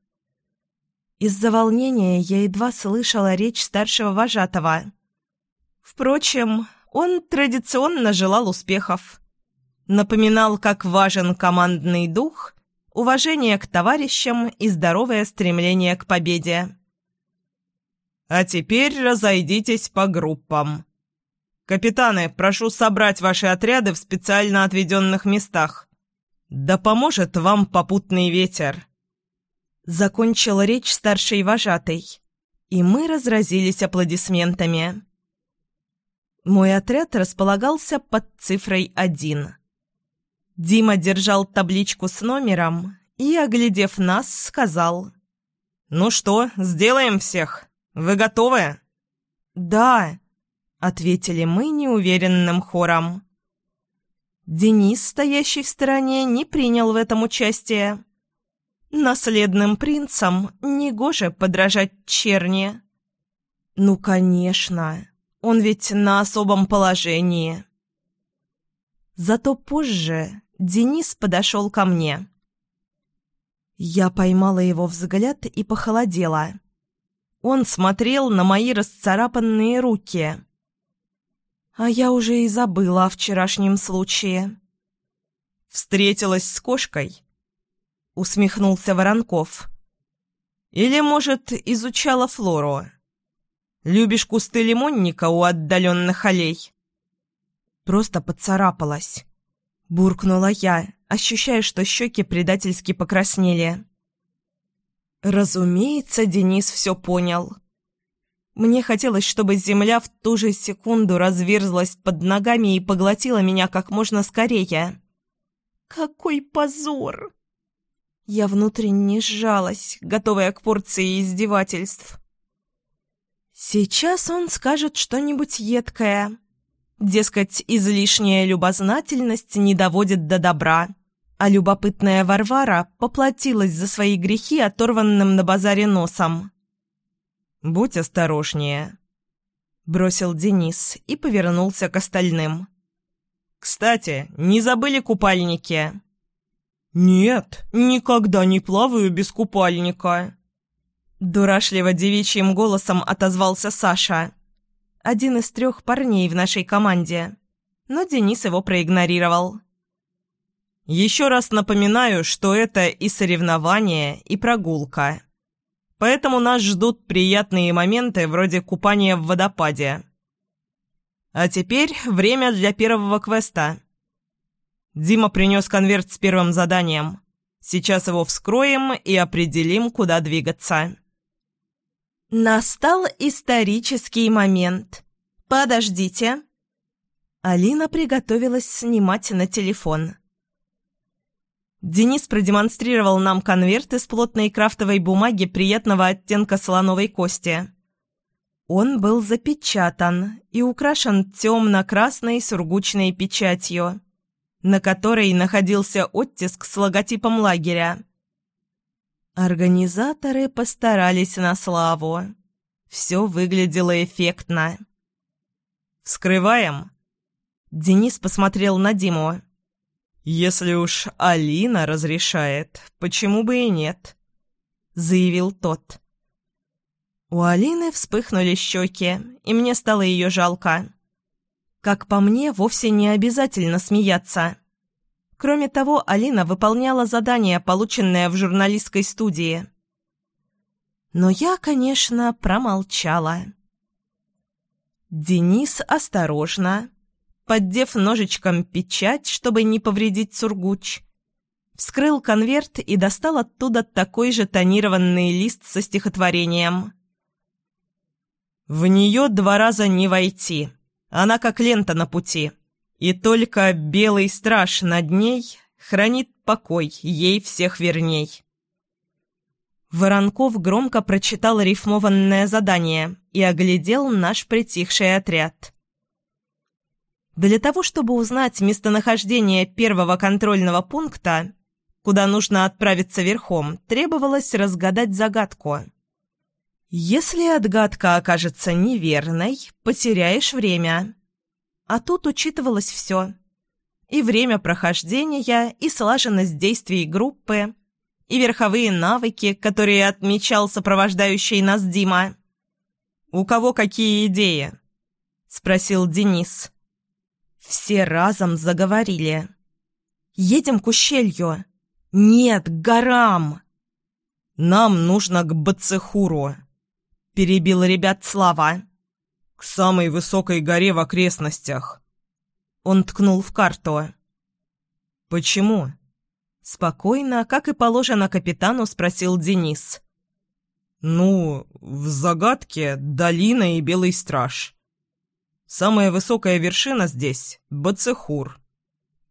Из-за волнения я едва слышала речь старшего вожатого. Впрочем, он традиционно желал успехов. Напоминал, как важен командный дух, уважение к товарищам и здоровое стремление к победе. «А теперь разойдитесь по группам. Капитаны, прошу собрать ваши отряды в специально отведенных местах. Да поможет вам попутный ветер». Закончил речь старший вожатый, и мы разразились аплодисментами. Мой отряд располагался под цифрой один. Дима держал табличку с номером и, оглядев нас, сказал. «Ну что, сделаем всех? Вы готовы?» «Да», — ответили мы неуверенным хором. Денис, стоящий в стороне, не принял в этом участие. Наследным принцам негоже подражать черни. Ну, конечно, он ведь на особом положении. Зато позже Денис подошел ко мне. Я поймала его взгляд и похолодела. Он смотрел на мои расцарапанные руки. А я уже и забыла о вчерашнем случае. Встретилась с кошкой усмехнулся Воронков. «Или, может, изучала флору? Любишь кусты лимонника у отдаленных аллей?» Просто поцарапалась. Буркнула я, ощущая, что щеки предательски покраснели. Разумеется, Денис все понял. Мне хотелось, чтобы земля в ту же секунду разверзлась под ногами и поглотила меня как можно скорее. «Какой позор!» Я внутренне сжалась, готовая к порции издевательств. Сейчас он скажет что-нибудь едкое. Дескать, излишняя любознательность не доводит до добра, а любопытная Варвара поплатилась за свои грехи оторванным на базаре носом. «Будь осторожнее», — бросил Денис и повернулся к остальным. «Кстати, не забыли купальники?» «Нет, никогда не плаваю без купальника!» Дурашливо девичьим голосом отозвался Саша. Один из трех парней в нашей команде. Но Денис его проигнорировал. «Еще раз напоминаю, что это и соревнование, и прогулка. Поэтому нас ждут приятные моменты вроде купания в водопаде. А теперь время для первого квеста. Дима принес конверт с первым заданием. Сейчас его вскроем и определим, куда двигаться. Настал исторический момент. Подождите. Алина приготовилась снимать на телефон. Денис продемонстрировал нам конверт из плотной крафтовой бумаги приятного оттенка слоновой кости. Он был запечатан и украшен темно-красной сургучной печатью на которой находился оттиск с логотипом лагеря. Организаторы постарались на славу. Все выглядело эффектно. «Вскрываем?» Денис посмотрел на Диму. «Если уж Алина разрешает, почему бы и нет?» — заявил тот. У Алины вспыхнули щеки, и мне стало ее жалко. Как по мне, вовсе не обязательно смеяться. Кроме того, Алина выполняла задание, полученное в журналистской студии. Но я, конечно, промолчала. Денис осторожно, поддев ножичком печать, чтобы не повредить сургуч, вскрыл конверт и достал оттуда такой же тонированный лист со стихотворением. «В нее два раза не войти, она как лента на пути, и только белый страж над ней хранит покой, ей всех верней». Воронков громко прочитал рифмованное задание и оглядел наш притихший отряд. Для того, чтобы узнать местонахождение первого контрольного пункта, куда нужно отправиться верхом, требовалось разгадать загадку. Если отгадка окажется неверной, потеряешь время. А тут учитывалось все. И время прохождения, и слаженность действий группы, и верховые навыки, которые отмечал сопровождающий нас Дима. «У кого какие идеи?» — спросил Денис. Все разом заговорили. «Едем к ущелью!» «Нет, к горам!» «Нам нужно к Бацехуру», — перебил ребят Слава. «К самой высокой горе в окрестностях». Он ткнул в карту. «Почему?» Спокойно, как и положено капитану, спросил Денис. «Ну, в загадке долина и белый страж. Самая высокая вершина здесь — Бацехур».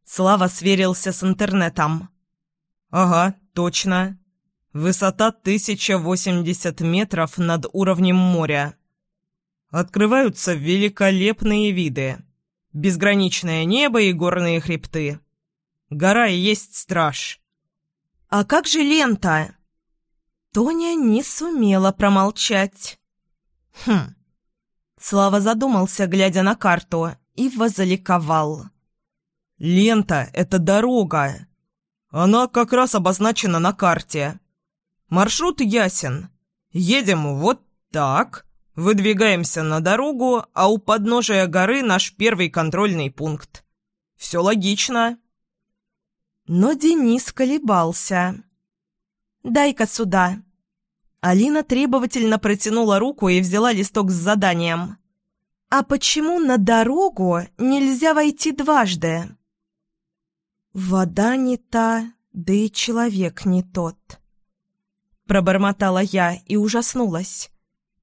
Слава сверился с интернетом. «Ага, точно. Высота 1080 метров над уровнем моря. Открываются великолепные виды. Безграничное небо и горные хребты. Гора и есть страж». «А как же лента?» Тоня не сумела промолчать. «Хм». Слава задумался, глядя на карту, и возликовал. «Лента — это дорога. Она как раз обозначена на карте. Маршрут ясен. Едем вот так, выдвигаемся на дорогу, а у подножия горы наш первый контрольный пункт. Все логично. Но Денис колебался. «Дай-ка сюда». Алина требовательно протянула руку и взяла листок с заданием. «А почему на дорогу нельзя войти дважды?» «Вода не та, да и человек не тот». Пробормотала я и ужаснулась.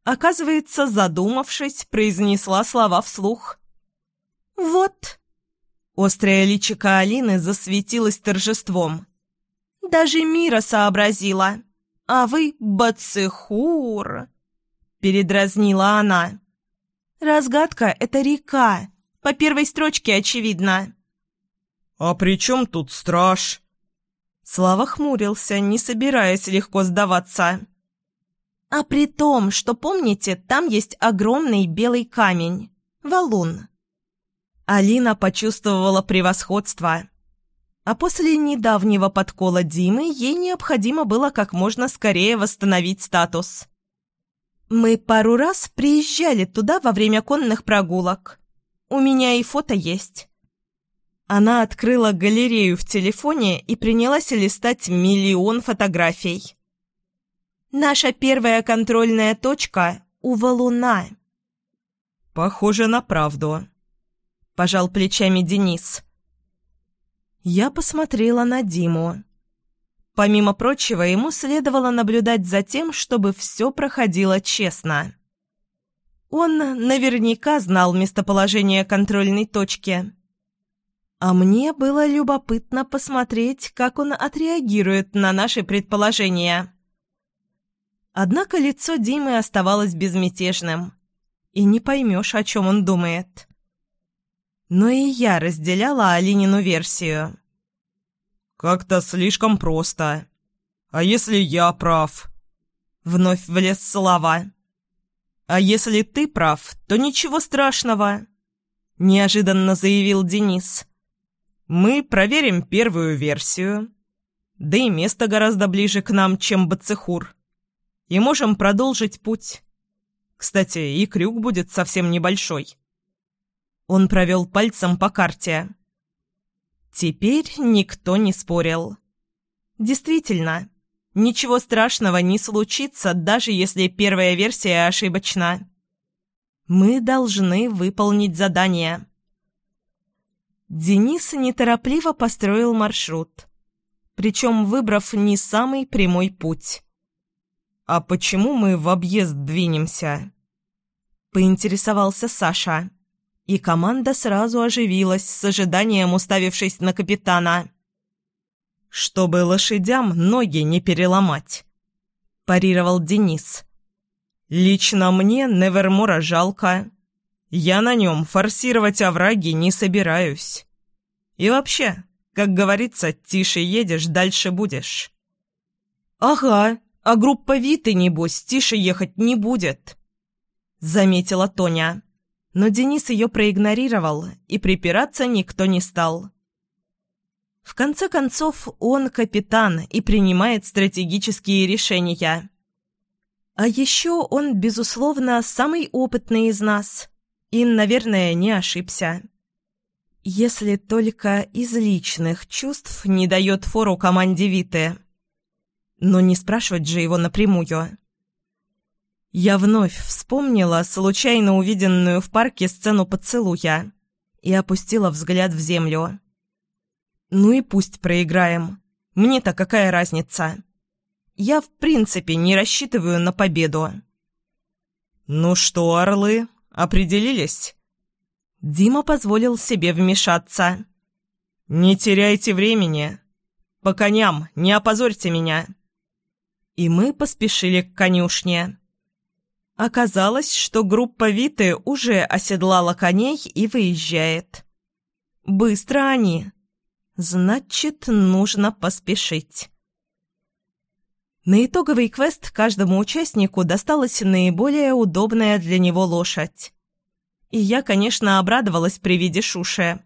Оказывается, задумавшись, произнесла слова вслух. «Вот». Острое личико Алины засветилось торжеством. «Даже Мира сообразила. А вы бацехур!» Передразнила она. «Разгадка — это река. По первой строчке очевидно». «А при чем тут страж?» Слава хмурился, не собираясь легко сдаваться. «А при том, что, помните, там есть огромный белый камень. Валун». Алина почувствовала превосходство. А после недавнего подкола Димы ей необходимо было как можно скорее восстановить статус. «Мы пару раз приезжали туда во время конных прогулок. У меня и фото есть». Она открыла галерею в телефоне и принялась листать миллион фотографий. «Наша первая контрольная точка у валуна». «Похоже на правду», – пожал плечами Денис. Я посмотрела на Диму. Помимо прочего, ему следовало наблюдать за тем, чтобы все проходило честно. Он наверняка знал местоположение контрольной точки – а мне было любопытно посмотреть, как он отреагирует на наши предположения. Однако лицо Димы оставалось безмятежным, и не поймешь, о чем он думает. Но и я разделяла Алинину версию. «Как-то слишком просто. А если я прав?» Вновь влез Слава. «А если ты прав, то ничего страшного», — неожиданно заявил Денис. Мы проверим первую версию. Да и место гораздо ближе к нам, чем Бацехур. И можем продолжить путь. Кстати, и крюк будет совсем небольшой». Он провел пальцем по карте. Теперь никто не спорил. Действительно, ничего страшного не случится, даже если первая версия ошибочна. Мы должны выполнить задание. Денис неторопливо построил маршрут, причем выбрав не самый прямой путь. «А почему мы в объезд двинемся?» — поинтересовался Саша. И команда сразу оживилась, с ожиданием уставившись на капитана. «Чтобы лошадям ноги не переломать», – парировал Денис. «Лично мне Невермора жалко. Я на нем форсировать овраги не собираюсь. И вообще, как говорится, тише едешь, дальше будешь». «Ага, а группа Виты, небось, тише ехать не будет», — заметила Тоня. Но Денис ее проигнорировал, и припираться никто не стал. В конце концов, он капитан и принимает стратегические решения. А еще он, безусловно, самый опытный из нас. И, наверное, не ошибся. Если только из личных чувств не дает фору команде Виты. Но не спрашивать же его напрямую. Я вновь вспомнила случайно увиденную в парке сцену поцелуя и опустила взгляд в землю. «Ну и пусть проиграем. Мне-то какая разница? Я в принципе не рассчитываю на победу». «Ну что, орлы, определились?» Дима позволил себе вмешаться. «Не теряйте времени. По коням, не опозорьте меня». И мы поспешили к конюшне. Оказалось, что группа Виты уже оседлала коней и выезжает. Быстро они. Значит, нужно поспешить. На итоговый квест каждому участнику досталась наиболее удобная для него лошадь. И я, конечно, обрадовалась при виде Шуши,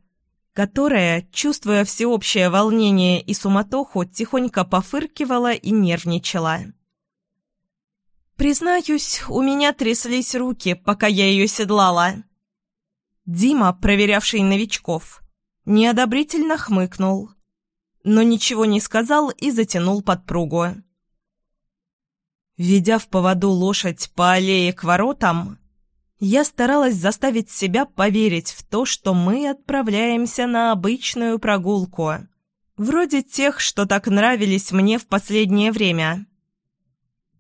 которая, чувствуя всеобщее волнение и суматоху, тихонько пофыркивала и нервничала. Признаюсь, у меня тряслись руки, пока я ее седлала. Дима, проверявший новичков, неодобрительно хмыкнул, но ничего не сказал и затянул подпругу. Ведя в поводу лошадь по аллее к воротам, я старалась заставить себя поверить в то, что мы отправляемся на обычную прогулку, вроде тех, что так нравились мне в последнее время.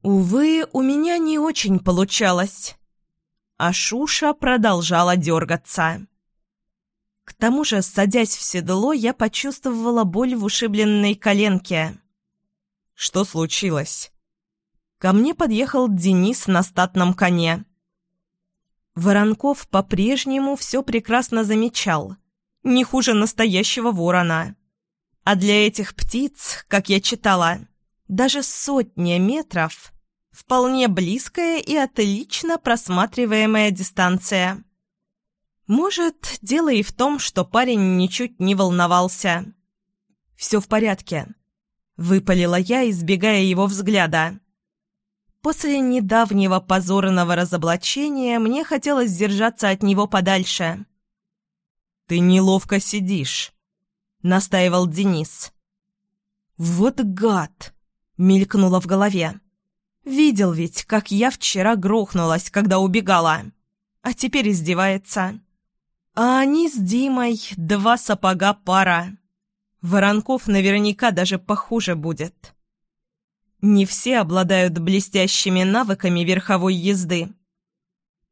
Увы, у меня не очень получалось. А Шуша продолжала дергаться. К тому же, садясь в седло, я почувствовала боль в ушибленной коленке. Что случилось? Ко мне подъехал Денис на статном коне. Воронков по-прежнему все прекрасно замечал. Не хуже настоящего ворона. А для этих птиц, как я читала, даже сотня метров Вполне близкая и отлично просматриваемая дистанция. Может, дело и в том, что парень ничуть не волновался. «Все в порядке», — выпалила я, избегая его взгляда. После недавнего позорного разоблачения мне хотелось держаться от него подальше. «Ты неловко сидишь», — настаивал Денис. «Вот гад!» — мелькнуло в голове. Видел ведь, как я вчера грохнулась, когда убегала. А теперь издевается. А они с Димой два сапога пара. Воронков наверняка даже похуже будет. Не все обладают блестящими навыками верховой езды.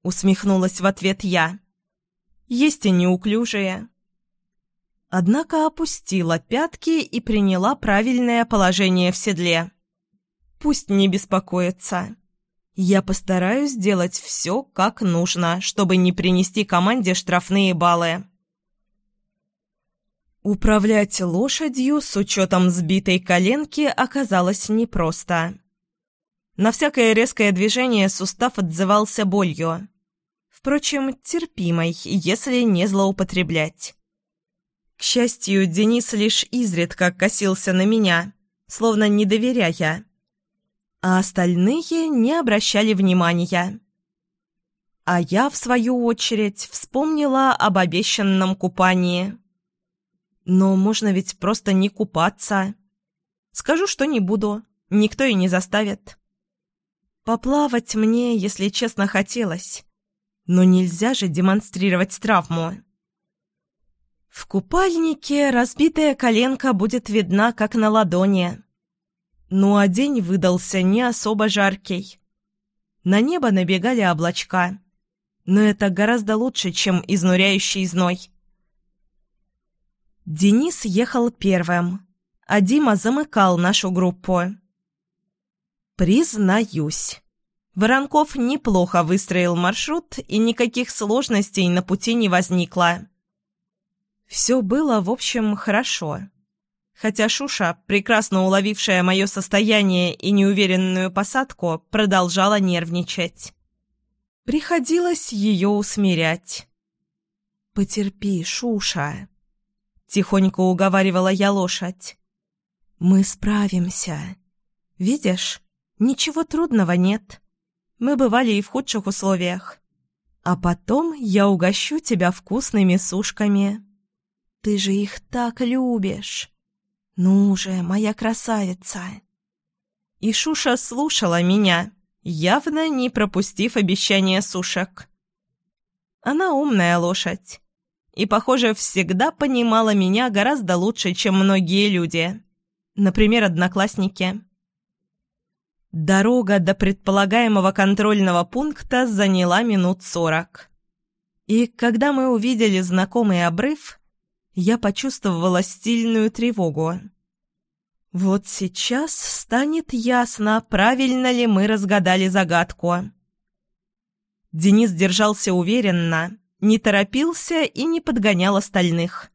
Усмехнулась в ответ я. Есть и неуклюжие. Однако опустила пятки и приняла правильное положение в седле. Пусть не беспокоится. Я постараюсь сделать все, как нужно, чтобы не принести команде штрафные баллы. Управлять лошадью с учетом сбитой коленки оказалось непросто. На всякое резкое движение сустав отзывался болью. Впрочем, терпимой, если не злоупотреблять. К счастью, Денис лишь изредка косился на меня, словно не доверяя а остальные не обращали внимания. А я, в свою очередь, вспомнила об обещанном купании. Но можно ведь просто не купаться. Скажу, что не буду, никто и не заставит. Поплавать мне, если честно, хотелось. Но нельзя же демонстрировать травму. В купальнике разбитая коленка будет видна, как на ладони. Ну а день выдался не особо жаркий. На небо набегали облачка но это гораздо лучше, чем изнуряющий зной. Денис ехал первым, а Дима замыкал нашу группу. Признаюсь, Воронков неплохо выстроил маршрут, и никаких сложностей на пути не возникло. Все было, в общем, хорошо. Хотя Шуша, прекрасно уловившая мое состояние и неуверенную посадку, продолжала нервничать. Приходилось ее усмирять. «Потерпи, Шуша», — тихонько уговаривала я лошадь. «Мы справимся. Видишь, ничего трудного нет. Мы бывали и в худших условиях. А потом я угощу тебя вкусными сушками. Ты же их так любишь. Ну же, моя красавица!» И Шуша слушала меня, явно не пропустив обещание сушек. Она умная лошадь и, похоже, всегда понимала меня гораздо лучше, чем многие люди. Например, одноклассники. Дорога до предполагаемого контрольного пункта заняла минут сорок. И когда мы увидели знакомый обрыв, я почувствовала стильную тревогу. Вот сейчас станет ясно, правильно ли мы разгадали загадку. Денис держался уверенно, не торопился и не подгонял остальных.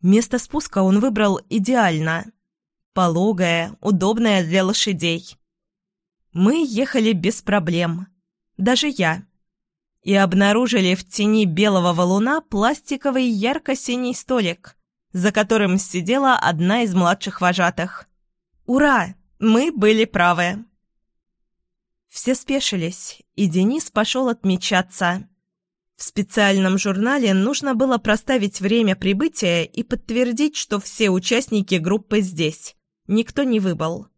Место спуска он выбрал идеально. Пологое, удобное для лошадей. Мы ехали без проблем. Даже я. И обнаружили в тени белого валуна пластиковый ярко-синий столик – за которым сидела одна из младших вожатых. «Ура! Мы были правы!» Все спешились, и Денис пошел отмечаться. В специальном журнале нужно было проставить время прибытия и подтвердить, что все участники группы здесь. Никто не выбыл.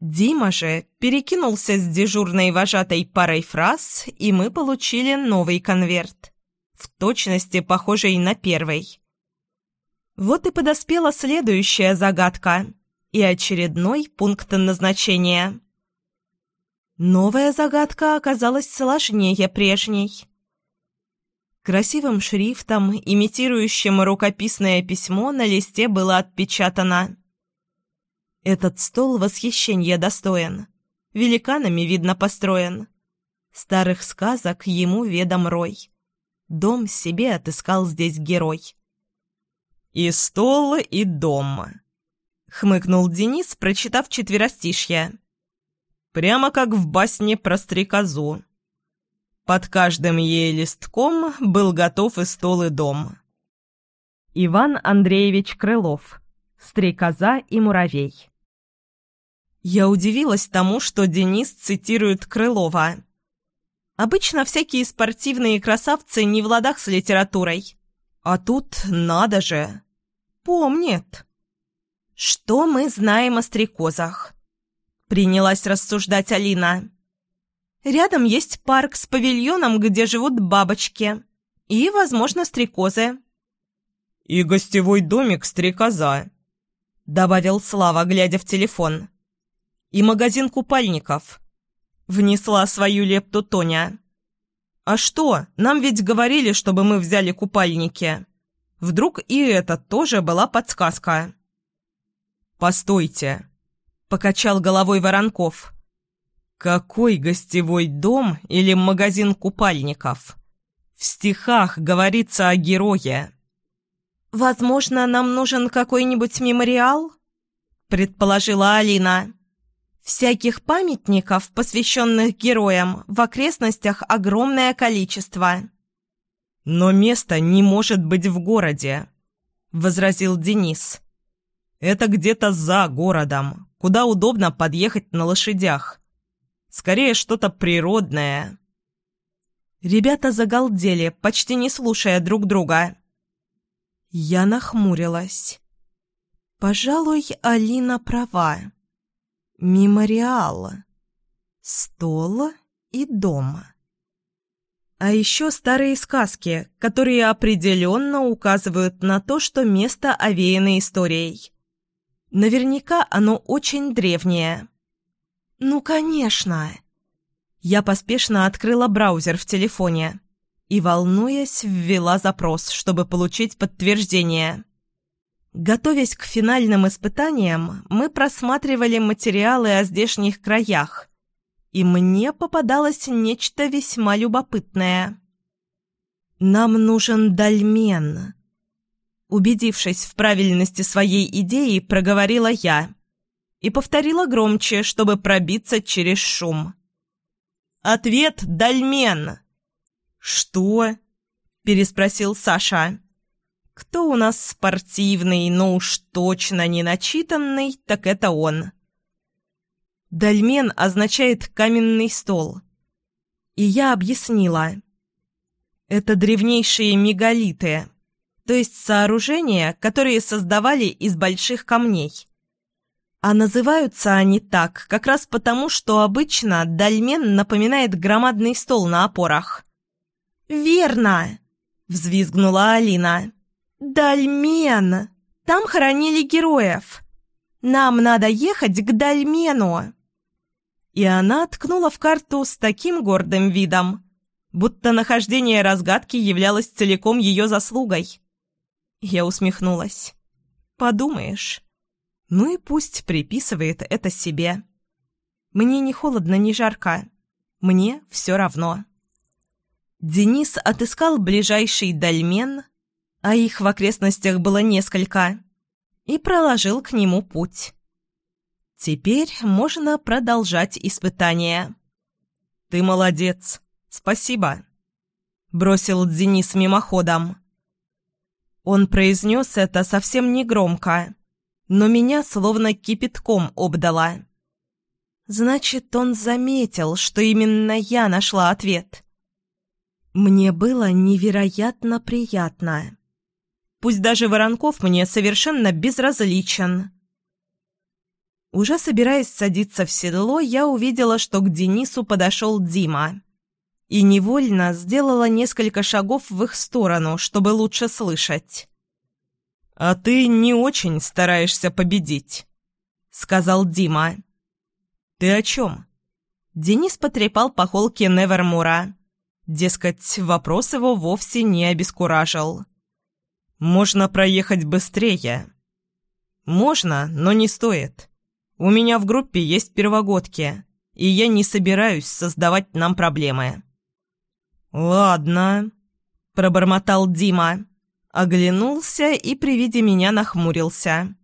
Дима же перекинулся с дежурной вожатой парой фраз, и мы получили новый конверт. В точности похожий на первый. Вот и подоспела следующая загадка и очередной пункт назначения. Новая загадка оказалась сложнее прежней. Красивым шрифтом, имитирующим рукописное письмо, на листе было отпечатано. Этот стол восхищения достоин. Великанами, видно, построен. Старых сказок ему ведом рой. Дом себе отыскал здесь герой. «И стол, и дом», — хмыкнул Денис, прочитав четверостишье. «Прямо как в басне про стрекозу. Под каждым ей листком был готов и стол, и дом». Иван Андреевич Крылов. «Стрекоза и муравей». Я удивилась тому, что Денис цитирует Крылова. Обычно всякие спортивные красавцы не в ладах с литературой. А тут надо же помнит. «Что мы знаем о стрекозах?» — принялась рассуждать Алина. «Рядом есть парк с павильоном, где живут бабочки. И, возможно, стрекозы».
«И гостевой домик стрекоза», — добавил Слава, глядя в телефон.
«И магазин купальников», — внесла свою лепту Тоня. «А что, нам ведь говорили, чтобы мы взяли купальники». Вдруг и это тоже была подсказка.
«Постойте!»
— покачал головой Воронков.
«Какой гостевой дом или магазин купальников? В стихах говорится о герое».
«Возможно, нам нужен какой-нибудь мемориал?» — предположила Алина. «Всяких памятников, посвященных героям, в окрестностях огромное количество».
«Но место не может быть в городе», — возразил Денис. «Это где-то за городом, куда удобно подъехать на лошадях. Скорее, что-то природное.
Ребята загалдели, почти не слушая друг друга. Я нахмурилась. Пожалуй, Алина права. Мемориал. Стол и дом. А еще старые сказки, которые определенно указывают на то, что место овеяно историей. Наверняка оно очень древнее. «Ну, конечно!» Я поспешно открыла браузер в телефоне и, волнуясь, ввела запрос, чтобы получить подтверждение. Готовясь к финальным испытаниям, мы просматривали материалы о здешних краях, и мне попадалось нечто весьма любопытное. «Нам нужен дольмен», Убедившись в правильности своей идеи, проговорила я и повторила громче, чтобы пробиться через шум. «Ответ — дольмен!» «Что?» — переспросил Саша. «Кто у нас спортивный, но уж точно не начитанный, так это он». «Дольмен» означает «каменный стол». И я объяснила. Это древнейшие мегалиты, то есть сооружения, которые создавали из больших камней. А называются они так как раз потому, что обычно дольмен напоминает громадный стол на опорах. «Верно!» — взвизгнула Алина. «Дольмен! Там хоронили героев! Нам надо ехать к дольмену!» И она ткнула в карту с таким гордым видом, будто нахождение разгадки являлось целиком ее заслугой. Я усмехнулась. «Подумаешь». Ну и пусть приписывает это себе. Мне не холодно, не жарко. Мне все равно. Денис отыскал ближайший дольмен, а их в окрестностях было несколько, и проложил к нему путь. Теперь можно продолжать испытание. «Ты молодец. Спасибо», — бросил Денис мимоходом. Он произнес это совсем негромко, но меня словно кипятком обдала. Значит, он заметил, что именно я нашла ответ. Мне было невероятно приятно. Пусть даже Воронков мне совершенно безразличен. Уже собираясь садиться в седло, я увидела, что к Денису подошел Дима. И невольно сделала несколько шагов в их сторону, чтобы лучше слышать. «А ты не очень стараешься победить», — сказал Дима. «Ты о чем?» Денис потрепал по холке Невермура. Дескать, вопрос его вовсе не обескуражил. «Можно проехать быстрее». «Можно, но не стоит. У меня в группе есть первогодки, и я не собираюсь создавать нам проблемы». «Ладно», — пробормотал Дима. Оглянулся и при виде меня нахмурился.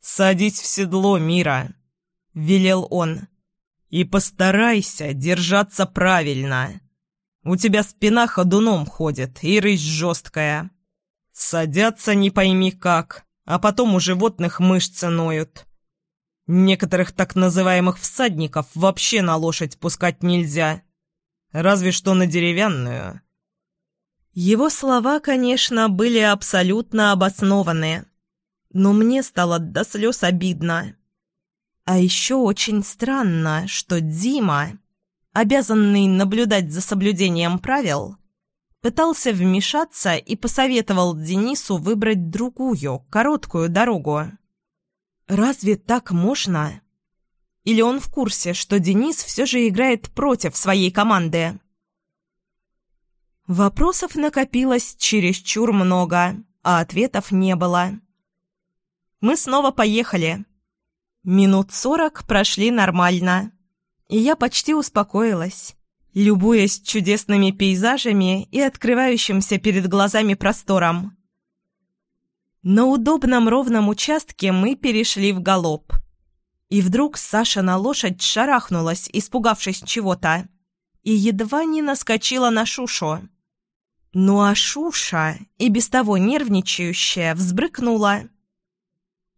«Садись в седло, Мира», — велел он. «И постарайся держаться правильно. У тебя спина ходуном ходит и рысь жесткая. Садятся не пойми как, а потом у животных мышцы ноют. Некоторых так называемых всадников вообще на лошадь пускать нельзя, разве что на деревянную». Его слова, конечно, были абсолютно обоснованы, но мне стало до слез обидно. А еще очень странно, что Дима, обязанный наблюдать за соблюдением правил, пытался вмешаться и посоветовал Денису выбрать другую, короткую дорогу. Разве так можно? Или он в курсе, что Денис все же играет против своей команды? Вопросов накопилось чересчур много, а ответов не было. Мы снова поехали. Минут сорок прошли нормально, и я почти успокоилась, любуясь чудесными пейзажами и открывающимся перед глазами простором. На удобном ровном участке мы перешли в галоп. И вдруг Саша на лошадь шарахнулась, испугавшись чего-то, и едва не наскочила на Шушу. Ну а Шуша, и без того нервничающая, взбрыкнула.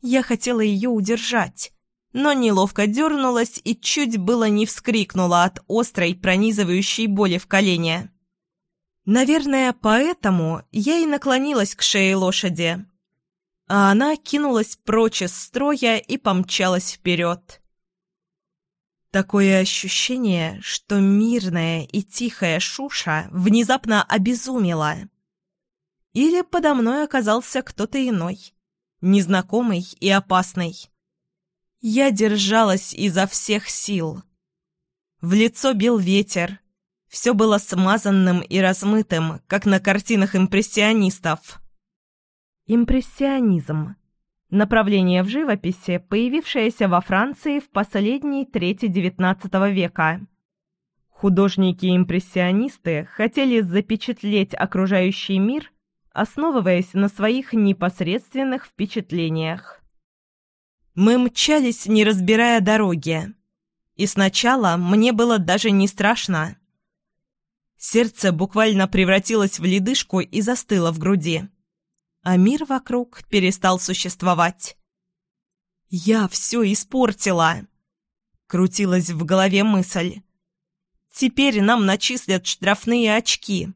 Я хотела ее удержать, но неловко дернулась и чуть было не вскрикнула от острой пронизывающей боли в колене. Наверное, поэтому я и наклонилась к шее лошади. А она кинулась прочь из строя и помчалась вперед. Такое ощущение, что мирная и тихая Шуша внезапно обезумела. Или подо мной оказался кто-то иной, незнакомый и опасный. Я держалась изо всех сил. В лицо бил ветер. Все было смазанным и размытым, как на картинах импрессионистов. Импрессионизм Направление в живописи, появившееся во Франции в последней трети XIX века. Художники-импрессионисты хотели запечатлеть окружающий мир, основываясь на своих непосредственных впечатлениях. Мы мчались, не разбирая дороги. И сначала мне было даже не страшно. Сердце буквально превратилось в ледышку и застыло в груди а мир вокруг перестал существовать. «Я все испортила!» — крутилась в голове мысль. «Теперь нам начислят штрафные очки».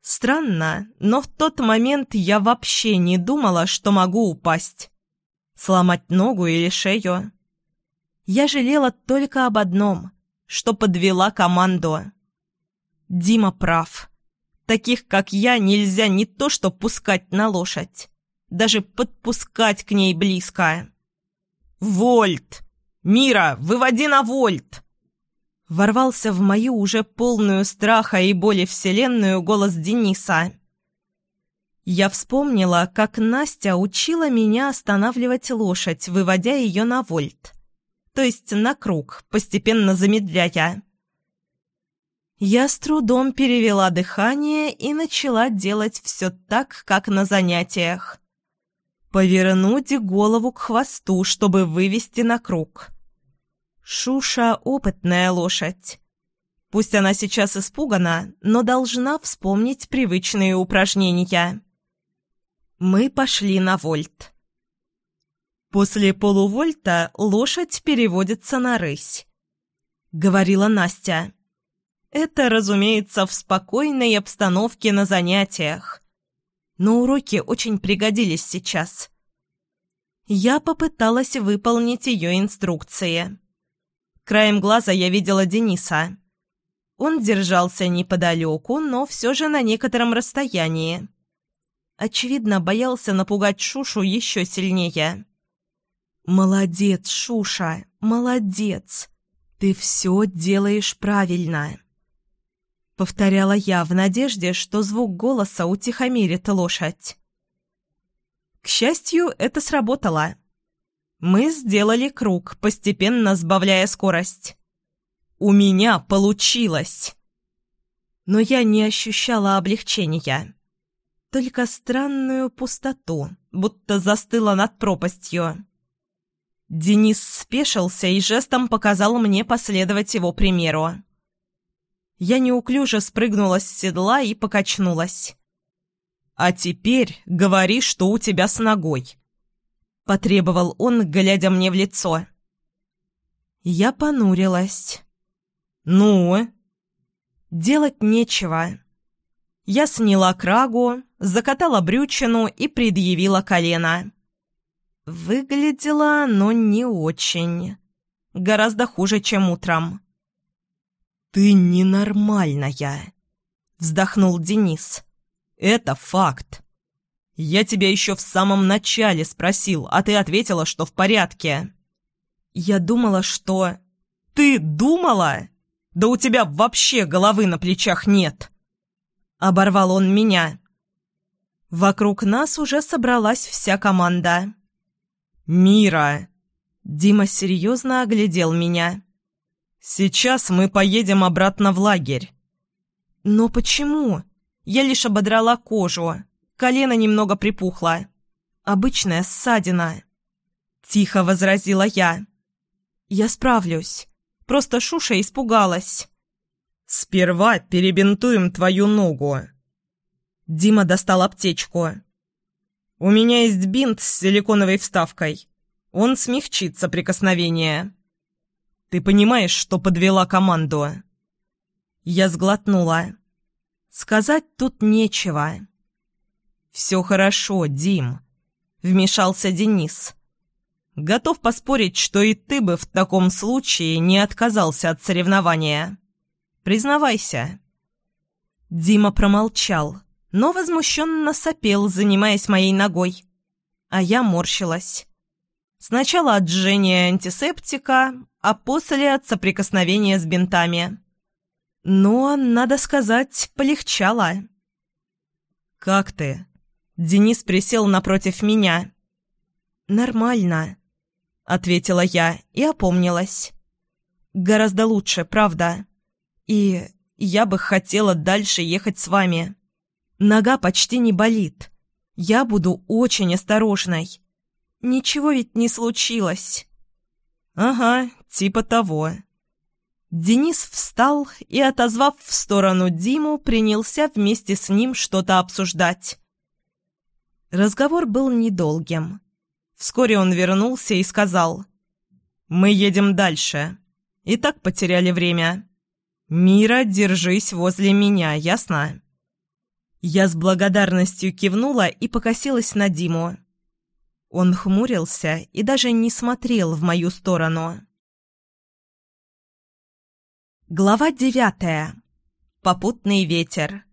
Странно, но в тот момент я вообще не думала, что могу упасть. Сломать ногу или шею. Я жалела только об одном, что подвела команду. Дима прав. Таких, как я, нельзя не то что пускать на лошадь, даже подпускать к ней близко. «Вольт! Мира, выводи на вольт!» Ворвался в мою уже полную страха и боли вселенную голос Дениса. Я вспомнила, как Настя учила меня останавливать лошадь, выводя ее на вольт. То есть на круг, постепенно замедляя. Я с трудом перевела дыхание и начала делать все так, как на занятиях. Повернуть голову к хвосту, чтобы вывести на круг. Шуша — опытная лошадь. Пусть она сейчас испугана, но должна вспомнить привычные упражнения. Мы пошли на вольт. После полувольта лошадь переводится на рысь. Говорила Настя. Это, разумеется, в спокойной обстановке на занятиях. Но уроки очень пригодились сейчас. Я попыталась выполнить ее инструкции. Краем глаза я видела Дениса. Он держался неподалеку, но все же на некотором расстоянии. Очевидно, боялся напугать Шушу еще сильнее. «Молодец, Шуша, молодец! Ты все делаешь правильно!» — повторяла я в надежде, что звук голоса утихомирит лошадь. К счастью, это сработало. Мы сделали круг, постепенно сбавляя скорость. «У меня получилось!» Но я не ощущала облегчения. Только странную пустоту, будто застыла над пропастью. Денис спешился и жестом показал мне последовать его примеру. Я неуклюже спрыгнула с седла и покачнулась. «А теперь говори, что у тебя с ногой», — потребовал он, глядя мне в лицо. Я понурилась. «Ну?» «Делать нечего». Я сняла крагу, закатала брючину и предъявила колено. Выглядело оно не очень. Гораздо хуже, чем утром. «Ты ненормальная!» — вздохнул Денис. «Это факт. Я тебя еще в самом начале спросил, а ты ответила, что в порядке». «Я думала, что...» «Ты думала? Да у тебя вообще головы на плечах нет!» Оборвал он меня. Вокруг нас уже собралась вся команда. «Мира!» Дима серьезно оглядел меня. «Сейчас мы поедем обратно в лагерь». «Но почему? Я лишь ободрала кожу. Колено немного припухло. Обычная ссадина». Тихо возразила я. «Я справлюсь. Просто Шуша испугалась». «Сперва перебинтуем твою ногу». Дима достал аптечку. «У меня есть бинт с силиконовой вставкой. Он смягчит соприкосновение». «Ты понимаешь, что подвела команду?» Я сглотнула. Сказать тут нечего. «Все хорошо, Дим», — вмешался Денис. «Готов поспорить, что и ты бы в таком случае не отказался от соревнования. Признавайся». Дима промолчал, но возмущенно сопел, занимаясь моей ногой. А я морщилась. Сначала от антисептика, а после от соприкосновения с бинтами. Но, надо сказать, полегчало. «Как ты?» Денис присел напротив меня. «Нормально», — ответила я и опомнилась. «Гораздо лучше, правда. И я бы хотела дальше ехать с вами. Нога почти не болит. Я буду очень осторожной. Ничего ведь не случилось». «Ага, типа того». Денис встал и, отозвав в сторону Диму, принялся вместе с ним что-то обсуждать. Разговор был недолгим. Вскоре он вернулся и сказал «Мы едем дальше. И так потеряли время. Мира, держись возле меня, ясно?» Я с благодарностью кивнула и покосилась на Диму. Он хмурился и даже не смотрел в мою сторону. Глава девятая. Попутный ветер.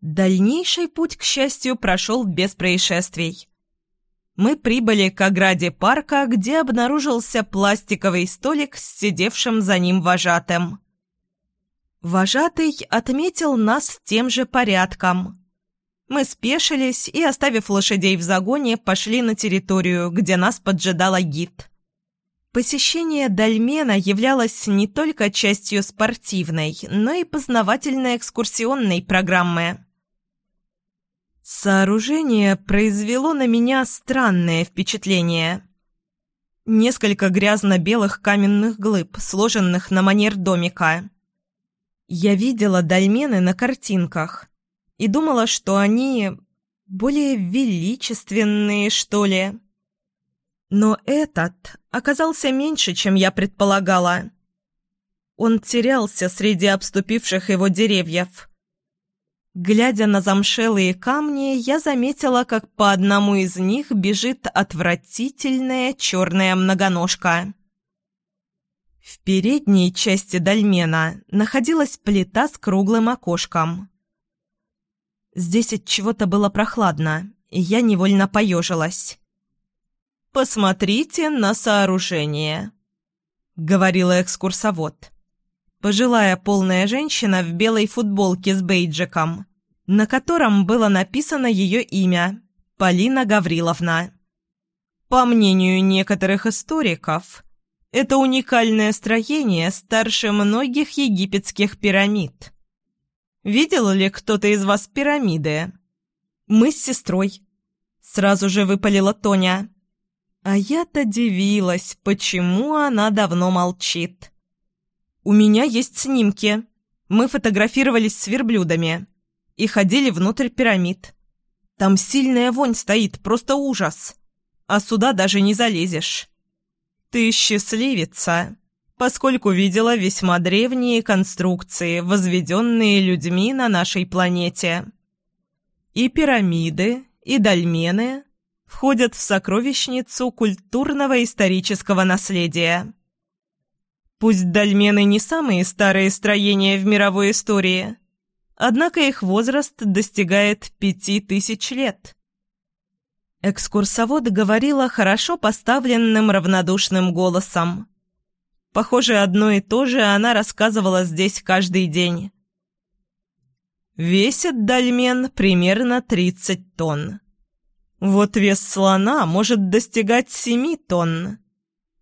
Дальнейший путь, к счастью, прошел без происшествий. Мы прибыли к ограде парка, где обнаружился пластиковый столик с сидевшим за ним вожатым. Вожатый отметил нас тем же порядком. Мы спешились и, оставив лошадей в загоне, пошли на территорию, где нас поджидала гид. Посещение Дальмена являлось не только частью спортивной, но и познавательной экскурсионной программы. Сооружение произвело на меня странное впечатление. Несколько грязно-белых каменных глыб, сложенных на манер домика. Я видела дольмены на картинках и думала, что они более величественные, что ли. Но этот оказался меньше, чем я предполагала. Он терялся среди обступивших его деревьев – Глядя на замшелые камни, я заметила, как по одному из них бежит отвратительная черная многоножка. В передней части дольмена находилась плита с круглым окошком. Здесь от чего-то было прохладно, и я невольно поежилась. «Посмотрите на сооружение», — говорила экскурсовод пожилая полная женщина в белой футболке с бейджиком, на котором было написано ее имя – Полина Гавриловна. По мнению некоторых историков, это уникальное строение старше многих египетских пирамид. Видел ли кто-то из вас пирамиды? Мы с сестрой. Сразу же выпалила Тоня. А я-то дивилась, почему она давно молчит. «У меня есть снимки. Мы фотографировались с верблюдами и ходили внутрь пирамид. Там сильная вонь стоит, просто ужас. А сюда даже не залезешь. Ты счастливица, поскольку видела весьма древние конструкции, возведенные людьми на нашей планете. И пирамиды, и дольмены входят в сокровищницу культурного исторического наследия. Пусть дольмены не самые старые строения в мировой истории, однако их возраст достигает пяти тысяч лет. Экскурсовод говорила хорошо поставленным равнодушным голосом. Похоже, одно и то же она рассказывала здесь каждый день. Весит дольмен примерно 30 тонн. Вот вес слона может достигать 7 тонн.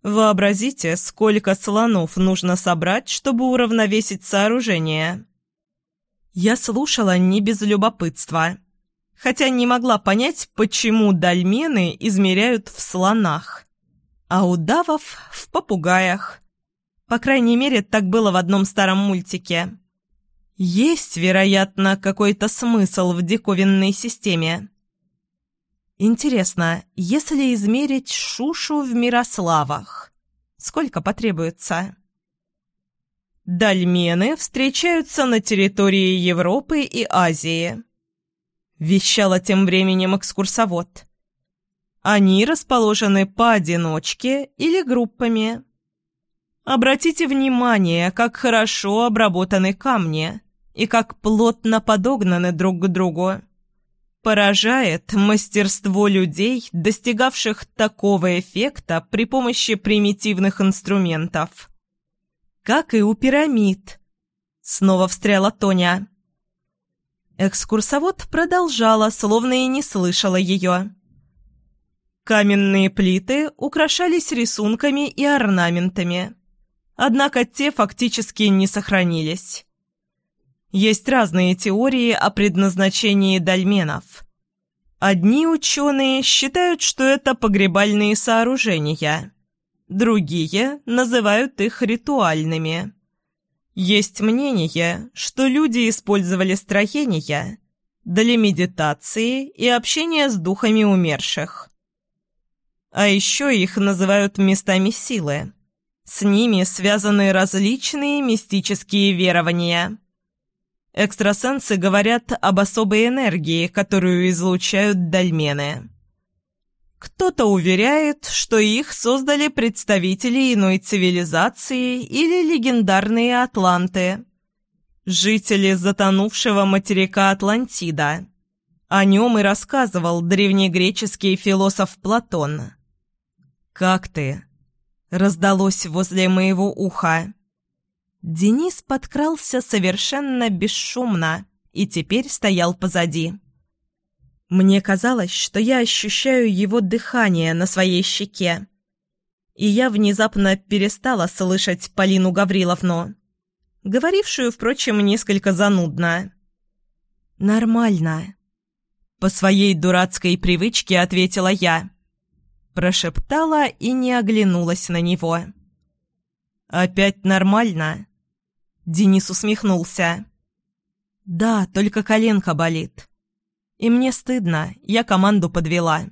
Вообразите, сколько слонов нужно собрать, чтобы уравновесить сооружение. Я слушала не без любопытства, хотя не могла понять, почему дольмены измеряют в слонах, а удавов – в попугаях. По крайней мере, так было в одном старом мультике. Есть, вероятно, какой-то смысл в диковинной системе. Интересно, если измерить Шушу в Мирославах, сколько потребуется?
Дольмены встречаются на территории Европы и Азии. Вещала тем временем экскурсовод. Они расположены поодиночке или группами. Обратите внимание, как хорошо обработаны камни и как плотно подогнаны друг к другу. Поражает мастерство людей, достигавших такого эффекта при помощи примитивных инструментов. Как и у пирамид. Снова встряла Тоня. Экскурсовод продолжала, словно и не слышала ее. Каменные плиты украшались рисунками и орнаментами. Однако те фактически не сохранились. Есть разные теории о предназначении дольменов. Одни ученые считают, что это погребальные сооружения. Другие называют их ритуальными. Есть мнение, что люди использовали строения для медитации и общения с духами умерших. А еще их называют местами силы. С ними связаны различные мистические верования. Экстрасенсы говорят об особой энергии, которую излучают дольмены. Кто-то уверяет, что их создали представители иной цивилизации или легендарные атланты, жители затонувшего материка Атлантида. О нем и рассказывал древнегреческий философ Платон. «Как ты?» — раздалось возле моего уха. Денис подкрался совершенно бесшумно и теперь стоял позади. Мне казалось, что я ощущаю его дыхание на своей щеке. И я внезапно перестала слышать Полину Гавриловну, говорившую, впрочем, несколько занудно. «Нормально», — по своей дурацкой привычке ответила я. Прошептала и не оглянулась на него. «Опять нормально?» Денис усмехнулся. «Да, только коленка болит. И мне стыдно, я команду подвела».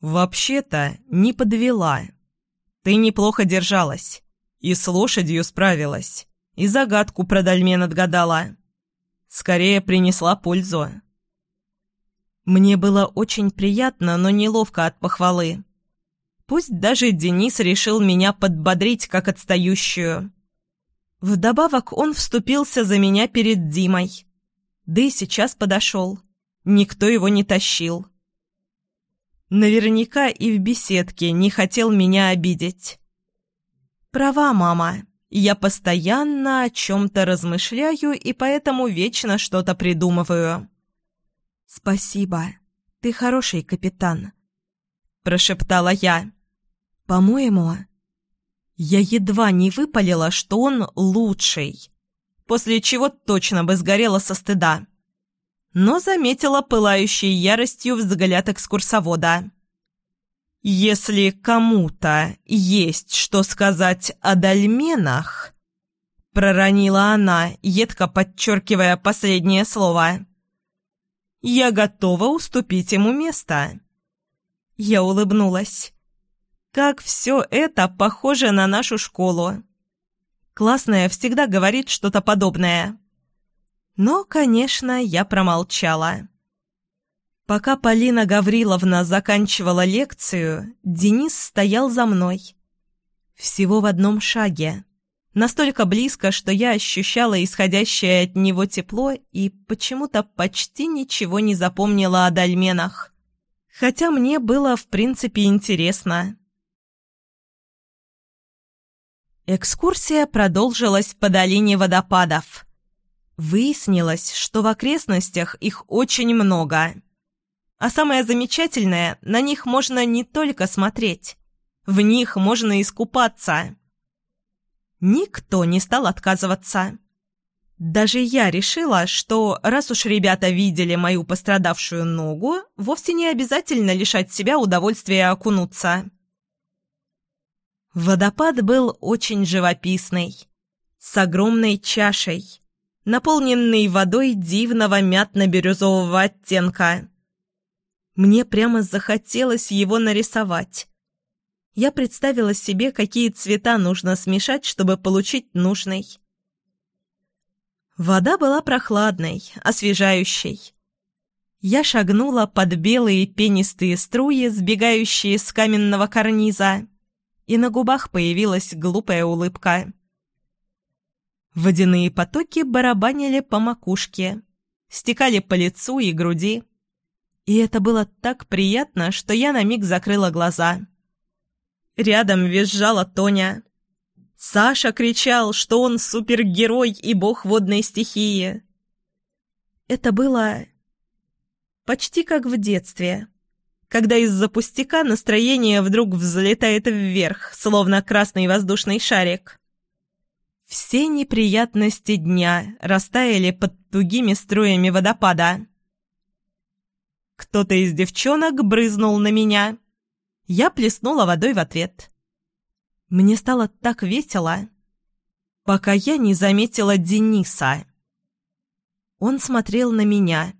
«Вообще-то не подвела. Ты неплохо держалась. И с лошадью справилась. И загадку про дольмен отгадала. Скорее принесла пользу». Мне было очень приятно, но неловко от похвалы. Пусть даже Денис решил меня подбодрить как отстающую. Вдобавок он вступился за меня перед Димой. Да и сейчас подошел. Никто его не тащил. Наверняка и в беседке не хотел меня обидеть. Права, мама. Я постоянно о чем-то размышляю и поэтому вечно что-то придумываю. «Спасибо. Ты хороший капитан», — прошептала я. «По-моему, я едва не выпалила, что он лучший, после чего точно бы сгорела со стыда. Но заметила пылающей яростью взгляд экскурсовода. «Если кому-то есть что сказать о дольменах...» Проронила она, едко подчеркивая последнее слово. «Я готова уступить ему место». Я улыбнулась. Как все это похоже на нашу школу. Классная всегда говорит что-то подобное. Но, конечно, я промолчала. Пока Полина Гавриловна заканчивала лекцию, Денис стоял за мной. Всего в одном шаге. Настолько близко, что я ощущала исходящее от него тепло и почему-то почти ничего не запомнила о дольменах. Хотя мне было, в принципе, интересно. Экскурсия продолжилась по долине водопадов. Выяснилось, что в окрестностях их очень много. А самое замечательное, на них можно не только смотреть. В них можно искупаться. Никто не стал отказываться. Даже я решила, что раз уж ребята видели мою пострадавшую ногу, вовсе не обязательно лишать себя удовольствия окунуться. Водопад был очень живописный, с огромной чашей, наполненной водой дивного мятно-бирюзового оттенка. Мне прямо захотелось его нарисовать.
Я представила себе, какие цвета нужно смешать, чтобы получить нужный. Вода была прохладной, освежающей. Я шагнула под белые пенистые струи, сбегающие с каменного карниза, и на губах появилась глупая улыбка. Водяные потоки барабанили по макушке, стекали по лицу и груди. И это было так приятно, что я на миг закрыла глаза. Рядом визжала Тоня. Саша кричал, что он супергерой и бог водной стихии. Это было почти как в детстве, когда из-за пустяка настроение вдруг взлетает вверх, словно красный воздушный шарик. Все неприятности дня растаяли под тугими струями водопада. Кто-то из девчонок брызнул на меня. Я плеснула водой в ответ. Мне стало так весело, пока я не заметила Дениса. Он смотрел на меня,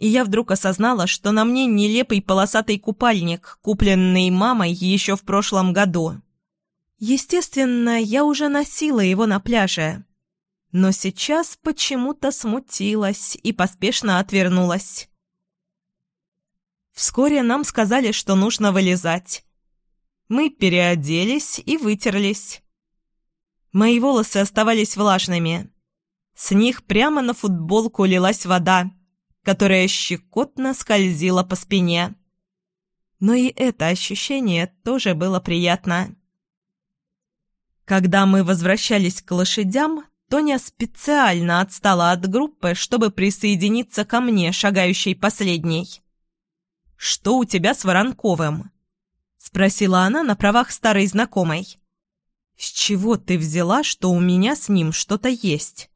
и я вдруг осознала, что на мне нелепый полосатый купальник, купленный мамой еще в прошлом году. Естественно, я уже носила его на пляже. Но сейчас почему-то смутилась и поспешно отвернулась. Вскоре нам сказали, что нужно вылезать. Мы переоделись и вытерлись. Мои волосы оставались влажными. С них прямо на футболку лилась вода, которая щекотно скользила по спине. Но и это ощущение тоже было приятно. Когда мы возвращались к лошадям, Тоня специально отстала от группы, чтобы присоединиться ко мне, шагающей последней. «Что у тебя с Воронковым?» — спросила она на правах старой знакомой. «С чего ты взяла, что у меня с ним что-то есть?»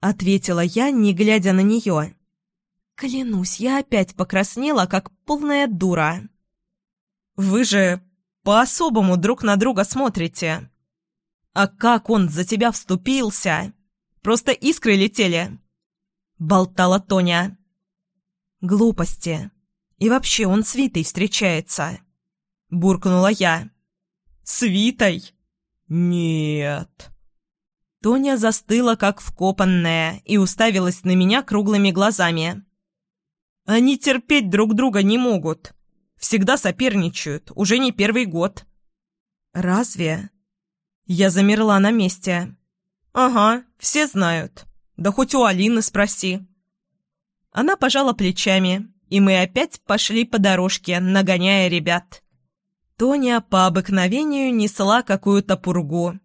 Ответила я, не глядя на нее. Клянусь, я опять покраснела, как полная дура. «Вы же по-особому друг на друга смотрите», «А как он за тебя вступился? Просто искры летели!» Болтала Тоня. «Глупости. И вообще он с Витой встречается!» Буркнула я. «С Витой?» «Нет!» Тоня застыла, как вкопанная, и уставилась на меня круглыми глазами. «Они терпеть друг друга не могут. Всегда соперничают, уже не первый год». «Разве?» Я замерла на месте. «Ага, все знают. Да хоть у Алины спроси». Она пожала плечами, и мы опять пошли по дорожке, нагоняя ребят. Тоня по обыкновению несла какую-то пургу,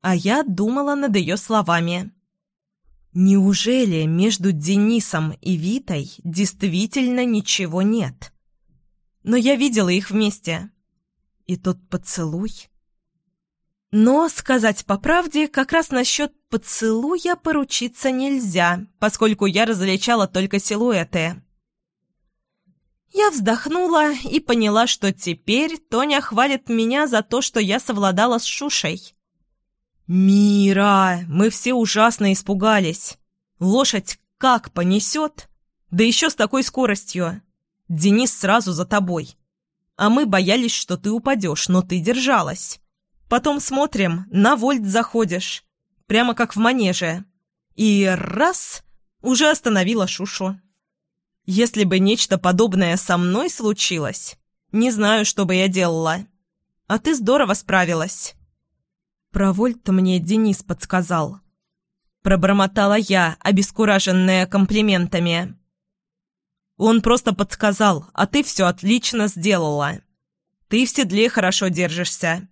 а я думала над ее словами. Неужели между Денисом и Витой действительно ничего нет? Но я видела их вместе. И тот поцелуй... Но, сказать по правде, как раз насчет поцелуя поручиться нельзя, поскольку я различала только силуэты. Я вздохнула и поняла, что теперь Тоня хвалит меня за то, что я совладала с Шушей. «Мира! Мы все ужасно испугались. Лошадь как понесет? Да еще с такой скоростью. Денис сразу за тобой. А мы боялись, что ты упадешь, но ты держалась». Потом смотрим, на вольт заходишь. Прямо как в манеже. И раз — уже остановила Шушу. Если бы нечто подобное со мной случилось, не знаю, что бы я делала. А ты здорово справилась. Про вольт мне Денис подсказал. Пробормотала я, обескураженная комплиментами. Он просто подсказал, а ты все отлично сделала. Ты в седле хорошо держишься.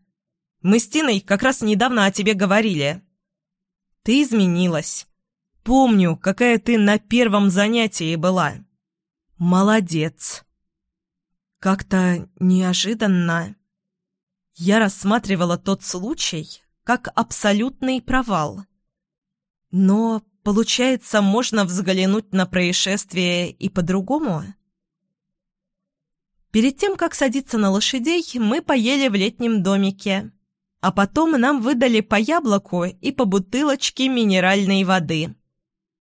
Мы с Тиной как раз недавно о тебе говорили. Ты изменилась. Помню, какая ты на первом занятии была. Молодец. Как-то неожиданно. Я рассматривала тот случай как абсолютный провал. Но, получается, можно взглянуть на происшествие и по-другому? Перед тем, как садиться на лошадей, мы поели в летнем домике а потом нам выдали по яблоку и по бутылочке минеральной воды.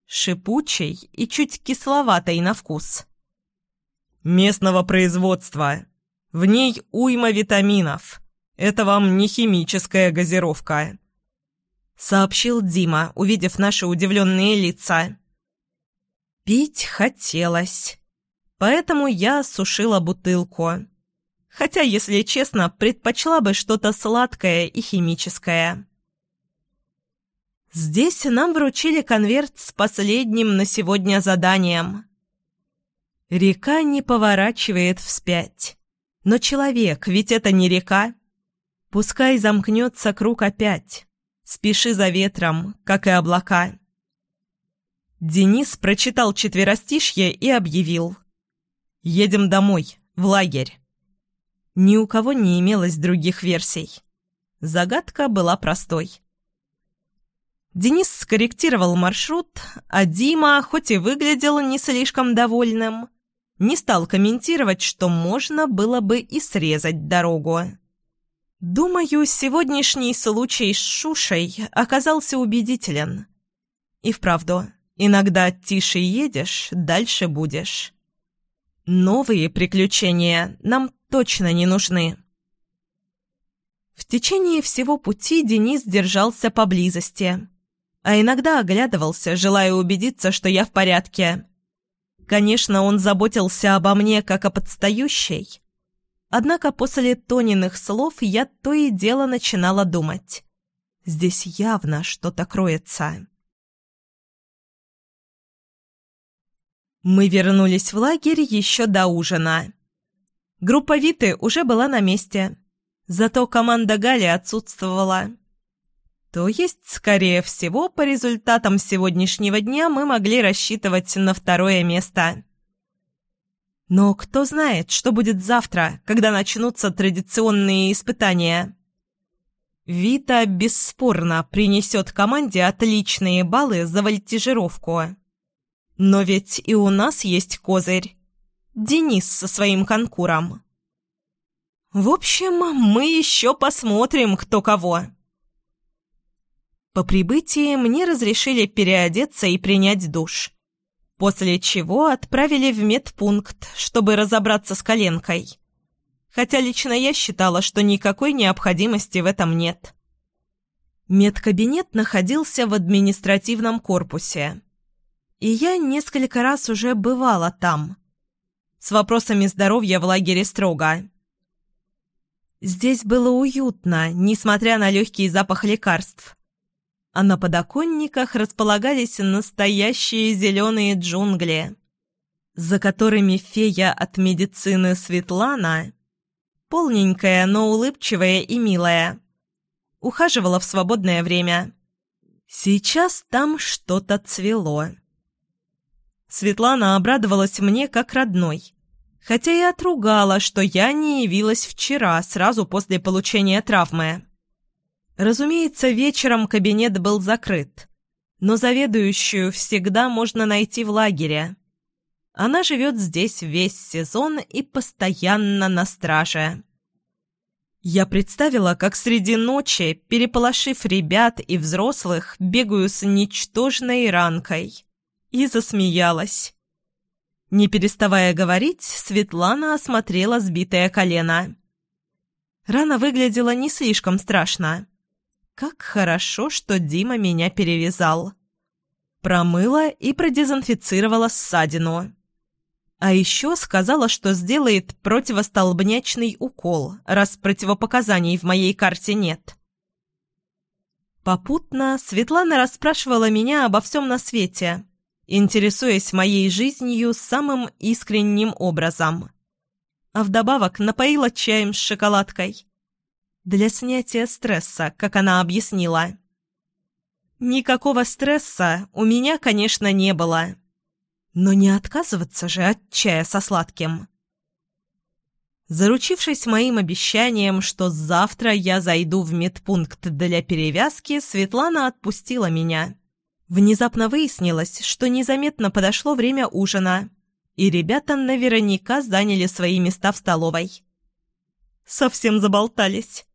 Шипучей и чуть кисловатой на вкус. «Местного производства. В ней уйма витаминов»,
Это вам не химическая газировка», — сообщил Дима, увидев наши удивленные лица. Пить хотелось, поэтому я сушила бутылку. Хотя, если честно, предпочла бы что-то сладкое и химическое. Здесь нам вручили конверт с последним на сегодня заданием. Река не поворачивает вспять. Но человек, ведь это не река. Пускай замкнется круг опять. Спеши за ветром, как и облака. Денис прочитал четверостишье и объявил. «Едем домой, в лагерь». Ни у кого не имелось других версий. Загадка была простой. Денис скорректировал маршрут, а Дима, хоть и выглядел не слишком довольным, не стал комментировать, что можно было бы и срезать дорогу. Думаю, сегодняшний случай с Шушей оказался убедителен. И вправду, иногда тише едешь, дальше будешь. Новые приключения нам точно не нужны. В течение всего пути Денис держался поблизости а иногда оглядывался, желая убедиться, что я в порядке. Конечно, он заботился обо мне как о подстающей. Однако после Тониных слов я то и дело начинала думать. Здесь явно что-то кроется. Мы вернулись в лагерь еще до ужина. Группа Виты уже была на месте. Зато команда Гали отсутствовала. То есть, скорее всего, по результатам сегодняшнего дня мы могли рассчитывать на второе место. Но кто знает, что будет завтра, когда начнутся традиционные испытания. Вита бесспорно принесет команде отличные баллы за вольтижировку. Но ведь и у нас есть козырь. Денис со своим конкуром. В общем, мы еще посмотрим, кто кого. По прибытии мне разрешили переодеться и принять душ. После чего отправили в медпункт, чтобы разобраться с коленкой. Хотя лично я считала, что никакой необходимости в этом нет. Медкабинет находился в административном корпусе. И я несколько раз уже бывала там. С вопросами здоровья в лагере строго. Здесь было уютно, несмотря на легкий запах лекарств а на подоконниках располагались настоящие зеленые джунгли, за которыми фея от медицины Светлана, полненькая, но улыбчивая и милая, ухаживала в свободное время. Сейчас там что-то цвело. Светлана обрадовалась мне как родной, хотя и отругала, что я не явилась вчера, сразу после получения травмы. Разумеется, вечером кабинет был закрыт, но заведующую всегда можно найти в лагере. Она живет здесь весь сезон и постоянно на страже. Я представила, как среди ночи, переполошив ребят и взрослых, бегаю с ничтожной ранкой. И засмеялась. Не переставая говорить, Светлана осмотрела сбитое колено. Рана выглядела не слишком страшно. Как хорошо, что Дима меня перевязал. Промыла и продезинфицировала ссадину. А еще сказала, что сделает противостолбнячный укол, раз противопоказаний в моей карте нет. Попутно Светлана расспрашивала меня обо всем на свете, интересуясь моей жизнью самым искренним образом. А вдобавок напоила чаем с шоколадкой для снятия стресса, как она объяснила. Никакого стресса у меня, конечно, не было. Но не отказываться же от чая со сладким. Заручившись моим обещанием, что завтра я зайду в медпункт для перевязки, Светлана отпустила меня. Внезапно выяснилось, что незаметно подошло время ужина, и ребята наверняка заняли свои места в столовой. Совсем заболтались.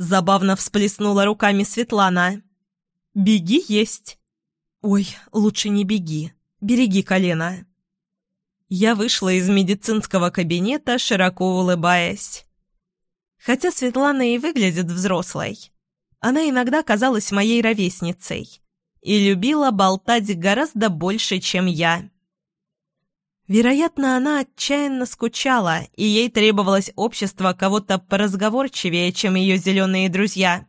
Забавно всплеснула руками Светлана. «Беги есть!» «Ой, лучше не беги. Береги колено!» Я вышла из медицинского кабинета, широко улыбаясь.
Хотя Светлана и выглядит взрослой, она иногда казалась моей ровесницей и любила болтать гораздо больше, чем я. Вероятно, она отчаянно скучала, и ей требовалось общество кого-то поразговорчивее, чем ее зеленые друзья.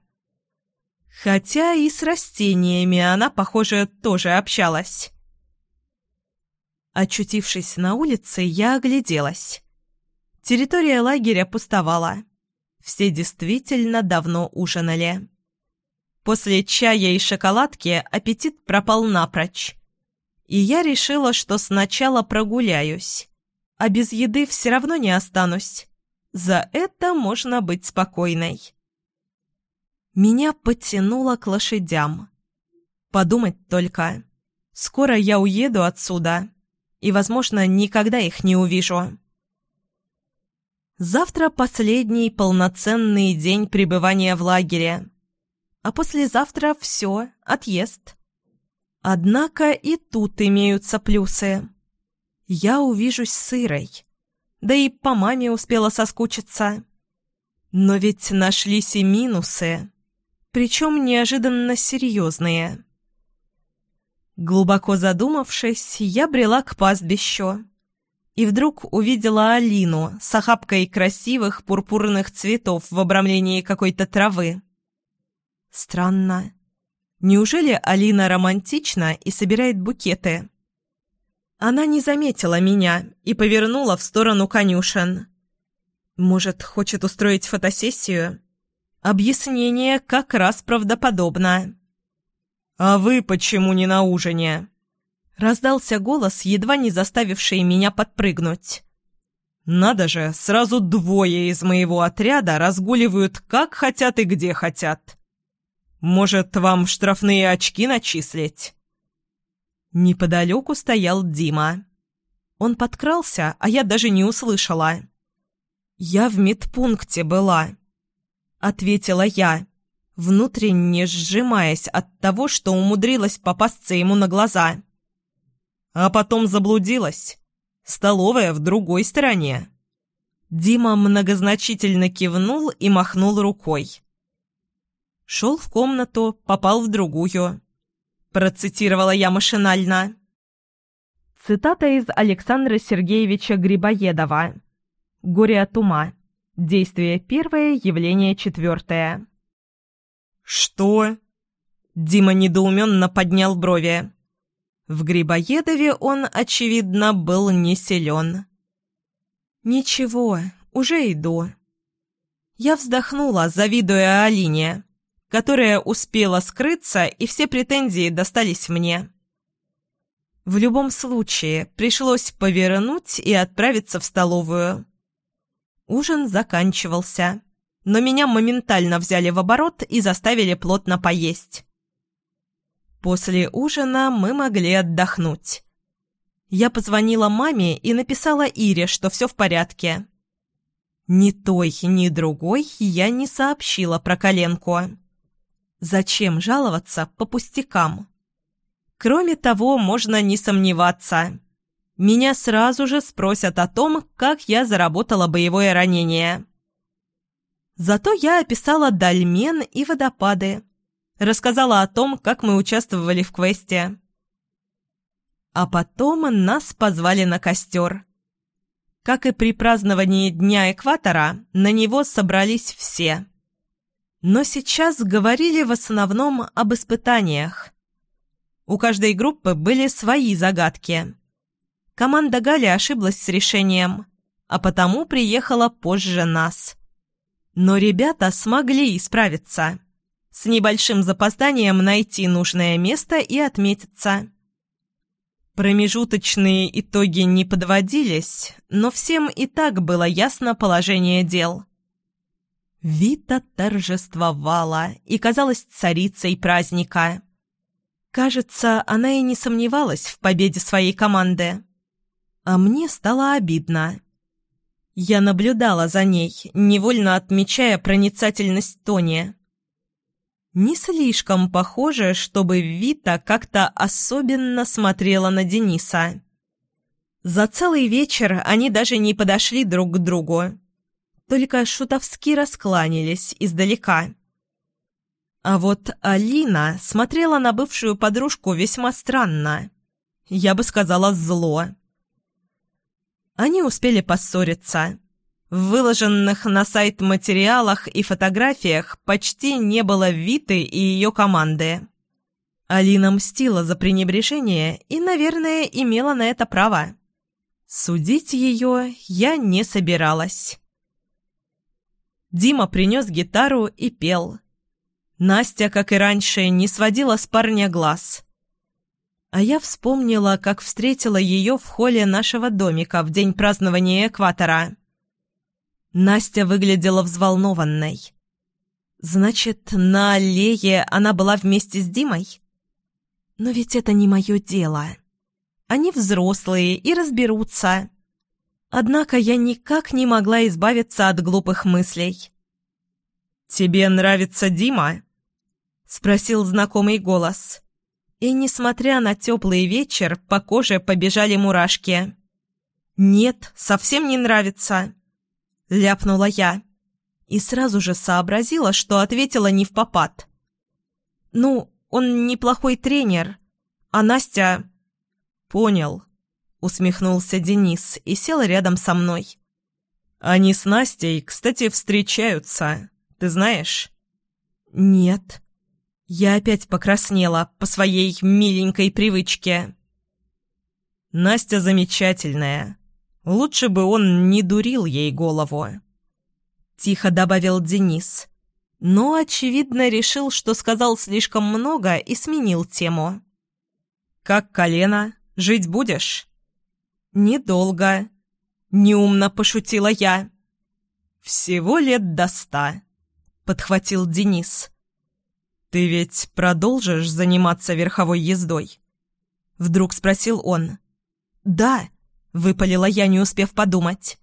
Хотя и с растениями она, похоже, тоже общалась. Очутившись на улице, я огляделась. Территория лагеря пустовала. Все действительно давно ужинали. После чая и шоколадки аппетит пропал напрочь. И я решила, что сначала прогуляюсь, а без еды все равно не останусь. За это можно быть спокойной. Меня подтянуло к лошадям. Подумать только. Скоро я уеду отсюда, и, возможно, никогда их не увижу. Завтра последний полноценный день пребывания в лагере. А послезавтра все, отъезд. Однако и тут имеются плюсы. Я увижусь с Ирой. Да и по маме успела соскучиться. Но ведь нашлись и минусы причем неожиданно серьезные. Глубоко задумавшись, я брела к пастбищу и вдруг увидела Алину с охапкой красивых пурпурных цветов в обрамлении какой-то травы. Странно. Неужели Алина романтична и собирает букеты? Она не заметила меня и повернула в сторону конюшен. Может, хочет устроить фотосессию? Объяснение как раз правдоподобно. «А вы почему не на ужине?» Раздался голос, едва не заставивший меня подпрыгнуть. «Надо же, сразу двое из моего отряда разгуливают как хотят и где хотят. Может, вам штрафные очки начислить?» Неподалеку стоял Дима. Он подкрался, а я даже не услышала. «Я в медпункте была» ответила я, внутренне сжимаясь от того, что умудрилась попасться ему на глаза. А потом заблудилась. Столовая в другой стороне. Дима многозначительно кивнул и махнул рукой. Шел в комнату, попал в другую. Процитировала я машинально. Цитата из Александра Сергеевича Грибоедова. «Горе от ума». Действие первое, явление четвертое. «Что?» Дима недоуменно поднял брови. В Грибоедове он, очевидно, был не силен. «Ничего, уже иду». Я вздохнула, завидуя Алине, которая успела скрыться, и все претензии достались мне. В любом случае, пришлось повернуть и отправиться в столовую. Ужин заканчивался, но меня моментально взяли в оборот и заставили плотно поесть. После ужина мы могли отдохнуть. Я позвонила маме и написала Ире, что все в порядке. Ни той, ни другой я не сообщила про коленку. Зачем жаловаться по пустякам? Кроме того, можно не сомневаться – меня сразу же спросят о том, как я заработала боевое ранение. Зато я описала дольмен и водопады. Рассказала о том, как мы участвовали в квесте. А потом нас позвали на костер. Как и при праздновании Дня Экватора, на него собрались все. Но сейчас говорили в основном об испытаниях. У каждой группы были свои загадки. Команда Гали ошиблась с решением, а потому приехала позже нас. Но ребята смогли исправиться. С небольшим запозданием найти нужное место и отметиться. Промежуточные итоги не подводились, но всем и так было ясно положение дел. Вита торжествовала и казалась царицей праздника. Кажется, она и не сомневалась в победе своей команды. А мне стало обидно. Я наблюдала за ней, невольно отмечая проницательность Тони. Не слишком похоже, чтобы Вита как-то особенно смотрела на Дениса. За целый вечер они даже не подошли друг к другу. Только шутовски раскланялись издалека. А вот Алина смотрела на бывшую подружку весьма странно. Я бы сказала, зло. Они успели поссориться. В выложенных на сайт материалах и фотографиях почти не было Виты и ее команды. Алина мстила за пренебрежение и, наверное, имела на это право. Судить ее я не собиралась. Дима принес гитару и пел. Настя, как и раньше, не сводила с парня глаз. А я вспомнила, как встретила ее в холле нашего домика в день празднования экватора. Настя выглядела взволнованной. Значит, на аллее она была вместе с Димой? Но ведь это не мое дело. Они взрослые и разберутся. Однако я никак не могла избавиться от глупых мыслей. «Тебе нравится Дима?» — спросил знакомый голос. И, несмотря на теплый вечер, по коже побежали мурашки. «Нет, совсем не нравится», — ляпнула я. И сразу же сообразила, что ответила не в попад. «Ну, он неплохой тренер, а Настя...» «Понял», усмехнулся Денис и сел рядом со мной. «Они с Настей, кстати, встречаются, ты знаешь?» «Нет». Я опять покраснела по своей миленькой привычке. Настя замечательная. Лучше бы он не дурил ей голову. Тихо добавил Денис. Но, очевидно, решил, что сказал слишком много и сменил тему. «Как колено? Жить будешь?» «Недолго», — неумно пошутила я. «Всего лет до ста», — подхватил Денис. «Ты ведь продолжишь заниматься верховой ездой?» Вдруг спросил он. «Да», — выпалила я, не успев подумать.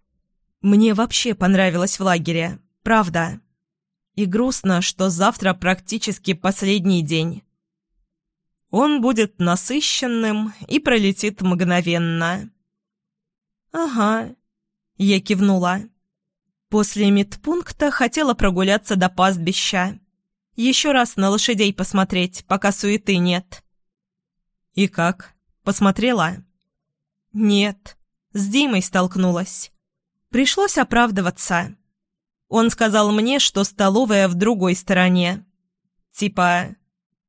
«Мне вообще понравилось в лагере, правда. И грустно, что завтра практически последний день. Он будет насыщенным и пролетит мгновенно». «Ага», — я кивнула. После медпункта хотела прогуляться до пастбища. Еще раз на лошадей посмотреть, пока суеты нет. «И как? Посмотрела?» «Нет, с Димой столкнулась. Пришлось оправдываться. Он сказал мне, что столовая в другой стороне. Типа,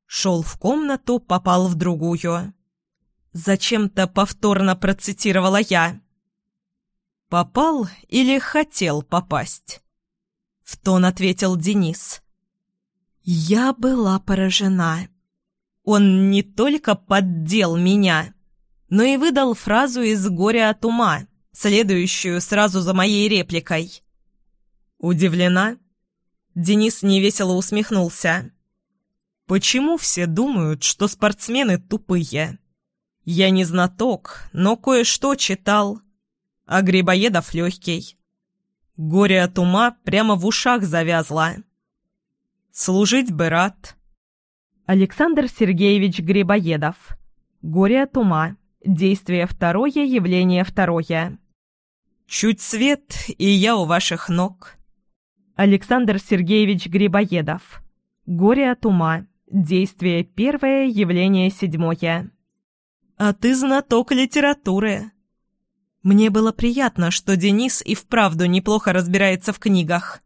шел в комнату, попал в другую. Зачем-то повторно процитировала я. «Попал или хотел попасть?» В тон ответил Денис. Я была поражена. Он не только поддел меня, но и выдал фразу из «Горя от ума», следующую сразу за моей репликой. «Удивлена?» Денис невесело усмехнулся. «Почему все думают, что спортсмены тупые? Я не знаток, но кое-что читал а Грибоедов легкий. Горе от ума прямо в ушах завязло. Служить бы рад. Александр Сергеевич Грибоедов. Горе от ума. Действие второе, явление второе. Чуть свет, и я у ваших ног. Александр Сергеевич Грибоедов. Горе от ума. Действие первое, явление седьмое. А ты знаток литературы. Мне было приятно, что Денис и вправду неплохо разбирается в книгах.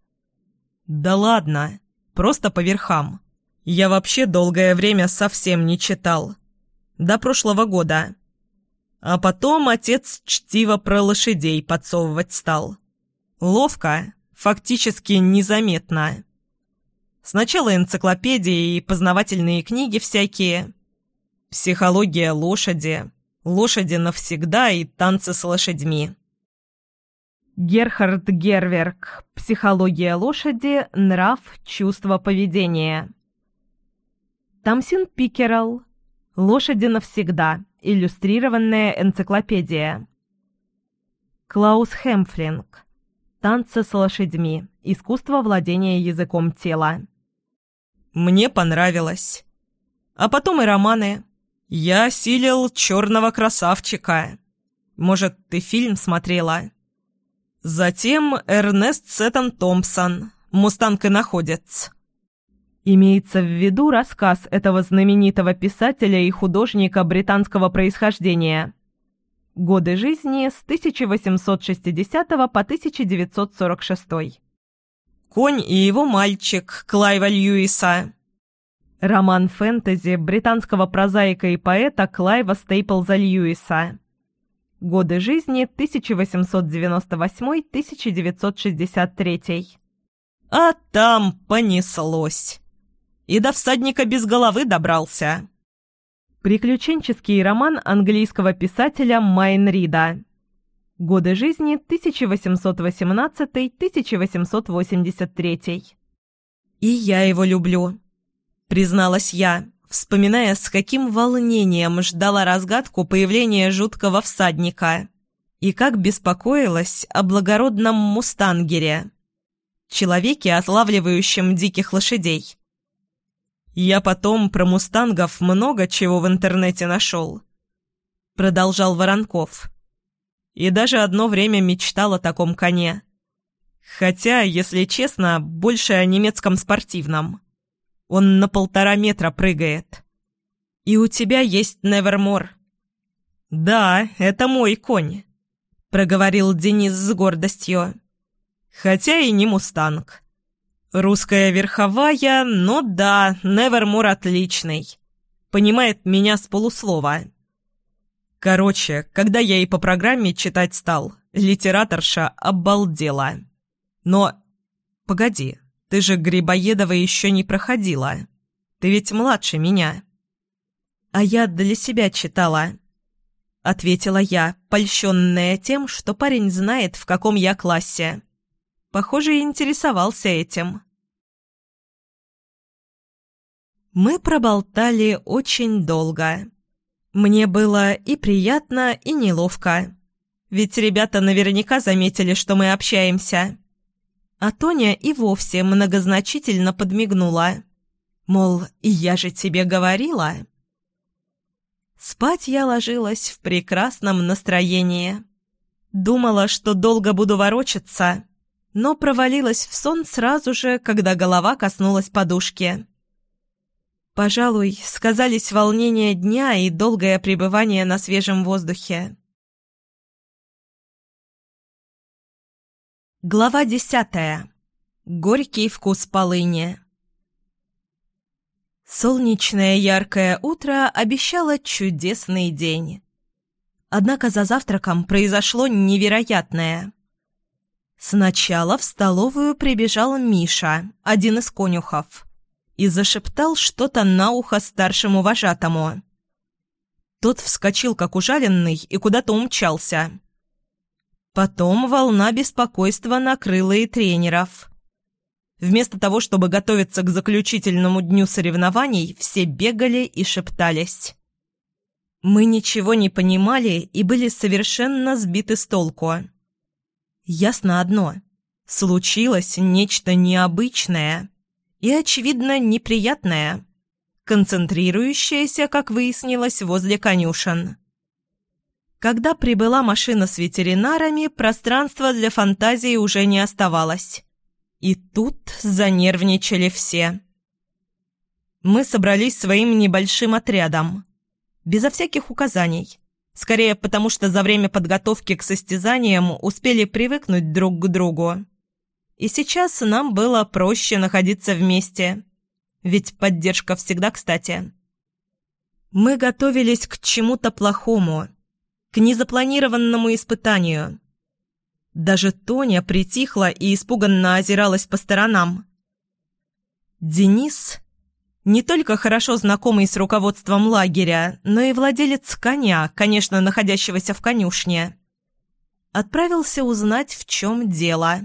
«Да ладно, просто по верхам. Я вообще долгое время совсем не читал. До прошлого года. А потом отец чтиво про лошадей подсовывать стал. Ловко, фактически незаметно. Сначала энциклопедии и познавательные книги всякие. Психология лошади, Лошади навсегда и танцы с лошадьми. Герхард Герверк. Психология лошади, нрав, чувство поведения. Тамсин Пикерал. Лошади навсегда. Иллюстрированная энциклопедия. Клаус Хемфлинг. Танцы с лошадьми. Искусство владения языком тела. Мне понравилось. А потом и романы. «Я осилил черного красавчика. Может, ты фильм смотрела?»
Затем Эрнест Сеттон Томпсон, мустанг и находец.
Имеется в виду рассказ этого знаменитого писателя и художника британского происхождения. Годы жизни с 1860 по 1946.
«Конь и его мальчик» Клайва Льюиса.
Роман фэнтези британского прозаика и поэта Клайва Стейплза Льюиса. Годы жизни 1898-1963.
А там понеслось. И до всадника без головы добрался.
Приключенческий роман английского писателя Майн Рида. Годы жизни 1818-1883.
«И я его люблю», — призналась я, вспоминая, с каким волнением ждала разгадку появления жуткого всадника и как беспокоилась о благородном мустангере, человеке, отлавливающем диких лошадей. «Я потом про мустангов много чего в интернете нашел», — продолжал Воронков. «И даже одно время мечтал о таком коне. Хотя, если честно, больше о немецком спортивном. Он на полтора метра прыгает. И у тебя есть Невермор». «Да, это мой конь», — проговорил Денис с гордостью. «Хотя и не мустанг». Русская верховая, но да, Невермор отличный. Понимает меня с полуслова. Короче, когда я и по программе читать стал, литераторша обалдела. Но... Погоди, ты же Грибоедова еще не проходила. Ты ведь младше меня. А я для себя читала. Ответила я, польщенная тем, что парень знает, в каком я классе. Похоже, интересовался этим. Мы проболтали очень долго. Мне было и приятно, и неловко. Ведь ребята наверняка заметили, что мы общаемся. А Тоня и вовсе многозначительно подмигнула. Мол, я же тебе говорила. Спать я ложилась в прекрасном настроении. Думала, что долго буду ворочаться, но провалилась в сон сразу же, когда голова коснулась подушки. Пожалуй, сказались волнения дня и долгое пребывание на свежем воздухе. Глава десятая. Горький вкус полыни. Солнечное яркое утро обещало чудесный день. Однако за завтраком произошло невероятное – Сначала в столовую прибежал Миша, один из конюхов, и зашептал что-то на ухо старшему вожатому. Тот вскочил, как ужаленный, и куда-то умчался. Потом волна беспокойства накрыла и тренеров. Вместо того, чтобы готовиться к заключительному дню соревнований, все бегали и шептались. Мы ничего не понимали и были совершенно сбиты с толку. Ясно одно. Случилось нечто необычное и, очевидно, неприятное, концентрирующееся, как выяснилось, возле конюшен. Когда прибыла машина с ветеринарами, пространства для фантазии уже не оставалось. И тут занервничали все. Мы собрались своим небольшим отрядом, безо всяких указаний. Скорее потому, что за время подготовки к состязаниям успели привыкнуть друг к другу. И сейчас нам было проще находиться вместе. Ведь поддержка всегда кстати. Мы готовились к чему-то плохому, к незапланированному испытанию. Даже Тоня притихла и испуганно озиралась по сторонам. Денис не только хорошо знакомый с руководством лагеря, но и владелец коня, конечно, находящегося в конюшне. Отправился узнать, в чем дело,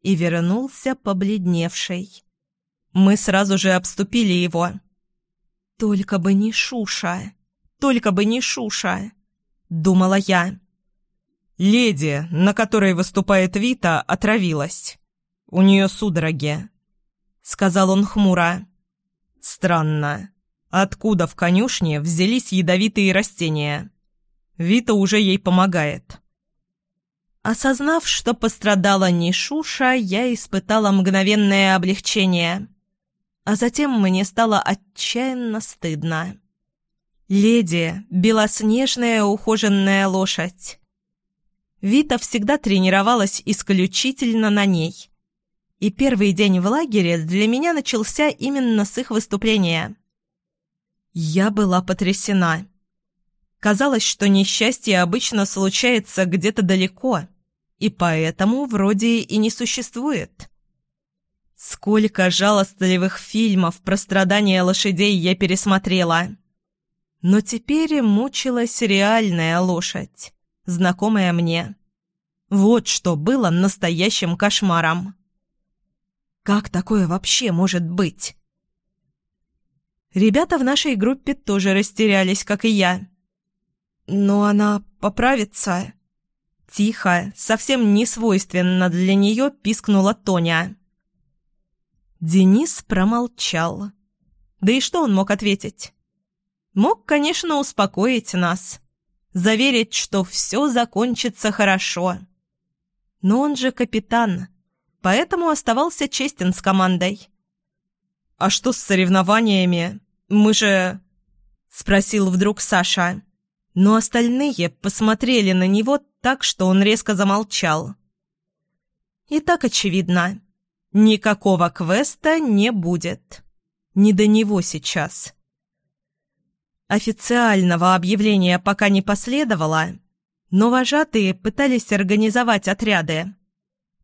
и вернулся побледневший. Мы сразу же обступили его. «Только бы не Шуша! Только бы не Шуша!» — думала я. «Леди, на которой выступает Вита, отравилась. У нее судороги», — сказал он хмуро. Странно. Откуда в конюшне взялись ядовитые растения? Вита уже ей помогает.
Осознав, что пострадала не Шуша, я испытала мгновенное облегчение. А затем мне стало отчаянно стыдно. Леди — белоснежная ухоженная лошадь. Вита всегда тренировалась исключительно на ней. И первый день в лагере для меня начался именно с их выступления. Я была потрясена. Казалось, что несчастье обычно случается где-то далеко — и поэтому вроде и не существует. Сколько жалостливых фильмов про страдания лошадей я пересмотрела. Но теперь мучилась реальная лошадь, знакомая мне. Вот что было настоящим кошмаром. Как такое вообще может быть? Ребята в нашей группе тоже растерялись, как и я. Но она поправится. Тихо, совсем не свойственно для нее, пискнула Тоня. Денис промолчал. Да и что он мог ответить? Мог, конечно, успокоить нас. Заверить, что все закончится хорошо. Но он же капитан, поэтому оставался честен с командой. «А что с соревнованиями? Мы же...» — спросил вдруг Саша. Но остальные посмотрели на него так, что он резко замолчал. И так очевидно. Никакого квеста не будет. Не до него сейчас. Официального объявления пока не последовало, но вожатые пытались организовать отряды.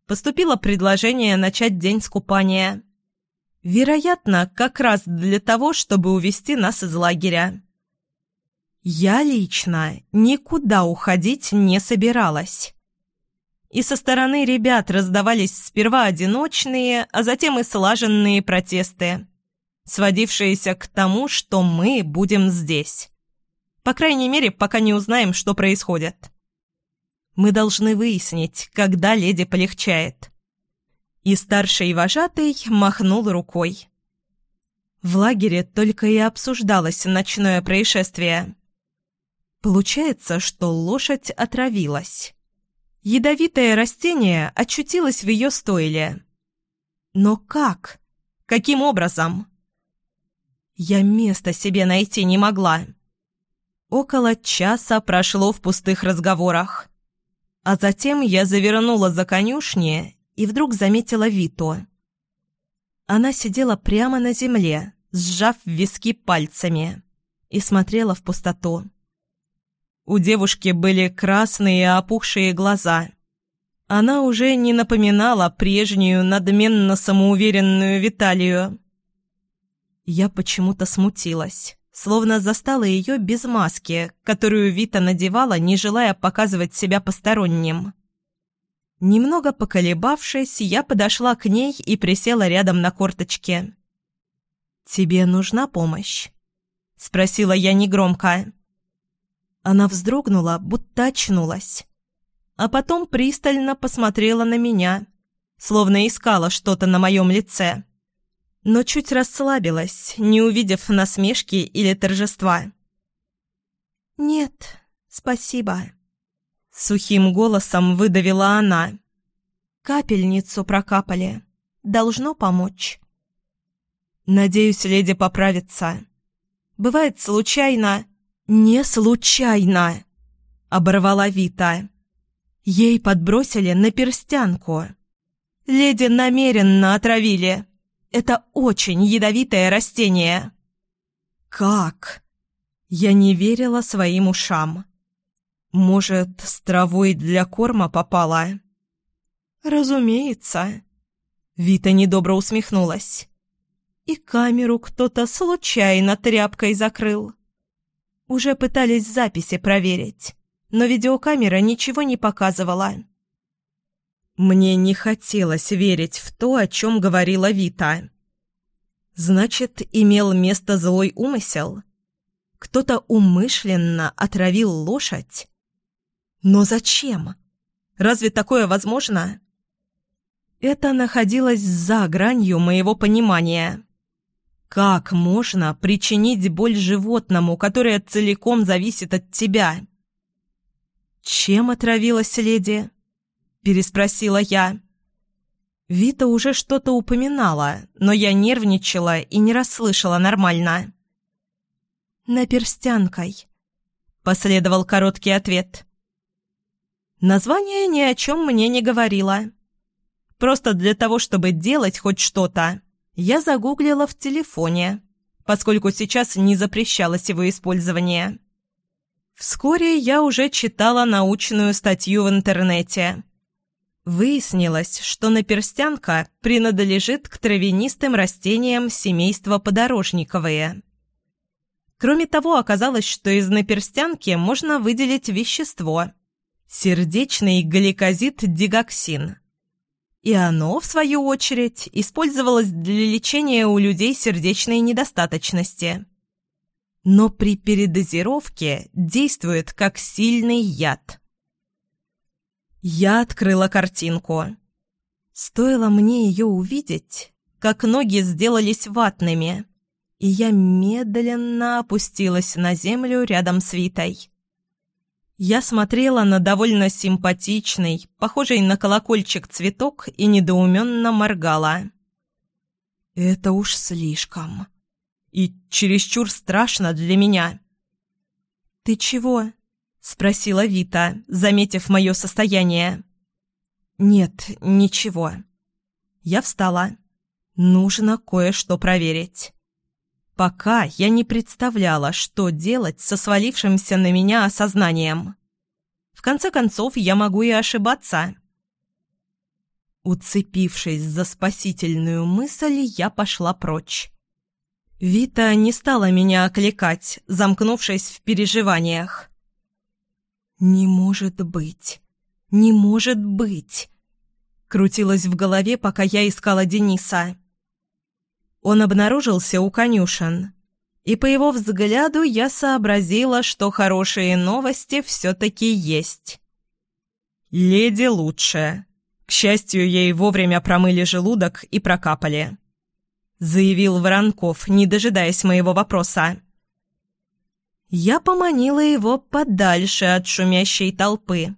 Поступило предложение начать день с купания. Вероятно, как раз для того, чтобы увести нас из лагеря. Я лично никуда уходить не собиралась. И со стороны ребят раздавались сперва одиночные, а затем и слаженные протесты, сводившиеся к тому, что мы будем здесь. По крайней мере, пока не узнаем, что происходит. Мы должны выяснить, когда леди полегчает. И старший вожатый махнул рукой. В лагере только и обсуждалось ночное происшествие. Получается, что лошадь отравилась. Ядовитое растение очутилось в ее стойле. Но как? Каким образом? Я места себе найти не могла. Около часа прошло в пустых разговорах. А затем я завернула за конюшни и вдруг заметила Виту. Она сидела прямо на земле, сжав виски пальцами, и смотрела в пустоту. У девушки были красные опухшие глаза. Она уже не напоминала прежнюю надменно самоуверенную Виталию. Я почему-то смутилась, словно застала ее без маски, которую Вита надевала, не желая показывать себя посторонним. Немного поколебавшись, я подошла к ней и присела рядом на корточке. «Тебе нужна помощь?» — спросила я негромко. Она вздрогнула, будто очнулась. А потом пристально посмотрела на меня, словно искала что-то на моем лице. Но чуть расслабилась, не увидев насмешки или торжества.
«Нет, спасибо», —
сухим голосом выдавила она.
«Капельницу прокапали. Должно помочь».
«Надеюсь, леди поправится. Бывает случайно...» «Не случайно!» — оборвала Вита. Ей подбросили на перстянку. Леди намеренно отравили. Это очень ядовитое растение. «Как?» Я не верила своим ушам. «Может, с травой для корма попала?» «Разумеется». Вита недобро усмехнулась. «И камеру кто-то случайно тряпкой закрыл». Уже пытались записи проверить, но видеокамера ничего не показывала. Мне не хотелось верить в то, о чем говорила Вита. Значит, имел место злой умысел? Кто-то умышленно отравил лошадь? Но зачем? Разве такое возможно? Это находилось за гранью моего понимания. Как можно причинить боль животному, которое целиком зависит от тебя? Чем отравилась леди? – переспросила я. Вита уже что-то упоминала, но я нервничала и не расслышала нормально. «Наперстянкой», — последовал короткий ответ. Название ни о чем мне не говорило. Просто для того, чтобы делать хоть что-то, я загуглила в телефоне, поскольку сейчас не запрещалось его использование. Вскоре я уже читала научную статью в интернете. Выяснилось, что наперстянка принадлежит к травянистым растениям семейства подорожниковые. Кроме того, оказалось, что из наперстянки можно выделить вещество – сердечный гликозид-дигоксин. И оно, в свою очередь, использовалось для лечения у людей сердечной недостаточности. Но при передозировке действует как сильный яд. Я открыла картинку. Стоило мне ее увидеть, как ноги сделались ватными, и я медленно опустилась на землю рядом с Витой. Я смотрела на довольно симпатичный, похожий на колокольчик цветок и недоуменно моргала. «Это уж слишком. И чересчур страшно для меня». «Ты чего?» — спросила Вита, заметив мое состояние. «Нет, ничего». Я встала. «Нужно кое-что проверить». Пока я не представляла, что делать со свалившимся на меня осознанием. В конце концов, я могу и ошибаться. Уцепившись за спасительную мысль, я пошла прочь. Вита не стала меня окликать, замкнувшись в переживаниях. «Не может быть! Не может быть!» Крутилась в голове, пока я искала Дениса. Он обнаружился у конюшен, и по его взгляду я сообразила, что хорошие новости все-таки есть. «Леди лучше. К счастью, ей вовремя промыли желудок и прокапали», — заявил Воронков, не дожидаясь моего вопроса. Я поманила его подальше от шумящей толпы,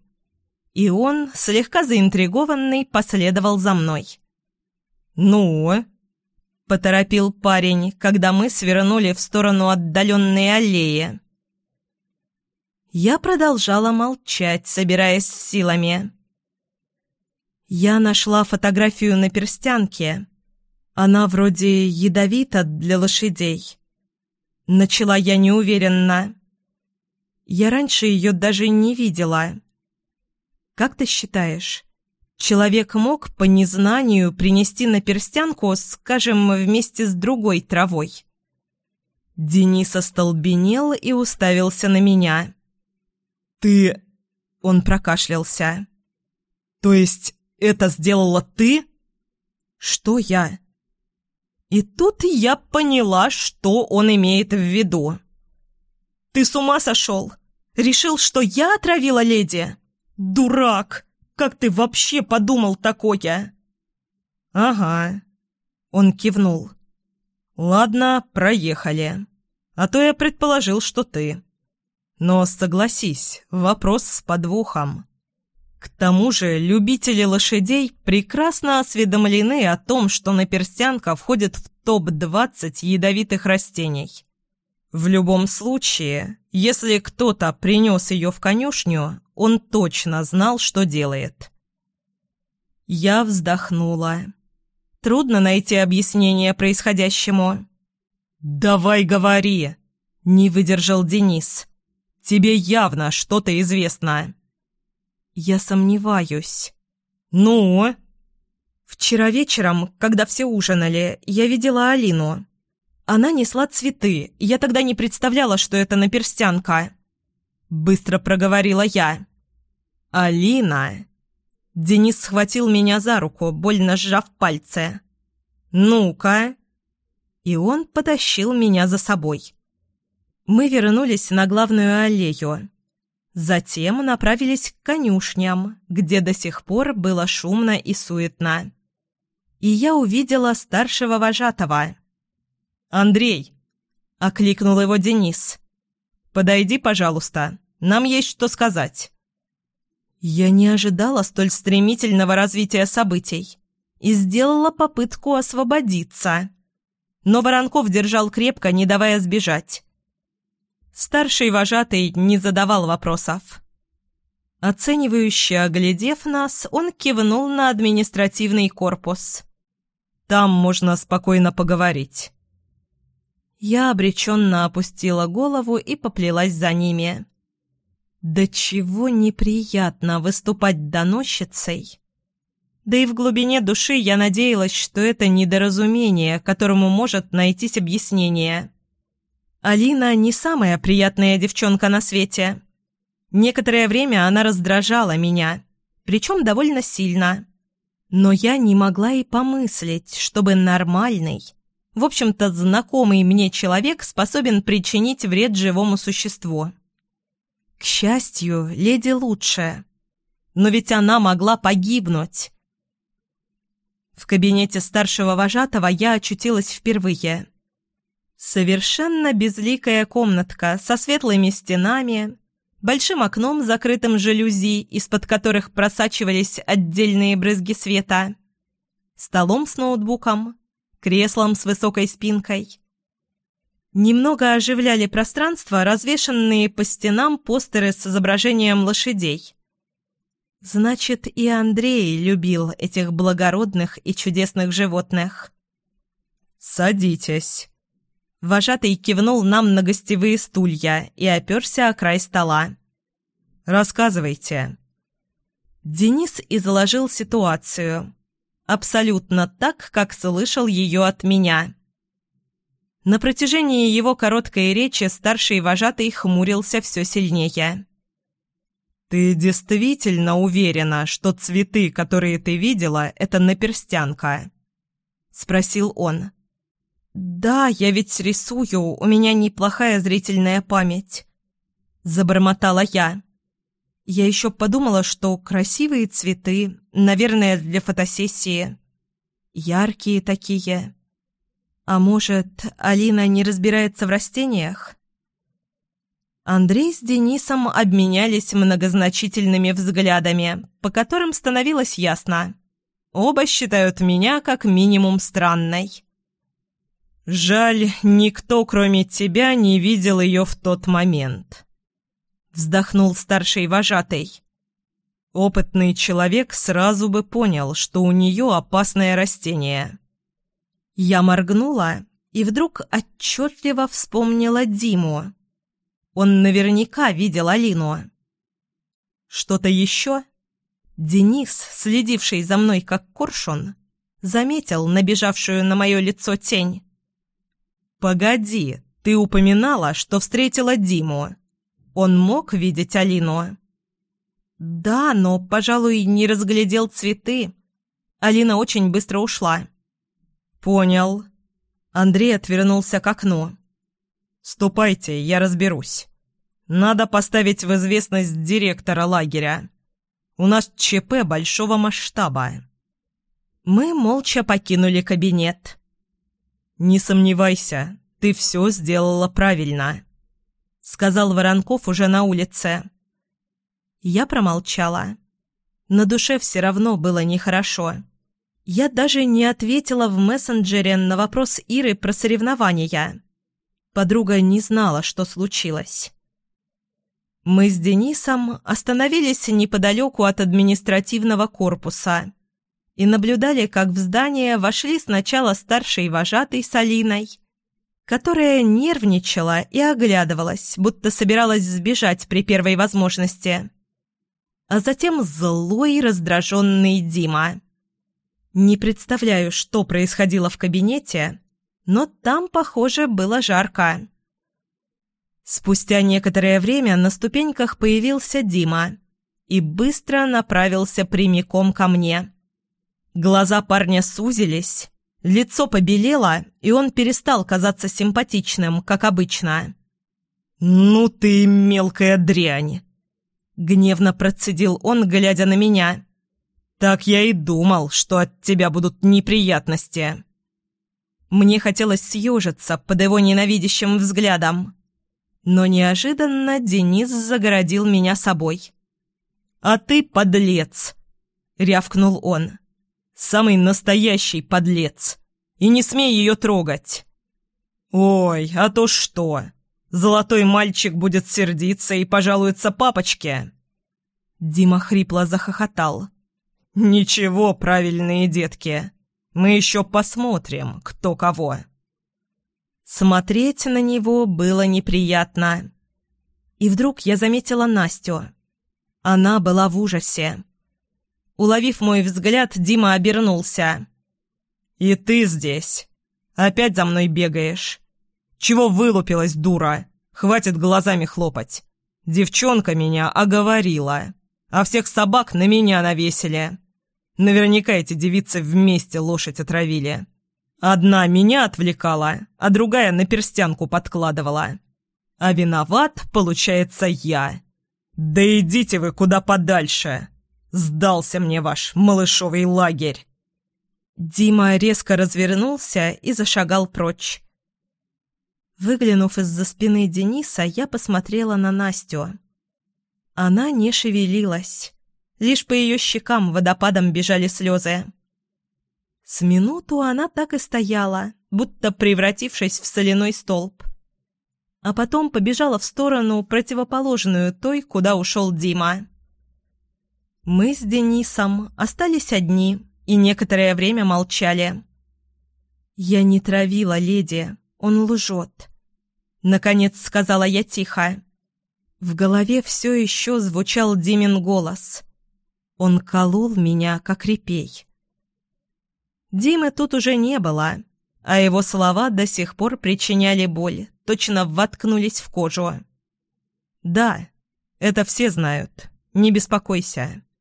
и он, слегка заинтригованный, последовал за мной. «Ну?» — поторопил парень, когда мы свернули в сторону отдаленной аллеи. Я продолжала молчать, собираясь с силами. Я нашла фотографию на перстянке. Она вроде ядовита для лошадей. Начала я неуверенно. Я раньше ее даже не видела. Как ты считаешь, Человек мог по незнанию принести на перстянку, скажем, вместе с другой травой. Денис остолбенел и уставился на меня. «Ты...» — он прокашлялся. «То есть это сделала ты?» «Что я?» И тут я поняла, что он имеет в виду. «Ты с ума сошел? Решил, что я отравила леди? Дурак!» Как ты вообще подумал такое?» «Ага», — он кивнул. «Ладно, проехали. А то я предположил, что ты. Но согласись, вопрос с подвохом. К тому же любители лошадей прекрасно осведомлены о том, что наперстянка входит в топ-20 ядовитых растений. В любом случае, если кто-то принес ее в конюшню, он точно знал, что делает. Я вздохнула. Трудно найти объяснение происходящему. «Давай говори!» — не выдержал Денис. «Тебе явно что-то известно». «Я сомневаюсь». «Ну?» «Вчера вечером, когда все ужинали, я видела Алину. Она несла цветы, я тогда не представляла, что это наперстянка. Быстро проговорила я. «Алина!» Денис схватил меня за руку, больно сжав пальцы. «Ну-ка!» И он потащил меня за собой. Мы вернулись на главную аллею. Затем направились к конюшням, где до сих пор было шумно и суетно. И я увидела старшего вожатого. «Андрей!» — окликнул его Денис. «Подойди, пожалуйста. Нам есть что сказать».
Я не ожидала столь стремительного развития событий и сделала попытку освободиться. Но Воронков держал крепко, не давая сбежать. Старший вожатый не задавал вопросов. Оценивающе оглядев нас, он кивнул на административный корпус. «Там можно спокойно поговорить». Я обреченно опустила голову и поплелась за ними. Да чего неприятно выступать доносчицей. Да и в глубине души я надеялась, что это недоразумение, которому может найтись объяснение. Алина не самая приятная девчонка на свете. Некоторое время она раздражала меня, причем довольно сильно. Но я не могла и помыслить, чтобы нормальный, в общем-то знакомый мне человек способен причинить вред живому существу. К счастью, леди лучше. Но ведь она могла погибнуть. В кабинете старшего вожатого я очутилась впервые. Совершенно безликая комнатка со светлыми стенами, большим окном, закрытым жалюзи, из-под которых просачивались отдельные брызги света, столом с ноутбуком, креслом с высокой спинкой. Немного оживляли пространство развешанные по стенам постеры с изображением лошадей. Значит, и Андрей любил этих благородных и чудесных животных. «Садитесь». Вожатый кивнул нам на гостевые стулья и оперся о край стола. «Рассказывайте». Денис изложил ситуацию. Абсолютно так, как слышал ее от меня. На протяжении его короткой речи старший вожатый хмурился все сильнее. «Ты действительно уверена, что цветы, которые ты видела, это наперстянка?» — спросил он. «Да, я ведь рисую, у меня неплохая зрительная память», — забормотала я. Я еще подумала, что красивые цветы, наверное, для фотосессии. Яркие такие. А может, Алина не разбирается в растениях? Андрей с Денисом обменялись многозначительными взглядами, по которым становилось ясно. Оба считают меня как минимум странной. «Жаль, никто, кроме тебя, не видел ее в тот момент», — вздохнул старший вожатый. Опытный человек сразу бы понял, что у нее опасное растение. Я моргнула и вдруг отчетливо вспомнила Диму. Он наверняка видел Алину. Что-то еще? Денис, следивший за мной как коршун, заметил набежавшую на мое лицо тень. «Погоди, ты упоминала, что встретила Диму. Он мог видеть Алину?» «Да, но, пожалуй, не разглядел цветы. Алина очень быстро ушла». «Понял». Андрей отвернулся к окну. «Ступайте, я разберусь. Надо поставить в известность директора лагеря. У нас ЧП большого масштаба». Мы молча покинули кабинет. «Не сомневайся, ты все сделала правильно», — сказал Воронков уже на улице. Я промолчала. На душе все равно было нехорошо. Я даже не ответила в мессенджере на вопрос Иры про соревнования. Подруга не знала, что случилось. Мы с Денисом остановились неподалеку от административного корпуса и наблюдали, как в здание вошли сначала старший вожатый с Алиной, которая нервничала и оглядывалась, будто собиралась сбежать при первой возможности, а затем злой раздраженный Дима. Не представляю, что происходило в кабинете, но там, похоже, было жарко. Спустя некоторое время на ступеньках появился Дима и быстро направился прямиком ко мне. Глаза парня сузились, лицо побелело, и он перестал казаться симпатичным, как обычно. «Ну ты мелкая дрянь!» — гневно процедил он, глядя на меня. «Так я и думал, что от тебя будут неприятности». Мне хотелось съежиться под его ненавидящим взглядом. Но неожиданно Денис загородил меня собой. «А ты подлец!» — рявкнул он. «Самый настоящий подлец! И не смей ее трогать!» «Ой, а то что? Золотой мальчик будет сердиться и пожалуется папочке!» Дима хрипло захохотал. «Ничего, правильные детки, мы еще посмотрим, кто кого».
Смотреть на него было неприятно. И вдруг я заметила Настю. Она была в ужасе. Уловив мой взгляд, Дима обернулся.
«И ты здесь? Опять за мной бегаешь? Чего вылупилась, дура? Хватит глазами хлопать. Девчонка меня оговорила, а всех собак на меня навесили. Наверняка эти девицы вместе лошадь отравили. Одна меня отвлекала, а другая на перстянку подкладывала. А виноват, получается, я. Да идите вы куда подальше. Сдался мне ваш малышовый лагерь.
Дима резко развернулся и зашагал прочь. Выглянув из-за спины Дениса, я посмотрела на Настю. Она не шевелилась. Лишь по ее щекам водопадом бежали слезы. С минуту она так и стояла, будто превратившись в соляной столб. А потом побежала в сторону, противоположную той, куда ушел Дима. Мы с Денисом остались одни и некоторое время молчали. «Я не травила леди, он лжет», — наконец сказала я тихо. В голове все еще звучал Димин голос. Он колол меня, как репей. Димы тут уже не было, а его слова до сих пор причиняли боль, точно воткнулись в кожу.
«Да, это все знают, не беспокойся», —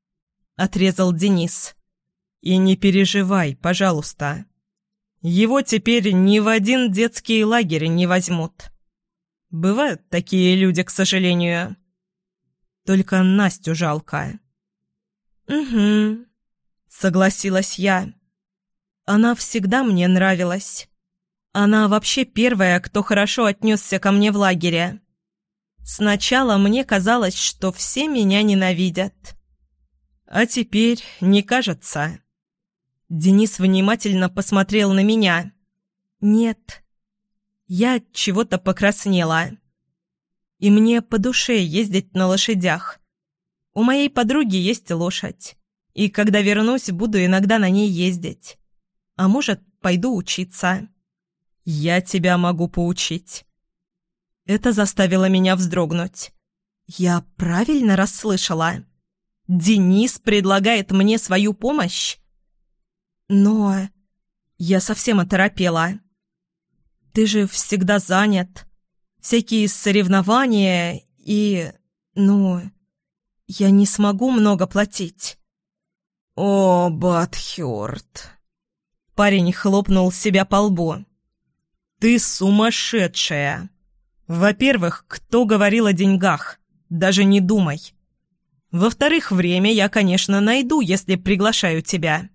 отрезал Денис. «И не переживай, пожалуйста. Его теперь ни в один детский лагерь не возьмут. Бывают такие люди, к сожалению. Только Настю жалко».
«Угу», — согласилась я. «Она всегда мне нравилась. Она вообще первая, кто хорошо отнесся ко мне в лагере. Сначала мне казалось, что все меня ненавидят.
А теперь не кажется».
Денис внимательно посмотрел на меня. «Нет». Я чего-то покраснела. И мне по душе ездить на лошадях. У моей подруги есть лошадь, и когда вернусь, буду иногда на ней ездить. А может, пойду учиться.
Я тебя могу поучить. Это заставило меня вздрогнуть.
Я правильно расслышала? Денис предлагает мне свою помощь? Но... Я совсем оторопела. Ты же всегда занят. Всякие соревнования и... Ну... Я не смогу много платить».
«О, Батхёрд!» Парень хлопнул себя по лбу. «Ты сумасшедшая! Во-первых, кто говорил о деньгах? Даже не думай. Во-вторых, время я, конечно, найду, если приглашаю тебя.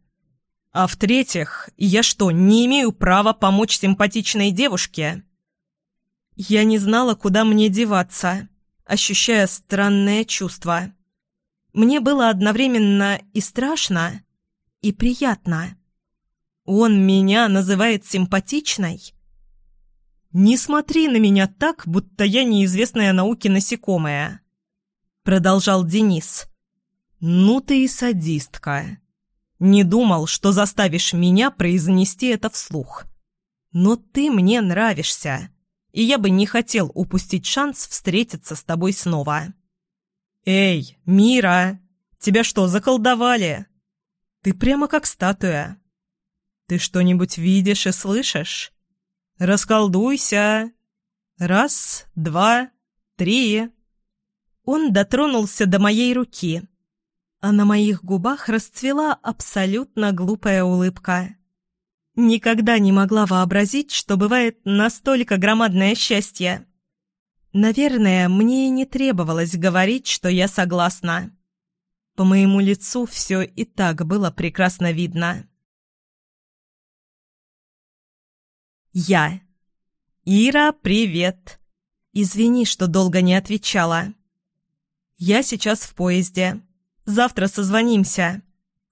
А в-третьих, я что, не имею права помочь симпатичной девушке?»
Я не знала, куда мне деваться, ощущая странное чувство. Мне было одновременно и страшно, и приятно. Он меня называет симпатичной. «Не смотри на меня так, будто я неизвестная науке насекомая», — продолжал Денис.
«Ну ты и садистка. Не думал, что заставишь меня произнести это вслух. Но ты мне нравишься, и я бы не хотел упустить шанс встретиться с тобой снова». «Эй, Мира! Тебя что, заколдовали? Ты прямо как статуя. Ты что-нибудь видишь и слышишь? Расколдуйся! Раз, два, три!»
Он дотронулся до моей руки, а на моих губах расцвела абсолютно глупая улыбка. Никогда не могла вообразить, что бывает настолько громадное счастье. Наверное, мне не требовалось говорить, что я согласна. По моему лицу все и так было прекрасно видно. Я. «Ира, привет!» «Извини, что долго не отвечала. Я сейчас в поезде. Завтра созвонимся.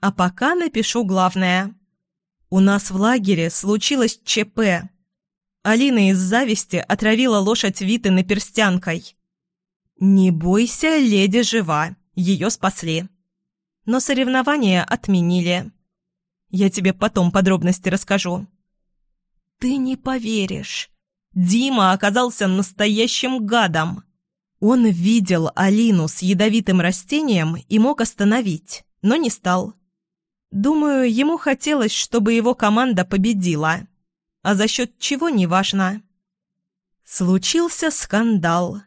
А пока напишу главное. У нас в лагере случилось ЧП. Алина из зависти отравила лошадь Виты наперстянкой. Не бойся, леди жива. Ее спасли. Но соревнования отменили. Я тебе потом подробности расскажу. Ты не поверишь. Дима оказался настоящим гадом. Он видел Алину с ядовитым растением и мог остановить, но не стал. Думаю, ему хотелось, чтобы его команда победила. А за счет чего – неважно. Случился скандал.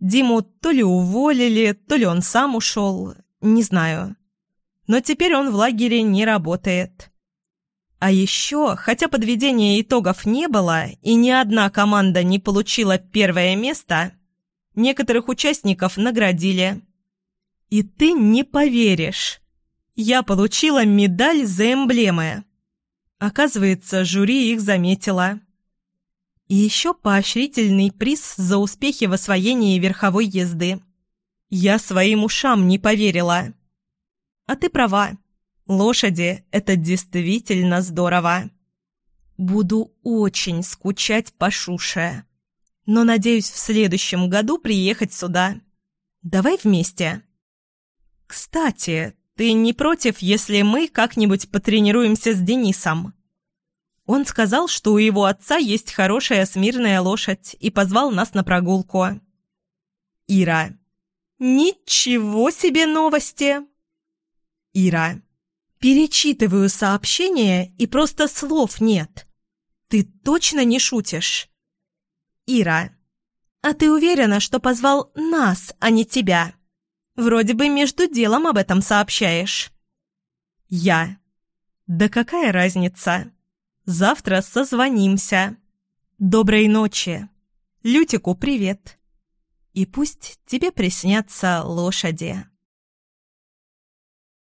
Диму то ли уволили, то ли он сам ушел, не знаю. Но теперь он в лагере не работает. А еще, хотя подведения итогов не было и ни одна команда не получила первое место, некоторых участников наградили. И ты не поверишь, я получила медаль за эмблемы. Оказывается, жюри их заметило. И еще поощрительный приз за успехи в освоении верховой езды. Я своим ушам не поверила. А ты права. Лошади – это действительно здорово. Буду очень скучать по Шуше. Но надеюсь в следующем году приехать сюда. Давай вместе. Кстати, ты не против, если мы как-нибудь потренируемся с Денисом? Он сказал, что у его отца есть хорошая смирная лошадь и позвал нас на прогулку. Ира. Ничего себе новости! Ира. Перечитываю сообщение, и просто слов нет. Ты точно не шутишь? Ира. А ты уверена, что позвал нас, а не тебя? Вроде бы между делом об этом сообщаешь. Я. Да какая разница? Завтра созвонимся. Доброй ночи. Лютику привет. И пусть тебе приснятся лошади.